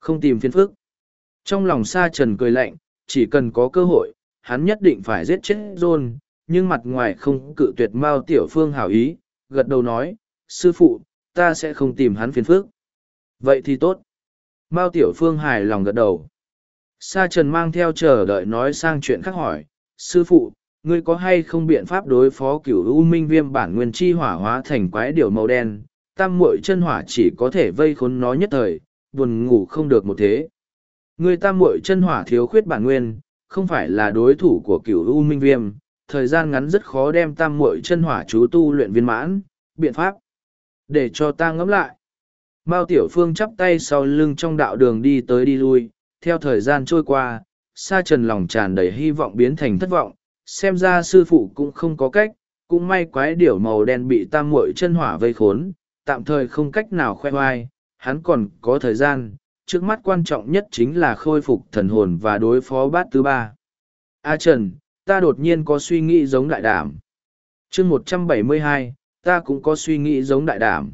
Không tìm phiền phức. Trong lòng Sa Trần cười lạnh, chỉ cần có cơ hội, hắn nhất định phải giết chết John, nhưng mặt ngoài không cự tuyệt Mao Tiểu Phương hảo ý, gật đầu nói, sư phụ, ta sẽ không tìm hắn phiền phức. Vậy thì tốt. Mao Tiểu Phương hài lòng gật đầu. Sa Trần mang theo chờ đợi nói sang chuyện khác hỏi, sư phụ, ngươi có hay không biện pháp đối phó cửu u minh viêm bản nguyên chi hỏa hóa thành quái điều màu đen, tam muội chân hỏa chỉ có thể vây khốn nó nhất thời, buồn ngủ không được một thế. Người tam muội chân hỏa thiếu khuyết bản nguyên, không phải là đối thủ của cửu u minh viêm, thời gian ngắn rất khó đem tam muội chân hỏa chú tu luyện viên mãn, biện pháp. Để cho ta ngẫm lại. Mao Tiểu Phương chắp tay sau lưng trong đạo đường đi tới đi lui, theo thời gian trôi qua, sa trần lòng tràn đầy hy vọng biến thành thất vọng, xem ra sư phụ cũng không có cách, cũng may quái điểu màu đen bị tam muội chân hỏa vây khốn, tạm thời không cách nào khoe hoai, hắn còn có thời gian, trước mắt quan trọng nhất chính là khôi phục thần hồn và đối phó bát thứ ba. A Trần, ta đột nhiên có suy nghĩ giống đại đảm. chương một trăm bảy mươi hai, ta cũng có suy nghĩ giống đại đảm.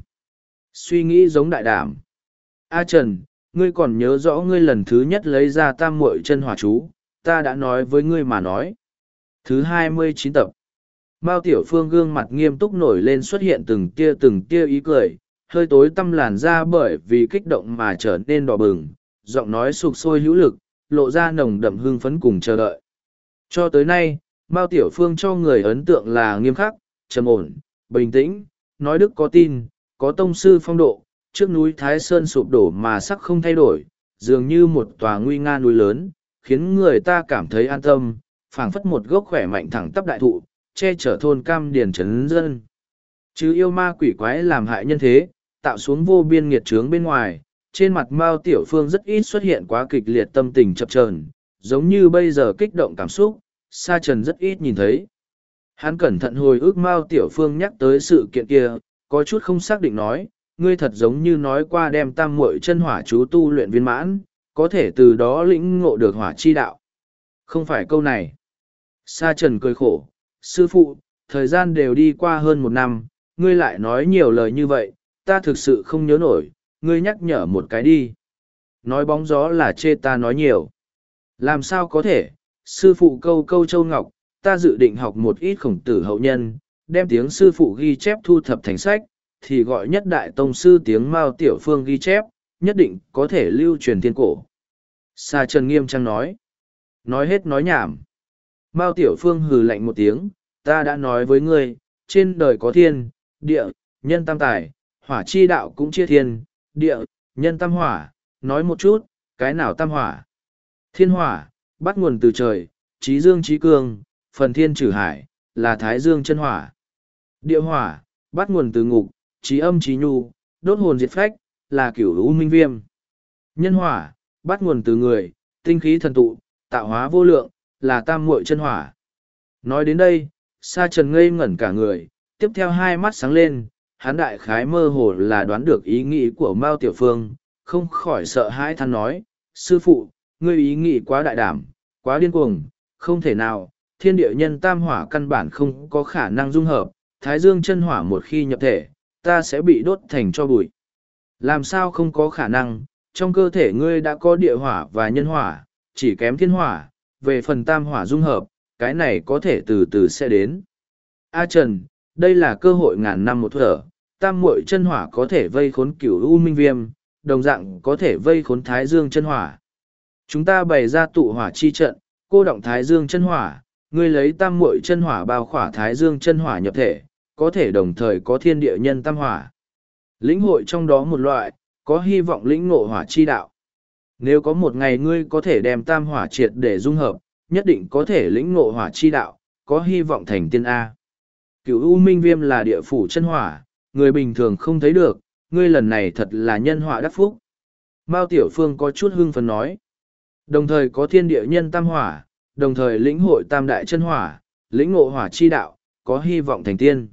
Suy nghĩ giống đại đảm. A Trần, ngươi còn nhớ rõ ngươi lần thứ nhất lấy ra tam muội chân hỏa chú, ta đã nói với ngươi mà nói. Thứ hai mươi chín tập. Mao Tiểu Phương gương mặt nghiêm túc nổi lên xuất hiện từng tia từng tia ý cười, hơi tối tâm làn ra bởi vì kích động mà trở nên đỏ bừng, giọng nói sụp sôi hữu lực, lộ ra nồng đậm hương phấn cùng chờ đợi. Cho tới nay, Mao Tiểu Phương cho người ấn tượng là nghiêm khắc, trầm ổn, bình tĩnh, nói đức có tin, có tông sư phong độ, trước núi Thái Sơn sụp đổ mà sắc không thay đổi, dường như một tòa nguy nga núi lớn, khiến người ta cảm thấy an tâm, phảng phất một gốc khỏe mạnh thẳng tắp đại thụ, che chở thôn cam điền trấn dân. Chứ yêu ma quỷ quái làm hại nhân thế, tạo xuống vô biên nghiệt trướng bên ngoài, trên mặt Mao Tiểu Phương rất ít xuất hiện quá kịch liệt tâm tình chập chờn, giống như bây giờ kích động cảm xúc, Sa Trần rất ít nhìn thấy. Hắn cẩn thận hồi ức Mao Tiểu Phương nhắc tới sự kiện kia, có chút không xác định nói, ngươi thật giống như nói qua đem tam muội chân hỏa chú tu luyện viên mãn, có thể từ đó lĩnh ngộ được hỏa chi đạo. Không phải câu này. Sa Trần cười khổ, sư phụ, thời gian đều đi qua hơn một năm, ngươi lại nói nhiều lời như vậy, ta thực sự không nhớ nổi, ngươi nhắc nhở một cái đi. Nói bóng gió là chê ta nói nhiều. Làm sao có thể, sư phụ câu câu châu ngọc, ta dự định học một ít khổng tử hậu nhân, đem tiếng sư phụ ghi chép thu thập thành sách, thì gọi nhất đại tông sư tiếng Mao Tiểu Phương ghi chép, nhất định có thể lưu truyền thiên cổ. Sa Trần nghiêm trang nói. Nói hết nói nhảm. Mao Tiểu Phương hừ lạnh một tiếng, ta đã nói với ngươi, trên đời có thiên, địa, nhân tam tài, hỏa chi đạo cũng chia thiên, địa, nhân tam hỏa, nói một chút, cái nào tam hỏa. Thiên hỏa, bắt nguồn từ trời, trí dương trí cương, phần thiên trừ hải, là thái dương chân hỏa. Địa hỏa, bắt nguồn từ ngục, trí âm trí nhu, đốt hồn diệt phách, là kiểu u minh viêm. Nhân hỏa, bắt nguồn từ người, tinh khí thần tụ, tạo hóa vô lượng, là tam muội chân hỏa. Nói đến đây, sa trần ngây ngẩn cả người, tiếp theo hai mắt sáng lên, hắn đại khái mơ hồ là đoán được ý nghĩ của Mao Tiểu Phương, không khỏi sợ hãi than nói, sư phụ, ngươi ý nghĩ quá đại đảm, quá điên cuồng, không thể nào, thiên địa nhân tam hỏa căn bản không có khả năng dung hợp, thái dương chân hỏa một khi nhập thể, ta sẽ bị đốt thành cho bụi. Làm sao không có khả năng, trong cơ thể ngươi đã có địa hỏa và nhân hỏa, chỉ kém thiên hỏa, về phần tam hỏa dung hợp, cái này có thể từ từ sẽ đến. A Trần, đây là cơ hội ngàn năm một thở, tam muội chân hỏa có thể vây khốn cửu u minh viêm, đồng dạng có thể vây khốn thái dương chân hỏa. Chúng ta bày ra tụ hỏa chi trận, cô động thái dương chân hỏa, ngươi lấy tam muội chân hỏa bao khỏa thái dương chân hỏa nhập thể, có thể đồng thời có thiên địa nhân tam hỏa. Lĩnh hội trong đó một loại, có hy vọng lĩnh ngộ hỏa chi đạo. Nếu có một ngày ngươi có thể đem tam hỏa triệt để dung hợp, nhất định có thể lĩnh ngộ hỏa chi đạo, có hy vọng thành tiên A. Cựu U Minh Viêm là địa phủ chân hỏa, người bình thường không thấy được, ngươi lần này thật là nhân họa đắc phúc. Mao Tiểu Phương có chút hưng phấn nói. Đồng thời có thiên địa nhân tam hỏa, đồng thời lĩnh hội tam đại chân hỏa, lĩnh ngộ hỏa chi đạo, có hy vọng thành tiên.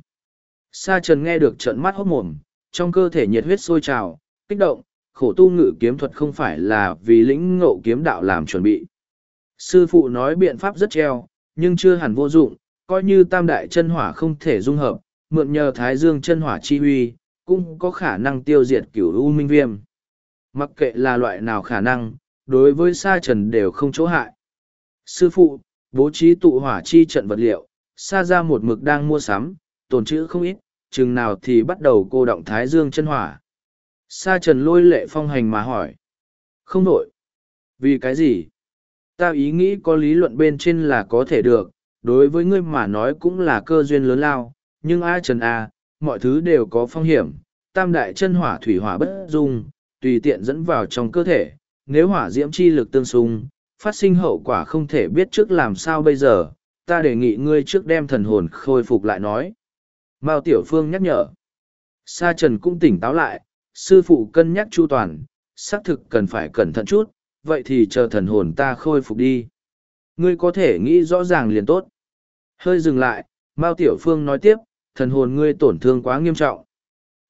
Sa Trần nghe được trận mắt hốt mồm, trong cơ thể nhiệt huyết sôi trào, kích động, khổ tu ngự kiếm thuật không phải là vì lĩnh ngộ kiếm đạo làm chuẩn bị. Sư phụ nói biện pháp rất treo, nhưng chưa hẳn vô dụng, coi như tam đại chân hỏa không thể dung hợp, mượn nhờ thái dương chân hỏa chi huy, cũng có khả năng tiêu diệt cửu u minh viêm. Mặc kệ là loại nào khả năng, đối với sa trần đều không chỗ hại. Sư phụ, bố trí tụ hỏa chi trận vật liệu, sa ra một mực đang mua sắm, tồn trữ không ít, chừng nào thì bắt đầu cô động thái dương chân hỏa. Sa trần lôi lệ phong hành mà hỏi. Không nổi. Vì cái gì? Ta ý nghĩ có lý luận bên trên là có thể được, đối với ngươi mà nói cũng là cơ duyên lớn lao, nhưng A Trần A, mọi thứ đều có phong hiểm, tam đại chân hỏa thủy hỏa bất dung, tùy tiện dẫn vào trong cơ thể, nếu hỏa diễm chi lực tương xung, phát sinh hậu quả không thể biết trước làm sao bây giờ, ta đề nghị ngươi trước đem thần hồn khôi phục lại nói. Mao Tiểu Phương nhắc nhở. Sa Trần cũng tỉnh táo lại, sư phụ cân nhắc chu toàn, xác thực cần phải cẩn thận chút, vậy thì chờ thần hồn ta khôi phục đi. Ngươi có thể nghĩ rõ ràng liền tốt. Hơi dừng lại, Mao Tiểu Phương nói tiếp, thần hồn ngươi tổn thương quá nghiêm trọng.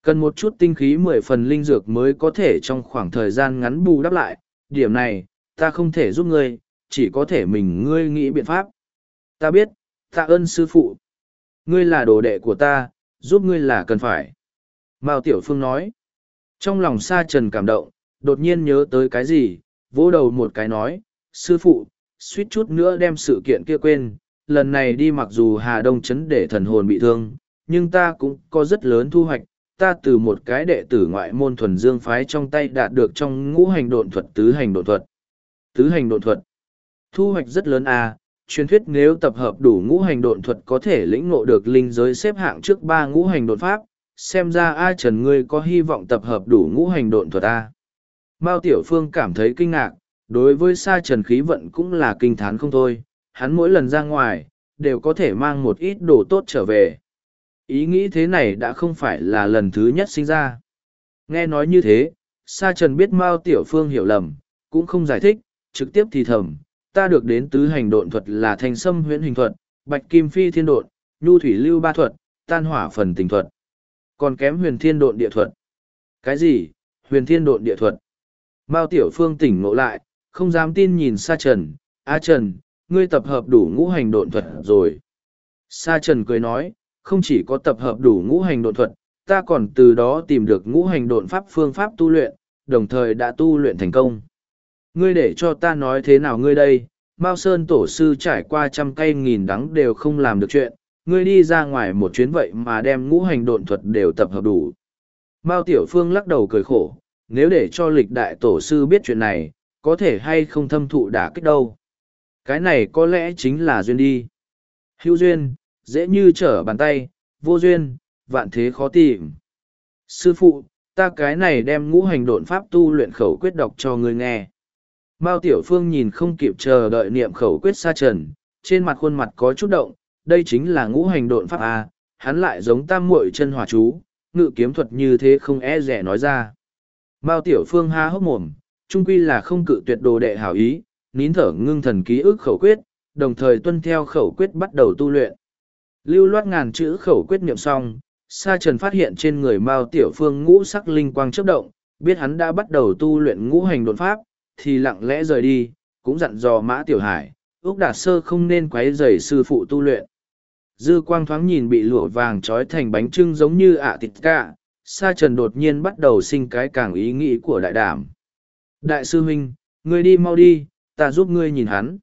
Cần một chút tinh khí mười phần linh dược mới có thể trong khoảng thời gian ngắn bù đắp lại, điểm này, ta không thể giúp ngươi, chỉ có thể mình ngươi nghĩ biện pháp. Ta biết, tạ ơn sư phụ. Ngươi là đồ đệ của ta, giúp ngươi là cần phải. Mao Tiểu Phương nói. Trong lòng sa trần cảm động, đột nhiên nhớ tới cái gì, vỗ đầu một cái nói, sư phụ, suýt chút nữa đem sự kiện kia quên, lần này đi mặc dù Hà Đông chấn để thần hồn bị thương, nhưng ta cũng có rất lớn thu hoạch, ta từ một cái đệ tử ngoại môn thuần dương phái trong tay đạt được trong ngũ hành độn thuật tứ hành độn thuật. Tứ hành độn thuật. Thu hoạch rất lớn à, truyền thuyết nếu tập hợp đủ ngũ hành độn thuật có thể lĩnh ngộ được linh giới xếp hạng trước ba ngũ hành đột pháp, xem ra A Trần ngươi có hy vọng tập hợp đủ ngũ hành độn thuật A. Mao Tiểu Phương cảm thấy kinh ngạc, đối với sa trần khí vận cũng là kinh thán không thôi, hắn mỗi lần ra ngoài, đều có thể mang một ít đồ tốt trở về. Ý nghĩ thế này đã không phải là lần thứ nhất sinh ra. Nghe nói như thế, sa trần biết Mao Tiểu Phương hiểu lầm, cũng không giải thích, trực tiếp thì thầm, ta được đến tứ hành độn thuật là thành sâm huyễn hình thuật, bạch kim phi thiên độn, nhu thủy lưu ba thuật, tan hỏa phần tình thuật. Còn kém huyền thiên độn địa thuật. Cái gì? Huyền thiên độn địa thuật. Mao Tiểu Phương tỉnh ngộ lại, không dám tin nhìn Sa Trần, A Trần, ngươi tập hợp đủ ngũ hành độn thuật rồi. Sa Trần cười nói, không chỉ có tập hợp đủ ngũ hành độn thuật, ta còn từ đó tìm được ngũ hành độn pháp phương pháp tu luyện, đồng thời đã tu luyện thành công. Ngươi để cho ta nói thế nào ngươi đây, Mao Sơn tổ sư trải qua trăm cây nghìn đắng đều không làm được chuyện, ngươi đi ra ngoài một chuyến vậy mà đem ngũ hành độn thuật đều tập hợp đủ. Mao Tiểu Phương lắc đầu cười khổ, nếu để cho lịch đại tổ sư biết chuyện này, có thể hay không thâm thụ đả kích đâu. Cái này có lẽ chính là duyên đi. Hữu duyên, dễ như trở bàn tay, vô duyên, vạn thế khó tìm. Sư phụ, ta cái này đem ngũ hành độn pháp tu luyện khẩu quyết đọc cho ngươi nghe. Mao Tiểu Phương nhìn không kịp chờ đợi niệm khẩu quyết xa trần, trên mặt khuôn mặt có chút động, đây chính là ngũ hành độn pháp A, hắn lại giống tam muội chân hỏa chú, ngự kiếm thuật như thế không e rẻ nói ra. Mao Tiểu Phương há hốc mồm, trung quy là không cự tuyệt đồ đệ hảo ý, nín thở ngưng thần ký ức khẩu quyết, đồng thời tuân theo khẩu quyết bắt đầu tu luyện. Lưu loát ngàn chữ khẩu quyết niệm xong, Sa Trần phát hiện trên người Mao Tiểu Phương ngũ sắc linh quang chớp động, biết hắn đã bắt đầu tu luyện ngũ hành đột pháp, thì lặng lẽ rời đi, cũng dặn dò Mã Tiểu Hải, Úc Đạt Sơ không nên quấy rầy sư phụ tu luyện. Dư quang thoáng nhìn bị lụa vàng trói thành bánh trưng giống như ạ thịt cả, Sa Trần đột nhiên bắt đầu sinh cái càng ý nghĩ của đại đảm. Đại sư huynh, ngươi đi mau đi, ta giúp ngươi nhìn hắn.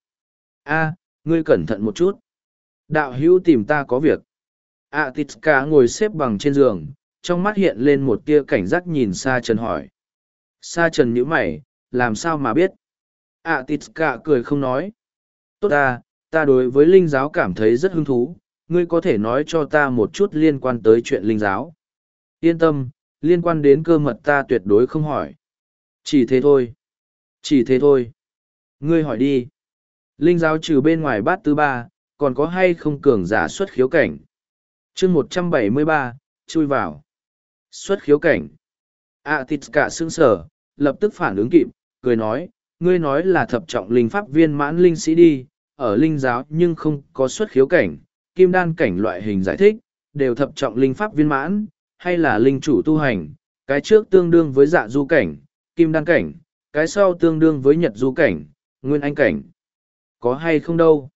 A, ngươi cẩn thận một chút. Đạo hữu tìm ta có việc. A tít cá ngồi xếp bằng trên giường, trong mắt hiện lên một tia cảnh giác nhìn Sa Trần hỏi. Sa Trần nhíu mày, làm sao mà biết? A tít cá cười không nói. Tốt ta, ta đối với linh giáo cảm thấy rất hứng thú, ngươi có thể nói cho ta một chút liên quan tới chuyện linh giáo. Yên tâm, liên quan đến cơ mật ta tuyệt đối không hỏi. Chỉ thế thôi. Chỉ thế thôi. Ngươi hỏi đi. Linh giáo trừ bên ngoài bát thứ ba, còn có hay không cường giả xuất khiếu cảnh? chương một trăm bảy mươi ba, chui vào. Xuất khiếu cảnh. A thịt cả sững sở, lập tức phản ứng kịp, cười nói, ngươi nói là thập trọng linh pháp viên mãn linh sĩ đi, ở linh giáo nhưng không có xuất khiếu cảnh, kim đan cảnh loại hình giải thích, đều thập trọng linh pháp viên mãn, hay là linh chủ tu hành, cái trước tương đương với dạ du cảnh, kim đan cảnh, cái sau tương đương với nhật du cảnh, nguyên anh cảnh. Có hay không đâu?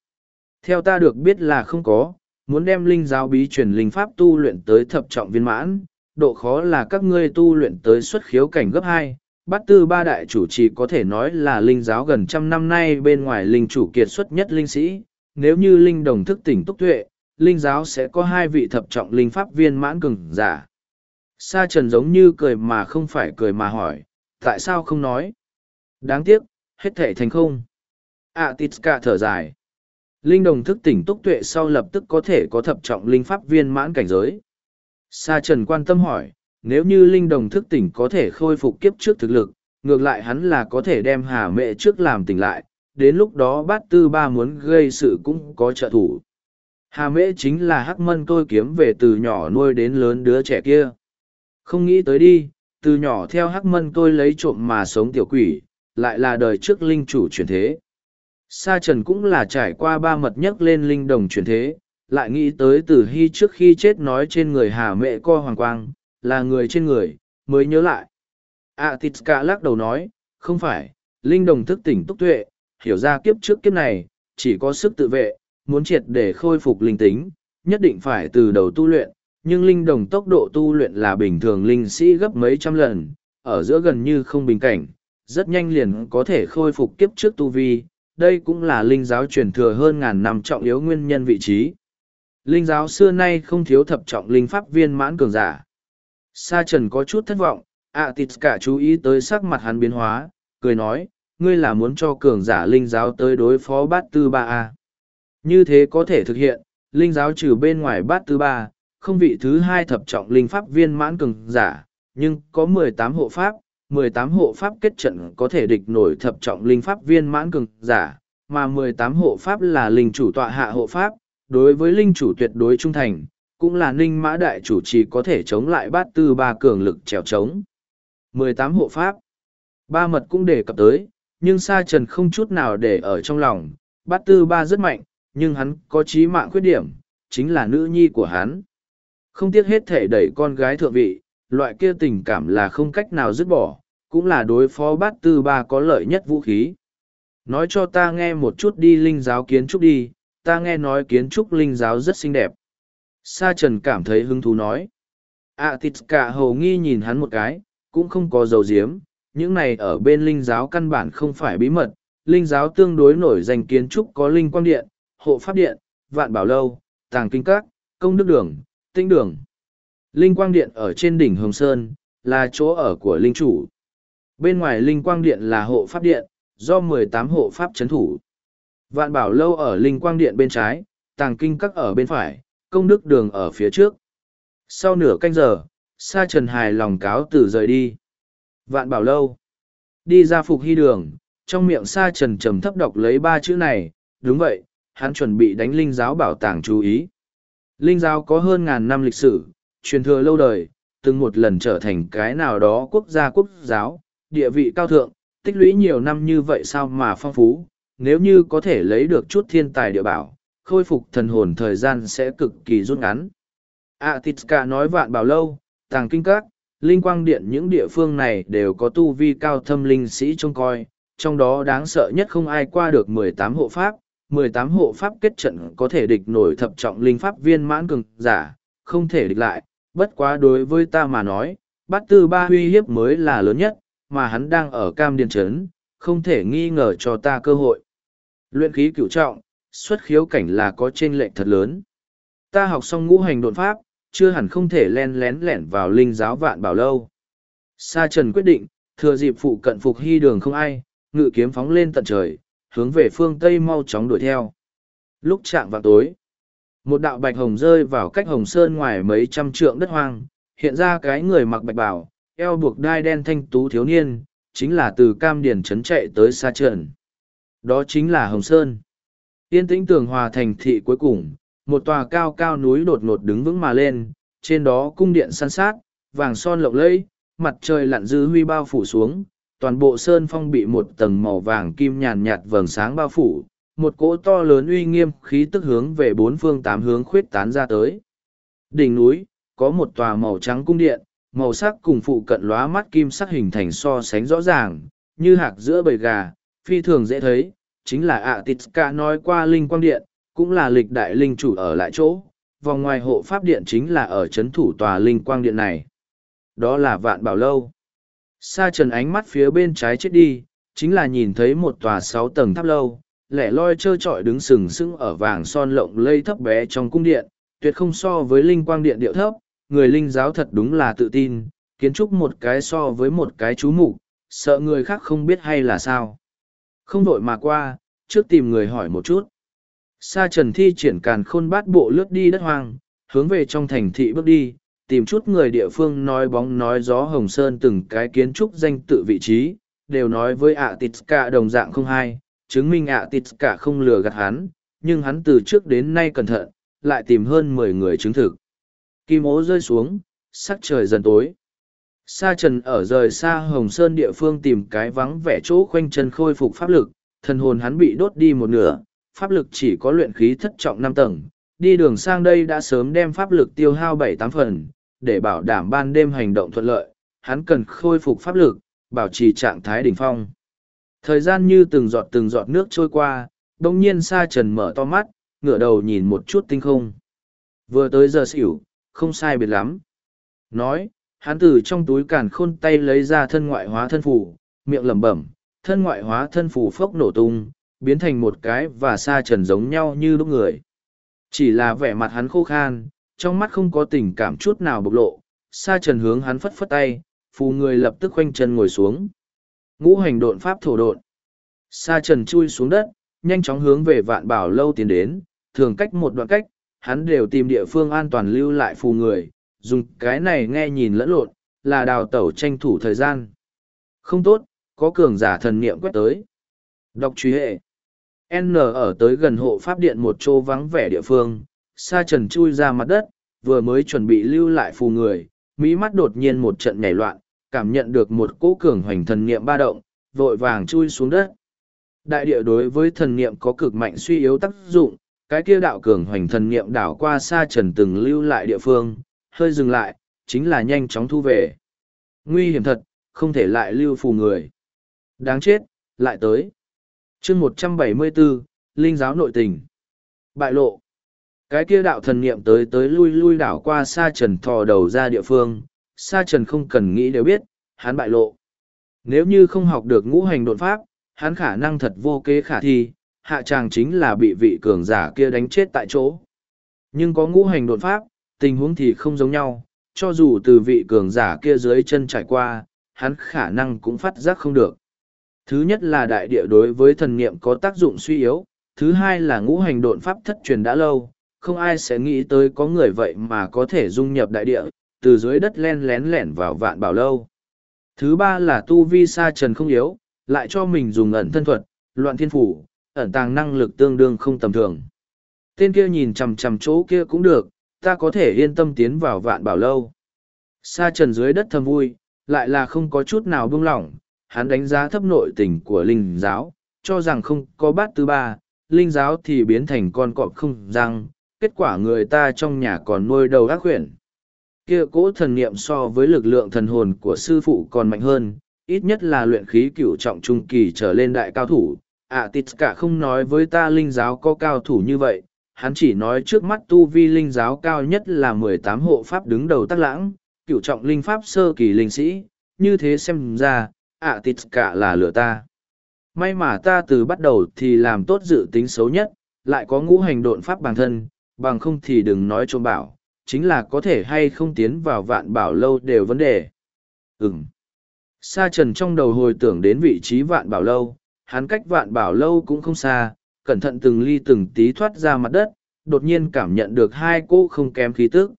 Theo ta được biết là không có, muốn đem linh giáo bí truyền linh pháp tu luyện tới thập trọng viên mãn, độ khó là các ngươi tu luyện tới xuất khiếu cảnh gấp hai. Bát tư ba đại chủ chỉ có thể nói là linh giáo gần trăm năm nay bên ngoài linh chủ kiệt xuất nhất linh sĩ. Nếu như linh đồng thức tỉnh túc tuệ, linh giáo sẽ có hai vị thập trọng linh pháp viên mãn cường giả. Sa trần giống như cười mà không phải cười mà hỏi, tại sao không nói? Đáng tiếc, hết thể thành không. À tít cả thở dài. Linh đồng thức tỉnh túc tuệ sau lập tức có thể có thập trọng linh pháp viên mãn cảnh giới. Sa trần quan tâm hỏi, nếu như linh đồng thức tỉnh có thể khôi phục kiếp trước thực lực, ngược lại hắn là có thể đem hà mẹ trước làm tỉnh lại, đến lúc đó bát tư ba muốn gây sự cũng có trợ thủ. Hà mễ chính là hắc mân tôi kiếm về từ nhỏ nuôi đến lớn đứa trẻ kia. Không nghĩ tới đi, từ nhỏ theo hắc mân tôi lấy trộm mà sống tiểu quỷ, lại là đời trước linh chủ truyền thế. Sa trần cũng là trải qua ba mật nhất lên linh đồng truyền thế, lại nghĩ tới từ hy trước khi chết nói trên người hà mẹ co hoàng quang, là người trên người, mới nhớ lại. a tít cả lắc đầu nói, không phải, linh đồng thức tỉnh túc tuệ, hiểu ra kiếp trước kiếp này, chỉ có sức tự vệ, muốn triệt để khôi phục linh tính, nhất định phải từ đầu tu luyện, nhưng linh đồng tốc độ tu luyện là bình thường linh sĩ gấp mấy trăm lần, ở giữa gần như không bình cảnh, rất nhanh liền có thể khôi phục kiếp trước tu vi, đây cũng là linh giáo truyền thừa hơn ngàn năm trọng yếu nguyên nhân vị trí. Linh giáo xưa nay không thiếu thập trọng linh pháp viên mãn cường giả. Sa trần có chút thất vọng, ạ à, tịt cả chú ý tới sắc mặt hắn biến hóa, cười nói, ngươi là muốn cho cường giả linh giáo tới đối phó bát tư ba a Như thế có thể thực hiện, linh giáo trừ bên ngoài bát tư ba, không vị thứ hai thập trọng linh pháp viên mãn cường giả, nhưng có mười tám hộ pháp, mười tám hộ pháp kết trận có thể địch nổi thập trọng linh pháp viên mãn cường giả, mà mười tám hộ pháp là linh chủ tọa hạ hộ pháp, đối với linh chủ tuyệt đối trung thành, cũng là ninh mã đại chủ trì có thể chống lại bát tư ba cường lực trèo trống. mười tám hộ pháp, ba mật cũng đề cập tới, nhưng Sa Trần không chút nào để ở trong lòng, bát tư ba rất mạnh, nhưng hắn có trí mạng khuyết điểm, chính là nữ nhi của hắn. Không tiếc hết thể đẩy con gái thượng vị, loại kia tình cảm là không cách nào dứt bỏ, cũng là đối phó bát tư ba có lợi nhất vũ khí. Nói cho ta nghe một chút đi linh giáo kiến trúc đi, ta nghe nói kiến trúc linh giáo rất xinh đẹp. Sa trần cảm thấy hứng thú nói. À thịt cả hầu nghi nhìn hắn một cái, cũng không có dầu diếm, những này ở bên linh giáo căn bản không phải bí mật. Linh giáo tương đối nổi danh kiến trúc có linh quang điện, hộ pháp điện, vạn bảo lâu, tàng kinh các, công đức đường, tinh đường. Linh quang điện ở trên đỉnh Hồng Sơn, là chỗ ở của linh chủ. Bên ngoài linh quang điện là hộ pháp điện, do mười tám hộ pháp chấn thủ. Vạn bảo lâu ở linh quang điện bên trái, tàng kinh các ở bên phải, công đức đường ở phía trước. Sau nửa canh giờ, Sa Trần hài lòng cáo từ rời đi. Vạn bảo lâu. Đi ra phục hy đường, trong miệng Sa Trần trầm thấp đọc lấy ba chữ này, đúng vậy, hắn chuẩn bị đánh linh giáo bảo tàng chú ý. Linh giáo có hơn ngàn năm lịch sử, truyền thừa lâu đời, từng một lần trở thành cái nào đó quốc gia quốc giáo, địa vị cao thượng, tích lũy nhiều năm như vậy sao mà phong phú, nếu như có thể lấy được chút thiên tài địa bảo, khôi phục thần hồn thời gian sẽ cực kỳ rút ngắn. Atitska nói vạn bảo lâu, tàng kinh các, linh quang điện những địa phương này đều có tu vi cao thâm linh sĩ trông coi, trong đó đáng sợ nhất không ai qua được mười tám hộ pháp, mười tám hộ pháp kết trận có thể địch nổi thập trọng linh pháp viên mãn cường giả, không thể địch lại, bất quá đối với ta mà nói, bát tư ba huy hiếp mới là lớn nhất, mà hắn đang ở cam điền trấn, không thể nghi ngờ cho ta cơ hội. Luyện khí cửu trọng, xuất khiếu cảnh là có trên lệnh thật lớn. Ta học xong ngũ hành đột pháp, chưa hẳn không thể len lén lẻn vào linh giáo vạn bảo lâu. Sa Trần quyết định, thừa dịp phụ cận phục hy đường không ai, ngự kiếm phóng lên tận trời, hướng về phương Tây mau chóng đuổi theo. Lúc chạm vào tối, một đạo bạch hồng rơi vào cách hồng sơn ngoài mấy trăm trượng đất hoang, hiện ra cái người mặc bạch bảo, eo buộc đai đen thanh tú thiếu niên, chính là từ cam điển trấn chạy tới xa Trần. Đó chính là Hồng Sơn. Yên tĩnh tường hòa thành thị cuối cùng, một tòa cao cao núi đột ngột đứng vững mà lên, trên đó cung điện săn sát, vàng son lộng lẫy, mặt trời lặn dư huy bao phủ xuống, toàn bộ sơn phong bị một tầng màu vàng kim nhàn nhạt vầng sáng bao phủ, một cỗ to lớn uy nghiêm khí tức hướng về bốn phương tám hướng khuyết tán ra tới. Đỉnh núi, có một tòa màu trắng cung điện, màu sắc cùng phụ cận lóa mắt kim sắc hình thành so sánh rõ ràng, như hạc giữa bầy gà, phi thường dễ thấy, chính là ạ tít ca nói qua linh quang điện, cũng là lịch đại linh chủ ở lại chỗ, vòng ngoài hộ pháp điện chính là ở chấn thủ tòa linh quang điện này. Đó là vạn bảo lâu. Sa trần ánh mắt phía bên trái chết đi, chính là nhìn thấy một tòa sáu tầng tháp lâu, lẻ loi trơ trọi đứng sừng sững ở vàng son lộng lây thấp bé trong cung điện, tuyệt không so với linh quang điện điệu thấp, người linh giáo thật đúng là tự tin, kiến trúc một cái so với một cái chú mục sợ người khác không biết hay là sao. Không vội mà qua, trước tìm người hỏi một chút. Sa trần thi triển càn khôn bát bộ lướt đi đất hoang, hướng về trong thành thị bước đi, tìm chút người địa phương nói bóng nói gió Hồng Sơn từng cái kiến trúc danh tự vị trí, đều nói với ạ tịt cả đồng dạng không hay, chứng minh ạ tịt cả không lừa gạt hắn, nhưng hắn từ trước đến nay cẩn thận, lại tìm hơn mười người chứng thực. Kim ố rơi xuống, sắc trời dần tối. Sa trần ở rời xa Hồng Sơn địa phương tìm cái vắng vẻ chỗ khoanh chân khôi phục pháp lực, thần hồn hắn bị đốt đi một nửa, pháp lực chỉ có luyện khí thất trọng năm tầng. Đi đường sang đây đã sớm đem pháp lực tiêu hao bảy tám phần, để bảo đảm ban đêm hành động thuận lợi, hắn cần khôi phục pháp lực, bảo trì trạng thái đỉnh phong. Thời gian như từng giọt từng giọt nước trôi qua, đông nhiên sa trần mở to mắt, ngửa đầu nhìn một chút tinh không. Vừa tới giờ xỉu, không sai biệt lắm. Nói, hắn từ trong túi càn khôn tay lấy ra thân ngoại hóa thân phủ, miệng lẩm bẩm, thân ngoại hóa thân phủ phốc nổ tung, biến thành một cái và sa trần giống nhau như lúc người. Chỉ là vẻ mặt hắn khô khan, trong mắt không có tình cảm chút nào bộc lộ, sa trần hướng hắn phất phất tay, phù người lập tức khoanh chân ngồi xuống. Ngũ hành độn pháp thổ độn. Sa trần chui xuống đất, nhanh chóng hướng về vạn bảo lâu tiến đến, thường cách một đoạn cách, hắn đều tìm địa phương an toàn lưu lại phù người, dùng cái này nghe nhìn lẫn lộn, là đào tẩu tranh thủ thời gian. Không tốt, có cường giả thần niệm quét tới. Đọc truy hệ. N ở tới gần hộ pháp điện một chỗ vắng vẻ địa phương, sa trần chui ra mặt đất, vừa mới chuẩn bị lưu lại phù người, mỹ mắt đột nhiên một trận nhảy loạn, cảm nhận được một cỗ cường hoành thần niệm ba động, vội vàng chui xuống đất. Đại địa đối với thần niệm có cực mạnh suy yếu tác dụng, cái kia đạo cường hoành thần niệm đảo qua sa trần từng lưu lại địa phương, hơi dừng lại, chính là nhanh chóng thu về. Nguy hiểm thật, không thể lại lưu phù người. Đáng chết, lại tới. chương một trăm bảy mươi bốn Linh giáo nội tình. Bại lộ. Cái kia đạo thần niệm tới tới lui lui đảo qua sa trần thò đầu ra địa phương, sa trần không cần nghĩ đều biết, hắn bại lộ. Nếu như không học được ngũ hành đột pháp, hắn khả năng thật vô kế khả thi, hạ tràng chính là bị vị cường giả kia đánh chết tại chỗ. Nhưng có ngũ hành đột pháp, tình huống thì không giống nhau, cho dù từ vị cường giả kia dưới chân trải qua, hắn khả năng cũng phát giác không được. Thứ nhất là đại địa đối với thần niệm có tác dụng suy yếu, thứ hai là ngũ hành độn pháp thất truyền đã lâu, không ai sẽ nghĩ tới có người vậy mà có thể dung nhập đại địa, từ dưới đất len lén lẻn vào vạn bảo lâu. Thứ ba là tu vi sa trần không yếu, lại cho mình dùng ẩn thân thuật, loạn thiên phủ, ẩn tàng năng lực tương đương không tầm thường. Tên kia nhìn chằm chằm chỗ kia cũng được, ta có thể yên tâm tiến vào vạn bảo lâu. Sa trần dưới đất thầm vui, lại là không có chút nào buông lỏng, hắn đánh giá thấp nội tình của linh giáo, cho rằng không có bát thứ ba, linh giáo thì biến thành con cọp không răng, kết quả người ta trong nhà còn nuôi đầu ác quyển. Kia cỗ thần niệm so với lực lượng thần hồn của sư phụ còn mạnh hơn, ít nhất là luyện khí cựu trọng trung kỳ trở lên đại cao thủ. À tít cả không nói với ta linh giáo có cao thủ như vậy, hắn chỉ nói trước mắt tu vi linh giáo cao nhất là mười tám hộ pháp đứng đầu tắc lãng, cựu trọng linh pháp sơ kỳ linh sĩ, như thế xem ra, ạ tít cả là lừa ta. May mà ta từ bắt đầu thì làm tốt dự tính xấu nhất, lại có ngũ hành độn pháp bản thân, bằng không thì đừng nói cho bảo, chính là có thể hay không tiến vào vạn bảo lâu đều vấn đề. Ừm. Sa trần trong đầu hồi tưởng đến vị trí vạn bảo lâu, hắn cách vạn bảo lâu cũng không xa, cẩn thận từng ly từng tí thoát ra mặt đất, đột nhiên cảm nhận được hai cô không kém khí tức.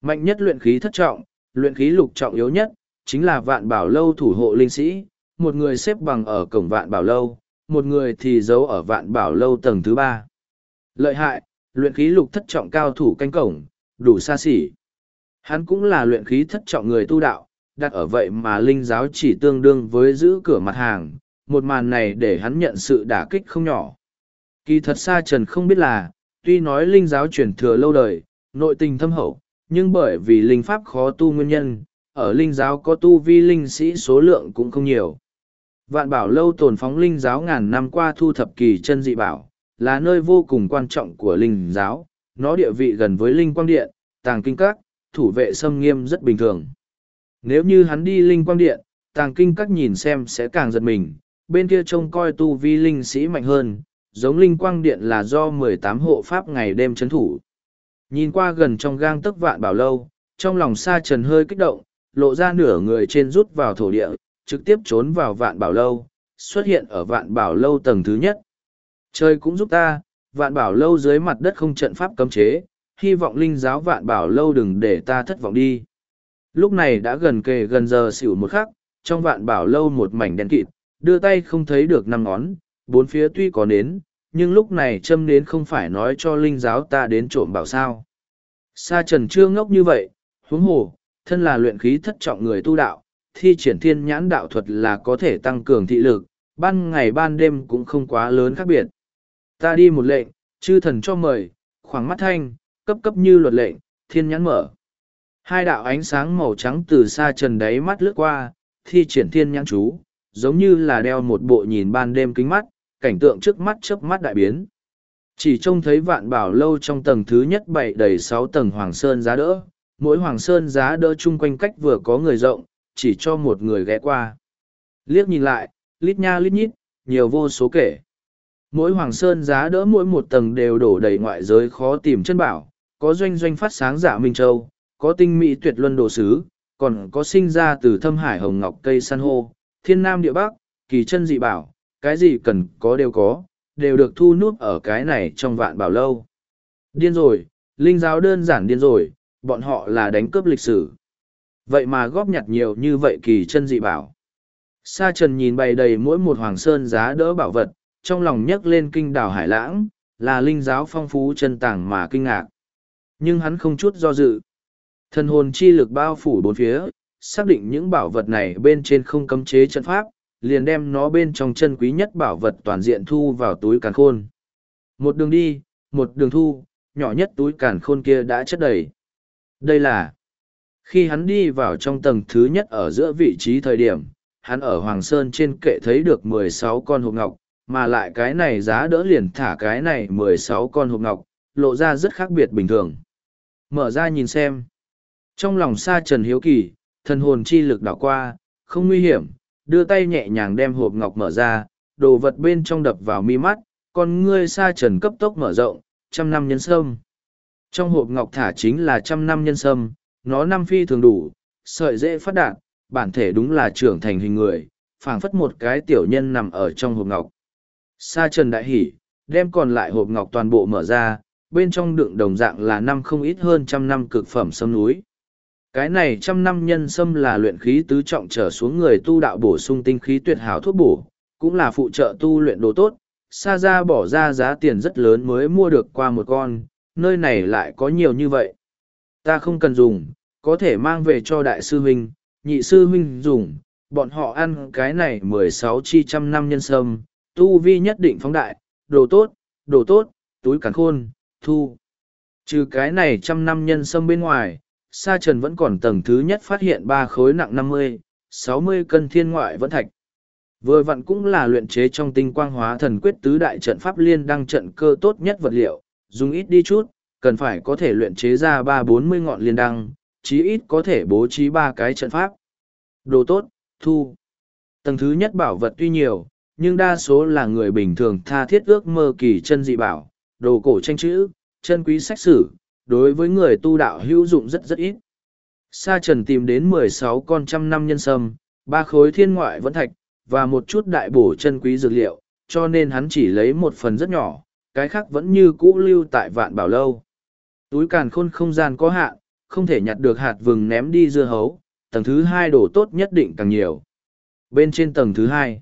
Mạnh nhất luyện khí thất trọng, luyện khí lục trọng yếu nhất, chính là vạn bảo lâu thủ hộ linh sĩ, một người xếp bằng ở cổng vạn bảo lâu, một người thì giấu ở vạn bảo lâu tầng thứ ba. Lợi hại, luyện khí lục thất trọng cao thủ canh cổng, đủ xa xỉ. Hắn cũng là luyện khí thất trọng người tu đạo, đặt ở vậy mà linh giáo chỉ tương đương với giữ cửa mặt hàng, một màn này để hắn nhận sự đả kích không nhỏ. Kỳ thật xa trần không biết là, tuy nói linh giáo truyền thừa lâu đời, nội tình thâm hậu, nhưng bởi vì linh pháp khó tu nguyên nhân, ở linh giáo có tu vi linh sĩ số lượng cũng không nhiều. Vạn bảo lâu tồn phóng linh giáo ngàn năm qua thu thập kỳ chân dị bảo, là nơi vô cùng quan trọng của linh giáo, nó địa vị gần với linh quang điện, tàng kinh các, thủ vệ xâm nghiêm rất bình thường. Nếu như hắn đi linh quang điện, tàng kinh các nhìn xem sẽ càng giật mình, bên kia trông coi tu vi linh sĩ mạnh hơn, giống linh quang điện là do mười tám hộ pháp ngày đêm chấn thủ. Nhìn qua gần trong gang tấc vạn bảo lâu, trong lòng sa trần hơi kích động, lộ ra nửa người trên rút vào thổ địa, trực tiếp trốn vào vạn bảo lâu, xuất hiện ở vạn bảo lâu tầng thứ nhất. Trời cũng giúp ta, vạn bảo lâu dưới mặt đất không trận pháp cấm chế, hy vọng linh giáo vạn bảo lâu đừng để ta thất vọng đi. Lúc này đã gần kề gần giờ xỉu một khắc, trong vạn bảo lâu một mảnh đen kịt, đưa tay không thấy được năm ngón, bốn phía tuy có nến, nhưng lúc này châm nến không phải nói cho linh giáo ta đến trộm bảo sao. Sa trần chưa ngốc như vậy, huống hồ, thân là luyện khí thất trọng người tu đạo, thi triển thiên nhãn đạo thuật là có thể tăng cường thị lực, ban ngày ban đêm cũng không quá lớn khác biệt. Ta đi một lệnh, chư thần cho mời, khoảng mắt thanh, cấp cấp như luật lệnh, thiên nhãn mở. Hai đạo ánh sáng màu trắng từ xa trần đáy mắt lướt qua, thi triển thiên nhãn chú, giống như là đeo một bộ nhìn ban đêm kính mắt, cảnh tượng trước mắt chớp mắt đại biến. Chỉ trông thấy vạn bảo lâu trong tầng thứ nhất bảy đầy sáu tầng hoàng sơn giá đỡ, mỗi hoàng sơn giá đỡ chung quanh cách vừa có người rộng, chỉ cho một người ghé qua. Liếc nhìn lại, lít nha lít nhít, nhiều vô số kể. Mỗi hoàng sơn giá đỡ mỗi một tầng đều đổ đầy ngoại giới khó tìm chân bảo, có doanh doanh phát sáng giả Minh Châu, có tinh mỹ tuyệt luân đồ sứ, còn có sinh ra từ thâm hải hồng ngọc cây san hô, thiên nam địa bắc, kỳ chân dị bảo, cái gì cần có đều có, đều được thu núp ở cái này trong vạn bảo lâu. Điên rồi, linh giáo đơn giản điên rồi, bọn họ là đánh cướp lịch sử. Vậy mà góp nhặt nhiều như vậy kỳ chân dị bảo. Sa trần nhìn bày đầy mỗi một hoàng sơn giá đỡ bảo vật, trong lòng nhấc lên kinh đảo hải lãng, là linh giáo phong phú chân tàng mà kinh ngạc. Nhưng hắn không chút do dự. Thần hồn chi lực bao phủ bốn phía, xác định những bảo vật này bên trên không cấm chế chân pháp, liền đem nó bên trong chân quý nhất bảo vật toàn diện thu vào túi càn khôn. Một đường đi, một đường thu, nhỏ nhất túi càn khôn kia đã chất đầy. Đây là khi hắn đi vào trong tầng thứ nhất ở giữa vị trí thời điểm, hắn ở Hoàng Sơn trên kệ thấy được mười sáu con hộp ngọc, mà lại cái này giá đỡ liền thả cái này mười sáu con hộp ngọc, lộ ra rất khác biệt bình thường. Mở ra nhìn xem. Trong lòng sa trần hiếu kỳ, thần hồn chi lực đảo qua, không nguy hiểm, đưa tay nhẹ nhàng đem hộp ngọc mở ra, đồ vật bên trong đập vào mi mắt, con ngươi sa trần cấp tốc mở rộng, trăm năm nhân sâm. Trong hộp ngọc thả chính là trăm năm nhân sâm, nó năm phi thường đủ, sợi dễ phát đạt, bản thể đúng là trưởng thành hình người, phảng phất một cái tiểu nhân nằm ở trong hộp ngọc. Sa trần đại hỉ, đem còn lại hộp ngọc toàn bộ mở ra, bên trong đựng đồng dạng là năm không ít hơn trăm năm cực phẩm sâm núi. Cái này trăm năm nhân sâm là luyện khí tứ trọng trở xuống người tu đạo bổ sung tinh khí tuyệt hảo thuốc bổ, cũng là phụ trợ tu luyện đồ tốt. Sa ra bỏ ra giá tiền rất lớn mới mua được qua một con, nơi này lại có nhiều như vậy. Ta không cần dùng, có thể mang về cho đại sư huynh, nhị sư huynh dùng, bọn họ ăn cái này mười sáu chi trăm năm nhân sâm, tu vi nhất định phóng đại, đồ tốt, đồ tốt, túi cắn khôn, thu. Trừ cái này trăm năm nhân sâm bên ngoài, Sa Trần vẫn còn tầng thứ nhất phát hiện ba khối nặng năm mươi, sáu mươi cân thiên ngoại vẫn thạch. Vừa vặn cũng là luyện chế trong tinh quang hóa thần quyết tứ đại trận pháp liên đăng trận cơ tốt nhất vật liệu, dùng ít đi chút, cần phải có thể luyện chế ra ba bốn mươi ngọn liên đăng, chí ít có thể bố trí ba cái trận pháp. Đồ tốt, thu. Tầng thứ nhất bảo vật tuy nhiều, nhưng đa số là người bình thường tha thiết ước mơ kỳ chân dị bảo, đồ cổ tranh chữ, chân quý sách sử, đối với người tu đạo hữu dụng rất rất ít. Sa trần tìm đến mười sáu con trăm năm nhân sâm, ba khối thiên ngoại vẫn thạch, và một chút đại bổ chân quý dược liệu, cho nên hắn chỉ lấy một phần rất nhỏ, cái khác vẫn như cũ lưu tại vạn bảo lâu. Túi càn khôn không gian có hạn, không thể nhặt được hạt vừng ném đi dưa hấu, tầng thứ hai đổ tốt nhất định càng nhiều. Bên trên tầng thứ hai,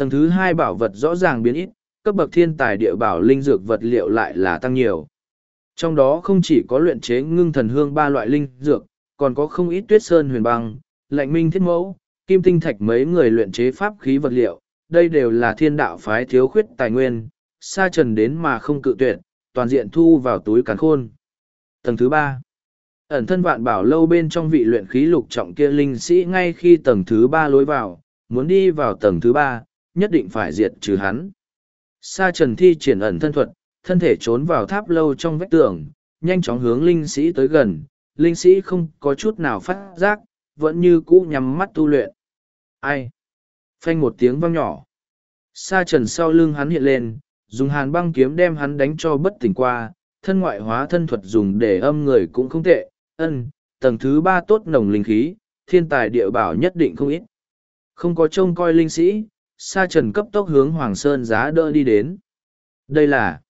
tầng thứ hai bảo vật rõ ràng biến ít, cấp bậc thiên tài địa bảo linh dược vật liệu lại là tăng nhiều. Trong đó không chỉ có luyện chế ngưng thần hương ba loại linh dược, còn có không ít tuyết sơn huyền băng, lạnh minh thiết mẫu, kim tinh thạch mấy người luyện chế pháp khí vật liệu, đây đều là thiên đạo phái thiếu khuyết tài nguyên, xa trần đến mà không cự tuyệt, toàn diện thu vào túi càn khôn. Tầng thứ ba ẩn thân vạn bảo lâu bên trong vị luyện khí lục trọng kia linh sĩ ngay khi tầng thứ ba lối vào, muốn đi vào tầng thứ ba, nhất định phải diệt trừ hắn. Sa trần thi triển ẩn thân thuật, thân thể trốn vào tháp lâu trong vách tường, nhanh chóng hướng linh sĩ tới gần, linh sĩ không có chút nào phát giác, vẫn như cũ nhắm mắt tu luyện. Ai? Phanh một tiếng vang nhỏ. Sa trần sau lưng hắn hiện lên, dùng hàn băng kiếm đem hắn đánh cho bất tỉnh qua, thân ngoại hóa thân thuật dùng để âm người cũng không tệ, ân, tầng thứ ba tốt nồng linh khí, thiên tài địa bảo nhất định không ít. Không có trông coi linh sĩ, sa trần cấp tốc hướng Hoàng Sơn giá đỡ đi đến. Đây là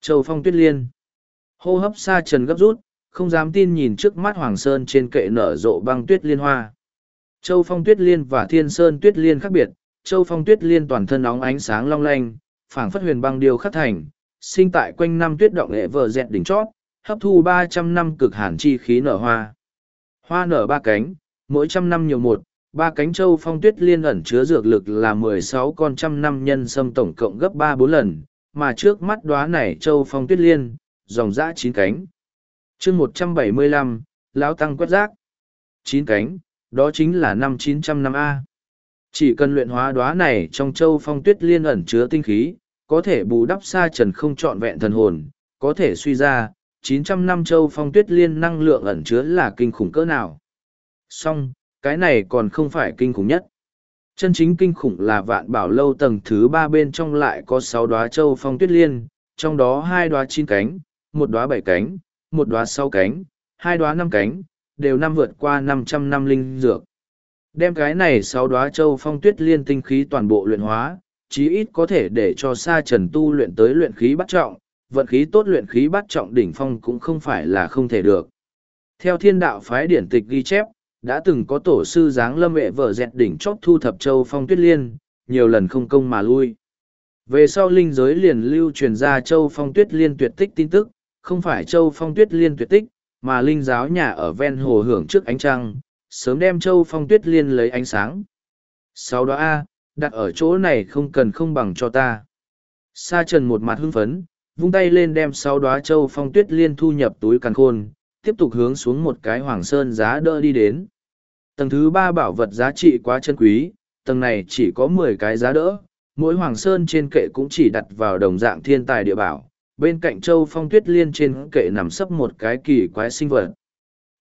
Châu Phong Tuyết Liên. Hô hấp sa trần gấp rút, không dám tin nhìn trước mắt Hoàng Sơn trên kệ nở rộ băng tuyết liên hoa. Châu Phong Tuyết Liên và Thiên Sơn Tuyết Liên khác biệt, Châu Phong Tuyết Liên toàn thân óng ánh sáng long lanh, phảng phất huyền băng điều khắc thành, sinh tại quanh năm tuyết động nghệ vờ dẹt đỉnh chót, hấp thu ba trăm năm cực hàn chi khí nở hoa. Hoa nở ba cánh, mỗi trăm năm nhiều một, ba cánh châu phong tuyết liên ẩn chứa dược lực là mười sáu con trăm năm nhân sâm tổng cộng gấp ba bốn lần, mà trước mắt đóa này châu phong tuyết liên, dòng dã chín cánh. chương một trăm bảy mươi lăm lão tăng quét rác. Chín cánh, đó chính là năm chín trăm năm A. Chỉ cần luyện hóa đóa này trong châu phong tuyết liên ẩn chứa tinh khí, có thể bù đắp xa trần không trọn vẹn thần hồn, có thể suy ra, 900 năm châu phong tuyết liên năng lượng ẩn chứa là kinh khủng cỡ nào. Song, cái này còn không phải kinh khủng nhất. Chân chính kinh khủng là vạn bảo lâu tầng thứ ba bên trong lại có sáu đóa châu phong tuyết liên, trong đó hai đóa chín cánh, một đóa bảy cánh, một đóa sáu cánh, hai đóa năm cánh, đều năm vượt qua năm trăm năm linh dược. Đem cái này sáu đóa châu phong tuyết liên tinh khí toàn bộ luyện hóa, chí ít có thể để cho sa trần tu luyện tới luyện khí bắt trọng, vận khí tốt luyện khí bắt trọng đỉnh phong cũng không phải là không thể được. Theo thiên đạo phái điển tịch ghi chép, đã từng có tổ sư giáng lâm vệ vợ dẹt đỉnh chóp thu thập châu phong tuyết liên, nhiều lần không công mà lui. Về sau linh giới liền lưu truyền ra châu phong tuyết liên tuyệt tích tin tức, không phải châu phong tuyết liên tuyệt tích, mà linh giáo nhà ở ven hồ hưởng trước ánh trăng, sớm đem châu phong tuyết liên lấy ánh sáng. Sau đó A, đặt ở chỗ này không cần không bằng cho ta. Sa trần một mặt hưng phấn, vung tay lên đem sáu đóa châu phong tuyết liên thu nhập túi càn khôn, tiếp tục hướng xuống một cái hoàng sơn giá đỡ đi đến. Tầng thứ ba bảo vật giá trị quá chân quý, tầng này chỉ có mười cái giá đỡ, mỗi hoàng sơn trên kệ cũng chỉ đặt vào đồng dạng thiên tài địa bảo. Bên cạnh châu phong tuyết liên trên kệ nằm sấp một cái kỳ quái sinh vật.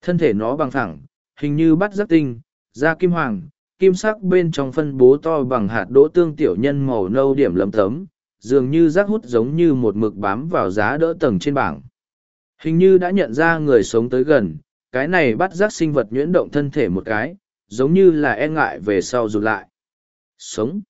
Thân thể nó bằng thẳng, hình như bắt giác tinh, da kim hoàng, kim sắc bên trong phân bố to bằng hạt đỗ tương tiểu nhân màu nâu điểm lấm tấm, dường như rác hút giống như một mực bám vào giá đỡ tầng trên bảng. Hình như đã nhận ra người sống tới gần, cái này bắt giác sinh vật nhuyễn động thân thể một cái, giống như là e ngại về sau rụt lại. Sống.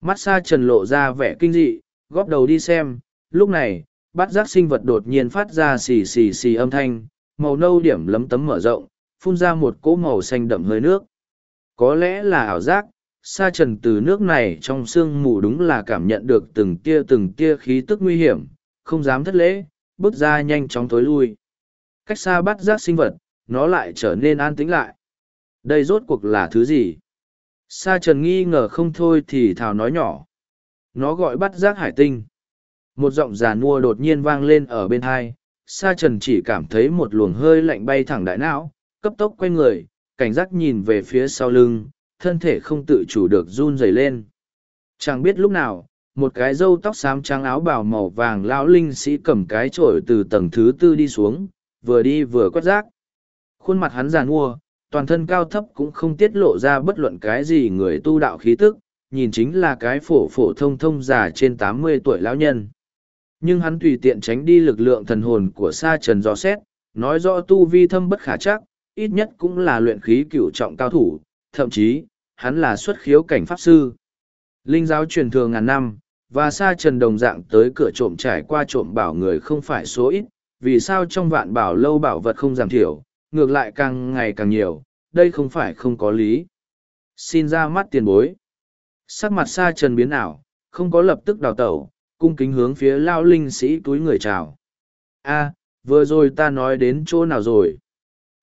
Mắt xa trần lộ ra vẻ kinh dị, góp đầu đi xem, lúc này, bắt giác sinh vật đột nhiên phát ra xì xì xì âm thanh, màu nâu điểm lấm tấm mở rộng, phun ra một cỗ màu xanh đậm hơi nước. Có lẽ là ảo giác, sa trần từ nước này trong sương mù đúng là cảm nhận được từng tia từng tia khí tức nguy hiểm, không dám thất lễ, bước ra nhanh chóng tối lui. Cách xa bắt giác sinh vật, nó lại trở nên an tĩnh lại. Đây rốt cuộc là thứ gì? Sa trần nghi ngờ không thôi thì thào nói nhỏ. Nó gọi bắt giác hải tinh. Một giọng già nua đột nhiên vang lên ở bên hai. Sa trần chỉ cảm thấy một luồng hơi lạnh bay thẳng đại não, cấp tốc quay người, cảnh giác nhìn về phía sau lưng, thân thể không tự chủ được run rẩy lên. Chẳng biết lúc nào, một cái râu tóc xám trắng áo bào màu vàng lão linh sĩ cầm cái chổi từ tầng thứ tư đi xuống, vừa đi vừa quét rác. Khuôn mặt hắn giàn mua, toàn thân cao thấp cũng không tiết lộ ra bất luận cái gì người tu đạo khí tức, nhìn chính là cái phổ phổ thông thông già trên tám mươi tuổi lão nhân. Nhưng hắn tùy tiện tránh đi lực lượng thần hồn của sa trần gió xét, nói rõ tu vi thâm bất khả chắc, ít nhất cũng là luyện khí cửu trọng cao thủ, thậm chí, hắn là xuất khiếu cảnh pháp sư. Linh giáo truyền thừa ngàn năm, và sa trần đồng dạng tới cửa trộm trải qua trộm bảo người không phải số ít, vì sao trong vạn bảo lâu bảo vật không giảm thiểu, ngược lại càng ngày càng nhiều, đây không phải không có lý. Xin ra mắt tiền bối. Sắc mặt sa trần biến ảo, không có lập tức đào tẩu, cung kính hướng phía lao linh sĩ túi người chào. a vừa rồi ta nói đến chỗ nào rồi?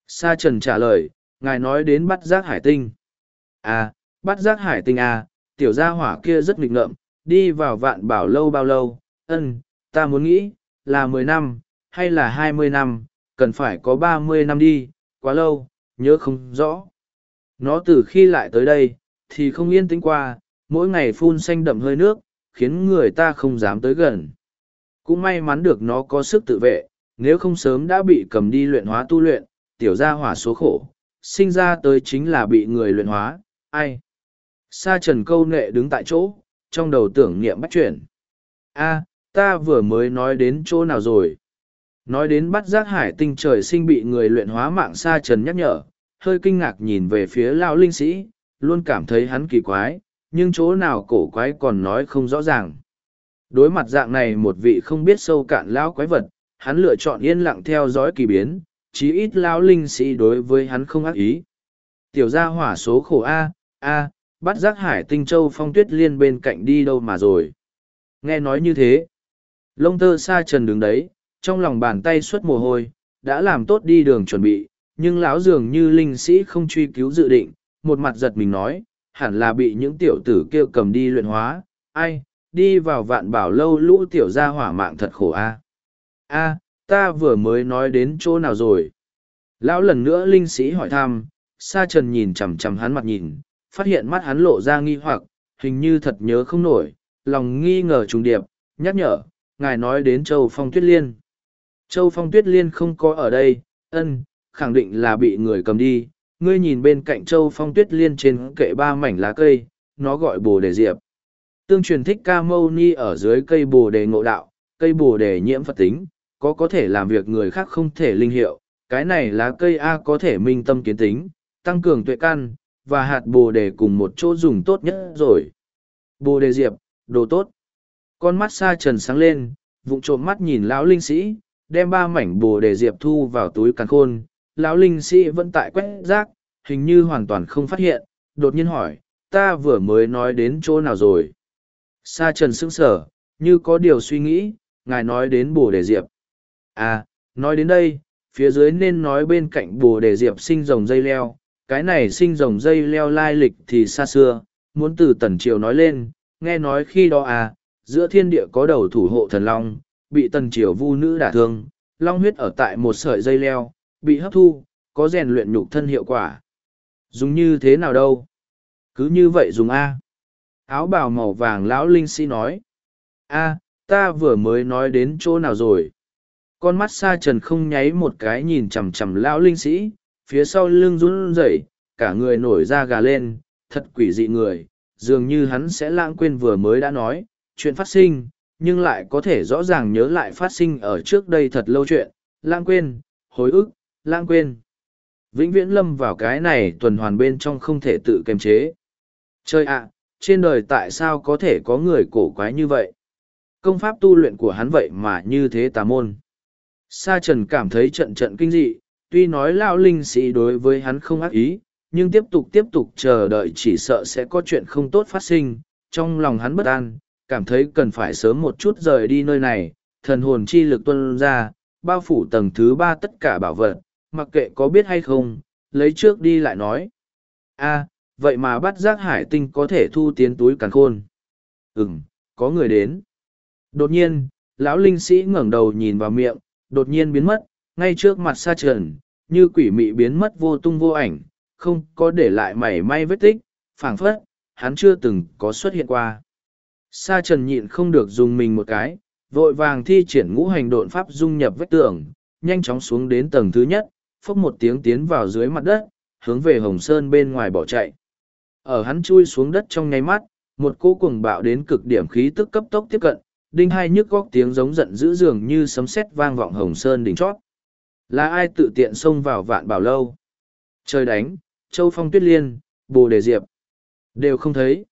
Sa trần trả lời, ngài nói đến bắt giác hải tinh. a bắt giác hải tinh a tiểu gia hỏa kia rất nghịch ngợm, đi vào vạn bảo lâu bao lâu, ân, ta muốn nghĩ, là mười năm, hay là hai mươi năm, cần phải có ba mươi năm đi, quá lâu, nhớ không rõ. Nó từ khi lại tới đây, thì không yên tĩnh qua, mỗi ngày phun xanh đậm hơi nước, khiến người ta không dám tới gần. Cũng may mắn được nó có sức tự vệ, nếu không sớm đã bị cầm đi luyện hóa tu luyện, tiểu gia hỏa số khổ, sinh ra tới chính là bị người luyện hóa, ai. Sa trần câu nệ đứng tại chỗ, trong đầu tưởng niệm bắt chuyển. a ta vừa mới nói đến chỗ nào rồi? Nói đến bắt giác hải tinh trời sinh bị người luyện hóa mạng sa trần nhắc nhở, hơi kinh ngạc nhìn về phía lão linh sĩ, luôn cảm thấy hắn kỳ quái, nhưng chỗ nào cổ quái còn nói không rõ ràng. Đối mặt dạng này một vị không biết sâu cạn lão quái vật, hắn lựa chọn yên lặng theo dõi kỳ biến, chí ít lão linh sĩ đối với hắn không ác ý. Tiểu gia hỏa số khổ A, A, bắt giác hải tinh châu phong tuyết liên bên cạnh đi đâu mà rồi. Nghe nói như thế, lông tơ sa trần đứng đấy, trong lòng bàn tay xuất mồ hôi, đã làm tốt đi đường chuẩn bị, nhưng lão dường như linh sĩ không truy cứu dự định, một mặt giật mình nói, hẳn là bị những tiểu tử kia cầm đi luyện hóa, ai, đi vào vạn bảo lâu lũ tiểu gia hỏa mạng thật khổ a. A, ta vừa mới nói đến chỗ nào rồi? Lão lần nữa linh sĩ hỏi thăm, sa trần nhìn chằm chằm hắn mặt nhìn, phát hiện mắt hắn lộ ra nghi hoặc, hình như thật nhớ không nổi, lòng nghi ngờ trùng điệp, nhắc nhở, ngài nói đến châu phong tuyết liên. Châu Phong Tuyết Liên không có ở đây, ân, khẳng định là bị người cầm đi. Ngươi nhìn bên cạnh Châu Phong Tuyết Liên trên kệ ba mảnh lá cây, nó gọi bồ đề diệp. Tương truyền thích ca mâu ni ở dưới cây bồ đề ngộ đạo, cây bồ đề nhiễm Phật tính, có có thể làm việc người khác không thể linh hiệu. Cái này lá cây A có thể minh tâm kiến tính, tăng cường tuệ căn, và hạt bồ đề cùng một chỗ dùng tốt nhất rồi. Bồ đề diệp, đồ tốt. Con mắt sa trần sáng lên, vụng trộm mắt nhìn lão linh sĩ đem ba mảnh bồ đề diệp thu vào túi càn khôn lão linh sĩ vẫn tại quét rác hình như hoàn toàn không phát hiện đột nhiên hỏi ta vừa mới nói đến chỗ nào rồi sa trần sững sờ như có điều suy nghĩ ngài nói đến bồ đề diệp à nói đến đây phía dưới nên nói bên cạnh bồ đề diệp sinh rồng dây leo cái này sinh rồng dây leo lai lịch thì xa xưa, muốn từ tần triều nói lên, nghe nói khi đó à giữa thiên địa có đầu thủ hộ thần long, bị tần triều vu nữ đả thương, long huyết ở tại một sợi dây leo, bị hấp thu, có rèn luyện nhục thân hiệu quả. Dùng như thế nào đâu? Cứ như vậy dùng a. Áo bào màu vàng lão linh sĩ nói. A, ta vừa mới nói đến chỗ nào rồi? Con mắt sa trần không nháy một cái nhìn chằm chằm lão linh sĩ phía sau lưng run rẩy, cả người nổi da gà lên, thật quỷ dị người, dường như hắn sẽ lãng quên vừa mới đã nói, chuyện phát sinh, nhưng lại có thể rõ ràng nhớ lại phát sinh ở trước đây thật lâu chuyện, lãng quên hối ức, lãng quên. Vĩnh viễn lâm vào cái này tuần hoàn bên trong không thể tự kiềm chế. Chơi ạ, trên đời tại sao có thể có người cổ quái như vậy? Công pháp tu luyện của hắn vậy mà như thế tà môn. Sa trần cảm thấy trận trận kinh dị tuy nói lao linh sĩ đối với hắn không ác ý nhưng tiếp tục tiếp tục chờ đợi chỉ sợ sẽ có chuyện không tốt phát sinh. Trong lòng hắn bất an cảm thấy cần phải sớm một chút rời đi nơi này. Thần hồn chi lực tuân ra bao phủ tầng thứ ba tất cả bảo vật mặc kệ có biết hay không lấy trước đi lại nói. A vậy mà bắt giác hải tinh có thể thu tiến túi càn khôn. Ừm, có người đến. Đột nhiên lão linh sĩ ngẩng đầu nhìn vào miệng đột nhiên biến mất ngay trước mặt sa trần như quỷ mị biến mất vô tung vô ảnh không có để lại mảy may vết tích phảng phất hắn chưa từng có xuất hiện qua sa trần nhịn không được dùng mình một cái vội vàng thi triển ngũ hành độn pháp dung nhập vách tường nhanh chóng xuống đến tầng thứ nhất phốc một tiếng tiến vào dưới mặt đất hướng về hồng sơn bên ngoài bỏ chạy ở hắn chui xuống đất trong nháy mắt, một cỗ cuồng bạo đến cực điểm khí tức cấp tốc tiếp cận, đinh hai nhức góc tiếng giống giận dữ dường như sấm sét vang vọng hồng sơn đỉnh chót. Là ai tự tiện xông vào vạn bảo lâu? Trời đánh, châu phong tuyết liên, bồ đề diệp. Đều không thấy.